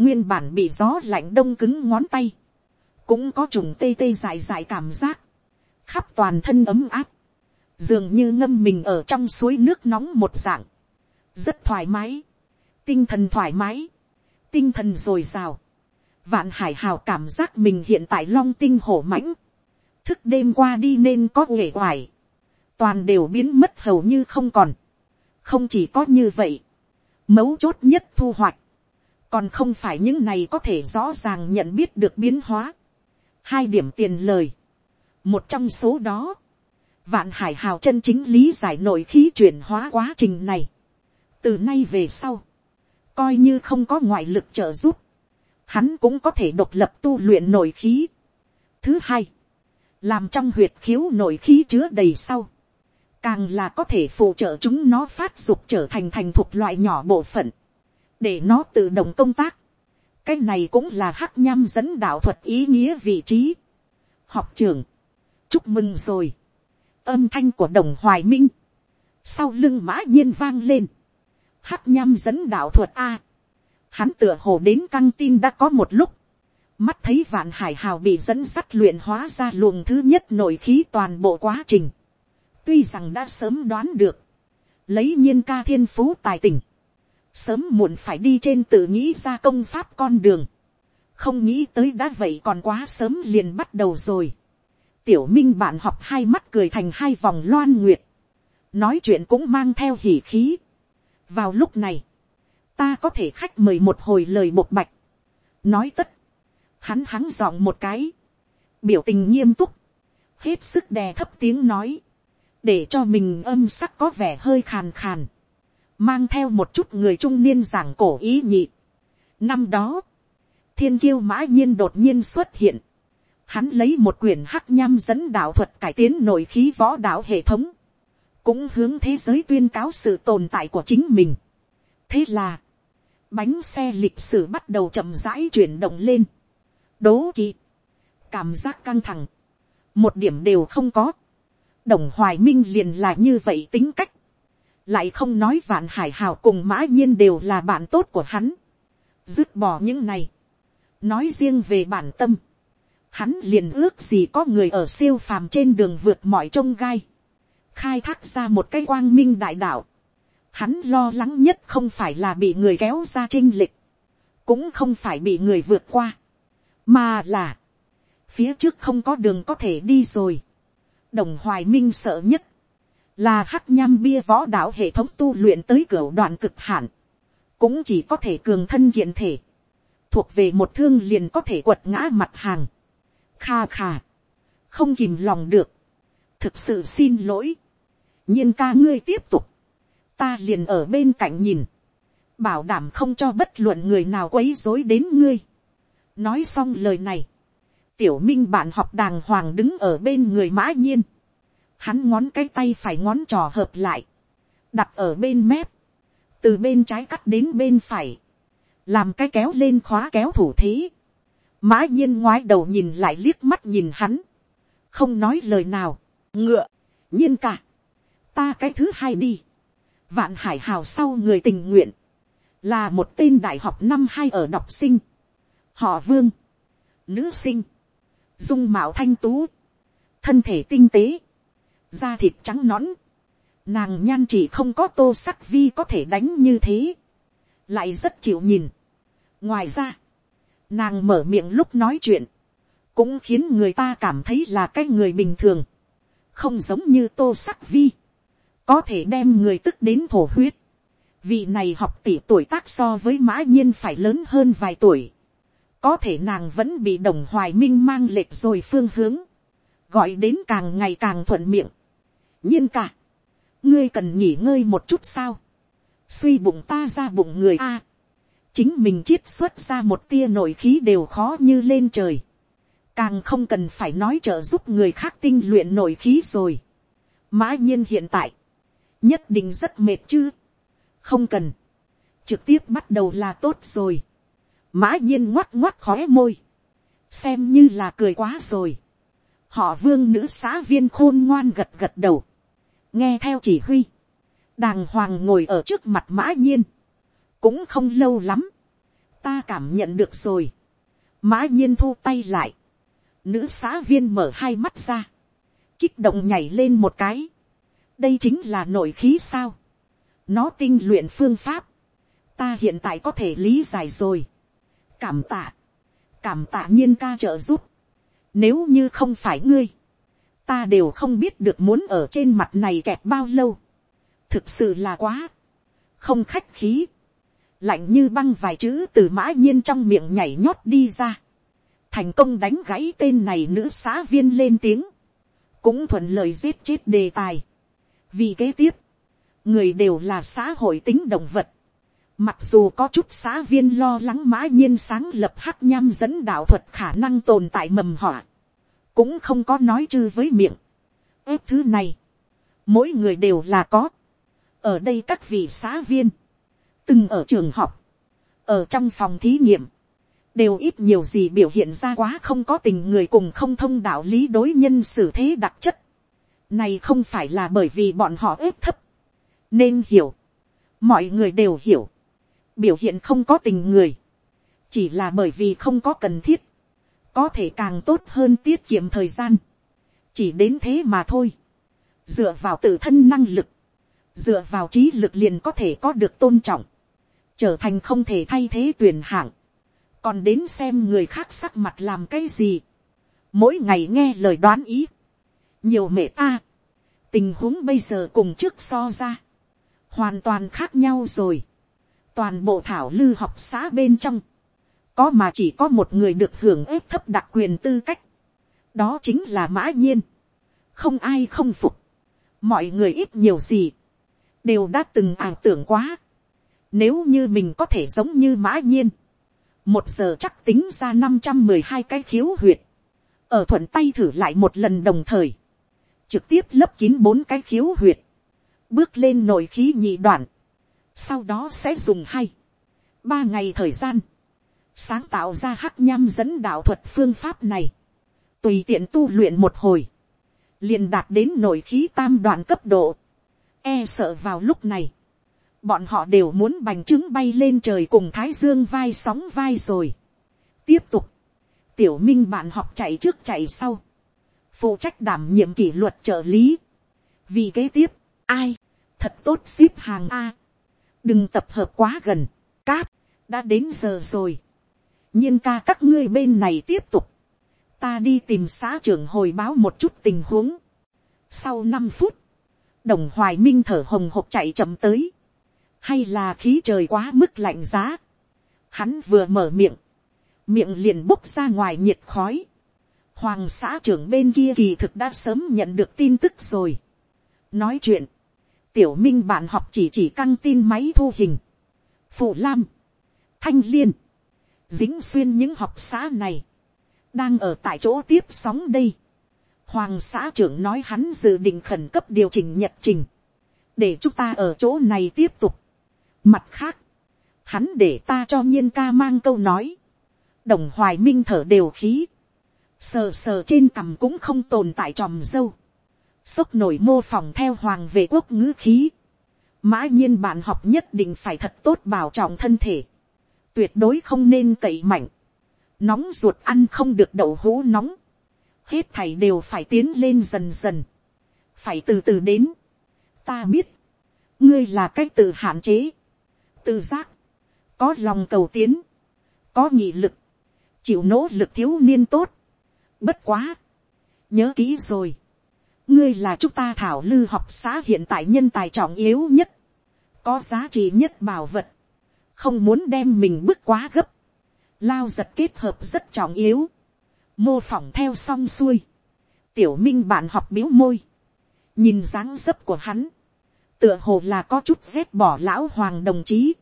nguyên bản bị gió lạnh đông cứng ngón tay, cũng có trùng tê tê dài dài cảm giác, khắp toàn thân ấm áp, dường như ngâm mình ở trong suối nước nóng một dạng, rất thoải mái, tinh thần thoải mái, tinh thần dồi dào, vạn hải hào cảm giác mình hiện tại long tinh hổ mãnh, thức đêm qua đi nên có uể oải, toàn đều biến mất hầu như không còn, không chỉ có như vậy, mấu chốt nhất thu hoạch, còn không phải những này có thể rõ ràng nhận biết được biến hóa, hai điểm tiền lời, một trong số đó, vạn hải hào chân chính lý giải nội khí chuyển hóa quá trình này, từ nay về sau, coi như không có ngoại lực trợ giúp, hắn cũng có thể độc lập tu luyện nội khí. Thứ hai, làm trong huyệt khiếu nội khí chứa đầy sau, càng là có thể phụ trợ chúng nó phát dục trở thành thành thuộc loại nhỏ bộ phận, để nó tự động công tác. cái này cũng là hắc nham dẫn đạo thuật ý nghĩa vị trí. học trưởng, chúc mừng rồi. âm thanh của đồng hoài minh, sau lưng mã nhiên vang lên, hắc nham dẫn đạo thuật a, hắn tựa hồ đến căng tin đã có một lúc, mắt thấy vạn hải hào bị dẫn sắt luyện hóa ra luồng thứ nhất nội khí toàn bộ quá trình, tuy rằng đã sớm đoán được, lấy nhiên ca thiên phú tài tình, sớm muộn phải đi trên tự nghĩ ra công pháp con đường, không nghĩ tới đã vậy còn quá sớm liền bắt đầu rồi. tiểu minh bạn học hai mắt cười thành hai vòng loan nguyệt, nói chuyện cũng mang theo hỉ khí. vào lúc này, ta có thể khách mời một hồi lời một bạch, nói tất, hắn hắn giọng một cái, biểu tình nghiêm túc, hết sức đè thấp tiếng nói, để cho mình âm sắc có vẻ hơi khàn khàn, mang theo một chút người trung niên giảng cổ ý nhị. Năm đó, thiên kiêu mã nhiên đột nhiên xuất hiện, hắn lấy một quyển hắc nham dẫn đạo thuật cải tiến nội khí võ đạo hệ thống, cũng hướng thế giới tuyên cáo sự tồn tại của chính mình. thế là, bánh xe lịch sử bắt đầu chậm rãi chuyển động lên, đố kỵ, cảm giác căng thẳng, một điểm đều không có, đồng hoài minh liền là như vậy tính cách, lại không nói vạn hải hào cùng mã nhiên đều là bạn tốt của hắn, dứt bỏ những này, nói riêng về bản tâm, hắn liền ước gì có người ở siêu phàm trên đường vượt mọi trông gai, khai thác ra một cái quang minh đại đạo, hắn lo lắng nhất không phải là bị người kéo ra trinh lịch, cũng không phải bị người vượt qua, mà là, phía trước không có đường có thể đi rồi. đồng hoài minh sợ nhất, là hắc nham bia võ đạo hệ thống tu luyện tới cửa đoạn cực hạn, cũng chỉ có thể cường thân kiện thể, thuộc về một thương liền có thể quật ngã mặt hàng. kha kha, không kìm lòng được, thực sự xin lỗi, nhiên ca ngươi tiếp tục, ta liền ở bên cạnh nhìn, bảo đảm không cho bất luận người nào quấy dối đến ngươi. nói xong lời này, tiểu minh bạn học đàng hoàng đứng ở bên người mã nhiên, hắn ngón cái tay phải ngón trò hợp lại, đặt ở bên mép, từ bên trái cắt đến bên phải, làm cái kéo lên khóa kéo thủ thế, mã nhiên ngoái đầu nhìn lại liếc mắt nhìn hắn, không nói lời nào, ngựa, nhiên cả, ta cái thứ hai đi, vạn hải hào sau người tình nguyện, là một tên đại học năm hai ở đọc sinh, họ vương, nữ sinh, dung mạo thanh tú, thân thể tinh tế, da thịt trắng nõn, nàng nhan chỉ không có tô sắc vi có thể đánh như thế, lại rất chịu nhìn. ngoài ra, nàng mở miệng lúc nói chuyện, cũng khiến người ta cảm thấy là cái người bình thường, không giống như tô sắc vi, có thể đem người tức đến thổ huyết. vì này học tỷ tuổi tác so với mã nhiên phải lớn hơn vài tuổi, có thể nàng vẫn bị đồng hoài minh mang lệch rồi phương hướng, gọi đến càng ngày càng thuận miệng nhiên cả, ngươi cần nghỉ ngơi một chút sao, suy bụng ta ra bụng người a, chính mình chiết xuất ra một tia nội khí đều khó như lên trời, càng không cần phải nói trợ giúp người khác tinh luyện nội khí rồi. mã nhiên hiện tại, nhất định rất mệt chứ, không cần, trực tiếp bắt đầu là tốt rồi, mã nhiên ngoắt ngoắt khói môi, xem như là cười quá rồi, họ vương nữ xã viên khôn ngoan gật gật đầu, nghe theo chỉ huy, đàng hoàng ngồi ở trước mặt mã nhiên, cũng không lâu lắm, ta cảm nhận được rồi, mã nhiên thu tay lại, nữ xã viên mở hai mắt ra, kích động nhảy lên một cái, đây chính là nội khí sao, nó tinh luyện phương pháp, ta hiện tại có thể lý giải rồi, cảm tạ, cảm tạ nhiên ca trợ giúp, nếu như không phải ngươi, ta đều không biết được muốn ở trên mặt này kẹt bao lâu, thực sự là quá, không khách khí, lạnh như băng vài chữ từ mã nhiên trong miệng nhảy nhót đi ra, thành công đánh gãy tên này nữ xã viên lên tiếng, cũng thuận lời giết chết đề tài. vì kế tiếp, người đều là xã hội tính động vật, mặc dù có chút xã viên lo lắng mã nhiên sáng lập hắc nham dẫn đạo thuật khả năng tồn tại mầm họa, cũng không có nói chư với miệng. ép thứ này, mỗi người đều là có. ở đây các vị xã viên, từng ở trường học, ở trong phòng thí nghiệm, đều ít nhiều gì biểu hiện ra quá không có tình người cùng không thông đạo lý đối nhân xử thế đặc chất. Này không phải là bởi vì bọn họ ép thấp. Nên hiểu. Mọi người đều hiểu. Biểu hiện không có tình người. Chỉ là bởi vì không có cần thiết. Có thể càng tốt hơn tiết kiệm thời gian. Chỉ đến thế mà thôi. Dựa vào tự thân năng lực. Dựa vào trí lực liền có thể có được tôn trọng. Trở thành không thể thay thế tuyển hạng còn đến xem người khác sắc mặt làm cái gì, mỗi ngày nghe lời đoán ý, nhiều mẹ a, tình huống bây giờ cùng trước so ra, hoàn toàn khác nhau rồi, toàn bộ thảo lư học xã bên trong, có mà chỉ có một người được hưởng ép thấp đặc quyền tư cách, đó chính là mã nhiên, không ai không phục, mọi người ít nhiều gì, đều đã từng ảo tưởng quá, nếu như mình có thể giống như mã nhiên, một giờ chắc tính ra năm trăm mười hai cái khiếu huyệt, ở thuận tay thử lại một lần đồng thời, trực tiếp lấp kín bốn cái khiếu huyệt, bước lên nội khí nhị đoạn, sau đó sẽ dùng hai, ba ngày thời gian, sáng tạo ra hắc nham dẫn đạo thuật phương pháp này, tùy tiện tu luyện một hồi, liền đạt đến nội khí tam đoạn cấp độ, e sợ vào lúc này, bọn họ đều muốn bành trướng bay lên trời cùng thái dương vai sóng vai rồi. tiếp tục, tiểu minh bạn học chạy trước chạy sau, phụ trách đảm nhiệm kỷ luật trợ lý, vì kế tiếp, ai, thật tốt ship hàng a, đừng tập hợp quá gần, cáp, đã đến giờ rồi, nhiên ca các ngươi bên này tiếp tục, ta đi tìm xã trưởng hồi báo một chút tình huống. sau năm phút, đồng hoài minh thở hồng hộc chạy chậm tới, hay là khí trời quá mức lạnh giá. Hắn vừa mở miệng, miệng liền bốc ra ngoài nhiệt khói. Hoàng xã trưởng bên kia kỳ thực đã sớm nhận được tin tức rồi. Nói chuyện, tiểu minh bạn học chỉ chỉ căng tin máy thu hình. Phụ Lam, Thanh Liên, dính xuyên những học xã này, đang ở tại chỗ tiếp sóng đây. Hoàng xã trưởng nói hắn dự định khẩn cấp điều chỉnh nhật trình, để chúng ta ở chỗ này tiếp tục. Mặt khác, hắn để ta cho nhiên ca mang câu nói. Đồng hoài minh thở đều khí. Sờ sờ trên cằm cũng không tồn tại tròm dâu. Sốc nổi mô phỏng theo hoàng về quốc ngữ khí. Mã nhiên bạn học nhất định phải thật tốt bảo trọng thân thể. Tuyệt đối không nên cậy mạnh. Nóng ruột ăn không được đậu hũ nóng. Hết thảy đều phải tiến lên dần dần. Phải từ từ đến. Ta biết. Ngươi là cách tự hạn chế Tự giác, có lòng cầu tiến, có nghị lực, chịu nỗ lực thiếu niên tốt. Bất quá, nhớ kỹ rồi, ngươi là chúng ta thảo lư học xã hiện tại nhân tài trọng yếu nhất, có giá trị nhất bảo vật, không muốn đem mình bước quá gấp, lao giật kết hợp rất trọng yếu, mô phỏng theo xong xuôi, tiểu minh bạn học biếu môi, nhìn dáng dấp của hắn, tựa hồ là có chút rét bỏ lão hoàng đồng chí,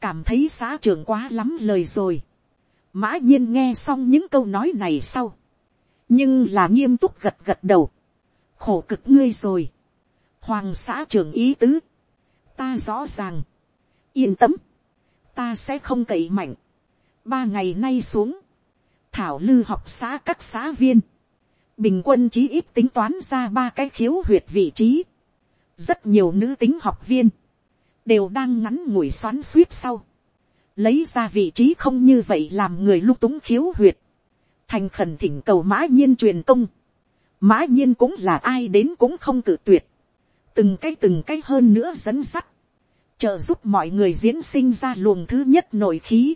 cảm thấy xã trưởng quá lắm lời rồi, mã nhiên nghe xong những câu nói này sau, nhưng là nghiêm túc gật gật đầu, khổ cực ngươi rồi, hoàng xã trưởng ý tứ, ta rõ ràng, yên tâm, ta sẽ không cậy mạnh, ba ngày nay xuống, thảo lư học xã các xã viên, bình quân chí ít tính toán ra ba cái khiếu huyệt vị trí, rất nhiều nữ tính học viên, đều đang ngắn ngủi xoắn suýt sau, lấy ra vị trí không như vậy làm người lung túng khiếu huyệt, thành khẩn thỉnh cầu mã nhiên truyền công, mã nhiên cũng là ai đến cũng không cử tuyệt, từng cái từng cái hơn nữa dẫn sắt, trợ giúp mọi người diễn sinh ra luồng thứ nhất nội khí,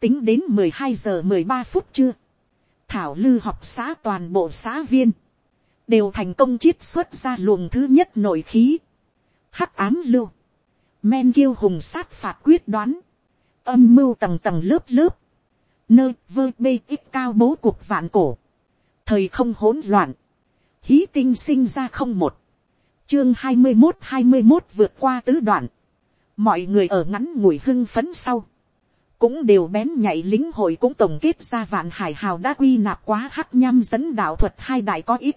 tính đến mười hai giờ mười ba phút chưa, thảo lư học xã toàn bộ xã viên, đều thành công chiết xuất ra luồng thứ nhất nội khí, hắc án lưu, men kiêu hùng sát phạt quyết đoán, âm mưu tầng tầng lớp lớp, nơi vơ bê ít cao bố cuộc vạn cổ, thời không hỗn loạn, hí tinh sinh ra không một, chương hai mươi một hai mươi một vượt qua tứ đoạn, mọi người ở ngắn ngủi hưng phấn sau, cũng đều bén nhảy lính hội cũng tổng kết ra vạn hải hào đã quy nạp quá hắc nham dẫn đạo thuật hai đại có ít.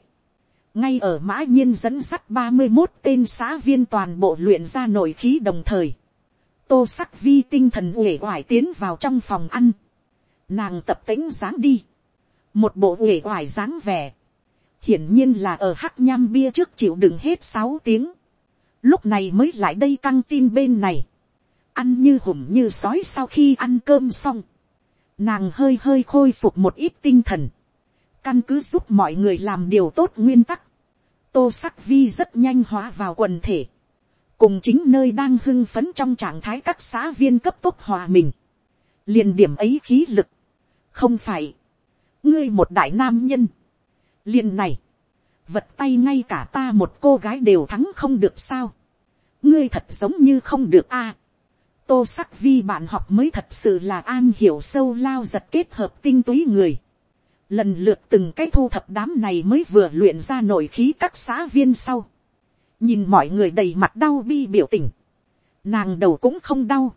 ngay ở mã nhiên dẫn sắt ba mươi một tên xã viên toàn bộ luyện ra nội khí đồng thời. tô sắc vi tinh thần uể oải tiến vào trong phòng ăn. nàng tập tính dáng đi. một bộ uể oải dáng vẻ. hiển nhiên là ở hắc nham bia trước chịu đựng hết sáu tiếng lúc này mới lại đây căng tin bên này. Ăn như hùm như sói sau khi ăn cơm xong, nàng hơi hơi khôi phục một ít tinh thần, căn cứ giúp mọi người làm điều tốt nguyên tắc, tô sắc vi rất nhanh hóa vào quần thể, cùng chính nơi đang hưng phấn trong trạng thái các xã viên cấp tốc hòa mình, liền điểm ấy khí lực, không phải, ngươi một đại nam nhân, liền này, vật tay ngay cả ta một cô gái đều thắng không được sao, ngươi thật giống như không được a, tô sắc vi bạn học mới thật sự là an hiểu sâu lao giật kết hợp tinh túy người. Lần lượt từng cái thu thập đám này mới vừa luyện ra nổi khí các xã viên sau. Nhìn mọi người đầy mặt đau bi biểu tình. Nàng đầu cũng không đau.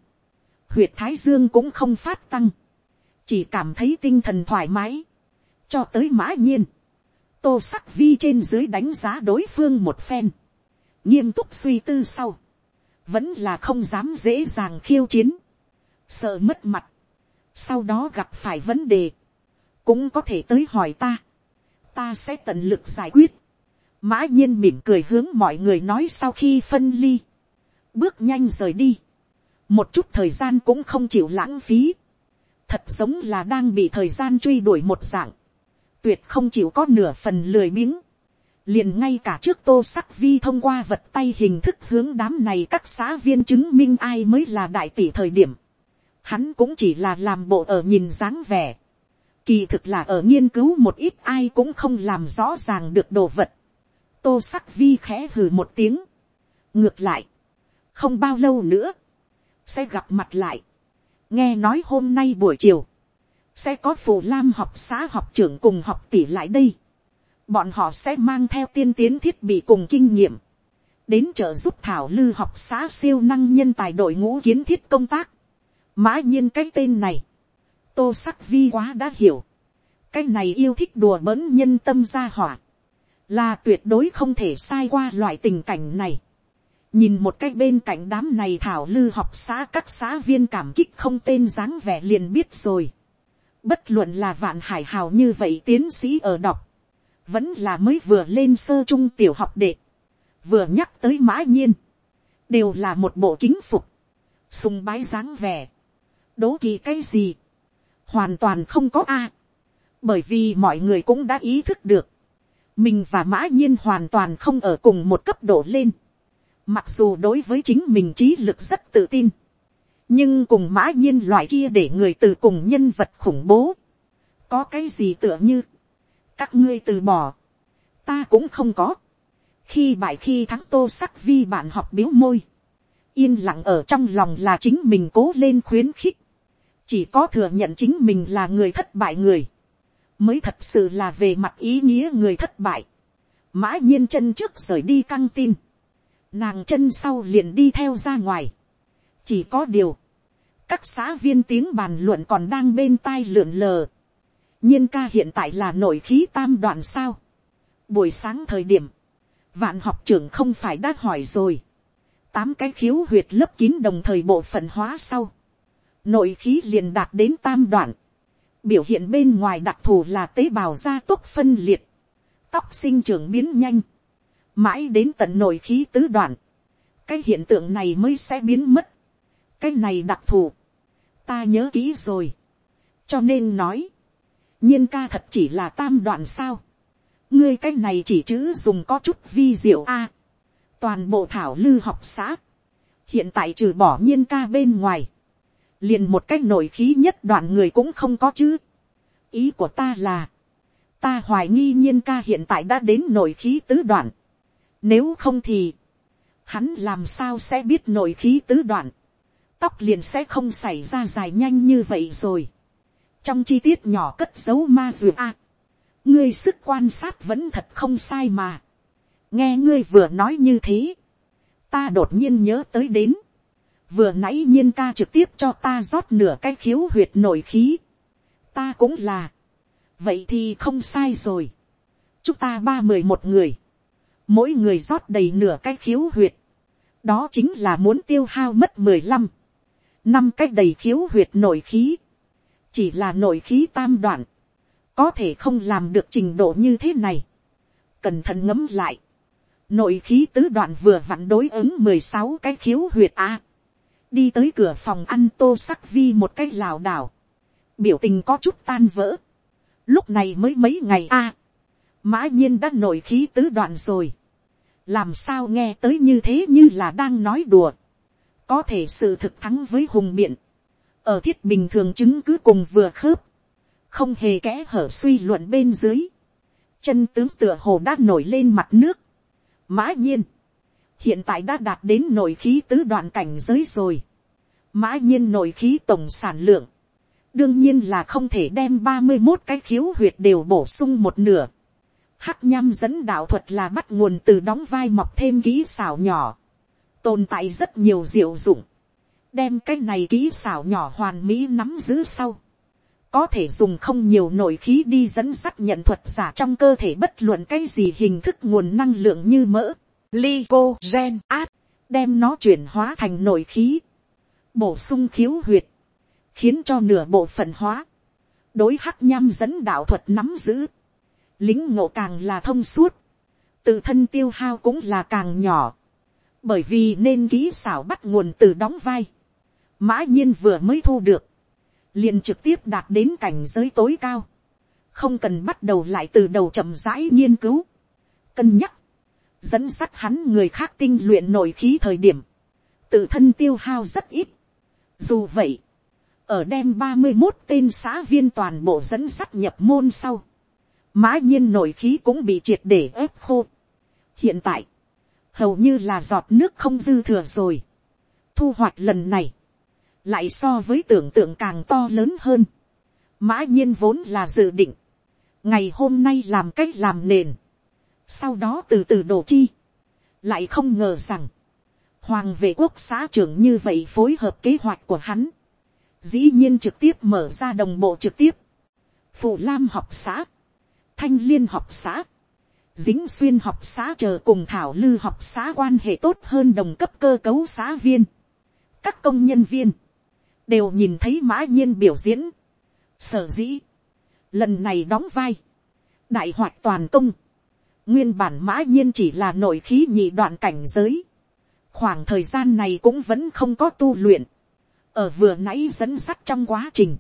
Huyệt thái dương cũng không phát tăng. Chỉ cảm thấy tinh thần thoải mái. Cho tới mã nhiên. Tô sắc vi trên dưới đánh giá đối phương một phen. Nghiêm túc suy tư sau. Vẫn là không dám dễ dàng khiêu chiến, sợ mất mặt, sau đó gặp phải vấn đề, cũng có thể tới hỏi ta, ta sẽ tận lực giải quyết, mã nhiên mỉm cười hướng mọi người nói sau khi phân ly, bước nhanh rời đi, một chút thời gian cũng không chịu lãng phí, thật giống là đang bị thời gian truy đuổi một dạng, tuyệt không chịu có nửa phần lười biếng, liền ngay cả trước tô sắc vi thông qua vật tay hình thức hướng đám này các xã viên chứng minh ai mới là đại tỷ thời điểm. Hắn cũng chỉ là làm bộ ở nhìn dáng vẻ. Kỳ thực là ở nghiên cứu một ít ai cũng không làm rõ ràng được đồ vật. Tô sắc vi khẽ hừ một tiếng. Ngược lại. Không bao lâu nữa. Sẽ gặp mặt lại. Nghe nói hôm nay buổi chiều. Sẽ có phù lam học xã học trưởng cùng học tỷ lại đây bọn họ sẽ mang theo tiên tiến thiết bị cùng kinh nghiệm, đến trợ giúp thảo lư học xã siêu năng nhân tài đội ngũ kiến thiết công tác. mã nhiên cái tên này, tô sắc vi quá đã hiểu, cái này yêu thích đùa bỡn nhân tâm ra hỏa, là tuyệt đối không thể sai qua loại tình cảnh này. nhìn một cái bên cạnh đám này thảo lư học xã các xã viên cảm kích không tên dáng vẻ liền biết rồi bất luận là vạn hải hào như vậy tiến sĩ ở đọc, vẫn là mới vừa lên sơ trung tiểu học đệ, vừa nhắc tới mã nhiên, đều là một bộ kính phục, sùng bái dáng vẻ, đố kỳ cái gì, hoàn toàn không có a, bởi vì mọi người cũng đã ý thức được, mình và mã nhiên hoàn toàn không ở cùng một cấp độ lên, mặc dù đối với chính mình trí lực rất tự tin, nhưng cùng mã nhiên loại kia để người từ cùng nhân vật khủng bố, có cái gì tựa như, các ngươi từ bỏ, ta cũng không có, khi bại khi thắng tô sắc vi bạn học biếu môi, yên lặng ở trong lòng là chính mình cố lên khuyến khích, chỉ có thừa nhận chính mình là người thất bại người, mới thật sự là về mặt ý nghĩa người thất bại, mã nhiên chân trước rời đi căng tin, nàng chân sau liền đi theo ra ngoài, chỉ có điều, các xã viên tiếng bàn luận còn đang bên tai lượn lờ, nhiên ca hiện tại là nội khí tam đoạn sao, buổi sáng thời điểm, vạn học trưởng không phải đã hỏi rồi, tám cái khiếu huyệt lấp kín đồng thời bộ phận hóa sau, nội khí liền đạt đến tam đoạn, biểu hiện bên ngoài đặc thù là tế bào da tốc phân liệt, tóc sinh trưởng biến nhanh, mãi đến tận nội khí tứ đoạn, cái hiện tượng này mới sẽ biến mất, cái này đặc thù, ta nhớ kỹ rồi, cho nên nói, nhiên ca thật chỉ là tam đoạn sao, ngươi cái này chỉ chữ dùng có chút vi diệu a, toàn bộ thảo lư học xã, hiện tại trừ bỏ nhiên ca bên ngoài, liền một cách nổi khí nhất đoạn người cũng không có chứ. ý của ta là, ta hoài nghi nhiên ca hiện tại đã đến nổi khí tứ đoạn. nếu không thì, hắn làm sao sẽ biết nổi khí tứ đoạn tóc liền sẽ không xảy ra dài nhanh như vậy rồi. trong chi tiết nhỏ cất dấu ma dừa a. ngươi sức quan sát vẫn thật không sai mà. nghe ngươi vừa nói như thế. ta đột nhiên nhớ tới đến vừa nãy nhiên ca trực tiếp cho ta rót nửa cái khiếu huyệt nổi khí. ta cũng là. vậy thì không sai rồi. chúng ta ba mười một người. mỗi người rót đầy nửa cái khiếu huyệt. đó chính là muốn tiêu hao mất mười lăm năm cái đầy khiếu huyệt nội khí. chỉ là nội khí tam đoạn. có thể không làm được trình độ như thế này. cẩn thận ngấm lại. nội khí tứ đoạn vừa vặn đối ứng mười sáu cái khiếu huyệt a đi tới cửa phòng ăn tô sắc vi một cái lảo đảo, biểu tình có chút tan vỡ, lúc này mới mấy ngày a, mã nhiên đã nội khí tứ đoạn rồi, làm sao nghe tới như thế như là đang nói đùa, có thể sự thực thắng với hùng biện, ở thiết bình thường chứng cứ cùng vừa khớp, không hề kẽ hở suy luận bên dưới, chân tướng tựa hồ đã nổi lên mặt nước, mã nhiên, hiện tại đã đạt đến nội khí tứ đoạn cảnh giới rồi. mã nhiên nội khí tổng sản lượng, đương nhiên là không thể đem ba mươi một cái khiếu huyệt đều bổ sung một nửa. hắc nham dẫn đạo thuật là bắt nguồn từ đóng vai mọc thêm kỹ xảo nhỏ, tồn tại rất nhiều diệu dụng, đem cái này kỹ xảo nhỏ hoàn mỹ nắm giữ sau, có thể dùng không nhiều nội khí đi dẫn dắt nhận thuật giả trong cơ thể bất luận cái gì hình thức nguồn năng lượng như mỡ, Lycogen át, đem nó chuyển hóa thành nội khí, bổ sung khiếu huyệt, khiến cho nửa bộ phận hóa, đối hắc nham dẫn đạo thuật nắm giữ, lính ngộ càng là thông suốt, tự thân tiêu hao cũng là càng nhỏ, bởi vì nên kỹ xảo bắt nguồn từ đóng vai, mã nhiên vừa mới thu được, liền trực tiếp đạt đến cảnh giới tối cao, không cần bắt đầu lại từ đầu chậm rãi nghiên cứu, cân nhắc, dẫn sắt hắn người khác tinh luyện nội khí thời điểm, tự thân tiêu hao rất ít. Dù vậy, ở đem ba mươi một tên xã viên toàn bộ dẫn sắt nhập môn sau, mã nhiên nội khí cũng bị triệt để ép khô. hiện tại, hầu như là giọt nước không dư thừa rồi. thu hoạch lần này, lại so với tưởng tượng càng to lớn hơn. mã nhiên vốn là dự định, ngày hôm nay làm cách làm nền, sau đó từ từ đổ chi, lại không ngờ rằng, hoàng vệ quốc xã trưởng như vậy phối hợp kế hoạch của hắn, dĩ nhiên trực tiếp mở ra đồng bộ trực tiếp, phụ lam học xã, thanh liên học xã, dính xuyên học xã chờ cùng thảo lư học xã quan hệ tốt hơn đồng cấp cơ cấu xã viên, các công nhân viên, đều nhìn thấy mã nhiên biểu diễn, sở dĩ, lần này đóng vai, đại hoạt toàn công, Nguyên bản mã nhiên chỉ là nội khí nhị đoạn cảnh giới. Khoảng thời gian này cũng vẫn không có tu luyện. Ở vừa nãy dẫn sắt trong quá trình.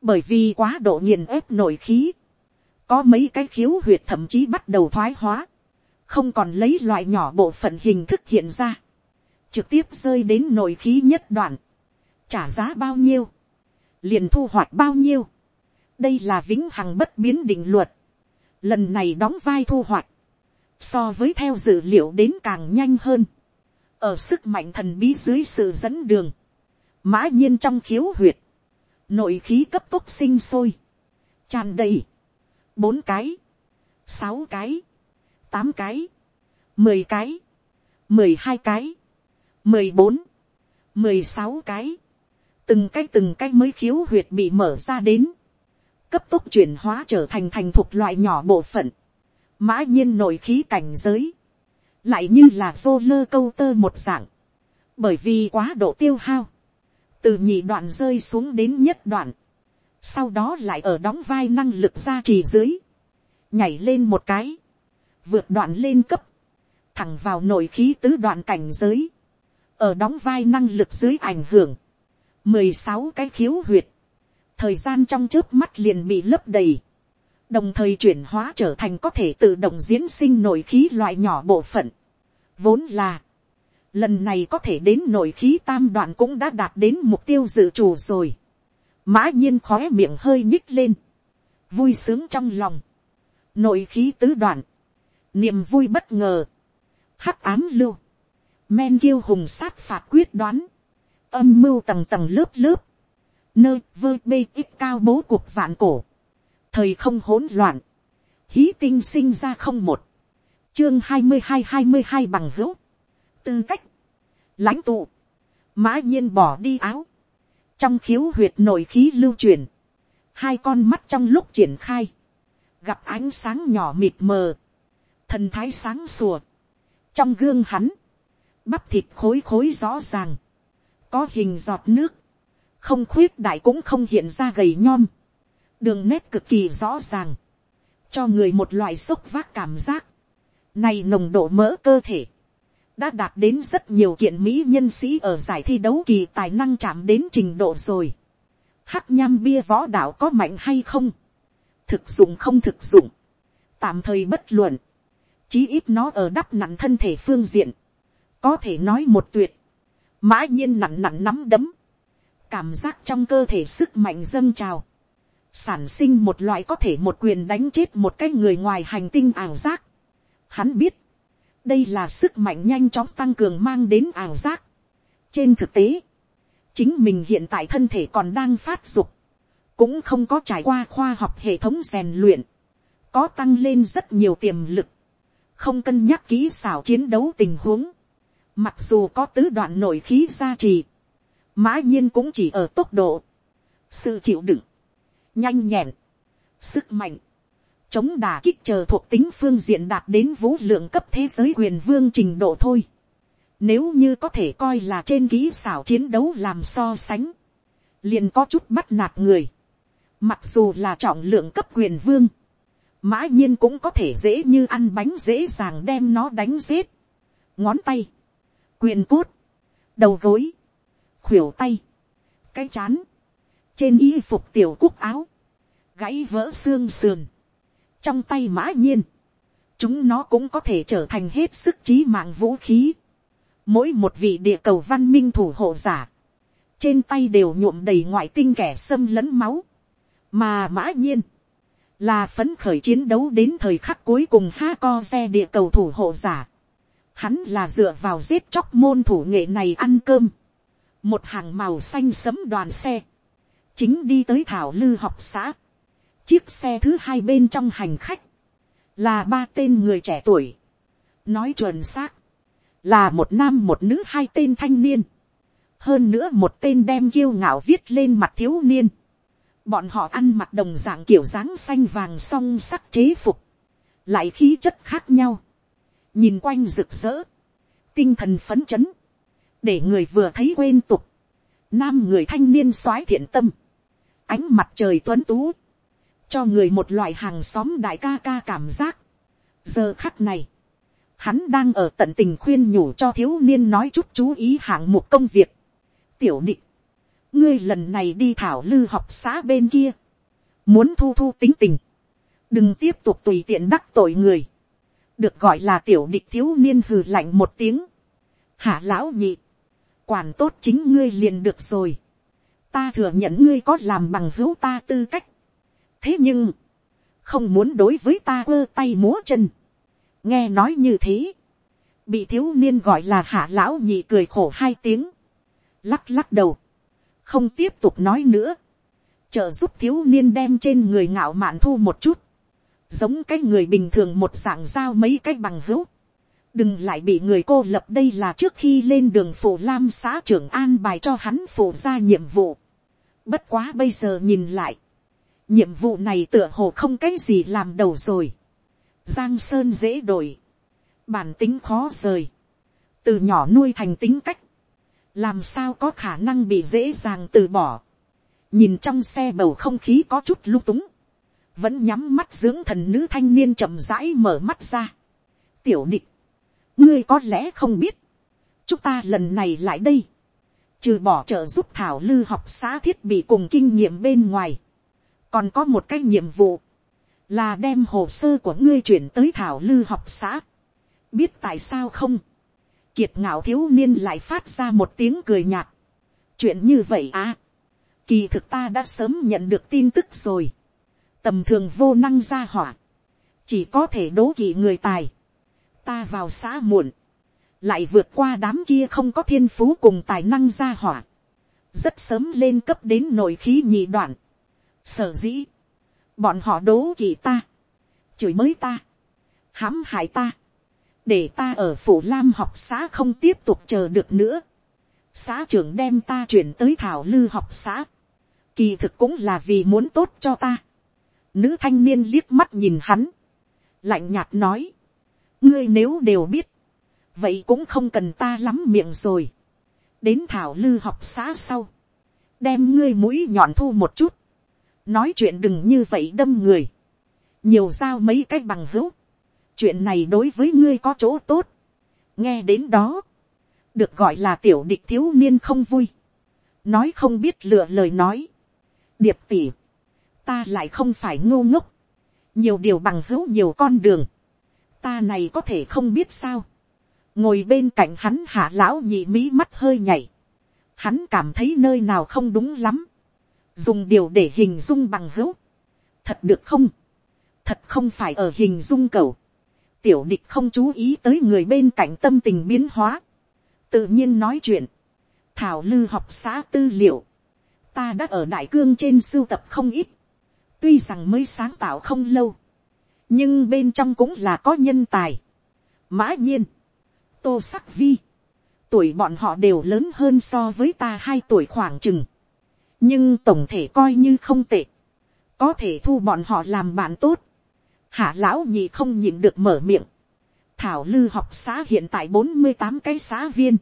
Bởi vì quá độ nghiền ép nội khí. Có mấy cái khiếu huyệt thậm chí bắt đầu thoái hóa. Không còn lấy loại nhỏ bộ phận hình thức hiện ra. Trực tiếp rơi đến nội khí nhất đoạn. Trả giá bao nhiêu. Liền thu hoạch bao nhiêu. Đây là vĩnh hằng bất biến định luật lần này đóng vai thu hoạch, so với theo dữ liệu đến càng nhanh hơn, ở sức mạnh thần bí dưới sự dẫn đường, mã nhiên trong khiếu huyệt, nội khí cấp tốc sinh sôi, tràn đầy, bốn cái, sáu cái, tám cái, mười cái, mười hai cái, mười bốn, mười sáu cái, từng cái từng cái mới khiếu huyệt bị mở ra đến, cấp tốc chuyển hóa trở thành thành thuộc loại nhỏ bộ phận, mã nhiên nội khí cảnh giới, lại như là vô lơ câu tơ một dạng, bởi vì quá độ tiêu hao, từ nhị đoạn rơi xuống đến nhất đoạn, sau đó lại ở đóng vai năng lực ra trì dưới, nhảy lên một cái, vượt đoạn lên cấp, thẳng vào nội khí tứ đoạn cảnh giới, ở đóng vai năng lực dưới ảnh hưởng, mười sáu cái khiếu huyệt, thời gian trong trước mắt liền bị lấp đầy, đồng thời chuyển hóa trở thành có thể tự động diễn sinh nội khí loại nhỏ bộ phận, vốn là, lần này có thể đến nội khí tam đoạn cũng đã đạt đến mục tiêu dự trù rồi, mã nhiên khói miệng hơi nhích lên, vui sướng trong lòng, nội khí tứ đoạn, niềm vui bất ngờ, hắc ám lưu, men kiêu hùng sát phạt quyết đoán, âm mưu tầng tầng lớp lớp, nơi vơ bê ít cao bố cuộc vạn cổ, thời không hỗn loạn, hí tinh sinh ra không một, chương hai mươi hai hai mươi hai bằng hữu, tư cách, lãnh tụ, mã nhiên bỏ đi áo, trong khiếu huyệt nội khí lưu truyền, hai con mắt trong lúc triển khai, gặp ánh sáng nhỏ mịt mờ, thần thái sáng sùa, trong gương hắn, bắp thịt khối khối rõ ràng, có hình giọt nước, không khuyết đại cũng không hiện ra gầy nhom, đường nét cực kỳ rõ ràng, cho người một loại xúc vác cảm giác, này nồng độ mỡ cơ thể, đã đạt đến rất nhiều kiện mỹ nhân sĩ ở giải thi đấu kỳ tài năng chạm đến trình độ rồi. Hắc nham bia võ đạo có mạnh hay không? Thực dụng không thực dụng. Tạm thời bất luận. Chí ít nó ở đắp nặng thân thể phương diện. Có thể nói một tuyệt. Mã nhiên nặng nặng nắm đấm. Cảm giác trong cơ thể sức mạnh dâng trào. Sản sinh một loại có thể một quyền đánh chết một cái người ngoài hành tinh ảo giác. Hắn biết đây là sức mạnh nhanh chóng tăng cường mang đến ảo giác. trên thực tế, chính mình hiện tại thân thể còn đang phát dục, cũng không có trải qua khoa học hệ thống rèn luyện, có tăng lên rất nhiều tiềm lực, không cân nhắc kỹ xảo chiến đấu tình huống, mặc dù có tứ đoạn nội khí gia trì, mã nhiên cũng chỉ ở tốc độ, sự chịu đựng, nhanh nhẹn, sức mạnh, chống đà kích chờ thuộc tính phương diện đạt đến vũ lượng cấp thế giới quyền vương trình độ thôi. Nếu như có thể coi là trên kỹ xảo chiến đấu làm so sánh, liền có chút bắt nạt người. Mặc dù là trọng lượng cấp quyền vương, mã nhiên cũng có thể dễ như ăn bánh dễ dàng đem nó đánh giết. Ngón tay, quyền cốt, đầu gối, khuỷu tay, cái chán, trên y phục tiểu cúc áo, gãy vỡ xương sườn trong tay mã nhiên, chúng nó cũng có thể trở thành hết sức trí mạng vũ khí. Mỗi một vị địa cầu văn minh thủ hộ giả, trên tay đều nhuộm đầy ngoại tinh kẻ xâm lấn máu. Mà mã nhiên, là phấn khởi chiến đấu đến thời khắc cuối cùng ha co xe địa cầu thủ hộ giả. Hắn là dựa vào giết chóc môn thủ nghệ này ăn cơm. Một hàng màu xanh sấm đoàn xe. Chính đi tới thảo lư học xã Chiếc xe thứ hai bên trong hành khách, là ba tên người trẻ tuổi. Nói chuẩn xác, là một nam một nữ hai tên thanh niên. Hơn nữa một tên đem kiêu ngạo viết lên mặt thiếu niên. Bọn họ ăn mặc đồng dạng kiểu dáng xanh vàng song sắc chế phục. Lại khí chất khác nhau. Nhìn quanh rực rỡ. Tinh thần phấn chấn. Để người vừa thấy quên tục. Nam người thanh niên soái thiện tâm. Ánh mặt trời tuấn tú cho người một loại hàng xóm đại ca ca cảm giác. giờ khắc này, hắn đang ở tận tình khuyên nhủ cho thiếu niên nói chút chú ý hạng mục công việc. tiểu định, ngươi lần này đi thảo lư học xã bên kia, muốn thu thu tính tình, đừng tiếp tục tùy tiện đắc tội người, được gọi là tiểu địch thiếu niên hừ lạnh một tiếng, hả lão nhị, quản tốt chính ngươi liền được rồi, ta thừa nhận ngươi có làm bằng hữu ta tư cách, thế nhưng, không muốn đối với ta ơ tay múa chân. nghe nói như thế, bị thiếu niên gọi là hạ lão nhị cười khổ hai tiếng, lắc lắc đầu, không tiếp tục nói nữa, trợ giúp thiếu niên đem trên người ngạo mạn thu một chút, giống cái người bình thường một dạng giao mấy cái bằng hữu, đừng lại bị người cô lập đây là trước khi lên đường phủ lam xã trưởng an bài cho hắn phủ ra nhiệm vụ. bất quá bây giờ nhìn lại, nhiệm vụ này tựa hồ không cái gì làm đầu rồi. giang sơn dễ đổi, bản tính khó rời, từ nhỏ nuôi thành tính cách, làm sao có khả năng bị dễ dàng từ bỏ. nhìn trong xe bầu không khí có chút lung túng, vẫn nhắm mắt dưỡng thần nữ thanh niên chậm rãi mở mắt ra. tiểu địch, ngươi có lẽ không biết, chúng ta lần này lại đây, trừ bỏ trợ giúp thảo lư học xã thiết bị cùng kinh nghiệm bên ngoài, còn có một cái nhiệm vụ, là đem hồ sơ của ngươi chuyển tới thảo lư học xã. biết tại sao không, kiệt ngạo thiếu niên lại phát ra một tiếng cười nhạt. chuyện như vậy à, kỳ thực ta đã sớm nhận được tin tức rồi, tầm thường vô năng ra hỏa, chỉ có thể đố kỵ người tài, ta vào xã muộn, lại vượt qua đám kia không có thiên phú cùng tài năng ra hỏa, rất sớm lên cấp đến nội khí nhị đoạn, sở dĩ, bọn họ đố kỵ ta, chửi mới ta, hãm hại ta, để ta ở phủ lam học xã không tiếp tục chờ được nữa, xã trưởng đem ta chuyển tới thảo lư học xã, kỳ thực cũng là vì muốn tốt cho ta, nữ thanh niên liếc mắt nhìn hắn, lạnh nhạt nói, ngươi nếu đều biết, vậy cũng không cần ta lắm miệng rồi, đến thảo lư học xã sau, đem ngươi mũi nhọn thu một chút, nói chuyện đừng như vậy đâm người, nhiều giao mấy cái bằng hữu, chuyện này đối với ngươi có chỗ tốt, nghe đến đó, được gọi là tiểu địch thiếu niên không vui, nói không biết lựa lời nói, điệp tỉ, ta lại không phải ngô ngốc, nhiều điều bằng hữu nhiều con đường, ta này có thể không biết sao, ngồi bên cạnh hắn hạ lão nhị mỹ mắt hơi nhảy, hắn cảm thấy nơi nào không đúng lắm, dùng điều để hình dung bằng hữu, thật được không, thật không phải ở hình dung cầu, tiểu địch không chú ý tới người bên cạnh tâm tình biến hóa, tự nhiên nói chuyện, thảo lư học xã tư liệu, ta đã ở đại cương trên sưu tập không ít, tuy rằng mới sáng tạo không lâu, nhưng bên trong cũng là có nhân tài. mã nhiên, tô sắc vi, tuổi bọn họ đều lớn hơn so với ta hai tuổi khoảng chừng, nhưng tổng thể coi như không tệ, có thể thu bọn họ làm bạn tốt, hạ lão nhị không nhịn được mở miệng, thảo lư học xã hiện tại bốn mươi tám cái xã viên,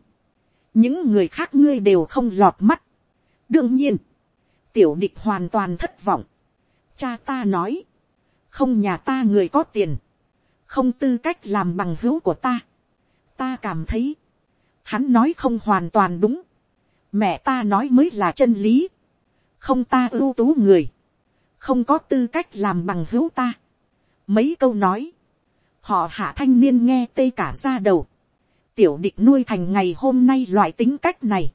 những người khác ngươi đều không lọt mắt, đương nhiên, tiểu địch hoàn toàn thất vọng, cha ta nói, không nhà ta người có tiền, không tư cách làm bằng hữu của ta, ta cảm thấy, hắn nói không hoàn toàn đúng, mẹ ta nói mới là chân lý, không ta ưu tú người, không có tư cách làm bằng hữu ta. Mấy câu nói, họ hạ thanh niên nghe tê cả ra đầu, tiểu địch nuôi thành ngày hôm nay loại tính cách này,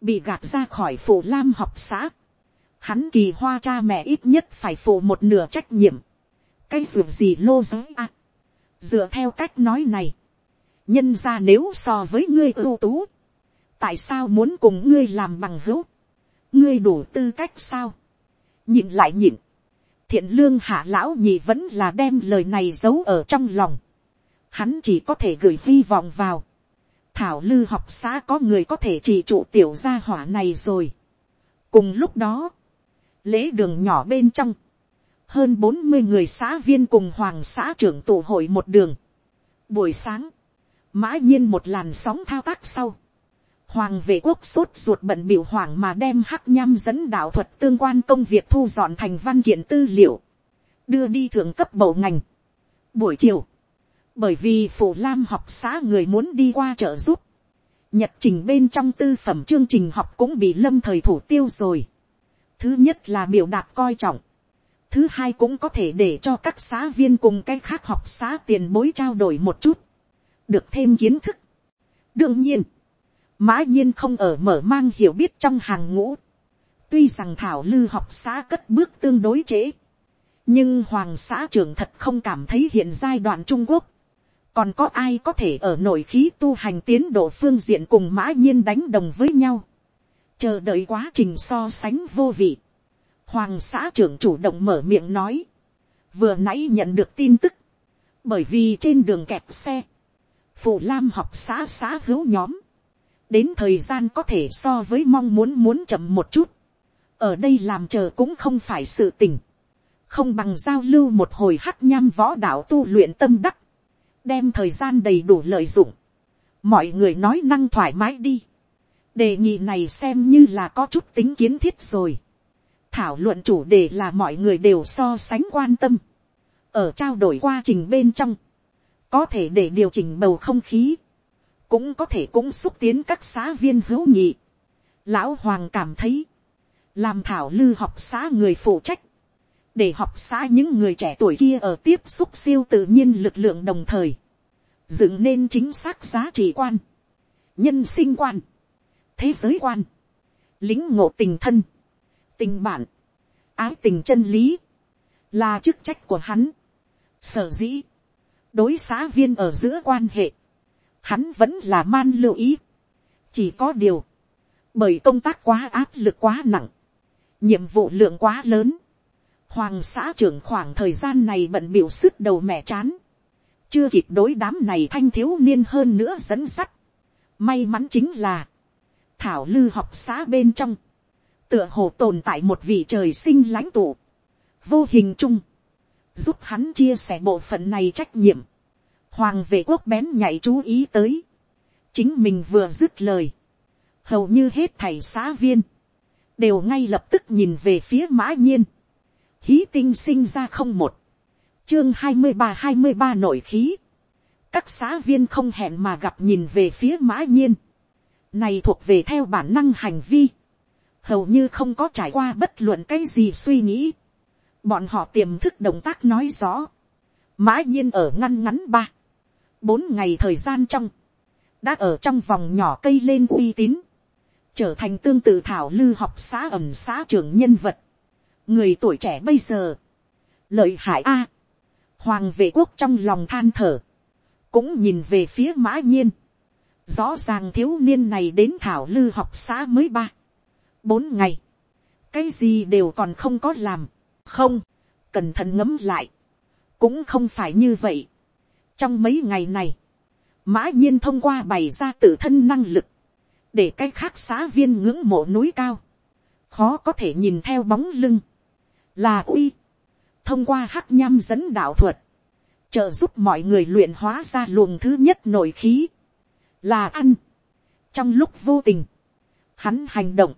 bị gạt ra khỏi phủ lam học xã, hắn kỳ hoa cha mẹ ít nhất phải phụ một nửa trách nhiệm, cái ruột gì lô giới à. dựa theo cách nói này, nhân ra nếu so với ngươi ưu tú, tại sao muốn cùng ngươi làm bằng hữu, ngươi đủ tư cách sao, nhịn lại nhịn, thiện lương hạ lão nhị vẫn là đem lời này giấu ở trong lòng, hắn chỉ có thể gửi hy vọng vào, thảo lư học xã có người có thể chỉ trụ tiểu gia hỏa này rồi. cùng lúc đó, lễ đường nhỏ bên trong, hơn bốn mươi người xã viên cùng hoàng xã trưởng tụ hội một đường. buổi sáng, mã nhiên một làn sóng thao tác sau, hoàng vệ quốc sốt ruột bận biểu hoàng mà đem hắc nham dẫn đạo thuật tương quan công việc thu dọn thành văn kiện tư liệu, đưa đi thượng cấp bộ ngành. Buổi chiều, bởi vì phủ lam học xã người muốn đi qua trợ giúp, nhật trình bên trong tư phẩm chương trình học cũng bị lâm thời thủ tiêu rồi. thứ nhất là biểu đạt coi trọng, thứ hai cũng có thể để cho các xã viên cùng cái khác học xã tiền bối trao đổi một chút, được thêm kiến thức. đương nhiên, mã nhiên không ở mở mang hiểu biết trong hàng ngũ. tuy rằng thảo lư học xã cất bước tương đối trễ, nhưng hoàng xã trưởng thật không cảm thấy hiện giai đoạn trung quốc, còn có ai có thể ở nội khí tu hành tiến độ phương diện cùng mã nhiên đánh đồng với nhau, chờ đợi quá trình so sánh vô vị. Hoàng xã trưởng chủ động mở miệng nói, vừa nãy nhận được tin tức, bởi vì trên đường kẹp xe, phụ lam học xã xã hữu nhóm, đến thời gian có thể so với mong muốn muốn chậm một chút, ở đây làm chờ cũng không phải sự tình, không bằng giao lưu một hồi hắc nham võ đạo tu luyện tâm đắc, đem thời gian đầy đủ lợi dụng, mọi người nói năng thoải mái đi, đề nghị này xem như là có chút tính kiến thiết rồi, thảo luận chủ đề là mọi người đều so sánh quan tâm, ở trao đổi quá trình bên trong, có thể để điều chỉnh bầu không khí, cũng có thể cũng xúc tiến các xã viên hữu nhị. Lão Hoàng cảm thấy, làm thảo lư học xã người phụ trách, để học xã những người trẻ tuổi kia ở tiếp xúc siêu tự nhiên lực lượng đồng thời, dựng nên chính xác giá trị quan, nhân sinh quan, thế giới quan, lính ngộ tình thân, tình bạn, ái tình chân lý, là chức trách của hắn. Sở dĩ, đối xã viên ở giữa quan hệ, hắn vẫn là man lưu ý. Chỉ có điều, bởi công tác quá áp lực quá nặng, nhiệm vụ lượng quá lớn, hoàng xã trưởng khoảng thời gian này bận biểu sức đầu mẹ chán, chưa kịp đối đám này thanh thiếu niên hơn nữa dẫn sắt. May mắn chính là, thảo lư học xã bên trong, tựa hồ tồn tại một vị trời sinh lãnh tụ, vô hình chung, giúp hắn chia sẻ bộ phận này trách nhiệm, hoàng vệ quốc bén nhảy chú ý tới, chính mình vừa dứt lời, hầu như hết thầy xã viên, đều ngay lập tức nhìn về phía mã nhiên, hí tinh sinh ra không một, chương hai mươi ba hai mươi ba nổi khí, các xã viên không hẹn mà gặp nhìn về phía mã nhiên, này thuộc về theo bản năng hành vi, hầu như không có trải qua bất luận cái gì suy nghĩ, bọn họ tiềm thức động tác nói rõ, mã nhiên ở ngăn ngắn ba, bốn ngày thời gian trong, đã ở trong vòng nhỏ cây lên uy tín, trở thành tương tự thảo lư học xã ẩm xã trưởng nhân vật, người tuổi trẻ bây giờ, lợi hại a, hoàng vệ quốc trong lòng than thở, cũng nhìn về phía mã nhiên, rõ ràng thiếu niên này đến thảo lư học xã mới ba, bốn ngày, cái gì đều còn không có làm, không, cẩn thận ngấm lại, cũng không phải như vậy trong mấy ngày này, mã nhiên thông qua bày ra tự thân năng lực, để cái khác xã viên ngưỡng mộ núi cao, khó có thể nhìn theo bóng lưng, là uy, thông qua hắc nham dẫn đạo thuật, trợ giúp mọi người luyện hóa ra luồng thứ nhất nội khí, là ăn. trong lúc vô tình, hắn hành động,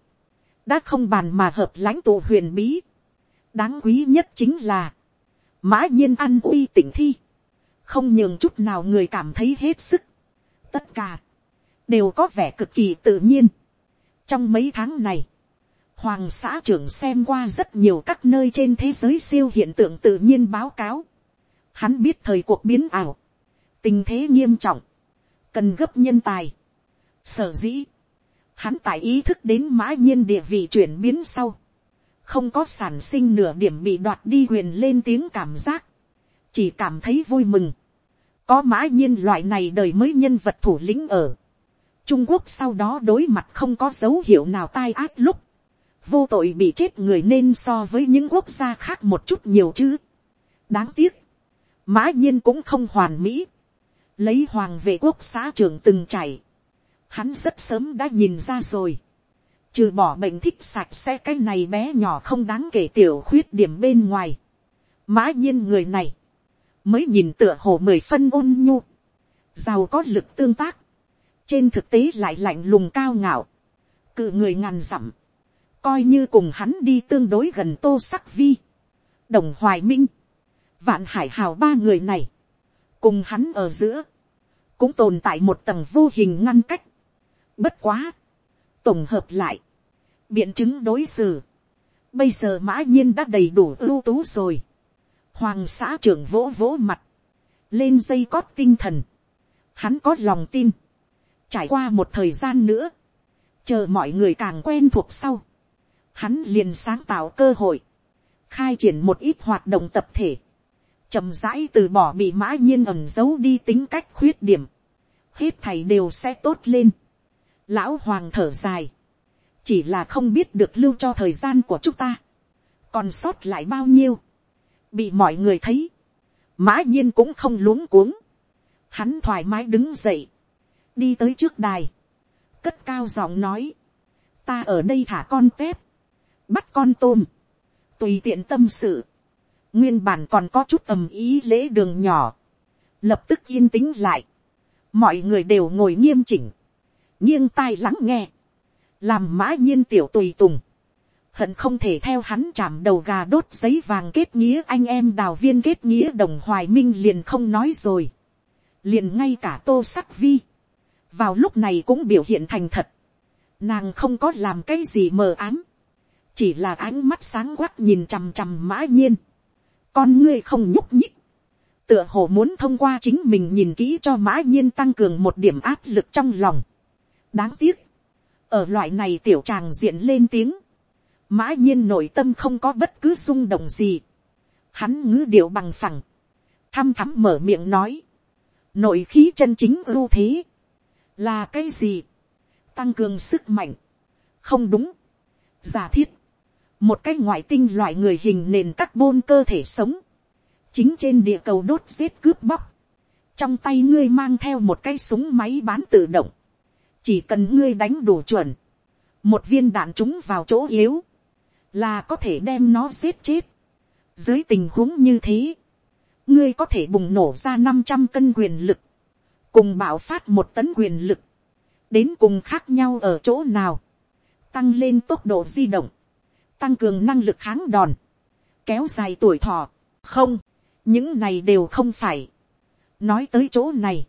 đã không bàn mà hợp lãnh tụ huyền bí. đáng quý nhất chính là, mã nhiên ăn uy tỉnh thi, không nhường chút nào người cảm thấy hết sức. tất cả, đều có vẻ cực kỳ tự nhiên. trong mấy tháng này, hoàng xã trưởng xem qua rất nhiều các nơi trên thế giới siêu hiện tượng tự nhiên báo cáo. hắn biết thời cuộc biến ảo, tình thế nghiêm trọng, cần gấp nhân tài. sở dĩ, hắn tại ý thức đến mã nhiên địa vị chuyển biến sau, không có sản sinh nửa điểm bị đoạt đi quyền lên tiếng cảm giác, chỉ cảm thấy vui mừng. có mã nhiên loại này đời mới nhân vật thủ lĩnh ở. trung quốc sau đó đối mặt không có dấu hiệu nào tai ác lúc, vô tội bị chết người nên so với những quốc gia khác một chút nhiều chứ. đáng tiếc, mã nhiên cũng không hoàn mỹ, lấy hoàng vệ quốc xã trưởng từng chảy, hắn rất sớm đã nhìn ra rồi. Trừ bỏ bệnh thích sạch sẽ cái này bé nhỏ không đáng kể tiểu khuyết điểm bên ngoài. Mã nhiên người này. Mới nhìn tựa hồ mười phân ôn nhu. Giàu có lực tương tác. Trên thực tế lại lạnh lùng cao ngạo. Cự người ngàn dặm. Coi như cùng hắn đi tương đối gần tô sắc vi. Đồng hoài minh. Vạn hải hào ba người này. Cùng hắn ở giữa. Cũng tồn tại một tầng vô hình ngăn cách Bất quá. Tổng hợp lại. Biện chứng đối xử. Bây giờ mã nhiên đã đầy đủ ưu tú rồi. Hoàng xã trưởng vỗ vỗ mặt. Lên dây cót tinh thần. Hắn có lòng tin. Trải qua một thời gian nữa. Chờ mọi người càng quen thuộc sau. Hắn liền sáng tạo cơ hội. Khai triển một ít hoạt động tập thể. chậm rãi từ bỏ bị mã nhiên ẩn giấu đi tính cách khuyết điểm. Hết thầy đều sẽ tốt lên Lão hoàng thở dài. Chỉ là không biết được lưu cho thời gian của chúng ta. Còn sót lại bao nhiêu. Bị mọi người thấy. Mã nhiên cũng không luống cuống. hắn thoải mái đứng dậy, đi tới trước đài, cất cao giọng nói, ta ở đây thả con tép, bắt con tôm, tùy tiện tâm sự, nguyên bản còn có chút ầm ý lễ đường nhỏ, lập tức yên tĩnh lại, mọi người đều ngồi nghiêm chỉnh, nghiêng tai lắng nghe, làm mã nhiên tiểu tùy tùng, hận không thể theo hắn chạm đầu gà đốt giấy vàng kết nghĩa anh em đào viên kết nghĩa đồng hoài minh liền không nói rồi, liền ngay cả tô sắc vi, vào lúc này cũng biểu hiện thành thật, nàng không có làm cái gì mờ ám, chỉ là ánh mắt sáng quắc nhìn chằm chằm mã nhiên, con ngươi không nhúc nhích, tựa hồ muốn thông qua chính mình nhìn kỹ cho mã nhiên tăng cường một điểm áp lực trong lòng. đáng tiếc, ở loại này tiểu tràng diện lên tiếng, mã nhiên nội tâm không có bất cứ rung động gì, hắn ngữ điệu bằng phẳng, thăm thắm mở miệng nói, nội khí chân chính ưu thế, là cái gì, tăng cường sức mạnh, không đúng, giả thiết, một cái ngoại tinh loại người hình nền carbon cơ thể sống, chính trên địa cầu đốt giết cướp bóc, trong tay ngươi mang theo một cái súng máy bán tự động, chỉ cần ngươi đánh đủ chuẩn, một viên đạn trúng vào chỗ yếu, là có thể đem nó giết chết. dưới tình huống như thế, ngươi có thể bùng nổ ra năm trăm cân quyền lực, cùng bạo phát một tấn quyền lực, đến cùng khác nhau ở chỗ nào, tăng lên tốc độ di động, tăng cường năng lực kháng đòn, kéo dài tuổi thọ, không, những này đều không phải. nói tới chỗ này,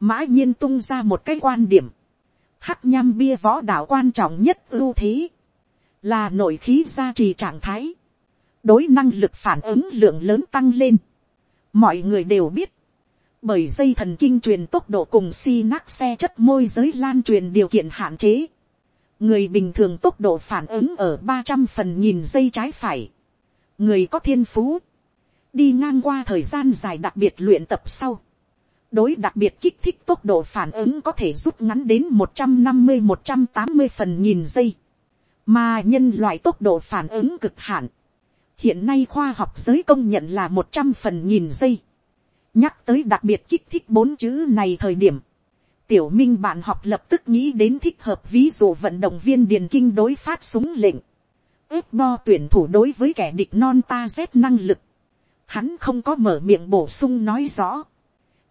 mã nhiên tung ra một cái quan điểm, hắc nham bia võ đạo quan trọng nhất ưu thế, là nội khí gia trì trạng thái, đối năng lực phản ứng lượng lớn tăng lên. mọi người đều biết, bởi dây thần kinh truyền tốc độ cùng si nắc xe chất môi giới lan truyền điều kiện hạn chế. người bình thường tốc độ phản ứng ở ba trăm phần nghìn giây trái phải. người có thiên phú, đi ngang qua thời gian dài đặc biệt luyện tập sau. đối đặc biệt kích thích tốc độ phản ứng có thể rút ngắn đến một trăm năm mươi một trăm tám mươi phần nghìn giây mà nhân loại tốc độ phản ứng cực hạn. hiện nay khoa học giới công nhận là một trăm phần nghìn giây. Nhắc tới đặc biệt kích thích bốn chữ này thời điểm, tiểu minh bạn học lập tức nghĩ đến thích hợp ví dụ vận động viên điền kinh đối phát súng lệnh, ước bo tuyển thủ đối với kẻ địch non ta rét năng lực, hắn không có mở miệng bổ sung nói rõ,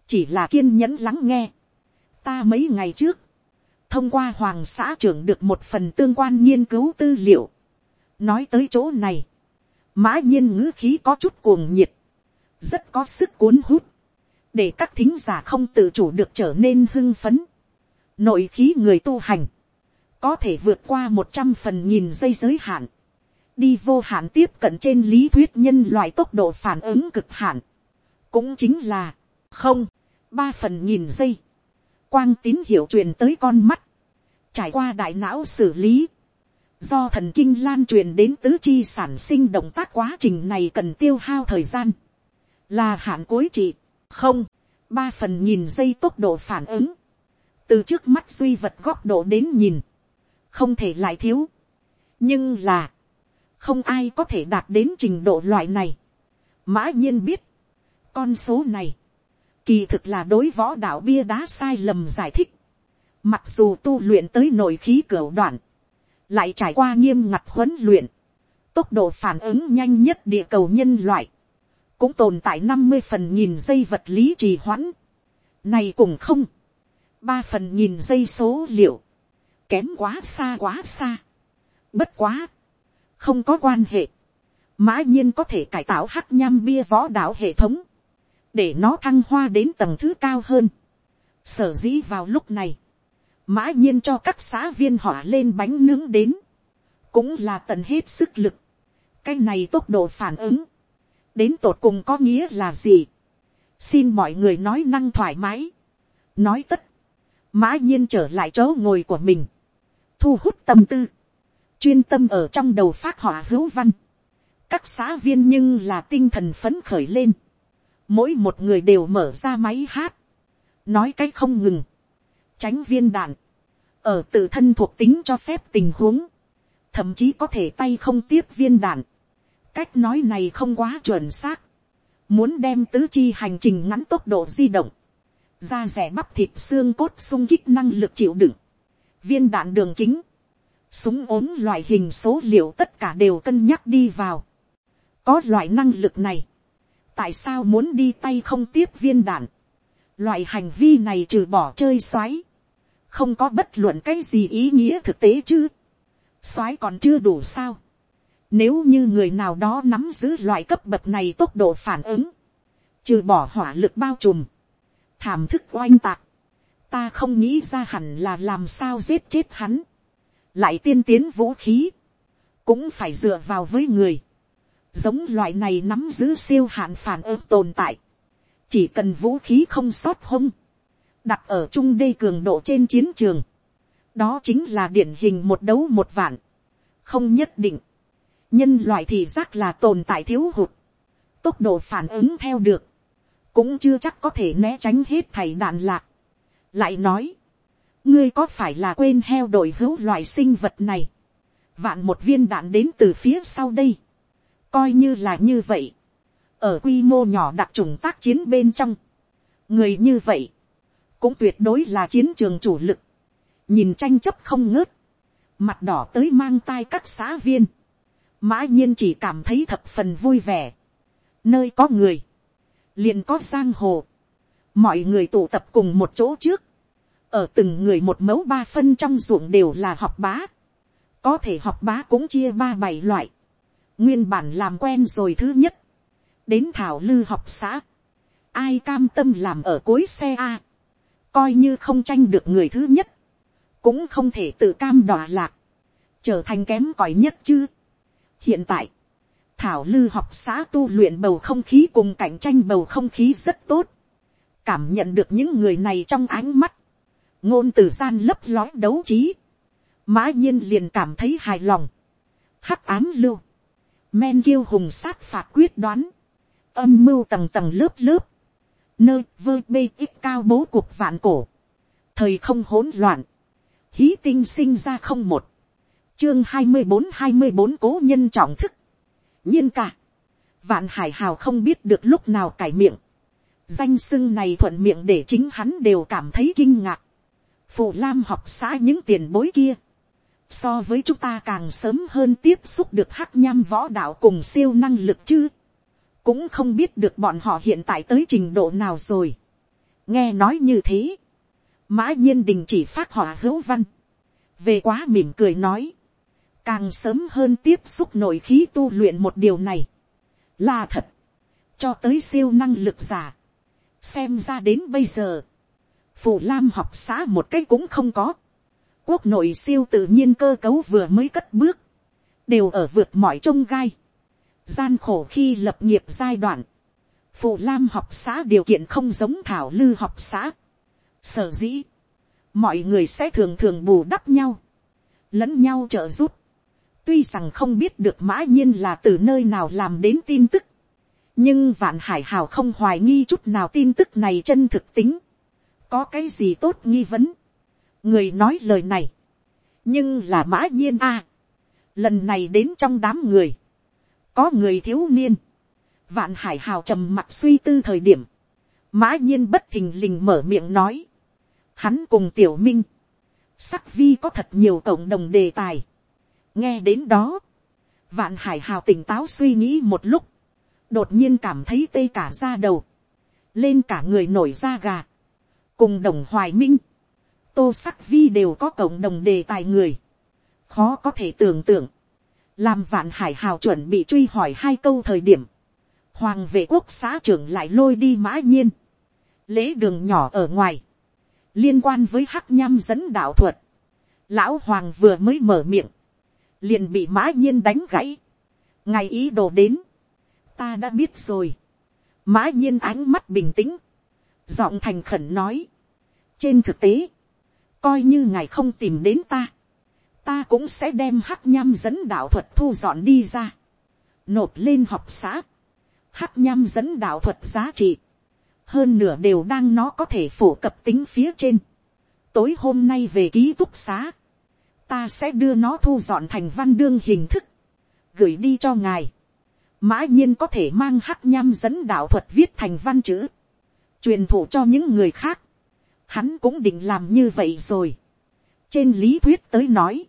chỉ là kiên nhẫn lắng nghe. ta mấy ngày trước, thông qua hoàng xã trưởng được một phần tương quan nghiên cứu tư liệu, nói tới chỗ này, mã nhiên ngữ khí có chút cuồng nhiệt, rất có sức cuốn hút, để các thính giả không tự chủ được trở nên hưng phấn. Nội khí người tu hành, có thể vượt qua một trăm phần nghìn giây giới hạn, đi vô hạn tiếp cận trên lý thuyết nhân loại tốc độ phản ứng cực hạn, cũng chính là, không, ba phần nghìn giây, quang tín hiệu truyền tới con mắt, trải qua đại não xử lý, do thần kinh lan truyền đến tứ chi sản sinh động tác quá trình này cần tiêu hao thời gian, là hạn cuối trị, không, ba phần nghìn giây tốc độ phản ứng, từ trước mắt duy vật góc độ đến nhìn, không thể lại thiếu, nhưng là, không ai có thể đạt đến trình độ loại này. mã nhiên biết, con số này, kỳ thực là đối võ đạo bia đá sai lầm giải thích, mặc dù tu luyện tới nội khí cửa đoạn, lại trải qua nghiêm ngặt huấn luyện, tốc độ phản ứng nhanh nhất địa cầu nhân loại, cũng tồn tại năm mươi phần nghìn giây vật lý trì hoãn. Này cùng không, ba phần nghìn giây số liệu, kém quá xa quá xa. Bất quá, không có quan hệ, mã nhiên có thể cải tạo hắc nham bia võ đạo hệ thống, để nó thăng hoa đến tầng thứ cao hơn. Sở dĩ vào lúc này, mã nhiên cho các xã viên hỏa lên bánh nướng đến, cũng là tận hết sức lực. cái này tốc độ phản ứng, đến tột cùng có nghĩa là gì. xin mọi người nói năng thoải mái. nói tất, mã nhiên trở lại chỗ ngồi của mình, thu hút tâm tư, chuyên tâm ở trong đầu phát họa hữu văn. các xã viên nhưng là tinh thần phấn khởi lên mỗi một người đều mở ra máy hát, nói cách không ngừng, tránh viên đạn, ở tự thân thuộc tính cho phép tình huống, thậm chí có thể tay không tiếp viên đạn, cách nói này không quá chuẩn xác. Muốn đem tứ chi hành trình ngắn tốc độ di động. da rẻ bắp thịt xương cốt sung kích năng lực chịu đựng, viên đạn đường kính, súng ốm loại hình số liệu tất cả đều cân nhắc đi vào. có loại năng lực này, tại sao muốn đi tay không tiếp viên đạn, loại hành vi này trừ bỏ chơi xoáy, không có bất luận cái gì ý nghĩa thực tế chứ, xoáy còn chưa đủ sao, nếu như người nào đó nắm giữ loại cấp bậc này tốc độ phản ứng, trừ bỏ hỏa lực bao trùm, thảm thức oanh tạc, ta không nghĩ ra hẳn là làm sao giết chết hắn, lại tiên tiến vũ khí, cũng phải dựa vào với người, giống loại này nắm giữ siêu hạn phản ứng tồn tại, chỉ cần vũ khí không sót hông, đặt ở trung đê cường độ trên chiến trường, đó chính là điển hình một đấu một vạn, không nhất định, nhân loại thì giác là tồn tại thiếu hụt, tốc độ phản ứng theo được, cũng chưa chắc có thể né tránh hết thầy đạn lạc. lại nói, ngươi có phải là quên heo đội hữu loại sinh vật này, vạn một viên đạn đến từ phía sau đây, coi như là như vậy, ở quy mô nhỏ đặc trùng tác chiến bên trong, người như vậy, cũng tuyệt đối là chiến trường chủ lực, nhìn tranh chấp không ngớt, mặt đỏ tới mang tai các xã viên, mã nhiên chỉ cảm thấy thập phần vui vẻ, nơi có người, liền có giang hồ, mọi người tụ tập cùng một chỗ trước, ở từng người một mẫu ba phân trong ruộng đều là học bá, có thể học bá cũng chia ba bảy loại, nguyên bản làm quen rồi thứ nhất, đến thảo lư học xã, ai cam tâm làm ở cuối xe a, coi như không tranh được người thứ nhất, cũng không thể tự cam đọa lạc, trở thành kém cỏi nhất chứ. hiện tại, thảo lư học xã tu luyện bầu không khí cùng cạnh tranh bầu không khí rất tốt, cảm nhận được những người này trong ánh mắt, ngôn từ gian lấp lói đấu trí, mã nhiên liền cảm thấy hài lòng, hắc ám lưu, men kiêu hùng sát phạt quyết đoán, âm mưu tầng tầng lớp lớp, nơi vơ bê ít cao bố cuộc vạn cổ, thời không hỗn loạn, hí tinh sinh ra không một, chương hai mươi bốn hai mươi bốn cố nhân trọng thức, nhiên cả, vạn hải hào không biết được lúc nào cải miệng, danh sưng này thuận miệng để chính hắn đều cảm thấy kinh ngạc, phụ lam học xã những tiền bối kia, so với chúng ta càng sớm hơn tiếp xúc được hắc nham võ đạo cùng siêu năng lực chứ, cũng không biết được bọn họ hiện tại tới trình độ nào rồi. nghe nói như thế, mã nhiên đình chỉ phát họa hữu văn, về quá mỉm cười nói, càng sớm hơn tiếp xúc nội khí tu luyện một điều này, là thật, cho tới siêu năng lực giả, xem ra đến bây giờ, phù lam học xã một cái cũng không có, quốc nội siêu tự nhiên cơ cấu vừa mới cất bước, đều ở vượt mọi trông gai, gian khổ khi lập nghiệp giai đoạn, phụ lam học xã điều kiện không giống thảo lư học xã, sở dĩ, mọi người sẽ thường thường bù đắp nhau, lẫn nhau trợ giúp, tuy rằng không biết được mã nhiên là từ nơi nào làm đến tin tức, nhưng vạn hải hào không hoài nghi chút nào tin tức này chân thực tính, có cái gì tốt nghi vấn, người nói lời này, nhưng là mã nhiên a, lần này đến trong đám người, có người thiếu niên, vạn hải hào trầm mặc suy tư thời điểm, mã nhiên bất thình lình mở miệng nói, hắn cùng tiểu minh, sắc vi có thật nhiều cộng đồng đề tài, nghe đến đó, vạn hải hào tỉnh táo suy nghĩ một lúc, đột nhiên cảm thấy tê cả ra đầu, lên cả người nổi da gà, cùng đồng hoài minh, tô sắc vi đều có cộng đồng đề tài người, khó có thể tưởng tượng, làm vạn hải hào chuẩn bị truy hỏi hai câu thời điểm, hoàng vệ quốc xã trưởng lại lôi đi mã nhiên, lễ đường nhỏ ở ngoài, liên quan với hắc nham dẫn đạo thuật, lão hoàng vừa mới mở miệng, liền bị mã nhiên đánh gãy, ngày ý đồ đến, ta đã biết rồi, mã nhiên ánh mắt bình tĩnh, giọng thành khẩn nói, trên thực tế, coi như ngài không tìm đến ta, ta cũng sẽ đem hắc nham dẫn đạo thuật thu dọn đi ra, nộp lên học xã, hắc nham dẫn đạo thuật giá trị, hơn nửa đều đang nó có thể phổ cập tính phía trên. tối hôm nay về ký túc xá, ta sẽ đưa nó thu dọn thành văn đương hình thức, gửi đi cho ngài. mã nhiên có thể mang hắc nham dẫn đạo thuật viết thành văn chữ, truyền thụ cho những người khác, hắn cũng định làm như vậy rồi. trên lý thuyết tới nói,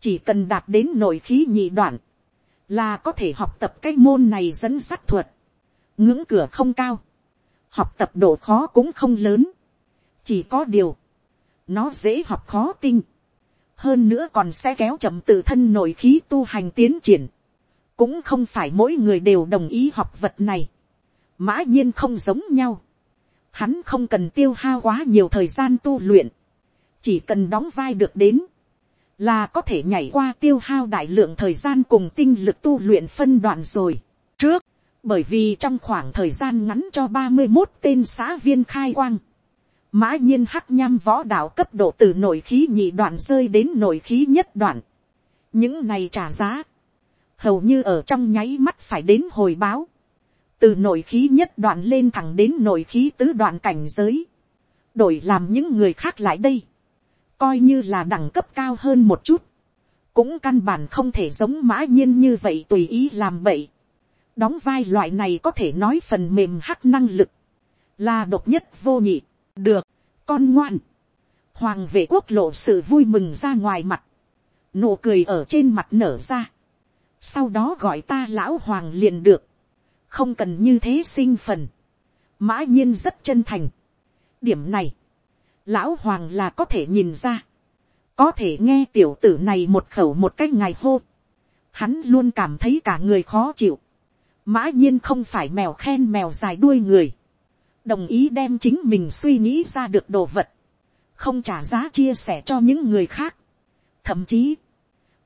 chỉ cần đạt đến nội khí nhị đoạn, là có thể học tập cái môn này dẫn sát thuật, ngưỡng cửa không cao, học tập độ khó cũng không lớn, chỉ có điều, nó dễ học khó tinh, hơn nữa còn sẽ kéo chậm tự thân nội khí tu hành tiến triển, cũng không phải mỗi người đều đồng ý học vật này, mã nhiên không giống nhau, hắn không cần tiêu hao quá nhiều thời gian tu luyện, chỉ cần đóng vai được đến, là có thể nhảy qua tiêu hao đại lượng thời gian cùng tinh lực tu luyện phân đoạn rồi. Trước, bởi vì trong khoảng thời gian ngắn cho ba mươi một tên xã viên khai quang, mã nhiên hắc nham võ đạo cấp độ từ nội khí nhị đoạn rơi đến nội khí nhất đoạn. những này trả giá, hầu như ở trong nháy mắt phải đến hồi báo, từ nội khí nhất đoạn lên thẳng đến nội khí tứ đoạn cảnh giới, đổi làm những người khác lại đây, coi như là đẳng cấp cao hơn một chút, cũng căn bản không thể giống mã nhiên như vậy tùy ý làm bậy. đóng vai loại này có thể nói phần mềm hắc năng lực, là độc nhất vô nhị, được, con ngoan. hoàng vệ quốc lộ sự vui mừng ra ngoài mặt, nụ cười ở trên mặt nở ra, sau đó gọi ta lão hoàng liền được, không cần như thế sinh phần, mã nhiên rất chân thành. điểm này, lão hoàng là có thể nhìn ra, có thể nghe tiểu tử này một khẩu một cách ngày hô, hắn luôn cảm thấy cả người khó chịu, mã nhiên không phải mèo khen mèo dài đuôi người, đồng ý đem chính mình suy nghĩ ra được đồ vật, không trả giá chia sẻ cho những người khác, thậm chí,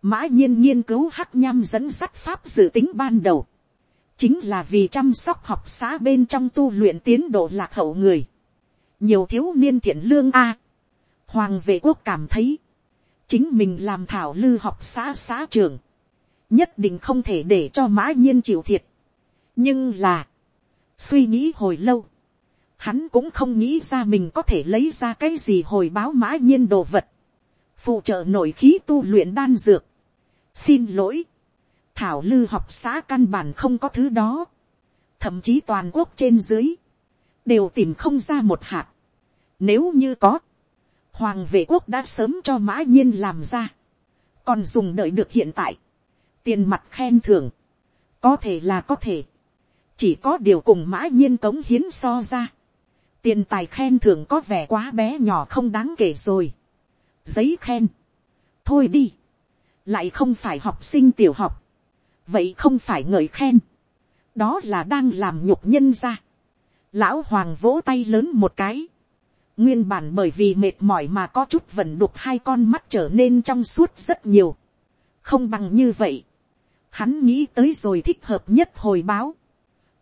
mã nhiên nghiên cứu hắc nham dẫn sắt pháp dự tính ban đầu, chính là vì chăm sóc học xã bên trong tu luyện tiến độ lạc hậu người, nhiều thiếu niên thiện lương a. Hoàng vệ quốc cảm thấy, chính mình làm thảo lư học xã xã trường, nhất định không thể để cho mã nhiên chịu thiệt. nhưng là, suy nghĩ hồi lâu, hắn cũng không nghĩ ra mình có thể lấy ra cái gì hồi báo mã nhiên đồ vật, phụ trợ nội khí tu luyện đan dược. xin lỗi, thảo lư học xã căn bản không có thứ đó, thậm chí toàn quốc trên dưới, đều tìm không ra một hạt. Nếu như có, hoàng vệ quốc đã sớm cho mã nhiên làm ra, còn dùng đợi được hiện tại, tiền mặt khen thưởng, có thể là có thể, chỉ có điều cùng mã nhiên cống hiến so ra, tiền tài khen thưởng có vẻ quá bé nhỏ không đáng kể rồi, giấy khen, thôi đi, lại không phải học sinh tiểu học, vậy không phải ngợi khen, đó là đang làm nhục nhân ra. Lão hoàng vỗ tay lớn một cái, nguyên bản bởi vì mệt mỏi mà có chút vẩn đục hai con mắt trở nên trong suốt rất nhiều, không bằng như vậy, hắn nghĩ tới rồi thích hợp nhất hồi báo,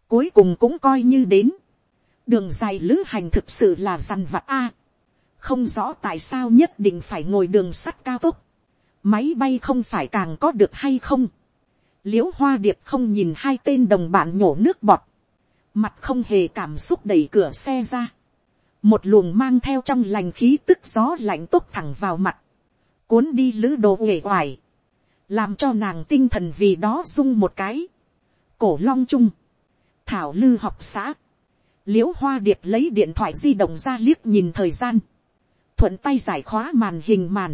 cuối cùng cũng coi như đến, đường dài lữ hành thực sự là dằn vặt a, không rõ tại sao nhất định phải ngồi đường sắt cao tốc, máy bay không phải càng có được hay không, l i ễ u hoa điệp không nhìn hai tên đồng bạn nhổ nước bọt, mặt không hề cảm xúc đẩy cửa xe ra, một luồng mang theo trong lành khí tức gió lạnh tốt thẳng vào mặt, cuốn đi lữ đồ uể oải, làm cho nàng tinh thần vì đó rung một cái, cổ long trung, thảo lư học xã, l i ễ u hoa điệp lấy điện thoại di động ra liếc nhìn thời gian, thuận tay giải khóa màn hình màn,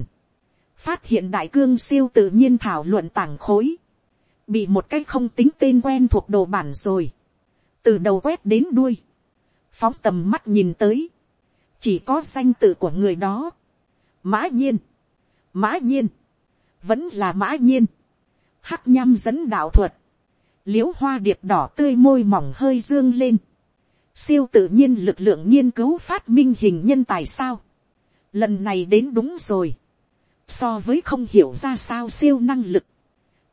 phát hiện đại cương siêu tự nhiên thảo luận tảng khối, bị một cái không tính tên quen thuộc đồ bản rồi, từ đầu quét đến đuôi, phóng tầm mắt nhìn tới, chỉ có danh tự của người đó, mã nhiên, mã nhiên, vẫn là mã nhiên, hắc nham dẫn đạo thuật, l i ễ u hoa điệp đỏ tươi môi mỏng hơi dương lên, siêu tự nhiên lực lượng nghiên cứu phát minh hình nhân tài sao, lần này đến đúng rồi, so với không hiểu ra sao siêu năng lực,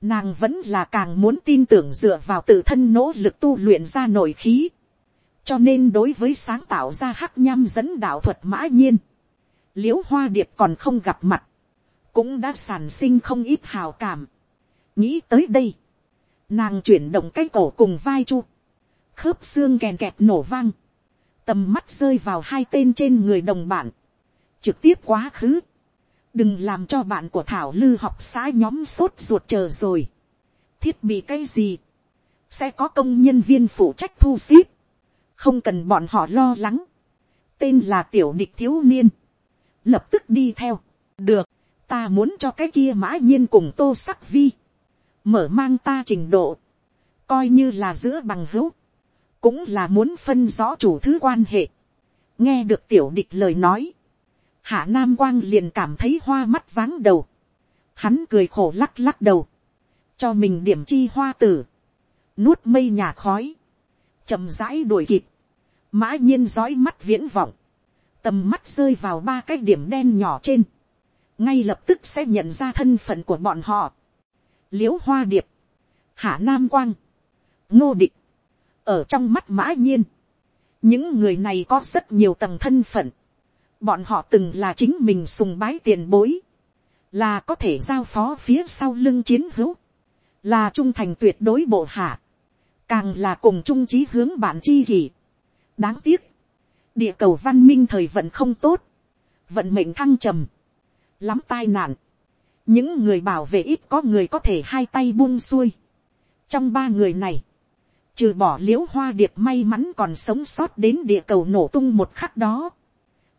nàng vẫn là càng muốn tin tưởng dựa vào tự thân nỗ lực tu luyện ra nội khí. cho nên đối với sáng tạo ra hắc nham dẫn đạo thuật mã nhiên, l i ễ u hoa điệp còn không gặp mặt, cũng đã sản sinh không ít hào cảm. nghĩ tới đây, nàng chuyển động cái cổ cùng vai chu, khớp xương kèn kẹt nổ vang, tầm mắt rơi vào hai tên trên người đồng bạn trực tiếp quá khứ, đừng làm cho bạn của thảo lư học xã nhóm sốt ruột chờ rồi. thiết bị cái gì, sẽ có công nhân viên phụ trách thu xếp, không cần bọn họ lo lắng. tên là tiểu địch thiếu niên, lập tức đi theo, được, ta muốn cho cái kia mã nhiên cùng tô sắc vi, mở mang ta trình độ, coi như là giữa bằng hữu, cũng là muốn phân rõ chủ thứ quan hệ. nghe được tiểu địch lời nói, hạ nam quang liền cảm thấy hoa mắt váng đầu, hắn cười khổ lắc lắc đầu, cho mình điểm chi hoa tử, nuốt mây nhà khói, chậm rãi đuổi kịp, mã nhiên dõi mắt viễn vọng, tầm mắt rơi vào ba cái điểm đen nhỏ trên, ngay lập tức sẽ nhận ra thân phận của bọn họ. l i ễ u hoa điệp, hạ nam quang, ngô địch, ở trong mắt mã nhiên, những người này có rất nhiều tầng thân phận, bọn họ từng là chính mình sùng bái tiền bối, là có thể giao phó phía sau lưng chiến hữu, là trung thành tuyệt đối bộ hạ, càng là cùng trung trí hướng bạn chi kỷ. đáng tiếc, địa cầu văn minh thời vận không tốt, vận mệnh thăng trầm, lắm tai nạn, những người bảo vệ ít có người có thể hai tay buông xuôi. trong ba người này, trừ bỏ l i ễ u hoa điệp may mắn còn sống sót đến địa cầu nổ tung một khắc đó,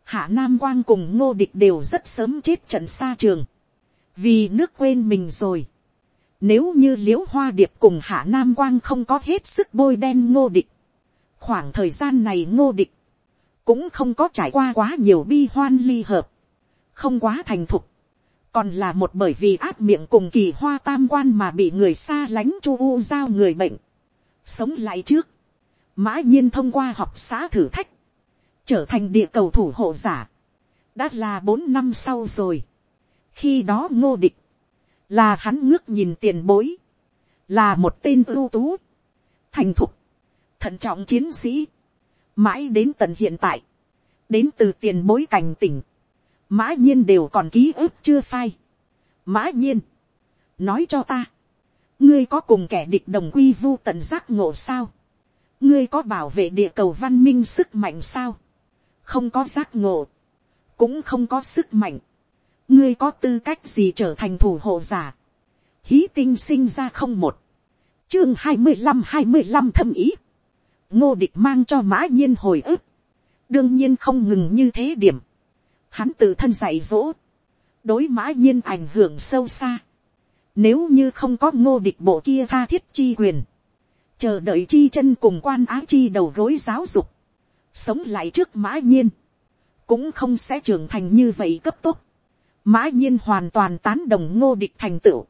hạ nam quang cùng ngô địch đều rất sớm chết trận xa trường, vì nước quên mình rồi. Nếu như Liễu hoa điệp cùng hạ nam quang không có hết sức bôi đen ngô địch, khoảng thời gian này ngô địch cũng không có trải qua quá nhiều bi hoan ly hợp không quá thành thục, còn là một bởi vì áp miệng cùng kỳ hoa tam quan mà bị người xa lánh chu u giao người bệnh. Sống lại trước, mã nhiên thông qua học xã thử thách, trở thành địa cầu thủ hộ giả, đã là bốn năm sau rồi. khi đó ngô địch, là hắn ngước nhìn tiền bối, là một tên ưu tú, thành thục, thận trọng chiến sĩ, mãi đến tận hiện tại, đến từ tiền bối cảnh tỉnh, mã nhiên đều còn ký ức chưa phai. mã nhiên, nói cho ta, ngươi có cùng kẻ địch đồng quy vu tận giác ngộ sao, ngươi có bảo vệ địa cầu văn minh sức mạnh sao, không có giác ngộ, cũng không có sức mạnh, ngươi có tư cách gì trở thành thủ hộ giả, hí tinh sinh ra không một, chương hai mươi năm hai mươi năm thâm ý, ngô địch mang cho mã nhiên hồi ức, đương nhiên không ngừng như thế điểm, hắn tự thân dạy dỗ, đối mã nhiên ảnh hưởng sâu xa. Nếu như không có ngô địch bộ kia tha thiết chi quyền, chờ đợi chi chân cùng quan Á chi đầu gối giáo dục, sống lại trước mã nhiên, cũng không sẽ trưởng thành như vậy cấp tốc. Mã nhiên hoàn toàn tán đồng ngô địch thành tựu,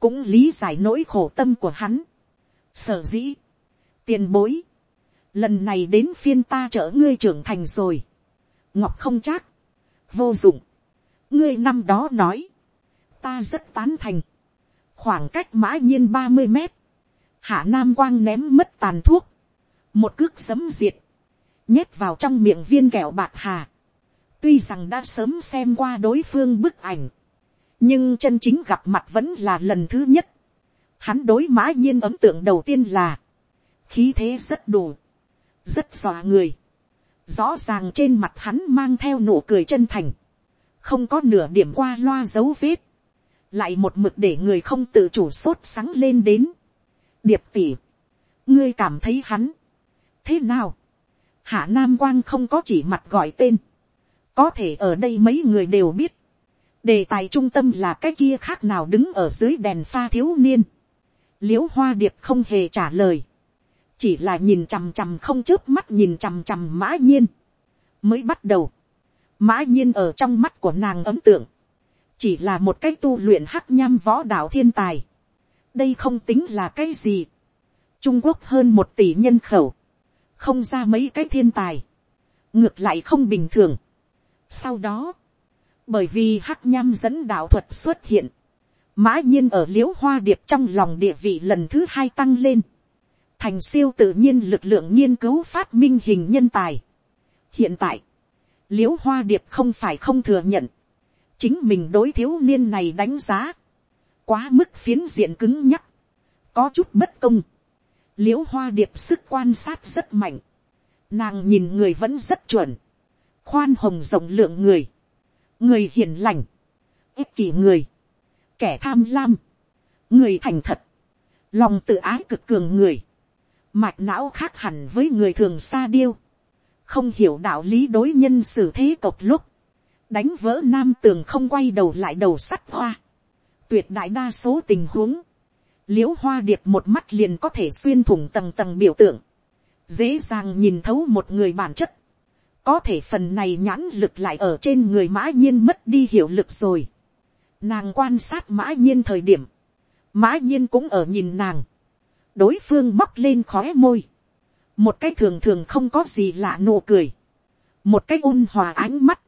cũng lý giải nỗi khổ tâm của hắn. Sở dĩ, tiền bối, lần này đến phiên ta chở ngươi trưởng thành rồi. Ngọc không chắc, vô dụng. ngươi năm đó nói, ta rất tán thành, khoảng cách mã nhiên ba mươi mét, hạ nam quang ném mất tàn thuốc, một cước sấm diệt, nhét vào trong miệng viên kẹo bạc hà, tuy rằng đã sớm xem qua đối phương bức ảnh, nhưng chân chính gặp mặt vẫn là lần thứ nhất. Hắn đối mã nhiên ấn tượng đầu tiên là, khí thế rất đủ, rất dọa người rõ ràng trên mặt hắn mang theo nụ cười chân thành, không có nửa điểm qua loa dấu vết, lại một mực để người không tự chủ sốt sáng lên đến. điệp tỉ, ngươi cảm thấy hắn, thế nào, hạ nam quang không có chỉ mặt gọi tên, có thể ở đây mấy người đều biết, đề tài trung tâm là cái kia khác nào đứng ở dưới đèn pha thiếu niên, Liễu hoa điệp không hề trả lời, chỉ là nhìn chằm chằm không chớp mắt nhìn chằm chằm mã nhiên, mới bắt đầu, mã nhiên ở trong mắt của nàng ấm tượng, chỉ là một cái tu luyện hắc nham võ đạo thiên tài, đây không tính là cái gì, trung quốc hơn một tỷ nhân khẩu, không ra mấy cái thiên tài, ngược lại không bình thường. sau đó, bởi vì hắc nham dẫn đạo thuật xuất hiện, mã nhiên ở l i ễ u hoa điệp trong lòng địa vị lần thứ hai tăng lên, thành siêu tự nhiên lực lượng nghiên cứu phát minh hình nhân tài. hiện tại, l i ễ u hoa điệp không phải không thừa nhận, chính mình đối thiếu niên này đánh giá, quá mức phiến diện cứng nhắc, có chút bất công, l i ễ u hoa điệp sức quan sát rất mạnh, nàng nhìn người vẫn rất chuẩn, khoan hồng rộng lượng người, người hiền lành, ích kỷ người, kẻ tham lam, người thành thật, lòng tự ái cực cường người, mạch não khác hẳn với người thường xa điêu, không hiểu đạo lý đối nhân xử thế cộc lúc, đánh vỡ nam tường không quay đầu lại đầu sắt hoa, tuyệt đại đa số tình huống, l i ễ u hoa điệp một mắt liền có thể xuyên thủng tầng tầng biểu tượng, dễ dàng nhìn thấu một người bản chất, có thể phần này nhãn lực lại ở trên người mã nhiên mất đi hiệu lực rồi. Nàng quan sát mã nhiên thời điểm, mã nhiên cũng ở nhìn nàng, đối phương móc lên khóe môi, một cái thường thường không có gì lạ nụ cười, một cái ôn hòa ánh mắt,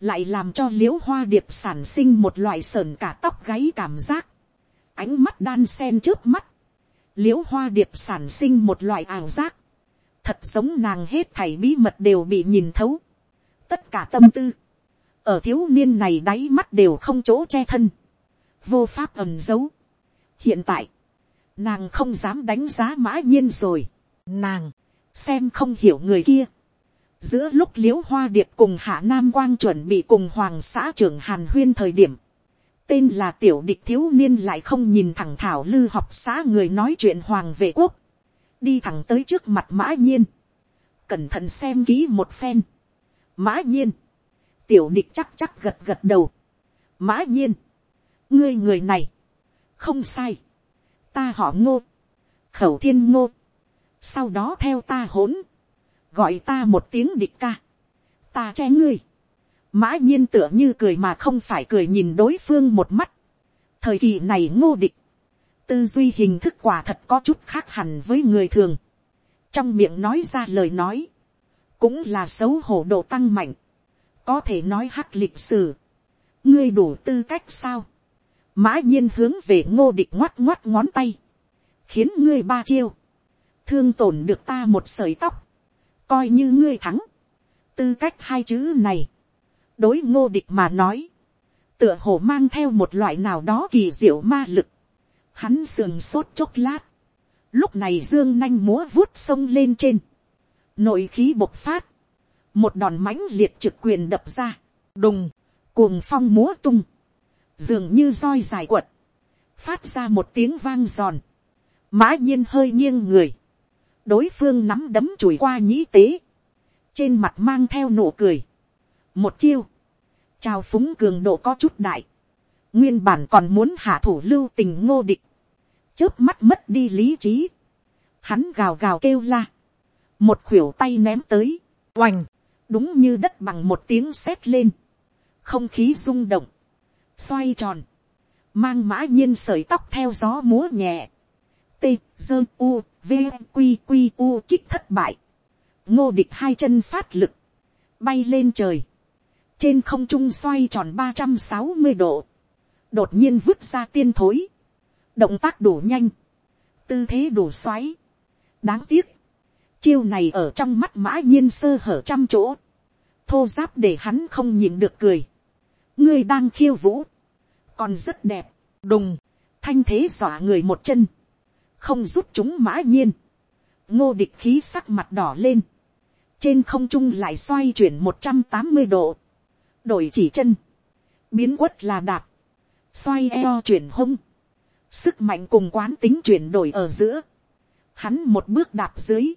lại làm cho l i ễ u hoa điệp sản sinh một loại sờn cả tóc gáy cảm giác, ánh mắt đan sen trước mắt, l i ễ u hoa điệp sản sinh một loại ảo giác, thật giống nàng hết thảy bí mật đều bị nhìn thấu, tất cả tâm tư, ở thiếu niên này đáy mắt đều không chỗ che thân, vô pháp ẩm giấu. hiện tại, nàng không dám đánh giá mã nhiên rồi, nàng, xem không hiểu người kia, giữa lúc l i ễ u hoa điệp cùng hạ nam quang chuẩn bị cùng hoàng xã trưởng hàn huyên thời điểm, tên là tiểu địch thiếu niên lại không nhìn thẳng thảo lư học xã người nói chuyện hoàng vệ quốc, đi thẳng tới trước mặt mã nhiên, cẩn thận xem kỹ một phen, mã nhiên, tiểu địch chắc chắc gật gật đầu, mã nhiên, ngươi người này, không sai, ta họ ngô, khẩu thiên ngô, sau đó theo ta hỗn, gọi ta một tiếng địch ca, ta che ngươi, mã nhiên tựa như cười mà không phải cười nhìn đối phương một mắt, thời kỳ này ngô địch, tư duy hình thức quả thật có chút khác hẳn với người thường, trong miệng nói ra lời nói, cũng là xấu hổ độ tăng mạnh, có thể nói hắc lịch sử, ngươi đủ tư cách sao, mã nhiên hướng về ngô địch ngoắt ngoắt ngón tay, khiến ngươi ba chiêu, thương tổn được ta một sợi tóc, coi như ngươi thắng, tư cách hai chữ này, đối ngô địch mà nói, tựa hồ mang theo một loại nào đó kỳ diệu ma lực, hắn sườn sốt chốc lát, lúc này dương nanh múa vuốt sông lên trên, nội khí bộc phát, một đòn mãnh liệt trực quyền đập ra, đùng, cuồng phong múa tung, dường như roi dài quật, phát ra một tiếng vang giòn, mã nhiên hơi nghiêng người, đối phương nắm đấm chùi qua nhĩ tế, trên mặt mang theo nụ cười, một chiêu, trao phúng cường độ có chút đại, nguyên bản còn muốn hạ thủ lưu tình ngô địch, trước mắt mất đi lý trí, hắn gào gào kêu la, một khuỷu tay ném tới, oành, đúng như đất bằng một tiếng sét lên, không khí rung động, xoay tròn, mang mã nhiên sợi tóc theo gió múa nhẹ, t, dơ u, v, q q u kích thất bại. ngô địch hai chân phát lực, bay lên trời, trên không trung xoay tròn ba trăm sáu mươi độ, đột nhiên vứt ra tiên thối, động tác đủ nhanh, tư thế đủ xoáy. đáng tiếc, chiêu này ở trong mắt mã nhiên sơ hở trăm chỗ, thô giáp để hắn không nhìn được cười. ngươi đang khiêu vũ, còn rất đẹp, đùng, thanh thế dọa người một chân, không giúp chúng mã nhiên, ngô địch khí sắc mặt đỏ lên, trên không trung lại xoay chuyển một trăm tám mươi độ, đổi chỉ chân, biến quất là đạp, xoay eo chuyển hông, sức mạnh cùng quán tính chuyển đổi ở giữa, hắn một bước đạp dưới,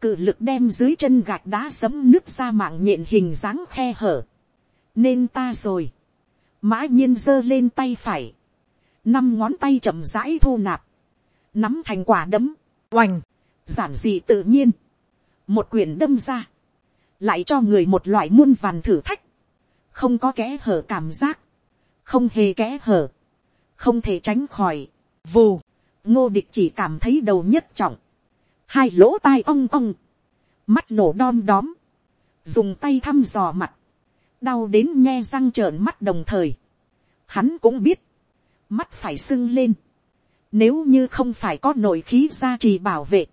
cự lực đem dưới chân gạch đá sấm nước ra mạng nhện hình dáng khe hở, nên ta rồi, mã nhiên giơ lên tay phải, năm ngón tay chậm rãi thu nạp, nắm thành quả đấm, oành, giản dị tự nhiên, một quyền đâm ra, lại cho người một loại muôn vàn thử thách, không có kẽ hở cảm giác, không hề kẽ hở, không thể tránh khỏi, vù, ngô địch chỉ cảm thấy đầu nhất trọng, hai lỗ tai ong ong, mắt nổ đom đóm, dùng tay thăm dò mặt, đau đến nghe răng trợn mắt đồng thời, hắn cũng biết, mắt phải sưng lên, nếu như không phải có nội khí gia trì bảo vệ.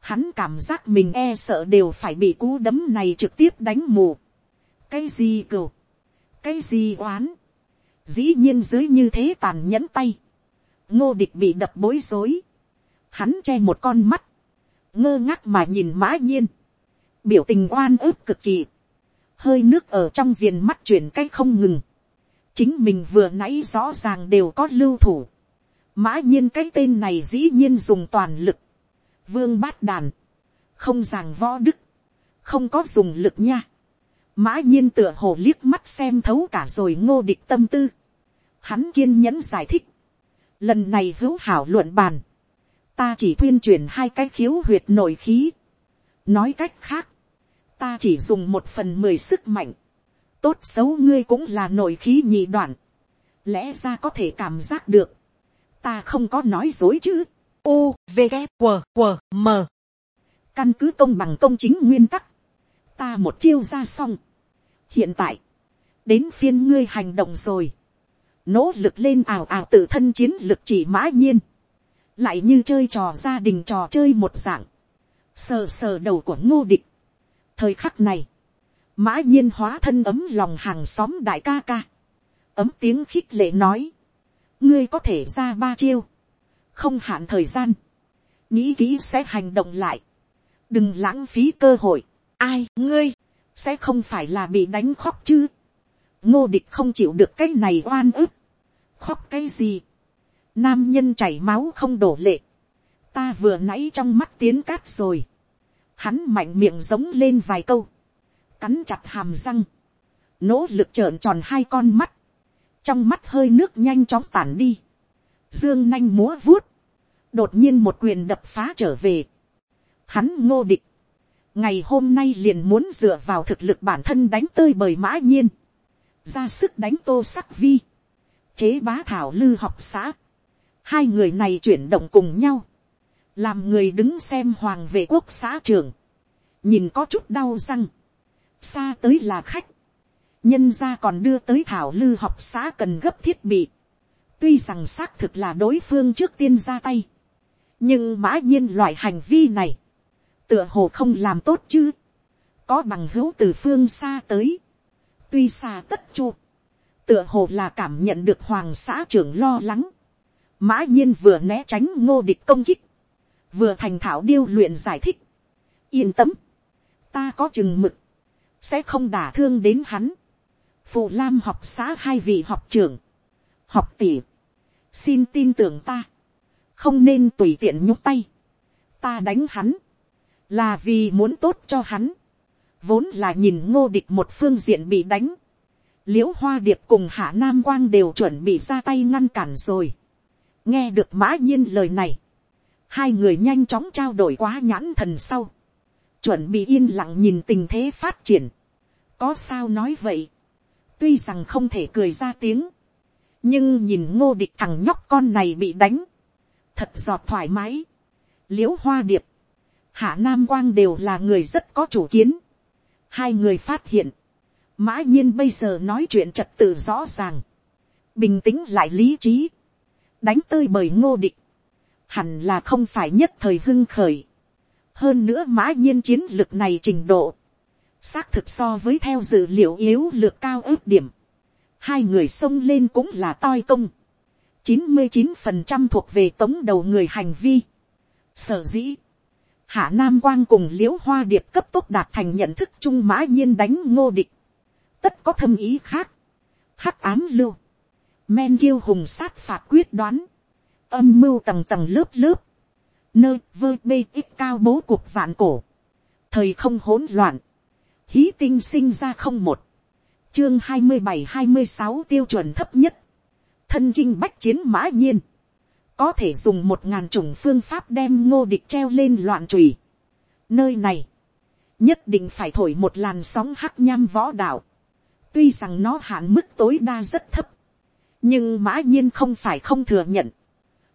Hắn cảm giác mình e sợ đều phải bị cú đấm này trực tiếp đánh mù. Cái gì cừu? Cái gì oán? Dĩ nhiên dưới như thế tàn nhẫn tay. Ngô địch bị đập bối rối. Hắn che một con mắt. Ngơ ngác mà nhìn mã nhiên. Biểu tình oan ức cực kỳ. Hơi nước ở trong viền mắt chuyển cái không ngừng. Chính mình vừa nãy rõ ràng đều có lưu thủ mã nhiên cái tên này dĩ nhiên dùng toàn lực, vương bát đàn, không giảng võ đức, không có dùng lực nha mã nhiên tựa hồ liếc mắt xem thấu cả rồi ngô địch tâm tư. hắn kiên nhẫn giải thích. lần này hữu hảo luận bàn. ta chỉ thuyên truyền hai cái khiếu huyệt nội khí. nói cách khác, ta chỉ dùng một phần mười sức mạnh. tốt xấu ngươi cũng là nội khí nhị đoạn. lẽ ra có thể cảm giác được. ta không có nói dối chứ. u v g q q m căn cứ công bằng công chính nguyên tắc, ta một chiêu ra xong hiện tại, đến phiên ngươi hành động rồi, nỗ lực lên ảo ảo tự thân chiến lực chỉ mã nhiên, lại như chơi trò gia đình trò chơi một dạng, sờ sờ đầu của ngô địch. thời khắc này, mã nhiên hóa thân ấm lòng hàng xóm đại ca ca, ấm tiếng khích lệ nói, ngươi có thể ra ba chiêu, không hạn thời gian, nghĩ kỹ sẽ hành động lại, đừng lãng phí cơ hội, ai ngươi, sẽ không phải là bị đánh khóc chứ, ngô địch không chịu được cái này oan ức, khóc cái gì, nam nhân chảy máu không đổ lệ, ta vừa nãy trong mắt tiến cát rồi, hắn mạnh miệng giống lên vài câu, cắn chặt hàm răng, nỗ lực trợn tròn hai con mắt, trong mắt hơi nước nhanh chóng tản đi, dương nanh múa vuốt, đột nhiên một quyền đập phá trở về, hắn ngô địch, ngày hôm nay liền muốn dựa vào thực lực bản thân đánh tơi bời mã nhiên, ra sức đánh tô sắc vi, chế bá thảo lư học xã, hai người này chuyển động cùng nhau, làm người đứng xem hoàng vệ quốc xã trường, nhìn có chút đau răng, xa tới là khách, nhân ra còn đưa tới thảo lư học xã cần gấp thiết bị, tuy rằng xác thực là đối phương trước tiên ra tay, nhưng mã nhiên loại hành vi này, tựa hồ không làm tốt chứ, có bằng hữu từ phương xa tới, tuy xa tất chu, tựa hồ là cảm nhận được hoàng xã trưởng lo lắng, mã nhiên vừa né tránh ngô địch công kích, vừa thành thảo điêu luyện giải thích, yên tâm, ta có chừng mực, sẽ không đả thương đến hắn, phụ lam học xã hai vị học trưởng, học tỷ, xin tin tưởng ta, không nên tùy tiện nhúc tay, ta đánh hắn, là vì muốn tốt cho hắn, vốn là nhìn ngô địch một phương diện bị đánh, l i ễ u hoa điệp cùng hạ nam quang đều chuẩn bị ra tay ngăn cản rồi, nghe được mã nhiên lời này, hai người nhanh chóng trao đổi quá nhãn thần sau, chuẩn bị yên lặng nhìn tình thế phát triển, có sao nói vậy, tuy rằng không thể cười ra tiếng, nhưng nhìn ngô địch thằng nhóc con này bị đánh, thật giọt thoải mái, l i ễ u hoa điệp, hạ nam quang đều là người rất có chủ kiến. hai người phát hiện, mã nhiên bây giờ nói chuyện trật tự rõ ràng, bình tĩnh lại lý trí, đánh tơi bởi ngô địch, hẳn là không phải nhất thời hưng khởi. hơn nữa mã nhiên chiến lược này trình độ, xác thực so với theo dữ liệu yếu lược cao ước điểm, hai người xông lên cũng là toi công, chín mươi chín phần trăm thuộc về tống đầu người hành vi. sở dĩ, hạ nam quang cùng Liễu hoa điệp cấp tốc đạt thành nhận thức chung mã nhiên đánh ngô địch, tất có thâm ý khác, hắc ám lưu, men kiêu hùng sát phạt quyết đoán, âm mưu tầng tầng lớp lớp, nơi vơ bê ít cao bố cuộc vạn cổ, thời không hỗn loạn, hí tinh sinh ra không một, chương hai mươi bảy hai mươi sáu tiêu chuẩn thấp nhất, thân kinh bách chiến mã nhiên, có thể dùng một ngàn chủng phương pháp đem ngô địch treo lên loạn trùy. Nơi này, nhất định phải thổi một làn sóng hắc nham võ đạo. Tuy rằng nó hạn mức tối đa rất thấp, nhưng mã nhiên không phải không thừa nhận.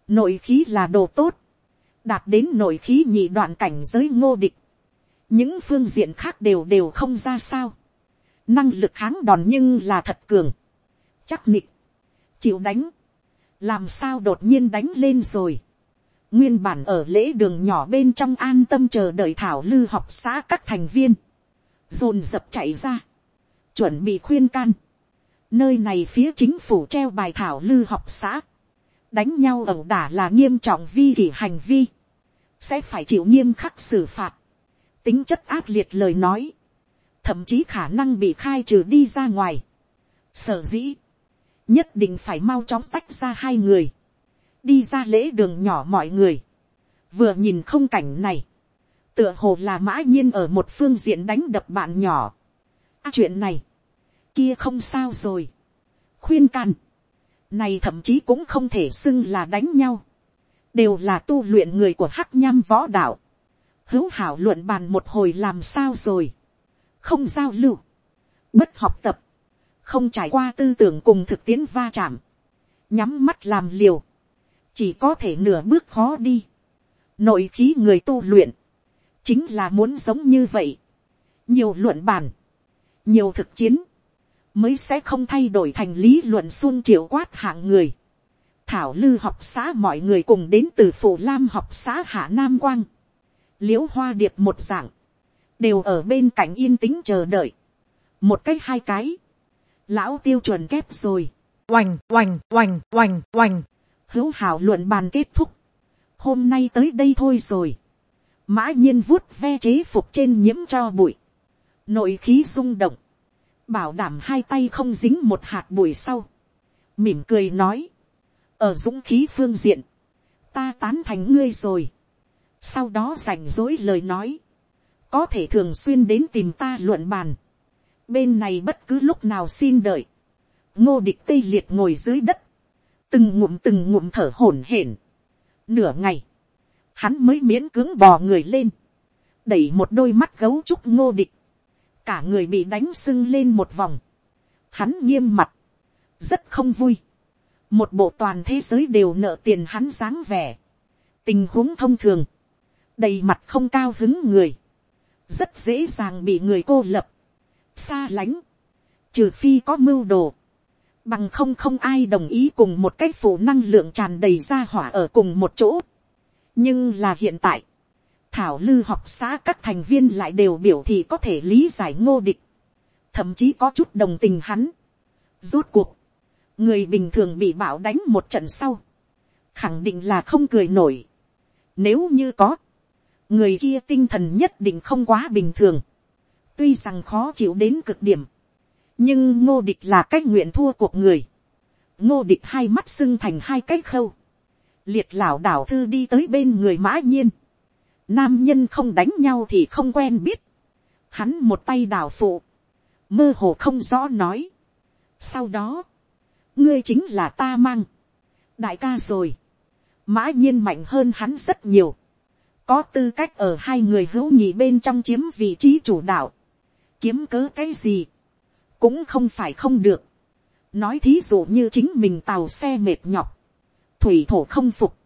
Nội khí là đồ tốt, đạt đến nội khí nhị đoạn cảnh giới ngô địch. Những phương diện khác đều đều không ra sao. Năng lực kháng đòn nhưng là thật cường. Chắc nịch, chịu đánh, làm sao đột nhiên đánh lên rồi. nguyên bản ở lễ đường nhỏ bên trong an tâm chờ đợi thảo lư học xã các thành viên, dồn dập chạy ra, chuẩn bị khuyên can. nơi này phía chính phủ treo bài thảo lư học xã, đánh nhau ẩu đả là nghiêm trọng vi kỷ hành vi, sẽ phải chịu nghiêm khắc xử phạt, tính chất ác liệt lời nói, thậm chí khả năng bị khai trừ đi ra ngoài. Sở dĩ, nhất định phải mau chóng tách ra hai người, đi ra lễ đường nhỏ mọi người, vừa nhìn không cảnh này, tựa hồ là mã nhiên ở một phương diện đánh đập bạn nhỏ. À, chuyện này, kia không sao rồi. khuyên can, này thậm chí cũng không thể xưng là đánh nhau, đều là tu luyện người của hắc nham võ đạo. hữu hảo luận bàn một hồi làm sao rồi, không giao lưu, bất học tập, không trải qua tư tưởng cùng thực tiễn va chạm, nhắm mắt làm liều, chỉ có thể nửa bước khó đi. Nội khí người tu luyện, chính là muốn sống như vậy. nhiều luận bàn, nhiều thực chiến, mới sẽ không thay đổi thành lý luận xuân triệu quát hạng người. thảo lư học xã mọi người cùng đến từ phủ lam học xã hạ nam quang, l i ễ u hoa điệp một dạng, đều ở bên cạnh yên tĩnh chờ đợi, một cái hai cái, lão tiêu chuẩn kép rồi, oành oành oành oành oành, hữu hảo luận bàn kết thúc, hôm nay tới đây thôi rồi, mã nhiên vuốt ve chế phục trên nhiễm cho bụi, nội khí rung động, bảo đảm hai tay không dính một hạt bụi sau, mỉm cười nói, ở dũng khí phương diện, ta tán thành ngươi rồi, sau đó rảnh rỗi lời nói, có thể thường xuyên đến tìm ta luận bàn, bên này bất cứ lúc nào xin đợi, ngô địch tây liệt ngồi dưới đất, từng ngụm từng ngụm thở hổn hển, nửa ngày, hắn mới miễn cưỡng bò người lên, đẩy một đôi mắt gấu trúc ngô địch, cả người bị đánh sưng lên một vòng, hắn nghiêm mặt, rất không vui, một bộ toàn thế giới đều nợ tiền hắn dáng vẻ, tình huống thông thường, đầy mặt không cao hứng người, rất dễ dàng bị người cô lập, xa lánh, trừ phi có mưu đồ, bằng không không ai đồng ý cùng một cái phủ năng lượng tràn đầy ra hỏa ở cùng một chỗ. Nhưng là hiện tại, thảo lư học xã các thành viên lại đều biểu thị có thể lý giải ngô địch, thậm chí có chút đồng tình hắn. Rốt cuộc, người bình thường bị bảo đánh một trận sau, khẳng định là không cười nổi. Nếu như có, người kia tinh thần nhất định không quá bình thường, tuy rằng khó chịu đến cực điểm, nhưng ngô địch là cách nguyện thua cuộc người. ngô địch hai mắt sưng thành hai cái khâu, liệt lão đảo thư đi tới bên người mã nhiên. Nam nhân không đánh nhau thì không quen biết. Hắn một tay đảo phụ. Mơ hồ không rõ nói. Sau đó. Ngươi chính là ta mang. Đại ca rồi. Mã nhiên mạnh hơn hắn rất nhiều. Có tư cách ở hai người hữu nhị bên trong chiếm vị trí chủ đạo. Kiếm cớ cái gì. Cũng không phải không được. Nói thí dụ như chính mình tàu xe mệt nhọc. Thủy thổ không phục,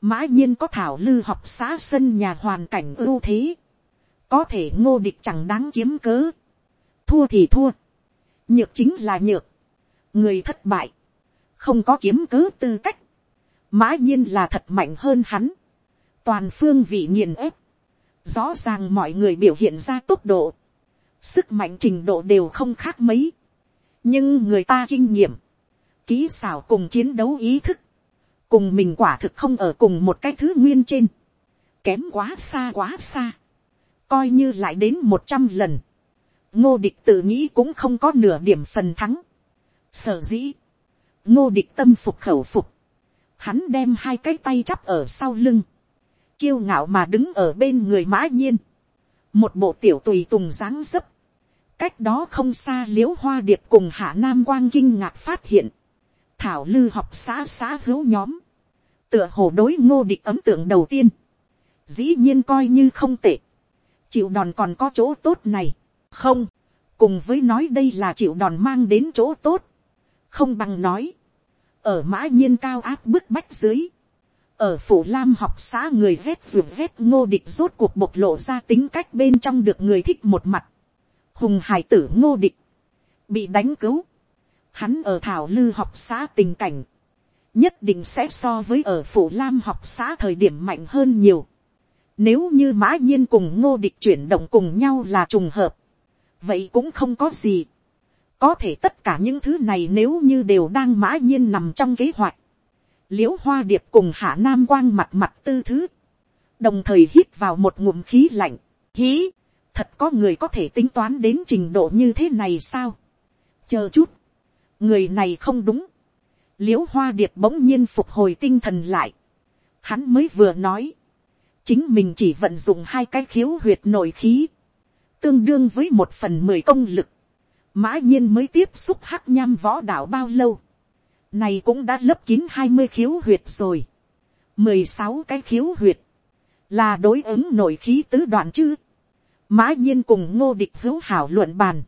mã nhiên có thảo lư học xã sân nhà hoàn cảnh ưu thế, có thể ngô địch chẳng đáng kiếm cớ, thua thì thua, nhược chính là nhược, người thất bại, không có kiếm cớ tư cách, mã nhiên là thật mạnh hơn hắn, toàn phương vị nghiền ép, rõ ràng mọi người biểu hiện ra tốc độ, sức mạnh trình độ đều không khác mấy, nhưng người ta kinh nghiệm, kỹ xảo cùng chiến đấu ý thức, cùng mình quả thực không ở cùng một cái thứ nguyên trên, kém quá xa quá xa, coi như lại đến một trăm lần, ngô địch tự nghĩ cũng không có nửa điểm phần thắng, sở dĩ, ngô địch tâm phục khẩu phục, hắn đem hai cái tay chắp ở sau lưng, kiêu ngạo mà đứng ở bên người mã nhiên, một bộ tiểu tùy tùng dáng dấp, cách đó không xa l i ễ u hoa điệp cùng hạ nam quang kinh ngạc phát hiện, thảo lư học xã xã hữu nhóm, tựa hồ đối ngô địch ấm tượng đầu tiên, dĩ nhiên coi như không tệ, chịu đòn còn có chỗ tốt này, không, cùng với nói đây là chịu đòn mang đến chỗ tốt, không bằng nói, ở mã nhiên cao áp bức bách dưới, ở phủ lam học xã người vét ruột vét ngô địch rốt cuộc bộc lộ ra tính cách bên trong được người thích một mặt, hùng hải tử ngô địch, bị đánh cứu, hắn ở thảo lư học xã tình cảnh, nhất định sẽ so với ở phủ lam học xã thời điểm mạnh hơn nhiều. Nếu như mã nhiên cùng ngô địch chuyển động cùng nhau là trùng hợp, vậy cũng không có gì. có thể tất cả những thứ này nếu như đều đang mã nhiên nằm trong kế hoạch l i ễ u hoa điệp cùng hạ nam quang mặt mặt tư thứ, đồng thời hít vào một ngụm khí lạnh, hí, thật có người có thể tính toán đến trình độ như thế này sao. chờ chút, người này không đúng, l i ễ u hoa điệp bỗng nhiên phục hồi tinh thần lại, hắn mới vừa nói, chính mình chỉ vận dụng hai cái khiếu huyệt nội khí, tương đương với một phần mười công lực, mã nhiên mới tiếp xúc hắc nham võ đạo bao lâu, này cũng đã lấp kín hai mươi khiếu huyệt rồi, mười sáu cái khiếu huyệt, là đối ứng nội khí tứ đoạn chứ, mã nhiên cùng ngô địch hữu hảo luận bàn,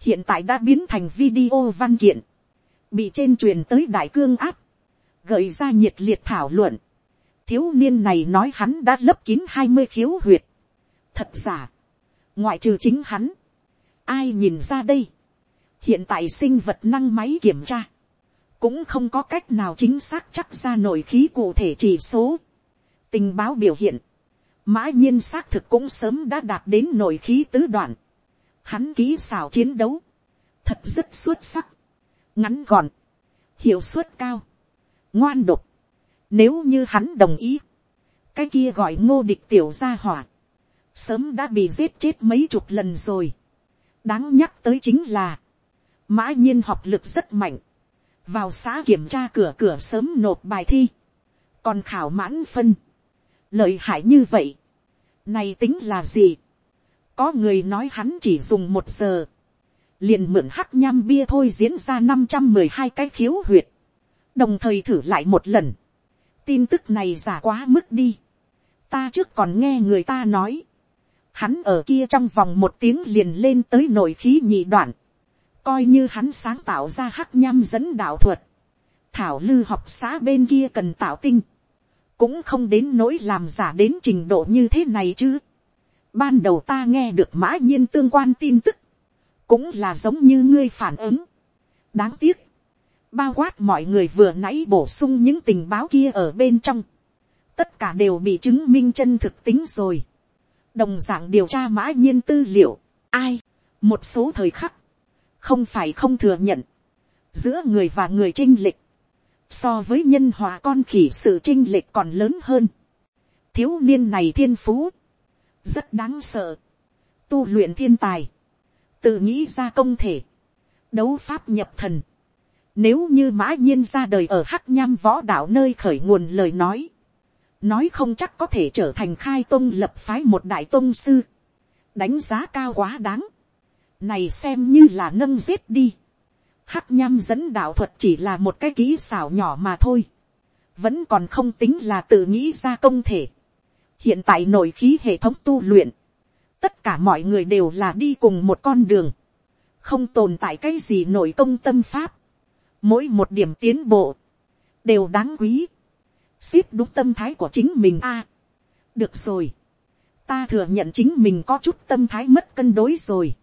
hiện tại đã biến thành video văn kiện, bị trên truyền tới đại cương áp, gợi ra nhiệt liệt thảo luận. thiếu niên này nói hắn đã lấp kín hai mươi khiếu huyệt. thật giả, ngoại trừ chính hắn, ai nhìn ra đây, hiện tại sinh vật năng máy kiểm tra, cũng không có cách nào chính xác chắc ra nội khí cụ thể chỉ số. tình báo biểu hiện, mã nhiên xác thực cũng sớm đã đạt đến nội khí tứ đoạn. Hắn ký xảo chiến đấu, thật rất xuất sắc, ngắn gọn, hiệu suất cao, ngoan độc. Nếu như hắn đồng ý, cái kia gọi ngô địch tiểu gia hỏa, sớm đã bị giết chết mấy chục lần rồi. đáng nhắc tới chính là, mã nhiên học lực rất mạnh, vào xã kiểm tra cửa cửa sớm nộp bài thi, còn khảo mãn phân, lợi hại như vậy, này tính là gì, có người nói hắn chỉ dùng một giờ, liền mượn hắc nham bia thôi diễn ra năm trăm mười hai cái khiếu huyệt, đồng thời thử lại một lần, tin tức này giả quá mức đi, ta trước còn nghe người ta nói, hắn ở kia trong vòng một tiếng liền lên tới nội khí nhị đoạn, coi như hắn sáng tạo ra hắc nham dẫn đạo thuật, thảo lư học xã bên kia cần tạo tinh, cũng không đến nỗi làm giả đến trình độ như thế này chứ. Ban đầu ta nghe được mã nhiên tương quan tin tức, cũng là giống như ngươi phản ứng. đáng tiếc, bao quát mọi người vừa nãy bổ sung những tình báo kia ở bên trong, tất cả đều bị chứng minh chân thực tính rồi. đồng d ạ n g điều tra mã nhiên tư liệu, ai, một số thời khắc, không phải không thừa nhận, giữa người và người trinh lịch, so với nhân hòa con khỉ sự trinh lịch còn lớn hơn. thiếu niên này thiên phú, rất đáng sợ, tu luyện thiên tài, tự nghĩ ra công thể, đấu pháp nhập thần. Nếu như mã nhiên ra đời ở hắc nham võ đạo nơi khởi nguồn lời nói, nói không chắc có thể trở thành khai tôn lập phái một đại tôn sư, đánh giá cao quá đáng, này xem như là nâng giết đi. Hắc nham dẫn đạo thuật chỉ là một cái kỹ xảo nhỏ mà thôi, vẫn còn không tính là tự nghĩ ra công thể. hiện tại nội khí hệ thống tu luyện, tất cả mọi người đều là đi cùng một con đường, không tồn tại cái gì nội công tâm pháp, mỗi một điểm tiến bộ, đều đáng quý, ship đúng tâm thái của chính mình a. được rồi, ta thừa nhận chính mình có chút tâm thái mất cân đối rồi,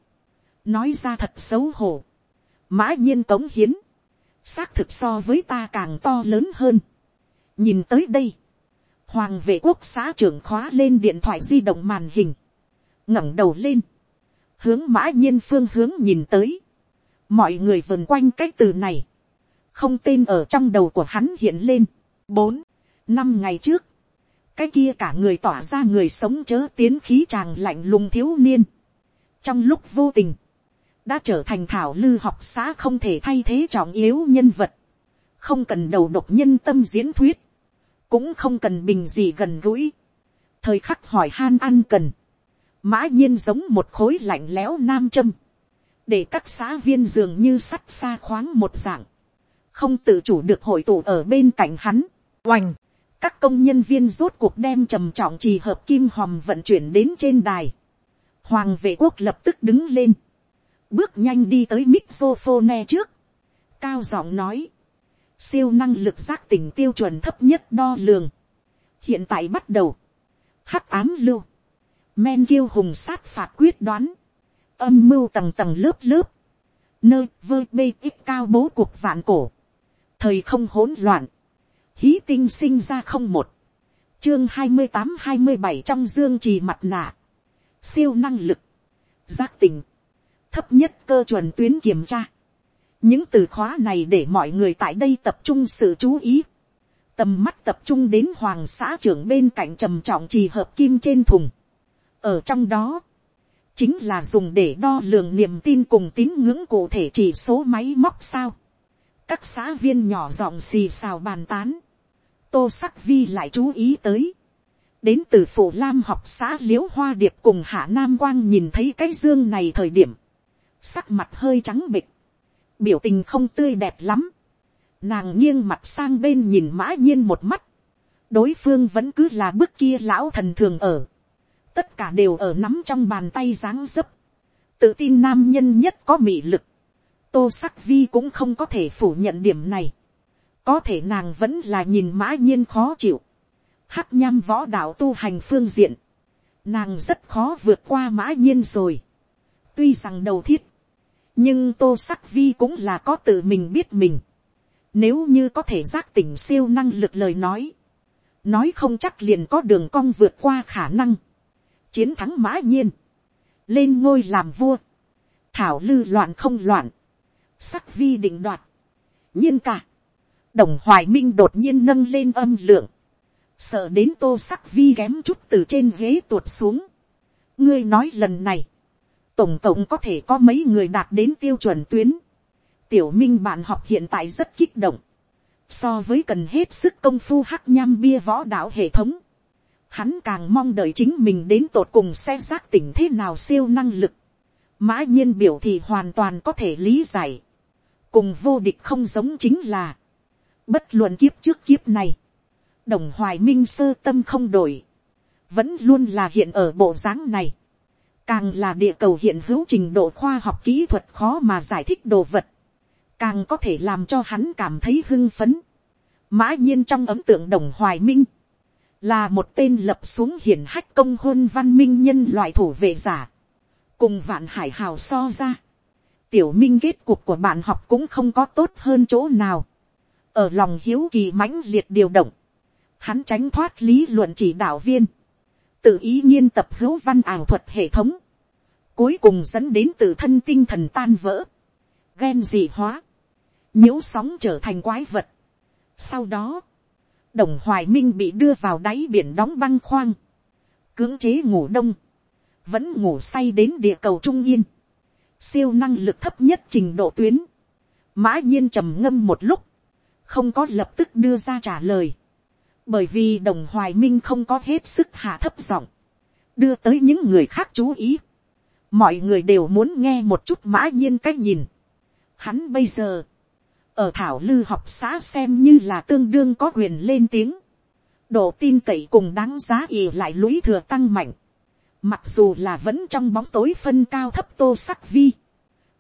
nói ra thật xấu hổ, mã nhiên cống hiến, xác thực so với ta càng to lớn hơn. nhìn tới đây, hoàng vệ quốc xã trưởng khóa lên điện thoại di động màn hình, ngẩng đầu lên, hướng mã nhiên phương hướng nhìn tới, mọi người vần quanh cái từ này, không tên ở trong đầu của hắn hiện lên, bốn, năm ngày trước, cái kia cả người tỏa ra người sống chớ tiến khí tràng lạnh lùng thiếu niên, trong lúc vô tình, đã trở thành thảo lư học xã không thể thay thế trọng yếu nhân vật, không cần đầu độc nhân tâm diễn thuyết, cũng không cần bình gì gần gũi, thời khắc hỏi han ăn cần, mã nhiên giống một khối lạnh lẽo nam châm, để các xã viên dường như sắt xa khoáng một dạng, không tự chủ được hội tụ ở bên cạnh hắn, oành, các công nhân viên rốt cuộc đem trầm trọng trì hợp kim hòm vận chuyển đến trên đài, hoàng vệ quốc lập tức đứng lên, bước nhanh đi tới mixophone trước, cao giọng nói, siêu năng lực giác tỉnh tiêu chuẩn thấp nhất đo lường, hiện tại bắt đầu, hắc ám lưu, men kiêu hùng sát phạt quyết đoán, âm mưu tầng tầng lớp lớp, nơi vơ bê ít cao bố cuộc vạn cổ, thời không hỗn loạn, hí tinh sinh ra không một, chương hai mươi tám hai mươi bảy trong dương trì mặt nạ, siêu năng lực, giác tình, thấp nhất cơ chuẩn tuyến kiểm tra. những từ khóa này để mọi người tại đây tập trung sự chú ý, tầm mắt tập trung đến hoàng xã trưởng bên cạnh trầm trọng trì hợp kim trên thùng, ở trong đó, chính là dùng để đo lường niềm tin cùng tín ngưỡng cụ thể chỉ số máy móc sao. các xã viên nhỏ giọng xì xào bàn tán, tô sắc vi lại chú ý tới, đến từ phủ lam học xã l i ễ u hoa điệp cùng hạ nam quang nhìn thấy cái dương này thời điểm, sắc mặt hơi trắng bịch, biểu tình không tươi đẹp lắm, nàng nghiêng mặt sang bên nhìn mã nhiên một mắt, đối phương vẫn cứ là bước kia lão thần thường ở, tất cả đều ở nắm trong bàn tay dáng dấp, tự tin nam nhân nhất có mị lực, tô sắc vi cũng không có thể phủ nhận điểm này, có thể nàng vẫn là nhìn mã nhiên khó chịu, hắc nham võ đạo tu hành phương diện, nàng rất khó vượt qua mã nhiên rồi. tuy rằng đầu thiết, nhưng tô sắc vi cũng là có tự mình biết mình. nếu như có thể giác tỉnh siêu năng lực lời nói, nói không chắc liền có đường cong vượt qua khả năng, chiến thắng mã nhiên, lên ngôi làm vua, thảo lư loạn không loạn, sắc vi định đoạt, nhiên cả, đồng hoài minh đột nhiên nâng lên âm lượng, sợ đến tô sắc vi kém chút từ trên ghế tuột xuống. ngươi nói lần này, tổng cộng có thể có mấy người đạt đến tiêu chuẩn tuyến. tiểu minh bạn học hiện tại rất kích động. so với cần hết sức công phu hắc nham bia võ đạo hệ thống. hắn càng mong đợi chính mình đến tột cùng xe xác tỉnh thế nào siêu năng lực. mã nhiên biểu thì hoàn toàn có thể lý giải. cùng vô địch không giống chính là, bất luận kiếp trước kiếp này, đồng hoài minh sơ tâm không đổi, vẫn luôn là hiện ở bộ dáng này, càng là địa cầu hiện hữu trình độ khoa học kỹ thuật khó mà giải thích đồ vật, càng có thể làm cho hắn cảm thấy hưng phấn. mã nhiên trong ấm tượng đồng hoài minh, là một tên lập xuống hiển hách công hôn văn minh nhân loại thủ vệ giả, cùng vạn hải hào so ra, tiểu minh kết cuộc của bạn học cũng không có tốt hơn chỗ nào, ở lòng hiếu kỳ mãnh liệt điều động, hắn tránh thoát lý luận chỉ đạo viên, tự ý nghiên tập hữu văn ảo thuật hệ thống, cuối cùng dẫn đến tự thân tinh thần tan vỡ, ghen dị hóa, nhiễu sóng trở thành quái vật. Sau đó, đồng hoài minh bị đưa vào đáy biển đóng băng khoang, cưỡng chế ngủ đông, vẫn ngủ say đến địa cầu trung yên, siêu năng lực thấp nhất trình độ tuyến, mã nhiên trầm ngâm một lúc, không có lập tức đưa ra trả lời, bởi vì đồng hoài minh không có hết sức hạ thấp giọng, đưa tới những người khác chú ý. mọi người đều muốn nghe một chút mã nhiên cách nhìn. hắn bây giờ, ở thảo lư học xã xem như là tương đương có quyền lên tiếng. độ tin cậy cùng đáng giá ì lại lũy thừa tăng mạnh. mặc dù là vẫn trong bóng tối phân cao thấp tô sắc vi.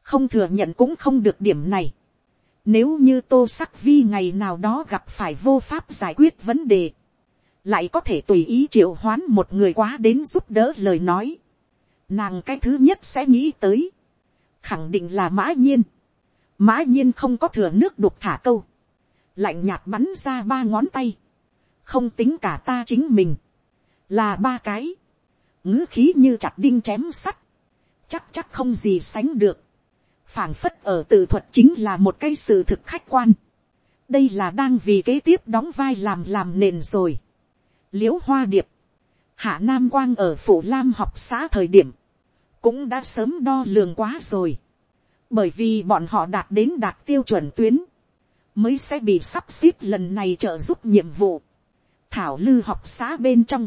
không thừa nhận cũng không được điểm này. Nếu như tô sắc vi ngày nào đó gặp phải vô pháp giải quyết vấn đề. Lại có thể tùy ý triệu hoán một người quá đến giúp đỡ lời nói. Nàng cái thứ nhất sẽ nghĩ tới. Khẳng định là mã nhiên. Mã nhiên không có thừa nước đục thả câu. Lạnh nhạt bắn ra ba ngón tay. Không tính cả ta chính mình. Là ba cái. ngữ khí như chặt đinh chém sắt. Chắc chắc không gì sánh được phảng phất ở tự thuật chính là một cái sự thực khách quan. đây là đang vì kế tiếp đóng vai làm làm nền rồi. l i ễ u hoa điệp, hạ nam quang ở phủ lam học xã thời điểm, cũng đã sớm đo lường quá rồi. bởi vì bọn họ đạt đến đạt tiêu chuẩn tuyến, mới sẽ bị sắp xếp lần này trợ giúp nhiệm vụ. thảo lư học xã bên trong,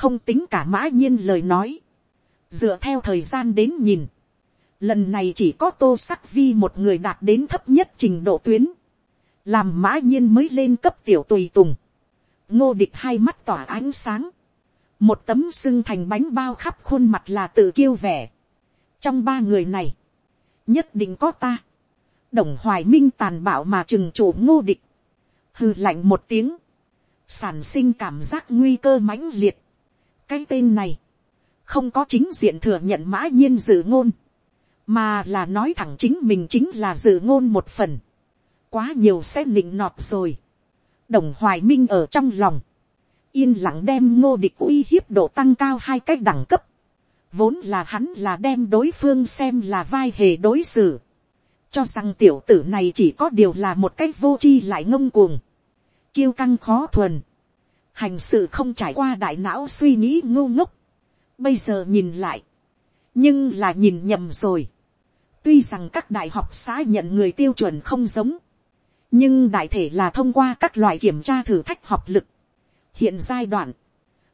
không tính cả mã nhiên lời nói, dựa theo thời gian đến nhìn, Lần này chỉ có tô sắc vi một người đạt đến thấp nhất trình độ tuyến. Làm mã nhiên mới lên cấp tiểu tùy tùng. Ngô địch hai mắt tỏa ánh sáng. Một tấm sưng thành bánh bao khắp khuôn mặt là tự kiêu vẻ. Trong ba người này. Nhất định có ta. Đồng hoài minh tàn bạo mà trừng chủ ngô địch. hư lạnh một tiếng. Sản sinh cảm giác nguy cơ mãnh liệt. Cái tên này. Không có chính diện thừa nhận mã nhiên dự ngôn mà là nói thẳng chính mình chính là dự ngôn một phần, quá nhiều sẽ nịnh nọt rồi. đồng hoài minh ở trong lòng, yên lặng đem ngô địch uy hiếp độ tăng cao hai cách đẳng cấp, vốn là hắn là đem đối phương xem là vai hề đối xử, cho rằng tiểu tử này chỉ có điều là một cách vô chi lại ngông cuồng, kiêu căng khó thuần, hành sự không trải qua đại não suy nghĩ ngô ngốc, bây giờ nhìn lại, nhưng là nhìn nhầm rồi. Tuy rằng các đại học xã nhận người tiêu chuẩn không giống. Nhưng đại thể là thông qua các loại kiểm tra thử thách học lực. Hiện giai đoạn.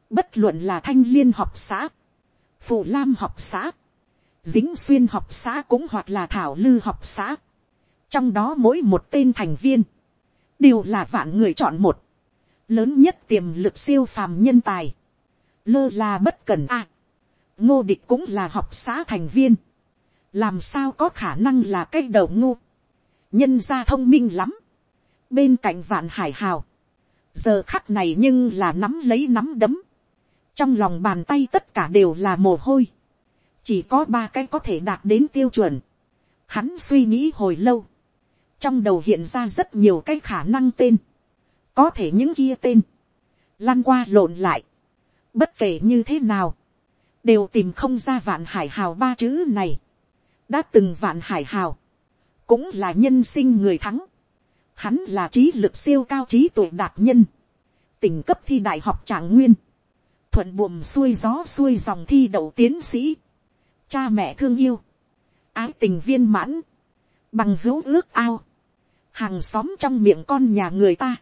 Bất luận là thanh liên học xã, phụ lam học xã, dính xuyên học xã cũng hoặc là thảo lư học xã. Trong đó mỗi một tên thành viên, đều là vạn người chọn một. Lớn nhất tiềm lực siêu phàm nhân tài. Lơ là bất cần a. ngô địch cũng là học xã thành viên. Làm sao có khả năng là cái đầu ngu. Nhân ra thông minh lắm. Bên cạnh vạn hải hào. Giờ khắc này nhưng là nắm lấy nắm đấm trong lòng bàn tay tất cả đều là mồ hôi, chỉ có ba cái có thể đạt đến tiêu chuẩn. Hắn suy nghĩ hồi lâu, trong đầu hiện ra rất nhiều cái khả năng tên, có thể những kia tên, lăn qua lộn lại, bất kể như thế nào, đều tìm không ra vạn hải hào ba chữ này, đã từng vạn hải hào, cũng là nhân sinh người thắng, hắn là trí lực siêu cao trí tuệ đạt nhân, tỉnh cấp thi đại học trạng nguyên, thuận buồm xuôi gió xuôi dòng thi đậu tiến sĩ, cha mẹ thương yêu, ái tình viên mãn, bằng hữu ước ao, hàng xóm trong miệng con nhà người ta.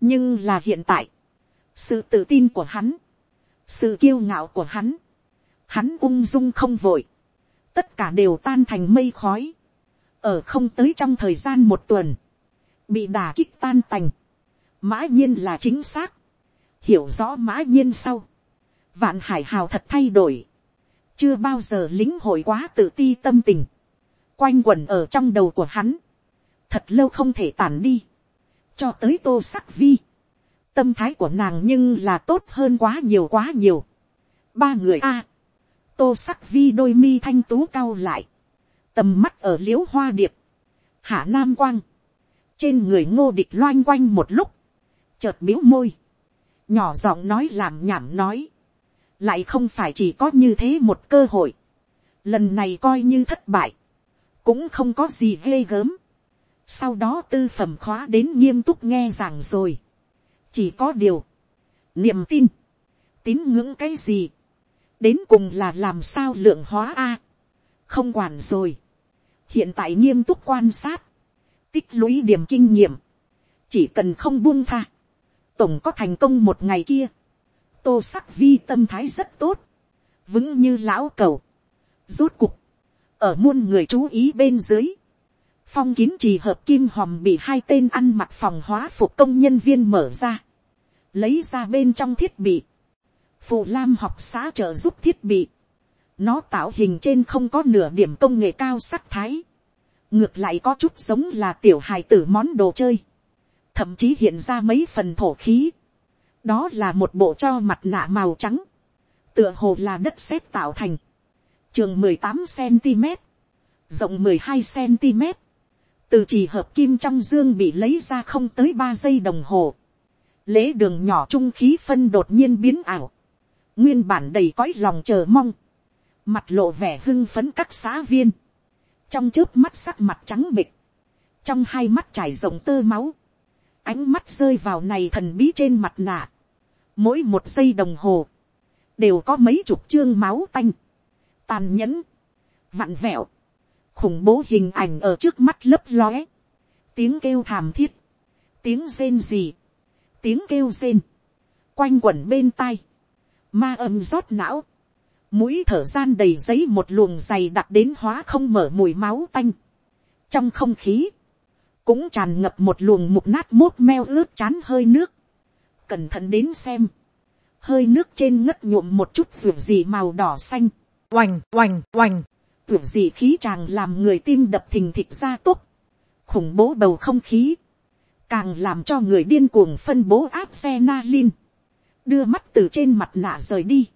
nhưng là hiện tại, sự tự tin của hắn, sự kiêu ngạo của hắn, hắn ung dung không vội, tất cả đều tan thành mây khói, ở không tới trong thời gian một tuần, bị đà kích tan tành, mã nhiên là chính xác, hiểu rõ mã nhiên sau, vạn hải hào thật thay đổi, chưa bao giờ lính hội quá tự ti tâm tình, quanh quẩn ở trong đầu của hắn, thật lâu không thể tản đi, cho tới tô sắc vi, tâm thái của nàng nhưng là tốt hơn quá nhiều quá nhiều, ba người a, tô sắc vi đôi mi thanh tú cao lại, tầm mắt ở l i ễ u hoa điệp, hạ nam quang, trên người ngô địch loanh quanh một lúc, chợt miếu môi, nhỏ giọng nói làm nhảm nói, lại không phải chỉ có như thế một cơ hội, lần này coi như thất bại, cũng không có gì ghê gớm, sau đó tư phẩm khóa đến nghiêm túc nghe giảng rồi, chỉ có điều, niềm tin, tín ngưỡng cái gì, đến cùng là làm sao lượng hóa a, không quản rồi, hiện tại nghiêm túc quan sát, tích lũy điểm kinh nghiệm, chỉ cần không buông tha, tổng có thành công một ngày kia, tô sắc vi tâm thái rất tốt, vững như lão cầu, rốt cục, ở muôn người chú ý bên dưới, phong kín trì hợp kim hòm bị hai tên ăn mặc phòng hóa phục công nhân viên mở ra, lấy ra bên trong thiết bị, phụ lam học xã trợ giúp thiết bị, nó tạo hình trên không có nửa điểm công nghệ cao sắc thái, ngược lại có chút giống là tiểu hài tử món đồ chơi, thậm chí hiện ra mấy phần thổ khí, đó là một bộ cho mặt nạ màu trắng, tựa hồ là đất sét tạo thành, trường mười tám cm, rộng mười hai cm, từ chỉ hợp kim trong dương bị lấy ra không tới ba giây đồng hồ, lễ đường nhỏ trung khí phân đột nhiên biến ảo, nguyên bản đầy cõi lòng chờ mong, mặt lộ vẻ hưng phấn các xã viên, trong trước mắt sắc mặt trắng bịch, trong hai mắt trải rộng tơ máu, ánh mắt rơi vào này thần bí trên mặt nạ, mỗi một giây đồng hồ, đều có mấy chục chương máu tanh, tàn nhẫn, vặn vẹo, khủng bố hình ảnh ở trước mắt lấp lóe, tiếng kêu thảm thiết, tiếng rên gì, tiếng kêu rên, quanh quẩn bên tai, ma âm rót não, mũi thở gian đầy giấy một luồng dày đặc đến hóa không mở mùi máu tanh. trong không khí, cũng tràn ngập một luồng mục nát mốt meo ướt chán hơi nước, cẩn thận đến xem, hơi nước trên ngất nhuộm một chút ruột gì màu đỏ xanh, oành oành oành, ruột gì khí tràng làm người tim đập thình thịch ra tốt, khủng bố bầu không khí, càng làm cho người điên cuồng phân bố áp xe na lin, đưa mắt từ trên mặt nạ rời đi,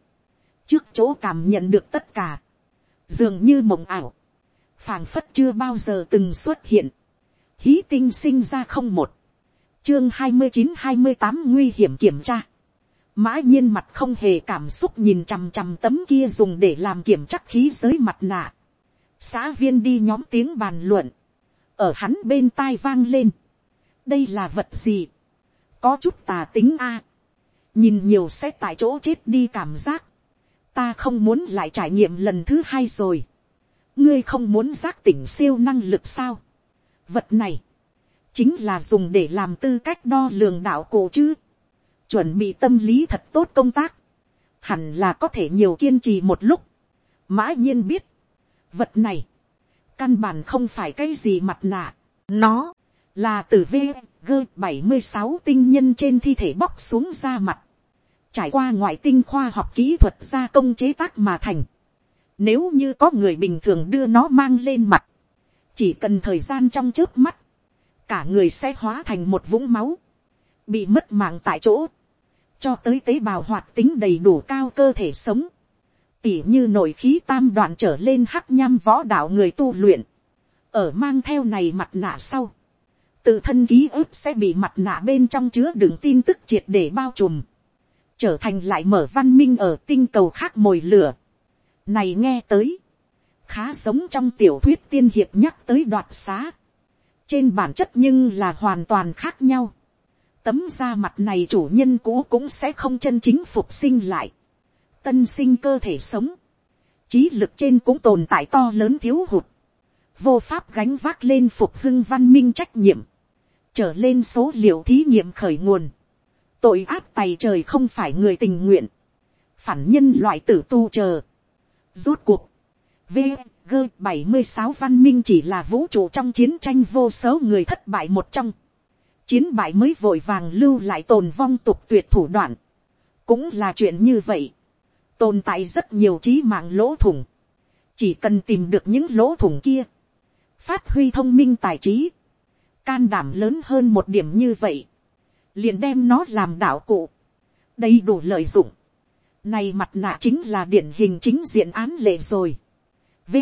trước chỗ cảm nhận được tất cả, dường như mộng ảo, phảng phất chưa bao giờ từng xuất hiện, hí tinh sinh ra không một, chương hai mươi chín hai mươi tám nguy hiểm kiểm tra, mã nhiên mặt không hề cảm xúc nhìn chằm chằm tấm kia dùng để làm kiểm chắc khí giới mặt nạ. xã viên đi nhóm tiếng bàn luận, ở hắn bên tai vang lên. đây là vật gì, có chút tà tính a, nhìn nhiều sẽ tại chỗ chết đi cảm giác, ta không muốn lại trải nghiệm lần thứ hai rồi, ngươi không muốn giác tỉnh siêu năng lực sao, vật này, chính là dùng để làm tư cách đo lường đạo cổ chứ, chuẩn bị tâm lý thật tốt công tác, hẳn là có thể nhiều kiên trì một lúc. mã nhiên biết, vật này, căn bản không phải cái gì mặt nạ, nó là từ v gơ bảy mươi sáu tinh nhân trên thi thể bóc xuống ra mặt, trải qua ngoại tinh khoa học kỹ thuật gia công chế tác mà thành. Nếu như có người bình thường đưa nó mang lên mặt, chỉ cần thời gian trong trước mắt, cả người sẽ hóa thành một vũng máu, bị mất mạng tại chỗ, cho tới tế bào hoạt tính đầy đủ cao cơ thể sống, tỉ như nội khí tam đoạn trở lên hắc nham võ đạo người tu luyện, ở mang theo này mặt nạ sau, tự thân ký ức sẽ bị mặt nạ bên trong chứa đựng tin tức triệt để bao trùm, trở thành lại mở văn minh ở tinh cầu khác mồi lửa. Này nghe tới, khá giống trong tiểu thuyết tiên hiệp nhắc tới đoạt xá. Trên bản chất nhưng là hoàn toàn khác nhau. Tấm da mặt này chủ nhân cũ cũng sẽ không chân chính phục sinh lại. Tân sinh cơ thể sống. Trí lực trên cũng tồn tại to lớn thiếu hụt. Vô pháp gánh vác lên phục hưng văn minh trách nhiệm. Trở lên số liệu thí nghiệm khởi nguồn tội ác tày trời không phải người tình nguyện, phản nhân loại tử tu chờ. Rốt cuộc, v g bảy mươi sáu văn minh chỉ là vũ trụ trong chiến tranh vô số người thất bại một trong. Chiến bại mới vội vàng lưu lại tồn vong tục tuyệt thủ đoạn. Cũng là chuyện như vậy. Tồn tại rất nhiều trí mạng lỗ thủng. Chỉ cần tìm được những lỗ thủng kia. Phát huy thông minh tài trí. Can đảm lớn hơn một điểm như vậy liền đem nó làm đạo cụ, đầy đủ lợi dụng. Này mặt nạ chính là điển hình chính diện án lệ rồi. V,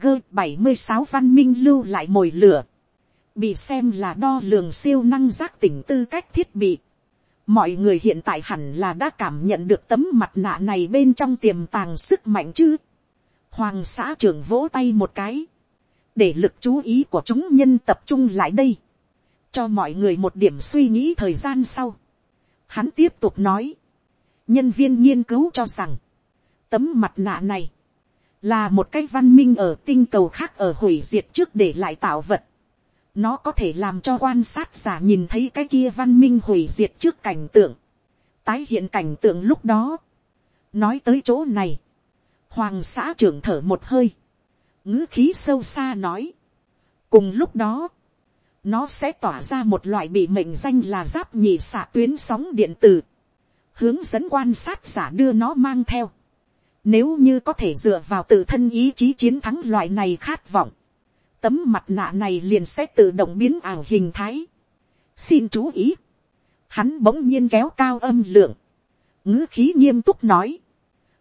G bảy mươi sáu văn minh lưu lại mồi lửa. Bị xem là đo lường siêu năng giác tỉnh tư cách thiết bị. Mọi người hiện tại hẳn là đã cảm nhận được tấm mặt nạ này bên trong tiềm tàng sức mạnh chứ. Hoàng xã trưởng vỗ tay một cái. Để lực chú ý của chúng nhân tập trung lại đây cho mọi người một điểm suy nghĩ thời gian sau. Hắn tiếp tục nói, nhân viên nghiên cứu cho rằng, tấm mặt nạ này, là một cái văn minh ở tinh cầu khác ở hủy diệt trước để lại tạo vật. Nó có thể làm cho quan sát giả nhìn thấy cái kia văn minh hủy diệt trước cảnh tượng. Tái hiện cảnh tượng lúc đó. Nói tới chỗ này. Hoàng xã trưởng thở một hơi. ngữ khí sâu xa nói. Cùng lúc đó nó sẽ tỏa ra một loại bị mệnh danh là giáp nhị xạ tuyến sóng điện tử, hướng dẫn quan sát giả đưa nó mang theo. Nếu như có thể dựa vào tự thân ý chí chiến thắng loại này khát vọng, tấm mặt nạ này liền sẽ tự động biến ảo hình thái. xin chú ý, hắn bỗng nhiên kéo cao âm lượng, ngữ khí nghiêm túc nói,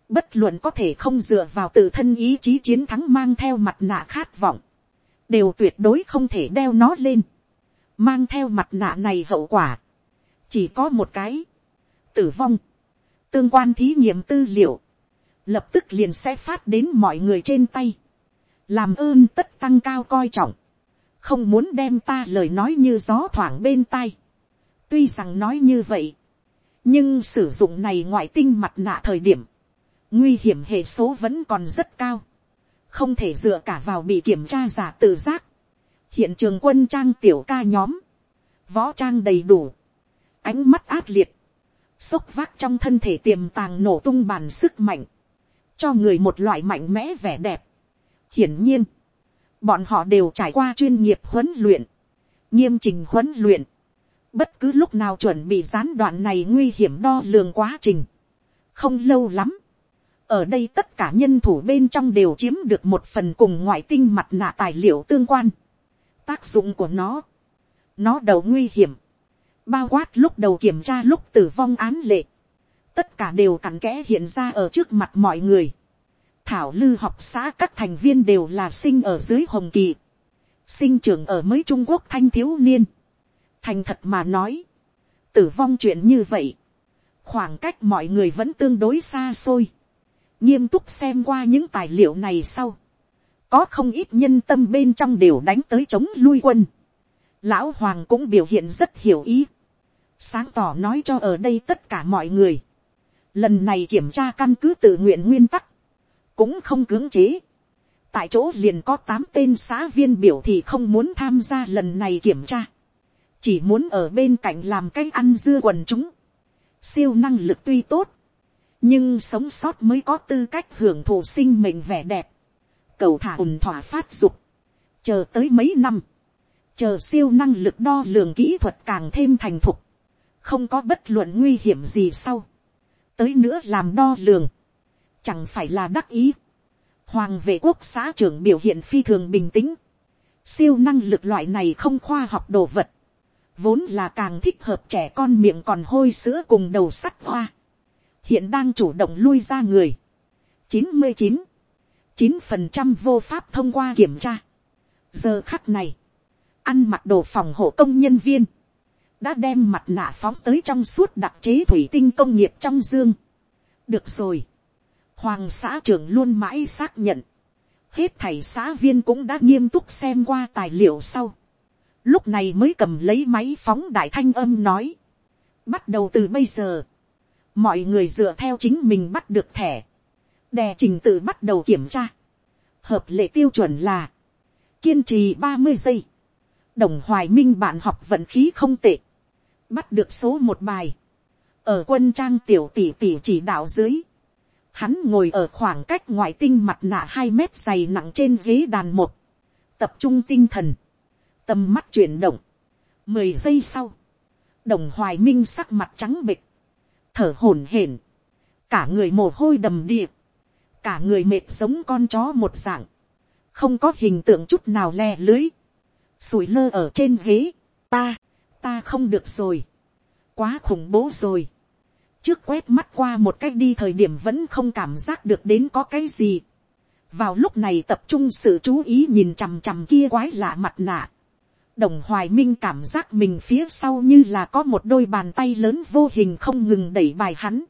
bất luận có thể không dựa vào tự thân ý chí chiến thắng mang theo mặt nạ khát vọng, đều tuyệt đối không thể đeo nó lên mang theo mặt nạ này hậu quả, chỉ có một cái, tử vong, tương quan thí nghiệm tư liệu, lập tức liền sẽ phát đến mọi người trên tay, làm ơn tất tăng cao coi trọng, không muốn đem ta lời nói như gió thoảng bên tai, tuy rằng nói như vậy, nhưng sử dụng này ngoại tinh mặt nạ thời điểm, nguy hiểm hệ số vẫn còn rất cao, không thể dựa cả vào bị kiểm tra giả tự giác, hiện trường quân trang tiểu ca nhóm, võ trang đầy đủ, ánh mắt ác liệt, xốc vác trong thân thể tiềm tàng nổ tung bàn sức mạnh, cho người một loại mạnh mẽ vẻ đẹp. hiển nhiên, bọn họ đều trải qua chuyên nghiệp huấn luyện, nghiêm trình huấn luyện, bất cứ lúc nào chuẩn bị gián đoạn này nguy hiểm đo lường quá trình. không lâu lắm, ở đây tất cả nhân thủ bên trong đều chiếm được một phần cùng ngoại tinh mặt nạ tài liệu tương quan tác dụng của nó, nó đầu nguy hiểm, bao quát lúc đầu kiểm tra lúc tử vong án lệ, tất cả đều cặn kẽ hiện ra ở trước mặt mọi người. Thảo lư học xã các thành viên đều là sinh ở dưới hồng kỳ, sinh trưởng ở mới trung quốc thanh thiếu niên. thành thật mà nói, tử vong chuyện như vậy, khoảng cách mọi người vẫn tương đối xa xôi. nghiêm túc xem qua những tài liệu này sau, có không ít nhân tâm bên trong đều đánh tới chống lui quân. Lão Hoàng cũng biểu hiện rất hiểu ý. Sáng tỏ nói cho ở đây tất cả mọi người. Lần này kiểm tra căn cứ tự nguyện nguyên tắc. Cũng không cưỡng chế. Tại chỗ liền có tám tên xã viên biểu thì không muốn tham gia lần này kiểm tra. Chỉ muốn ở bên cạnh làm cái ăn dưa quần chúng. Siêu năng lực tuy tốt. nhưng sống sót mới có tư cách hưởng thụ sinh mệnh vẻ đẹp, cầu thả ổn thỏa phát dục, chờ tới mấy năm, chờ siêu năng lực đo lường kỹ thuật càng thêm thành thục, không có bất luận nguy hiểm gì sau, tới nữa làm đo lường, chẳng phải là đắc ý. Hoàng vệ quốc xã trưởng biểu hiện phi thường bình tĩnh, siêu năng lực loại này không khoa học đồ vật, vốn là càng thích hợp trẻ con miệng còn hôi sữa cùng đầu sắt hoa, hiện đang chủ động lui ra người, chín mươi chín, chín phần trăm vô pháp thông qua kiểm tra. giờ khắc này, ăn mặc đồ phòng hộ công nhân viên, đã đem mặt nạ phóng tới trong suốt đặc chế thủy tinh công nghiệp trong dương. được rồi, hoàng xã trưởng luôn mãi xác nhận, hết thầy xã viên cũng đã nghiêm túc xem qua tài liệu sau, lúc này mới cầm lấy máy phóng đại thanh âm nói, bắt đầu từ bây giờ, mọi người dựa theo chính mình bắt được thẻ, đè trình tự bắt đầu kiểm tra, hợp lệ tiêu chuẩn là, kiên trì ba mươi giây, đồng hoài minh bạn học vận khí không tệ, bắt được số một bài, ở quân trang tiểu tỷ tỷ chỉ đạo dưới, hắn ngồi ở khoảng cách ngoại tinh mặt nạ hai mét dày nặng trên ghế đàn một, tập trung tinh thần, tầm mắt chuyển động, mười giây sau, đồng hoài minh sắc mặt trắng bịch, thở hổn hển, cả người mồ hôi đầm điệp, cả người mệt giống con chó một dạng, không có hình tượng chút nào le lưới, sủi lơ ở trên ghế, ta, ta không được rồi, quá khủng bố rồi, trước quét mắt qua một cách đi thời điểm vẫn không cảm giác được đến có cái gì, vào lúc này tập trung sự chú ý nhìn chằm chằm kia quái lạ mặt nạ, đồng hoài minh cảm giác mình phía sau như là có một đôi bàn tay lớn vô hình không ngừng đẩy bài hắn,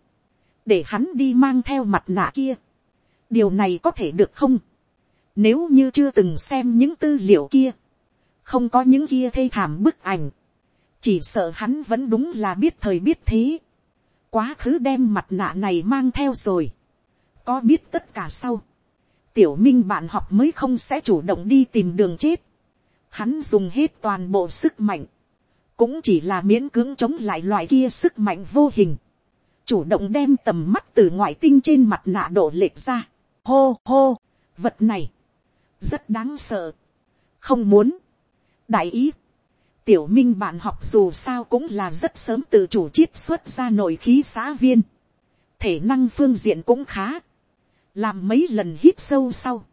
để hắn đi mang theo mặt nạ kia điều này có thể được không, nếu như chưa từng xem những tư liệu kia, không có những kia thê thảm bức ảnh, chỉ sợ hắn vẫn đúng là biết thời biết thế, quá khứ đem mặt nạ này mang theo rồi, có biết tất cả sau, tiểu minh bạn học mới không sẽ chủ động đi tìm đường chết, hắn dùng hết toàn bộ sức mạnh, cũng chỉ là miễn cưỡng chống lại loại kia sức mạnh vô hình, chủ động đem tầm mắt từ ngoại tinh trên mặt nạ đổ lệch ra, hô hô, vật này, rất đáng sợ, không muốn, đại ý, tiểu minh bạn học dù sao cũng là rất sớm tự chủ chiết xuất ra nội khí xã viên, thể năng phương diện cũng khá, làm mấy lần hít sâu sau,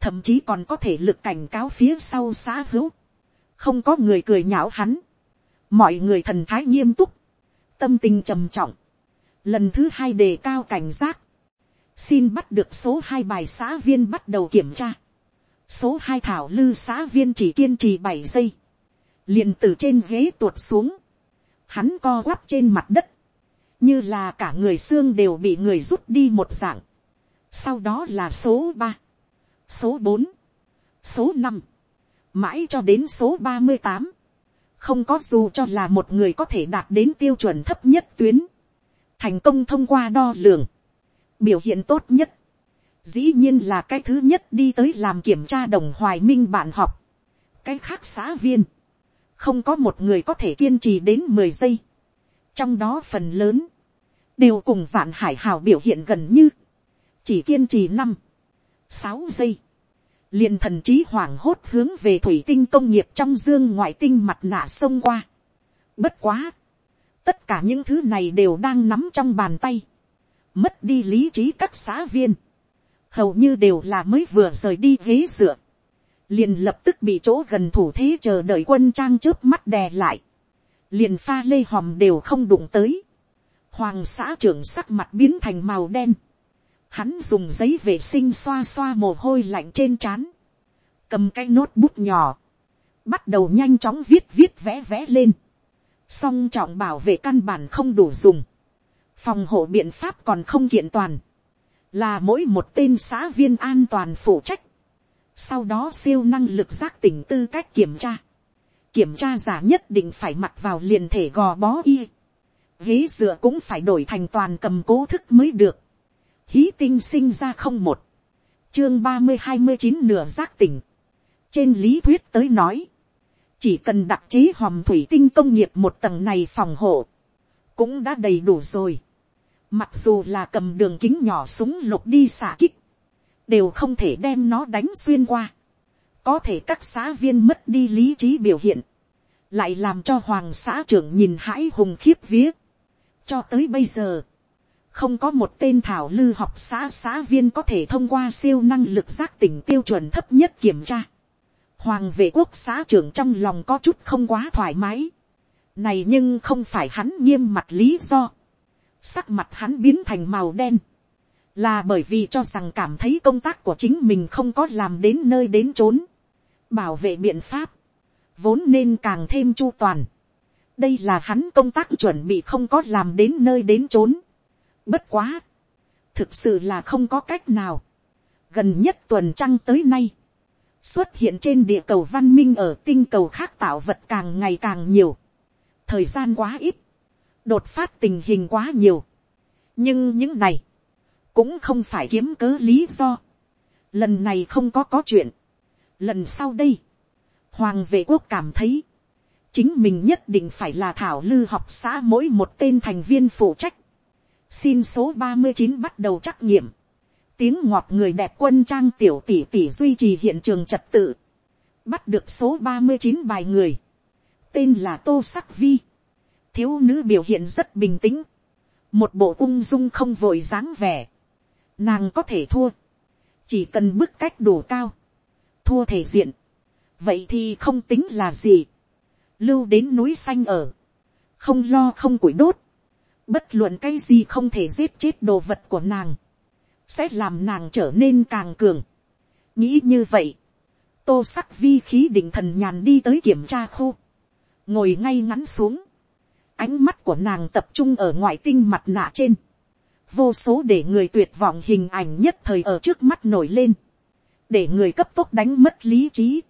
thậm chí còn có thể lực cảnh cáo phía sau xã hữu, không có người cười nhạo hắn, mọi người thần thái nghiêm túc, tâm tình trầm trọng, lần thứ hai đề cao cảnh giác, xin bắt được số hai bài xã viên bắt đầu kiểm tra, số hai thảo lư xã viên chỉ kiên trì bảy giây, liền từ trên ghế tuột xuống, hắn co quắp trên mặt đất, như là cả người xương đều bị người rút đi một dạng, sau đó là số ba, số bốn, số năm, mãi cho đến số ba mươi tám, không có dù cho là một người có thể đạt đến tiêu chuẩn thấp nhất tuyến, thành công thông qua đo lường, biểu hiện tốt nhất, dĩ nhiên là cái thứ nhất đi tới làm kiểm tra đồng hoài minh bạn học, cái khác xã viên, không có một người có thể kiên trì đến mười giây, trong đó phần lớn, đều cùng vạn hải hào biểu hiện gần như, chỉ kiên trì năm, sáu giây, liền thần trí hoảng hốt hướng về thủy tinh công nghiệp trong dương ngoại tinh mặt nạ sông qua. Bất quá, tất cả những thứ này đều đang nắm trong bàn tay, mất đi lý trí các xã viên, hầu như đều là mới vừa rời đi ghế dựa, liền lập tức bị chỗ gần thủ thế chờ đợi quân trang trước mắt đè lại, liền pha lê hòm đều không đụng tới, hoàng xã trưởng sắc mặt biến thành màu đen, Hắn dùng giấy vệ sinh xoa xoa mồ hôi lạnh trên trán. Cầm cái nốt bút nhỏ. Bắt đầu nhanh chóng viết viết vẽ vẽ lên. Song trọng bảo vệ căn bản không đủ dùng. Phòng hộ biện pháp còn không kiện toàn. Là mỗi một tên xã viên an toàn phụ trách. Sau đó siêu năng lực giác tỉnh tư cách kiểm tra. Kiểm tra giả nhất định phải mặc vào liền thể gò bó y. Ghế dựa cũng phải đổi thành toàn cầm cố thức mới được hí tinh sinh ra không một, chương ba mươi hai mươi chín nửa giác tỉnh, trên lý thuyết tới nói, chỉ cần đặc chế hòm thủy tinh công nghiệp một tầng này phòng hộ, cũng đã đầy đủ rồi mặc dù là cầm đường kính nhỏ súng lục đi xả kích, đều không thể đem nó đánh xuyên qua. có thể các xã viên mất đi lý trí biểu hiện, lại làm cho hoàng xã trưởng nhìn hãi hùng khiếp vía. cho tới bây giờ, không có một tên thảo lư học xã xã viên có thể thông qua siêu năng lực giác tỉnh tiêu chuẩn thấp nhất kiểm tra. Hoàng vệ quốc xã trưởng trong lòng có chút không quá thoải mái. Này nhưng không phải hắn nghiêm mặt lý do. Sắc mặt hắn biến thành màu đen. Là bởi vì cho rằng cảm thấy công tác của chính mình không có làm đến nơi đến trốn. Bảo vệ biện pháp. Vốn nên càng thêm chu toàn. Đây là hắn công tác chuẩn bị không có làm đến nơi đến trốn Bất quá. Thực sự là không có cách nào. Gần nhất tuần trăng tới nay. Xuất hiện trên địa cầu văn minh ở tinh cầu khác tạo vật càng ngày càng nhiều. Thời gian quá ít. Đột phát tình hình quá nhiều. Nhưng những này. Cũng không phải kiếm cớ lý do. Lần này không có có chuyện. Lần sau đây. Hoàng vệ quốc cảm thấy chính mình nhất định phải là thảo lư học xã mỗi một tên thành viên phụ trách xin số ba mươi chín bắt đầu trắc nghiệm, tiếng ngọt người đẹp quân trang tiểu tỷ tỷ duy trì hiện trường trật tự, bắt được số ba mươi chín bài người, tên là tô sắc vi, thiếu nữ biểu hiện rất bình tĩnh, một bộ ung dung không vội dáng vẻ, nàng có thể thua, chỉ cần bức cách đủ cao, thua thể diện, vậy thì không tính là gì, lưu đến núi xanh ở, không lo không củi đốt, bất luận cái gì không thể giết chết đồ vật của nàng, sẽ làm nàng trở nên càng cường. nghĩ như vậy, tô sắc vi khí định thần nhàn đi tới kiểm tra khu, ngồi ngay ngắn xuống, ánh mắt của nàng tập trung ở ngoại tinh mặt nạ trên, vô số để người tuyệt vọng hình ảnh nhất thời ở trước mắt nổi lên, để người cấp tốc đánh mất lý trí,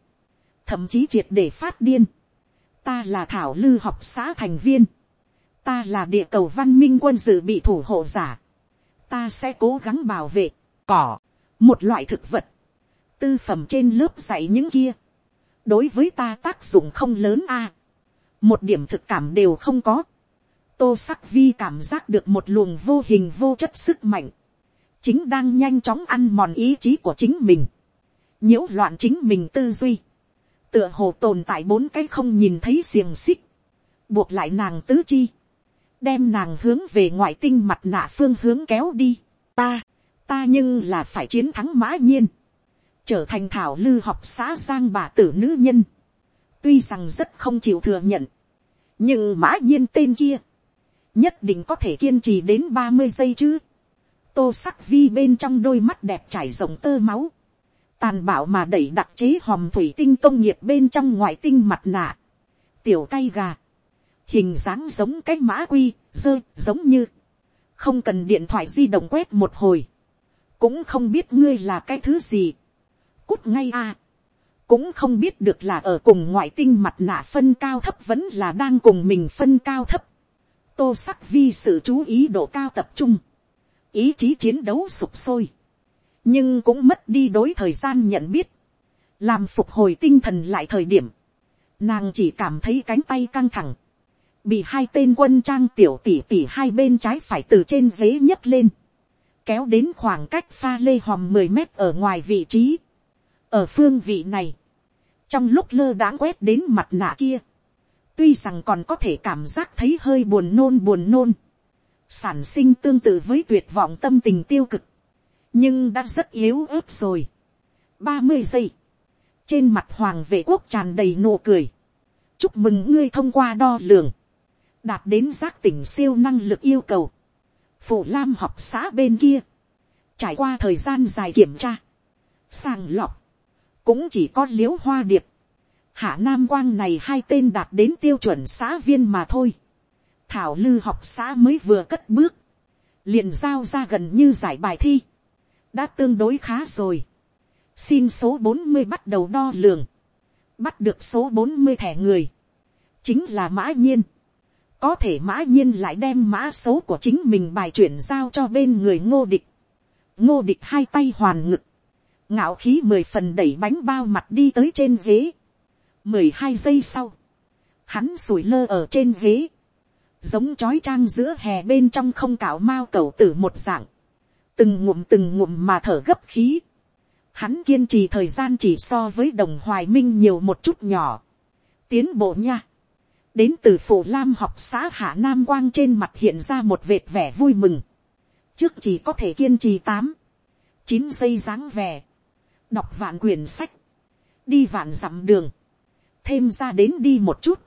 thậm chí triệt để phát điên. ta là thảo lư học xã thành viên, ta là địa cầu văn minh quân sự bị thủ hộ giả, ta sẽ cố gắng bảo vệ, cỏ, một loại thực vật, tư phẩm trên lớp dạy những kia, đối với ta tác dụng không lớn a, một điểm thực cảm đều không có, tô sắc vi cảm giác được một luồng vô hình vô chất sức mạnh, chính đang nhanh chóng ăn mòn ý chí của chính mình, nhiễu loạn chính mình tư duy, tựa hồ tồn tại bốn cái không nhìn thấy xiềng xích, buộc lại nàng tứ chi, đem nàng hướng về ngoại tinh mặt nạ phương hướng kéo đi. Ta, ta nhưng là phải chiến thắng mã nhiên, trở thành thảo lư học xã giang bà tử nữ nhân tuy rằng rất không chịu thừa nhận, nhưng mã nhiên tên kia, nhất định có thể kiên trì đến ba mươi giây chứ. tô sắc vi bên trong đôi mắt đẹp trải rộng tơ máu, tàn bạo mà đẩy đặc chế hòm thủy tinh công nghiệp bên trong ngoại tinh mặt nạ, tiểu cay gà, hình dáng giống cái mã quy, dơ, giống như, không cần điện thoại di động quét một hồi, cũng không biết ngươi là cái thứ gì, cút ngay a, cũng không biết được là ở cùng ngoại tinh mặt nạ phân cao thấp vẫn là đang cùng mình phân cao thấp, tô sắc vi sự chú ý độ cao tập trung, ý chí chiến đấu sụp sôi, nhưng cũng mất đi đối thời gian nhận biết, làm phục hồi tinh thần lại thời điểm, nàng chỉ cảm thấy cánh tay căng thẳng, bị hai tên quân trang tiểu tỷ tỷ hai bên trái phải từ trên ghế nhấc lên, kéo đến khoảng cách pha lê hòm mười mét ở ngoài vị trí ở phương vị này, trong lúc lơ đãng quét đến mặt nạ kia, tuy rằng còn có thể cảm giác thấy hơi buồn nôn buồn nôn, sản sinh tương tự với tuyệt vọng tâm tình tiêu cực, nhưng đã rất yếu ớt rồi. ba mươi giây, trên mặt hoàng vệ quốc tràn đầy nụ cười, chúc mừng ngươi thông qua đo lường, đạt đến giác tỉnh siêu năng lực yêu cầu. Phủ Lam học xã bên kia, trải qua thời gian dài kiểm tra, sàng lọc, cũng chỉ có l i ễ u hoa điệp, hạ nam quang này hai tên đạt đến tiêu chuẩn xã viên mà thôi. thảo lư học xã mới vừa cất bước, liền giao ra gần như giải bài thi, đã tương đối khá rồi. xin số bốn mươi bắt đầu đo lường, bắt được số bốn mươi thẻ người, chính là mã nhiên. Có thể mã nhiên lại đem mã số của chính mình bài chuyển giao cho bên người ngô địch. ngô địch hai tay hoàn ngực, ngạo khí mười phần đẩy bánh bao mặt đi tới trên ghế. mười hai giây sau, hắn sủi lơ ở trên ghế, giống chói trang giữa hè bên trong không cạo mao cầu tử một dạng, từng ngụm từng ngụm mà thở gấp khí, hắn kiên trì thời gian chỉ so với đồng hoài minh nhiều một chút nhỏ, tiến bộ nha, đến từ phủ lam học xã hạ nam quang trên mặt hiện ra một vệt vẻ vui mừng, trước chỉ có thể kiên trì tám, chín giây dáng vẻ, đọc vạn quyển sách, đi vạn dặm đường, thêm ra đến đi một chút,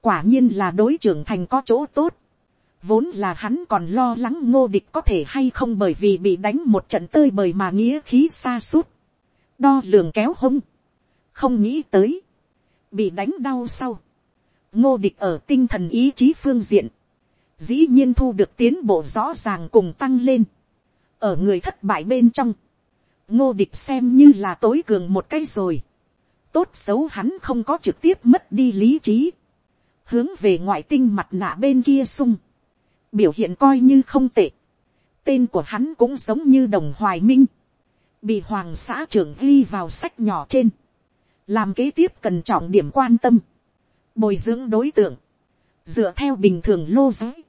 quả nhiên là đối trưởng thành có chỗ tốt, vốn là hắn còn lo lắng ngô địch có thể hay không bởi vì bị đánh một trận tơi bời mà nghĩa khí xa suốt, đo lường kéo hông, không nghĩ tới, bị đánh đau sau, ngô địch ở tinh thần ý chí phương diện, dĩ nhiên thu được tiến bộ rõ ràng cùng tăng lên, ở người thất bại bên trong, ngô địch xem như là tối cường một cái rồi, tốt xấu hắn không có trực tiếp mất đi lý trí, hướng về ngoại tinh mặt nạ bên kia sung, biểu hiện coi như không tệ, tên của hắn cũng giống như đồng hoài minh, bị hoàng xã trưởng ghi vào sách nhỏ trên, làm kế tiếp cần trọng điểm quan tâm, bồi dưỡng đối tượng, dựa theo bình thường lô giới,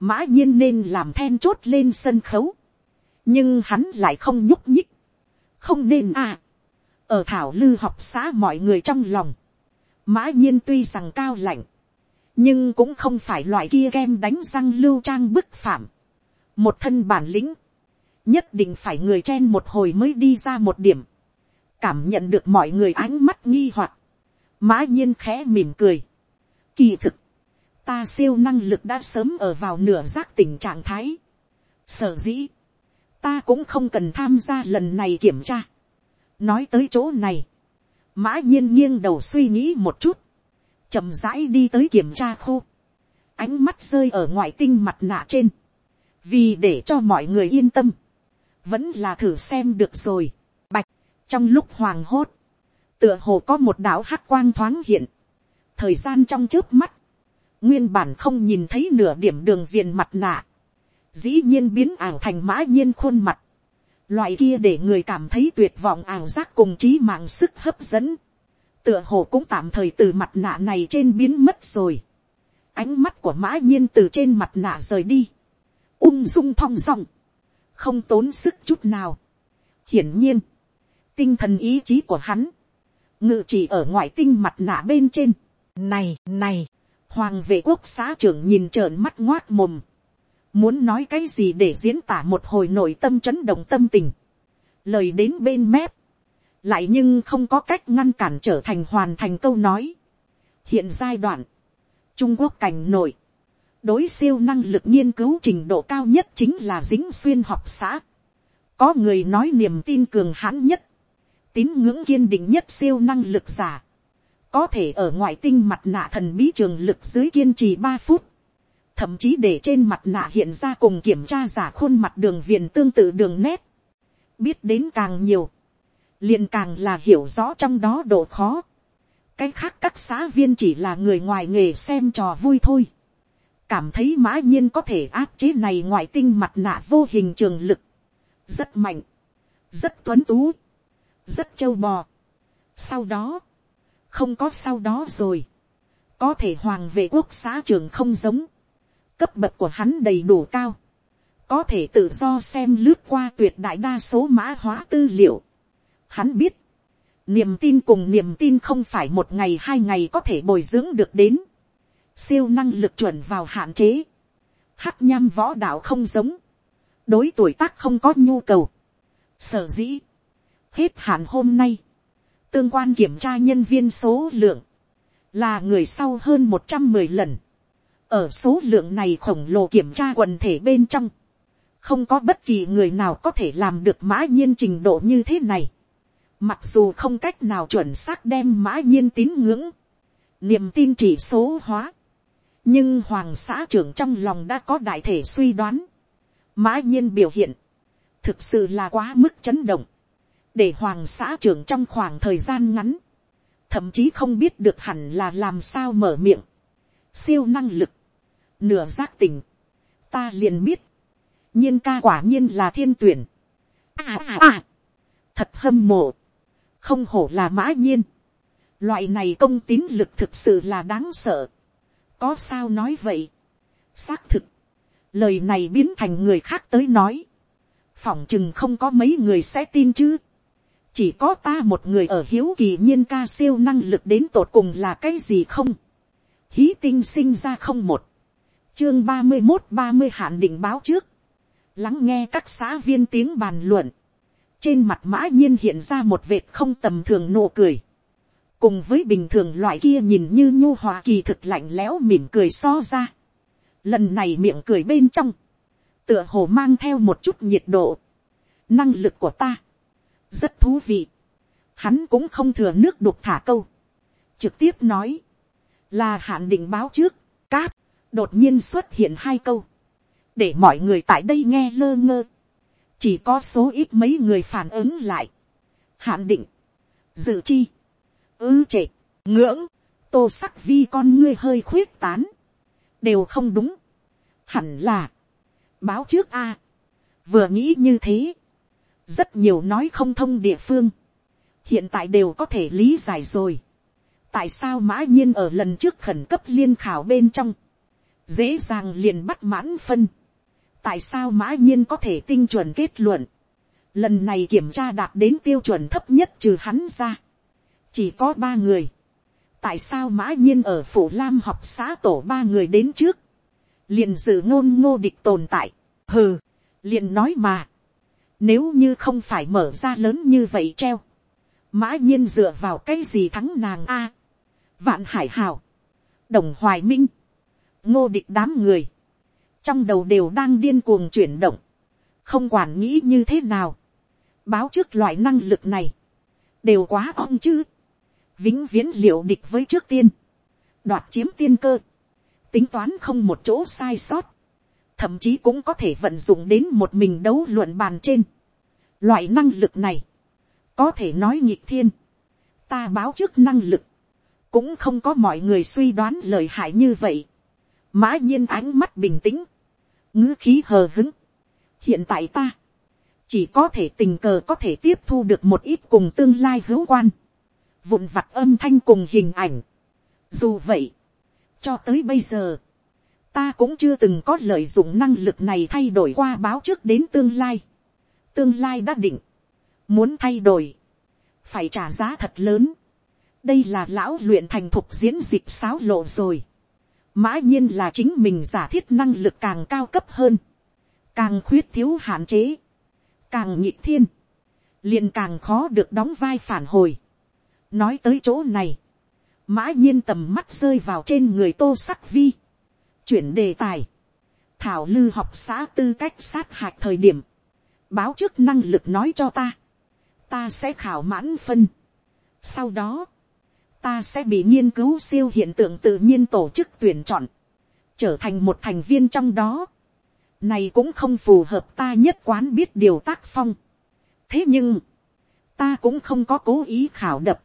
mã nhiên nên làm then chốt lên sân khấu, nhưng hắn lại không nhúc nhích, không nên à, ở thảo lư học xã mọi người trong lòng, mã nhiên tuy rằng cao lạnh, nhưng cũng không phải loại kia game đánh răng lưu trang bức phạm, một thân bản lĩnh, nhất định phải người chen một hồi mới đi ra một điểm, cảm nhận được mọi người ánh mắt nghi hoặc, mã nhiên khẽ mỉm cười. Kỳ thực, ta siêu năng lực đã sớm ở vào nửa giác tỉnh trạng thái. Sở dĩ, ta cũng không cần tham gia lần này kiểm tra. nói tới chỗ này, mã nhiên nghiêng đầu suy nghĩ một chút, chậm rãi đi tới kiểm tra khu, ánh mắt rơi ở ngoại tinh mặt nạ trên, vì để cho mọi người yên tâm, vẫn là thử xem được rồi, bạch, trong lúc hoàng hốt, tựa hồ có một đảo hắc quang thoáng hiện, thời gian trong trước mắt, nguyên bản không nhìn thấy nửa điểm đường viền mặt nạ, dĩ nhiên biến ảo thành mã nhiên khuôn mặt, loại kia để người cảm thấy tuyệt vọng ảo giác cùng trí mạng sức hấp dẫn, tựa hồ cũng tạm thời từ mặt nạ này trên biến mất rồi, ánh mắt của mã nhiên từ trên mặt nạ rời đi, ung dung thong dong, không tốn sức chút nào. hiển nhiên, tinh thần ý chí của hắn, ngự chỉ ở ngoại tinh mặt nạ bên trên. này, này, hoàng vệ quốc xã trưởng nhìn trợn mắt ngoác mồm, muốn nói cái gì để diễn tả một hồi nội tâm chấn động tâm tình, lời đến bên mép, lại nhưng không có cách ngăn cản trở thành hoàn thành câu nói. hiện giai đoạn, trung quốc cảnh nội, đối siêu năng lực nghiên cứu trình độ cao nhất chính là dính xuyên học xã. có người nói niềm tin cường hãn nhất, tín ngưỡng kiên định nhất siêu năng lực giả, có thể ở ngoại tinh mặt nạ thần bí trường lực dưới kiên trì ba phút, thậm chí để trên mặt nạ hiện ra cùng kiểm tra giả khuôn mặt đường viền tương tự đường nét, biết đến càng nhiều, liền càng là hiểu rõ trong đó độ khó. cái khác các xã viên chỉ là người ngoài nghề xem trò vui thôi. cảm thấy mã nhiên có thể áp chế này ngoại tinh mặt nạ vô hình trường lực. rất mạnh, rất tuấn tú, rất trâu bò. sau đó, không có sau đó rồi. có thể hoàng vệ quốc xã trường không giống cấp bậc của hắn đầy đủ cao. có thể tự do xem lướt qua tuyệt đại đa số mã hóa tư liệu Hắn biết, niềm tin cùng niềm tin không phải một ngày hai ngày có thể bồi dưỡng được đến. Siêu năng lực chuẩn vào hạn chế. Hắc nham võ đạo không giống. Đối tuổi tác không có nhu cầu. Sở dĩ. Hết hạn hôm nay. Tương quan kiểm tra nhân viên số lượng. Là người sau hơn một trăm mười lần. Ở số lượng này khổng lồ kiểm tra quần thể bên trong. Không có bất kỳ người nào có thể làm được mã nhiên trình độ như thế này. Mặc dù không cách nào chuẩn xác đem mã nhiên tín ngưỡng, niềm tin chỉ số hóa. Nhưng hoàng xã trưởng trong lòng đã có đại thể suy đoán. Mã nhiên biểu hiện, thực sự là quá mức chấn động. Để hoàng xã trưởng trong khoảng thời gian ngắn, thậm chí không biết được hẳn là làm sao mở miệng. Siêu năng lực, nửa giác tỉnh, ta liền biết, nhiên ca quả nhiên là thiên tuyển. À à à, thật hâm mộ không hổ là mã nhiên. loại này công tín lực thực sự là đáng sợ. có sao nói vậy. xác thực, lời này biến thành người khác tới nói, phỏng chừng không có mấy người sẽ tin chứ, chỉ có ta một người ở hiếu kỳ nhiên ca siêu năng lực đến tột cùng là cái gì không, hí tinh sinh ra không một, chương ba mươi một ba mươi hạn định báo trước, lắng nghe các xã viên tiếng bàn luận, trên mặt mã nhiên hiện ra một vệt không tầm thường nụ cười, cùng với bình thường loại kia nhìn như nhu hòa kỳ thực lạnh lẽo mỉm cười so ra. Lần này miệng cười bên trong, tựa hồ mang theo một chút nhiệt độ. Năng lực của ta, rất thú vị. Hắn cũng không thừa nước đục thả câu. Trực tiếp nói, là hạn định báo trước, cáp, đột nhiên xuất hiện hai câu. Để mọi người tại đây nghe lơ ngơ. Chỉ có số ít mấy người phản ứng lại. Hạn định, dự chi, ư trệ, ngưỡng, tô sắc vi con ngươi hơi khuyết tán. Đều không đúng. Hẳn là, báo trước a vừa nghĩ như thế, rất nhiều nói không thông địa phương, hiện tại đều có thể lý giải rồi tại sao mã nhiên ở lần trước khẩn cấp liên khảo bên trong, dễ dàng liền bắt mãn phân. tại sao mã nhiên có thể tinh chuẩn kết luận, lần này kiểm tra đạt đến tiêu chuẩn thấp nhất trừ hắn ra, chỉ có ba người. tại sao mã nhiên ở phủ lam học xã tổ ba người đến trước, liền dự ngôn ngô địch tồn tại, hừ, liền nói mà, nếu như không phải mở ra lớn như vậy treo, mã nhiên dựa vào cái gì thắng nàng a, vạn hải hào, đồng hoài minh, ngô địch đám người, trong đầu đều đang điên cuồng chuyển động, không quản nghĩ như thế nào, báo trước loại năng lực này, đều quá ong chứ, vĩnh viễn liệu địch với trước tiên, đoạt chiếm tiên cơ, tính toán không một chỗ sai sót, thậm chí cũng có thể vận dụng đến một mình đấu luận bàn trên. Loại năng lực này, có thể nói nhịp thiên, ta báo trước năng lực, cũng không có mọi người suy đoán lời hại như vậy. Mã nhiên ánh mắt bình tĩnh, ngữ khí hờ hứng. Hiện tại ta, chỉ có thể tình cờ có thể tiếp thu được một ít cùng tương lai hữu quan, vụn vặt âm thanh cùng hình ảnh. Dù vậy, cho tới bây giờ, ta cũng chưa từng có lợi dụng năng lực này thay đổi qua báo trước đến tương lai. tương lai đã định, muốn thay đổi, phải trả giá thật lớn đây là lão luyện thành thục diễn dịch sáo lộ rồi. mã nhiên là chính mình giả thiết năng lực càng cao cấp hơn, càng khuyết thiếu hạn chế, càng nhịp thiên, liền càng khó được đóng vai phản hồi. nói tới chỗ này, mã nhiên tầm mắt rơi vào trên người tô sắc vi, chuyển đề tài, thảo lư học xã tư cách sát hạch thời điểm, báo trước năng lực nói cho ta, ta sẽ khảo mãn phân. Sau đó, ta sẽ bị nghiên cứu siêu hiện tượng tự nhiên tổ chức tuyển chọn, trở thành một thành viên trong đó. Này cũng không phù hợp ta nhất quán biết điều tác phong. Thế nhưng, ta cũng không có cố ý khảo đập.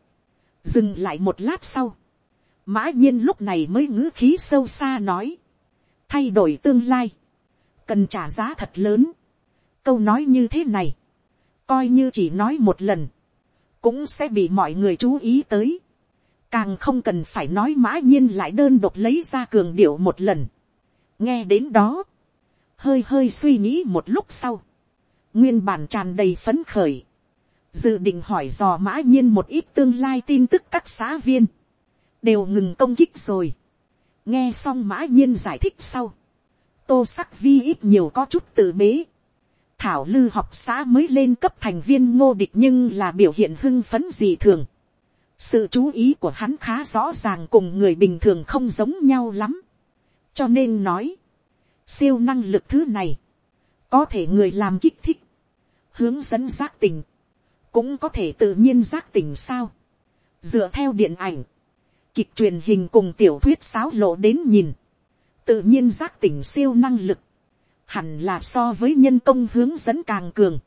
Dừng lại một lát sau, mã nhiên lúc này mới ngữ khí sâu xa nói, thay đổi tương lai, cần trả giá thật lớn. câu nói như thế này, coi như chỉ nói một lần, cũng sẽ bị mọi người chú ý tới càng không cần phải nói mã nhiên lại đơn độc lấy ra cường điệu một lần. nghe đến đó, hơi hơi suy nghĩ một lúc sau, nguyên bản tràn đầy phấn khởi, dự định hỏi dò mã nhiên một ít tương lai tin tức các xã viên, đều ngừng công kích rồi nghe xong mã nhiên giải thích sau, tô sắc vi ít nhiều có chút tự bế. thảo lư học xã mới lên cấp thành viên ngô địch nhưng là biểu hiện hưng phấn gì thường sự chú ý của hắn khá rõ ràng cùng người bình thường không giống nhau lắm. cho nên nói, siêu năng lực thứ này, có thể người làm kích thích, hướng dẫn giác tình, cũng có thể tự nhiên giác tình sao. dựa theo điện ảnh, kịch truyền hình cùng tiểu thuyết sáo lộ đến nhìn, tự nhiên giác tỉnh siêu năng lực, hẳn là so với nhân công hướng dẫn càng cường,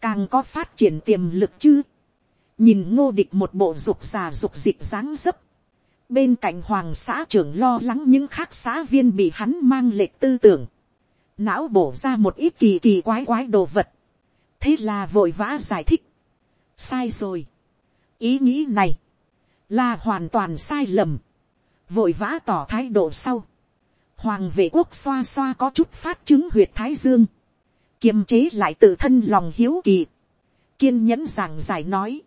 càng có phát triển tiềm lực chứ nhìn ngô địch một bộ dục già dục dịch dáng dấp, bên cạnh hoàng xã trưởng lo lắng những khác xã viên bị hắn mang lệch tư tưởng, não bổ ra một ít kỳ kỳ quái quái đồ vật, thế là vội vã giải thích, sai rồi, ý nghĩ này, là hoàn toàn sai lầm, vội vã tỏ thái độ sau, hoàng vệ quốc xoa xoa có chút phát chứng huyệt thái dương, kiềm chế lại tự thân lòng hiếu kỳ, kiên nhẫn giảng giải nói,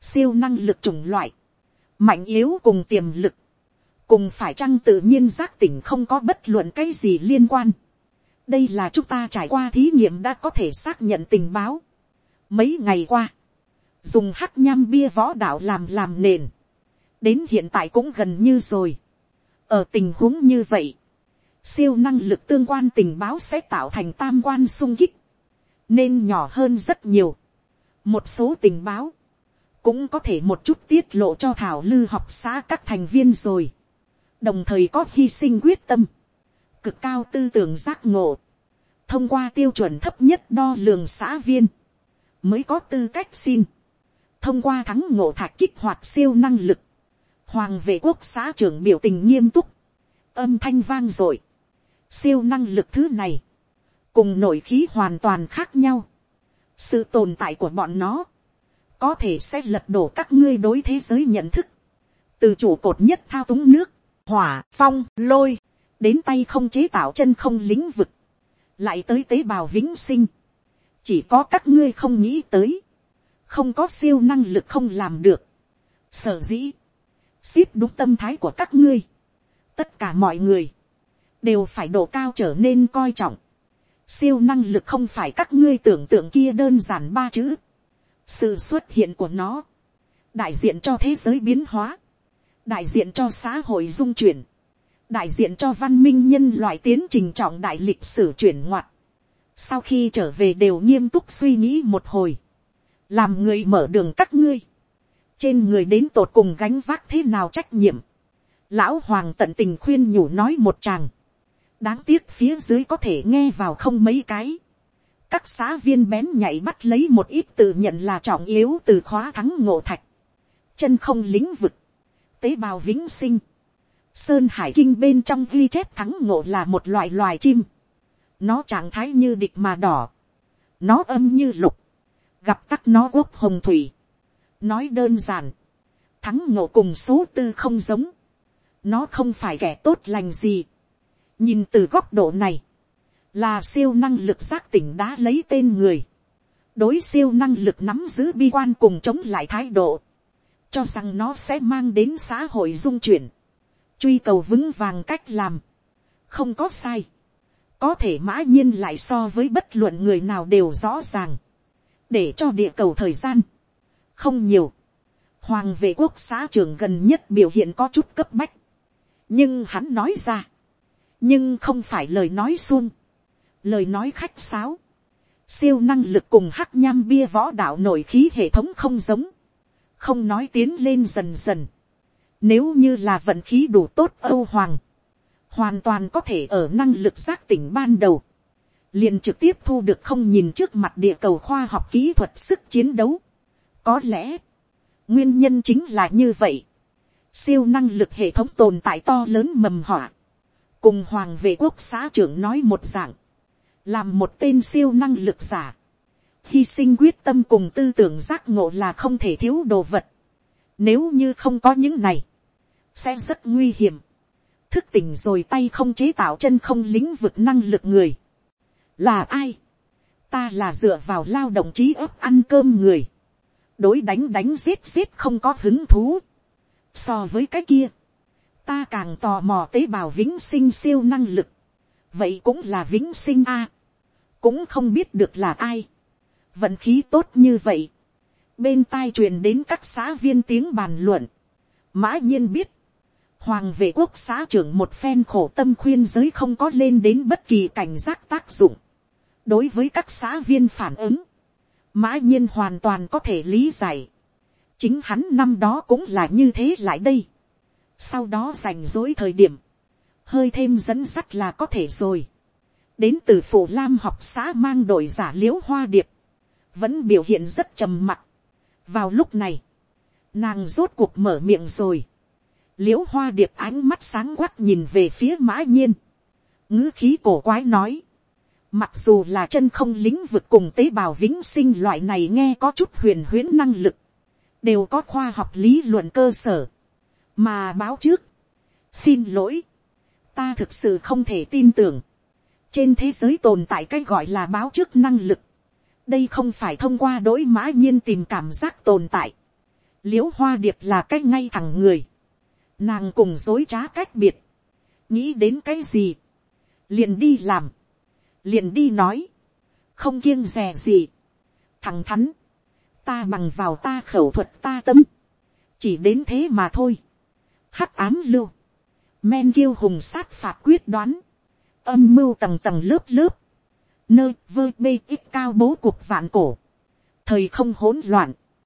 siêu năng lực chủng loại, mạnh yếu cùng tiềm lực, cùng phải chăng tự nhiên giác tỉnh không có bất luận cái gì liên quan. đây là chúng ta trải qua thí nghiệm đã có thể xác nhận tình báo. mấy ngày qua, dùng hắc nham bia võ đạo làm làm nền, đến hiện tại cũng gần như rồi. ở tình huống như vậy, siêu năng lực tương quan tình báo sẽ tạo thành tam quan sung kích, nên nhỏ hơn rất nhiều. một số tình báo, cũng có thể một chút tiết lộ cho thảo lư học xã các thành viên rồi, đồng thời có hy sinh quyết tâm, cực cao tư tưởng giác ngộ, thông qua tiêu chuẩn thấp nhất đo lường xã viên, mới có tư cách xin, thông qua thắng ngộ thạch kích hoạt siêu năng lực, hoàng vệ quốc xã trưởng biểu tình nghiêm túc, âm thanh vang dội, siêu năng lực thứ này, cùng nội khí hoàn toàn khác nhau, sự tồn tại của bọn nó, có thể sẽ lật đổ các ngươi đối thế giới nhận thức, từ chủ cột nhất thao túng nước, hỏa, phong, lôi, đến tay không chế tạo chân không lĩnh vực, lại tới tế bào vĩnh sinh, chỉ có các ngươi không nghĩ tới, không có siêu năng lực không làm được, sở dĩ, ship đúng tâm thái của các ngươi, tất cả mọi người, đều phải độ cao trở nên coi trọng, siêu năng lực không phải các ngươi tưởng tượng kia đơn giản ba chữ, sự xuất hiện của nó, đại diện cho thế giới biến hóa, đại diện cho xã hội dung chuyển, đại diện cho văn minh nhân loại tiến trình trọng đại lịch sử chuyển ngoặt. Sau khi trở về đều nghiêm túc suy nghĩ một hồi, làm người mở đường các ngươi, trên người đến tột cùng gánh vác thế nào trách nhiệm. Lão hoàng tận tình khuyên nhủ nói một chàng, đáng tiếc phía dưới có thể nghe vào không mấy cái các xã viên bén nhảy bắt lấy một ít tự nhận là trọng yếu từ khóa thắng ngộ thạch, chân không lĩnh vực, tế bào vĩnh sinh, sơn hải kinh bên trong ghi chép thắng ngộ là một loại loài chim, nó trạng thái như địch mà đỏ, nó âm như lục, gặp tắc nó quốc hồng thủy, nói đơn giản, thắng ngộ cùng số tư không giống, nó không phải kẻ tốt lành gì, nhìn từ góc độ này, là siêu năng lực giác tỉnh đã lấy tên người, đối siêu năng lực nắm giữ bi quan cùng chống lại thái độ, cho rằng nó sẽ mang đến xã hội dung chuyển, truy cầu vững vàng cách làm, không có sai, có thể mã nhiên lại so với bất luận người nào đều rõ ràng, để cho địa cầu thời gian, không nhiều, hoàng vệ quốc xã trưởng gần nhất biểu hiện có chút cấp bách, nhưng hắn nói ra, nhưng không phải lời nói suông lời nói khách sáo, siêu năng lực cùng hắc nham bia võ đạo nổi khí hệ thống không giống, không nói tiến lên dần dần, nếu như là vận khí đủ tốt âu hoàng, hoàn toàn có thể ở năng lực giác tỉnh ban đầu, liền trực tiếp thu được không nhìn trước mặt địa cầu khoa học kỹ thuật sức chiến đấu. có lẽ, nguyên nhân chính là như vậy, siêu năng lực hệ thống tồn tại to lớn mầm họa, cùng hoàng vệ quốc xã trưởng nói một dạng, làm một tên siêu năng lực giả, hy sinh quyết tâm cùng tư tưởng giác ngộ là không thể thiếu đồ vật. Nếu như không có những này, sẽ rất nguy hiểm. Thức tỉnh rồi tay không chế tạo chân không lĩnh vực năng lực người. Là ai? Ta là dựa vào lao động trí ấp ăn cơm người. Đối đánh đánh giết giết không có hứng thú. So với cái kia, ta càng tò mò tế bào vĩnh sinh siêu năng lực. Vậy cũng là vĩnh sinh a cũng không biết được là ai. vận khí tốt như vậy. bên tai truyền đến các xã viên tiếng bàn luận. mã nhiên biết, hoàng vệ quốc xã trưởng một phen khổ tâm khuyên giới không có lên đến bất kỳ cảnh giác tác dụng. đối với các xã viên phản ứng, mã nhiên hoàn toàn có thể lý giải. chính hắn năm đó cũng là như thế lại đây. sau đó rảnh dối thời điểm, hơi thêm dẫn sắt là có thể rồi đến từ phủ lam học xã mang đội giả l i ễ u hoa điệp, vẫn biểu hiện rất trầm mặc. vào lúc này, nàng rốt cuộc mở miệng rồi. l i ễ u hoa điệp ánh mắt sáng quắc nhìn về phía mã nhiên. ngữ khí cổ quái nói. mặc dù là chân không lĩnh vực cùng tế bào vĩnh sinh loại này nghe có chút huyền huyễn năng lực, đều có khoa học lý luận cơ sở. mà báo trước, xin lỗi, ta thực sự không thể tin tưởng, trên thế giới tồn tại cái gọi là báo trước năng lực, đây không phải thông qua đ ố i mã nhiên tìm cảm giác tồn tại, l i ễ u hoa điệp là cái ngay thẳng người, nàng cùng dối trá cách biệt, nghĩ đến cái gì, liền đi làm, liền đi nói, không kiêng rè gì, thằng thắn, ta bằng vào ta khẩu thuật ta tâm, chỉ đến thế mà thôi, hắc ám lưu, men kiêu hùng sát phạt quyết đoán, âm mưu tầng tầng lớp lớp, nơi vơ bê ít cao bố cuộc vạn cổ, thời không hỗn loạn,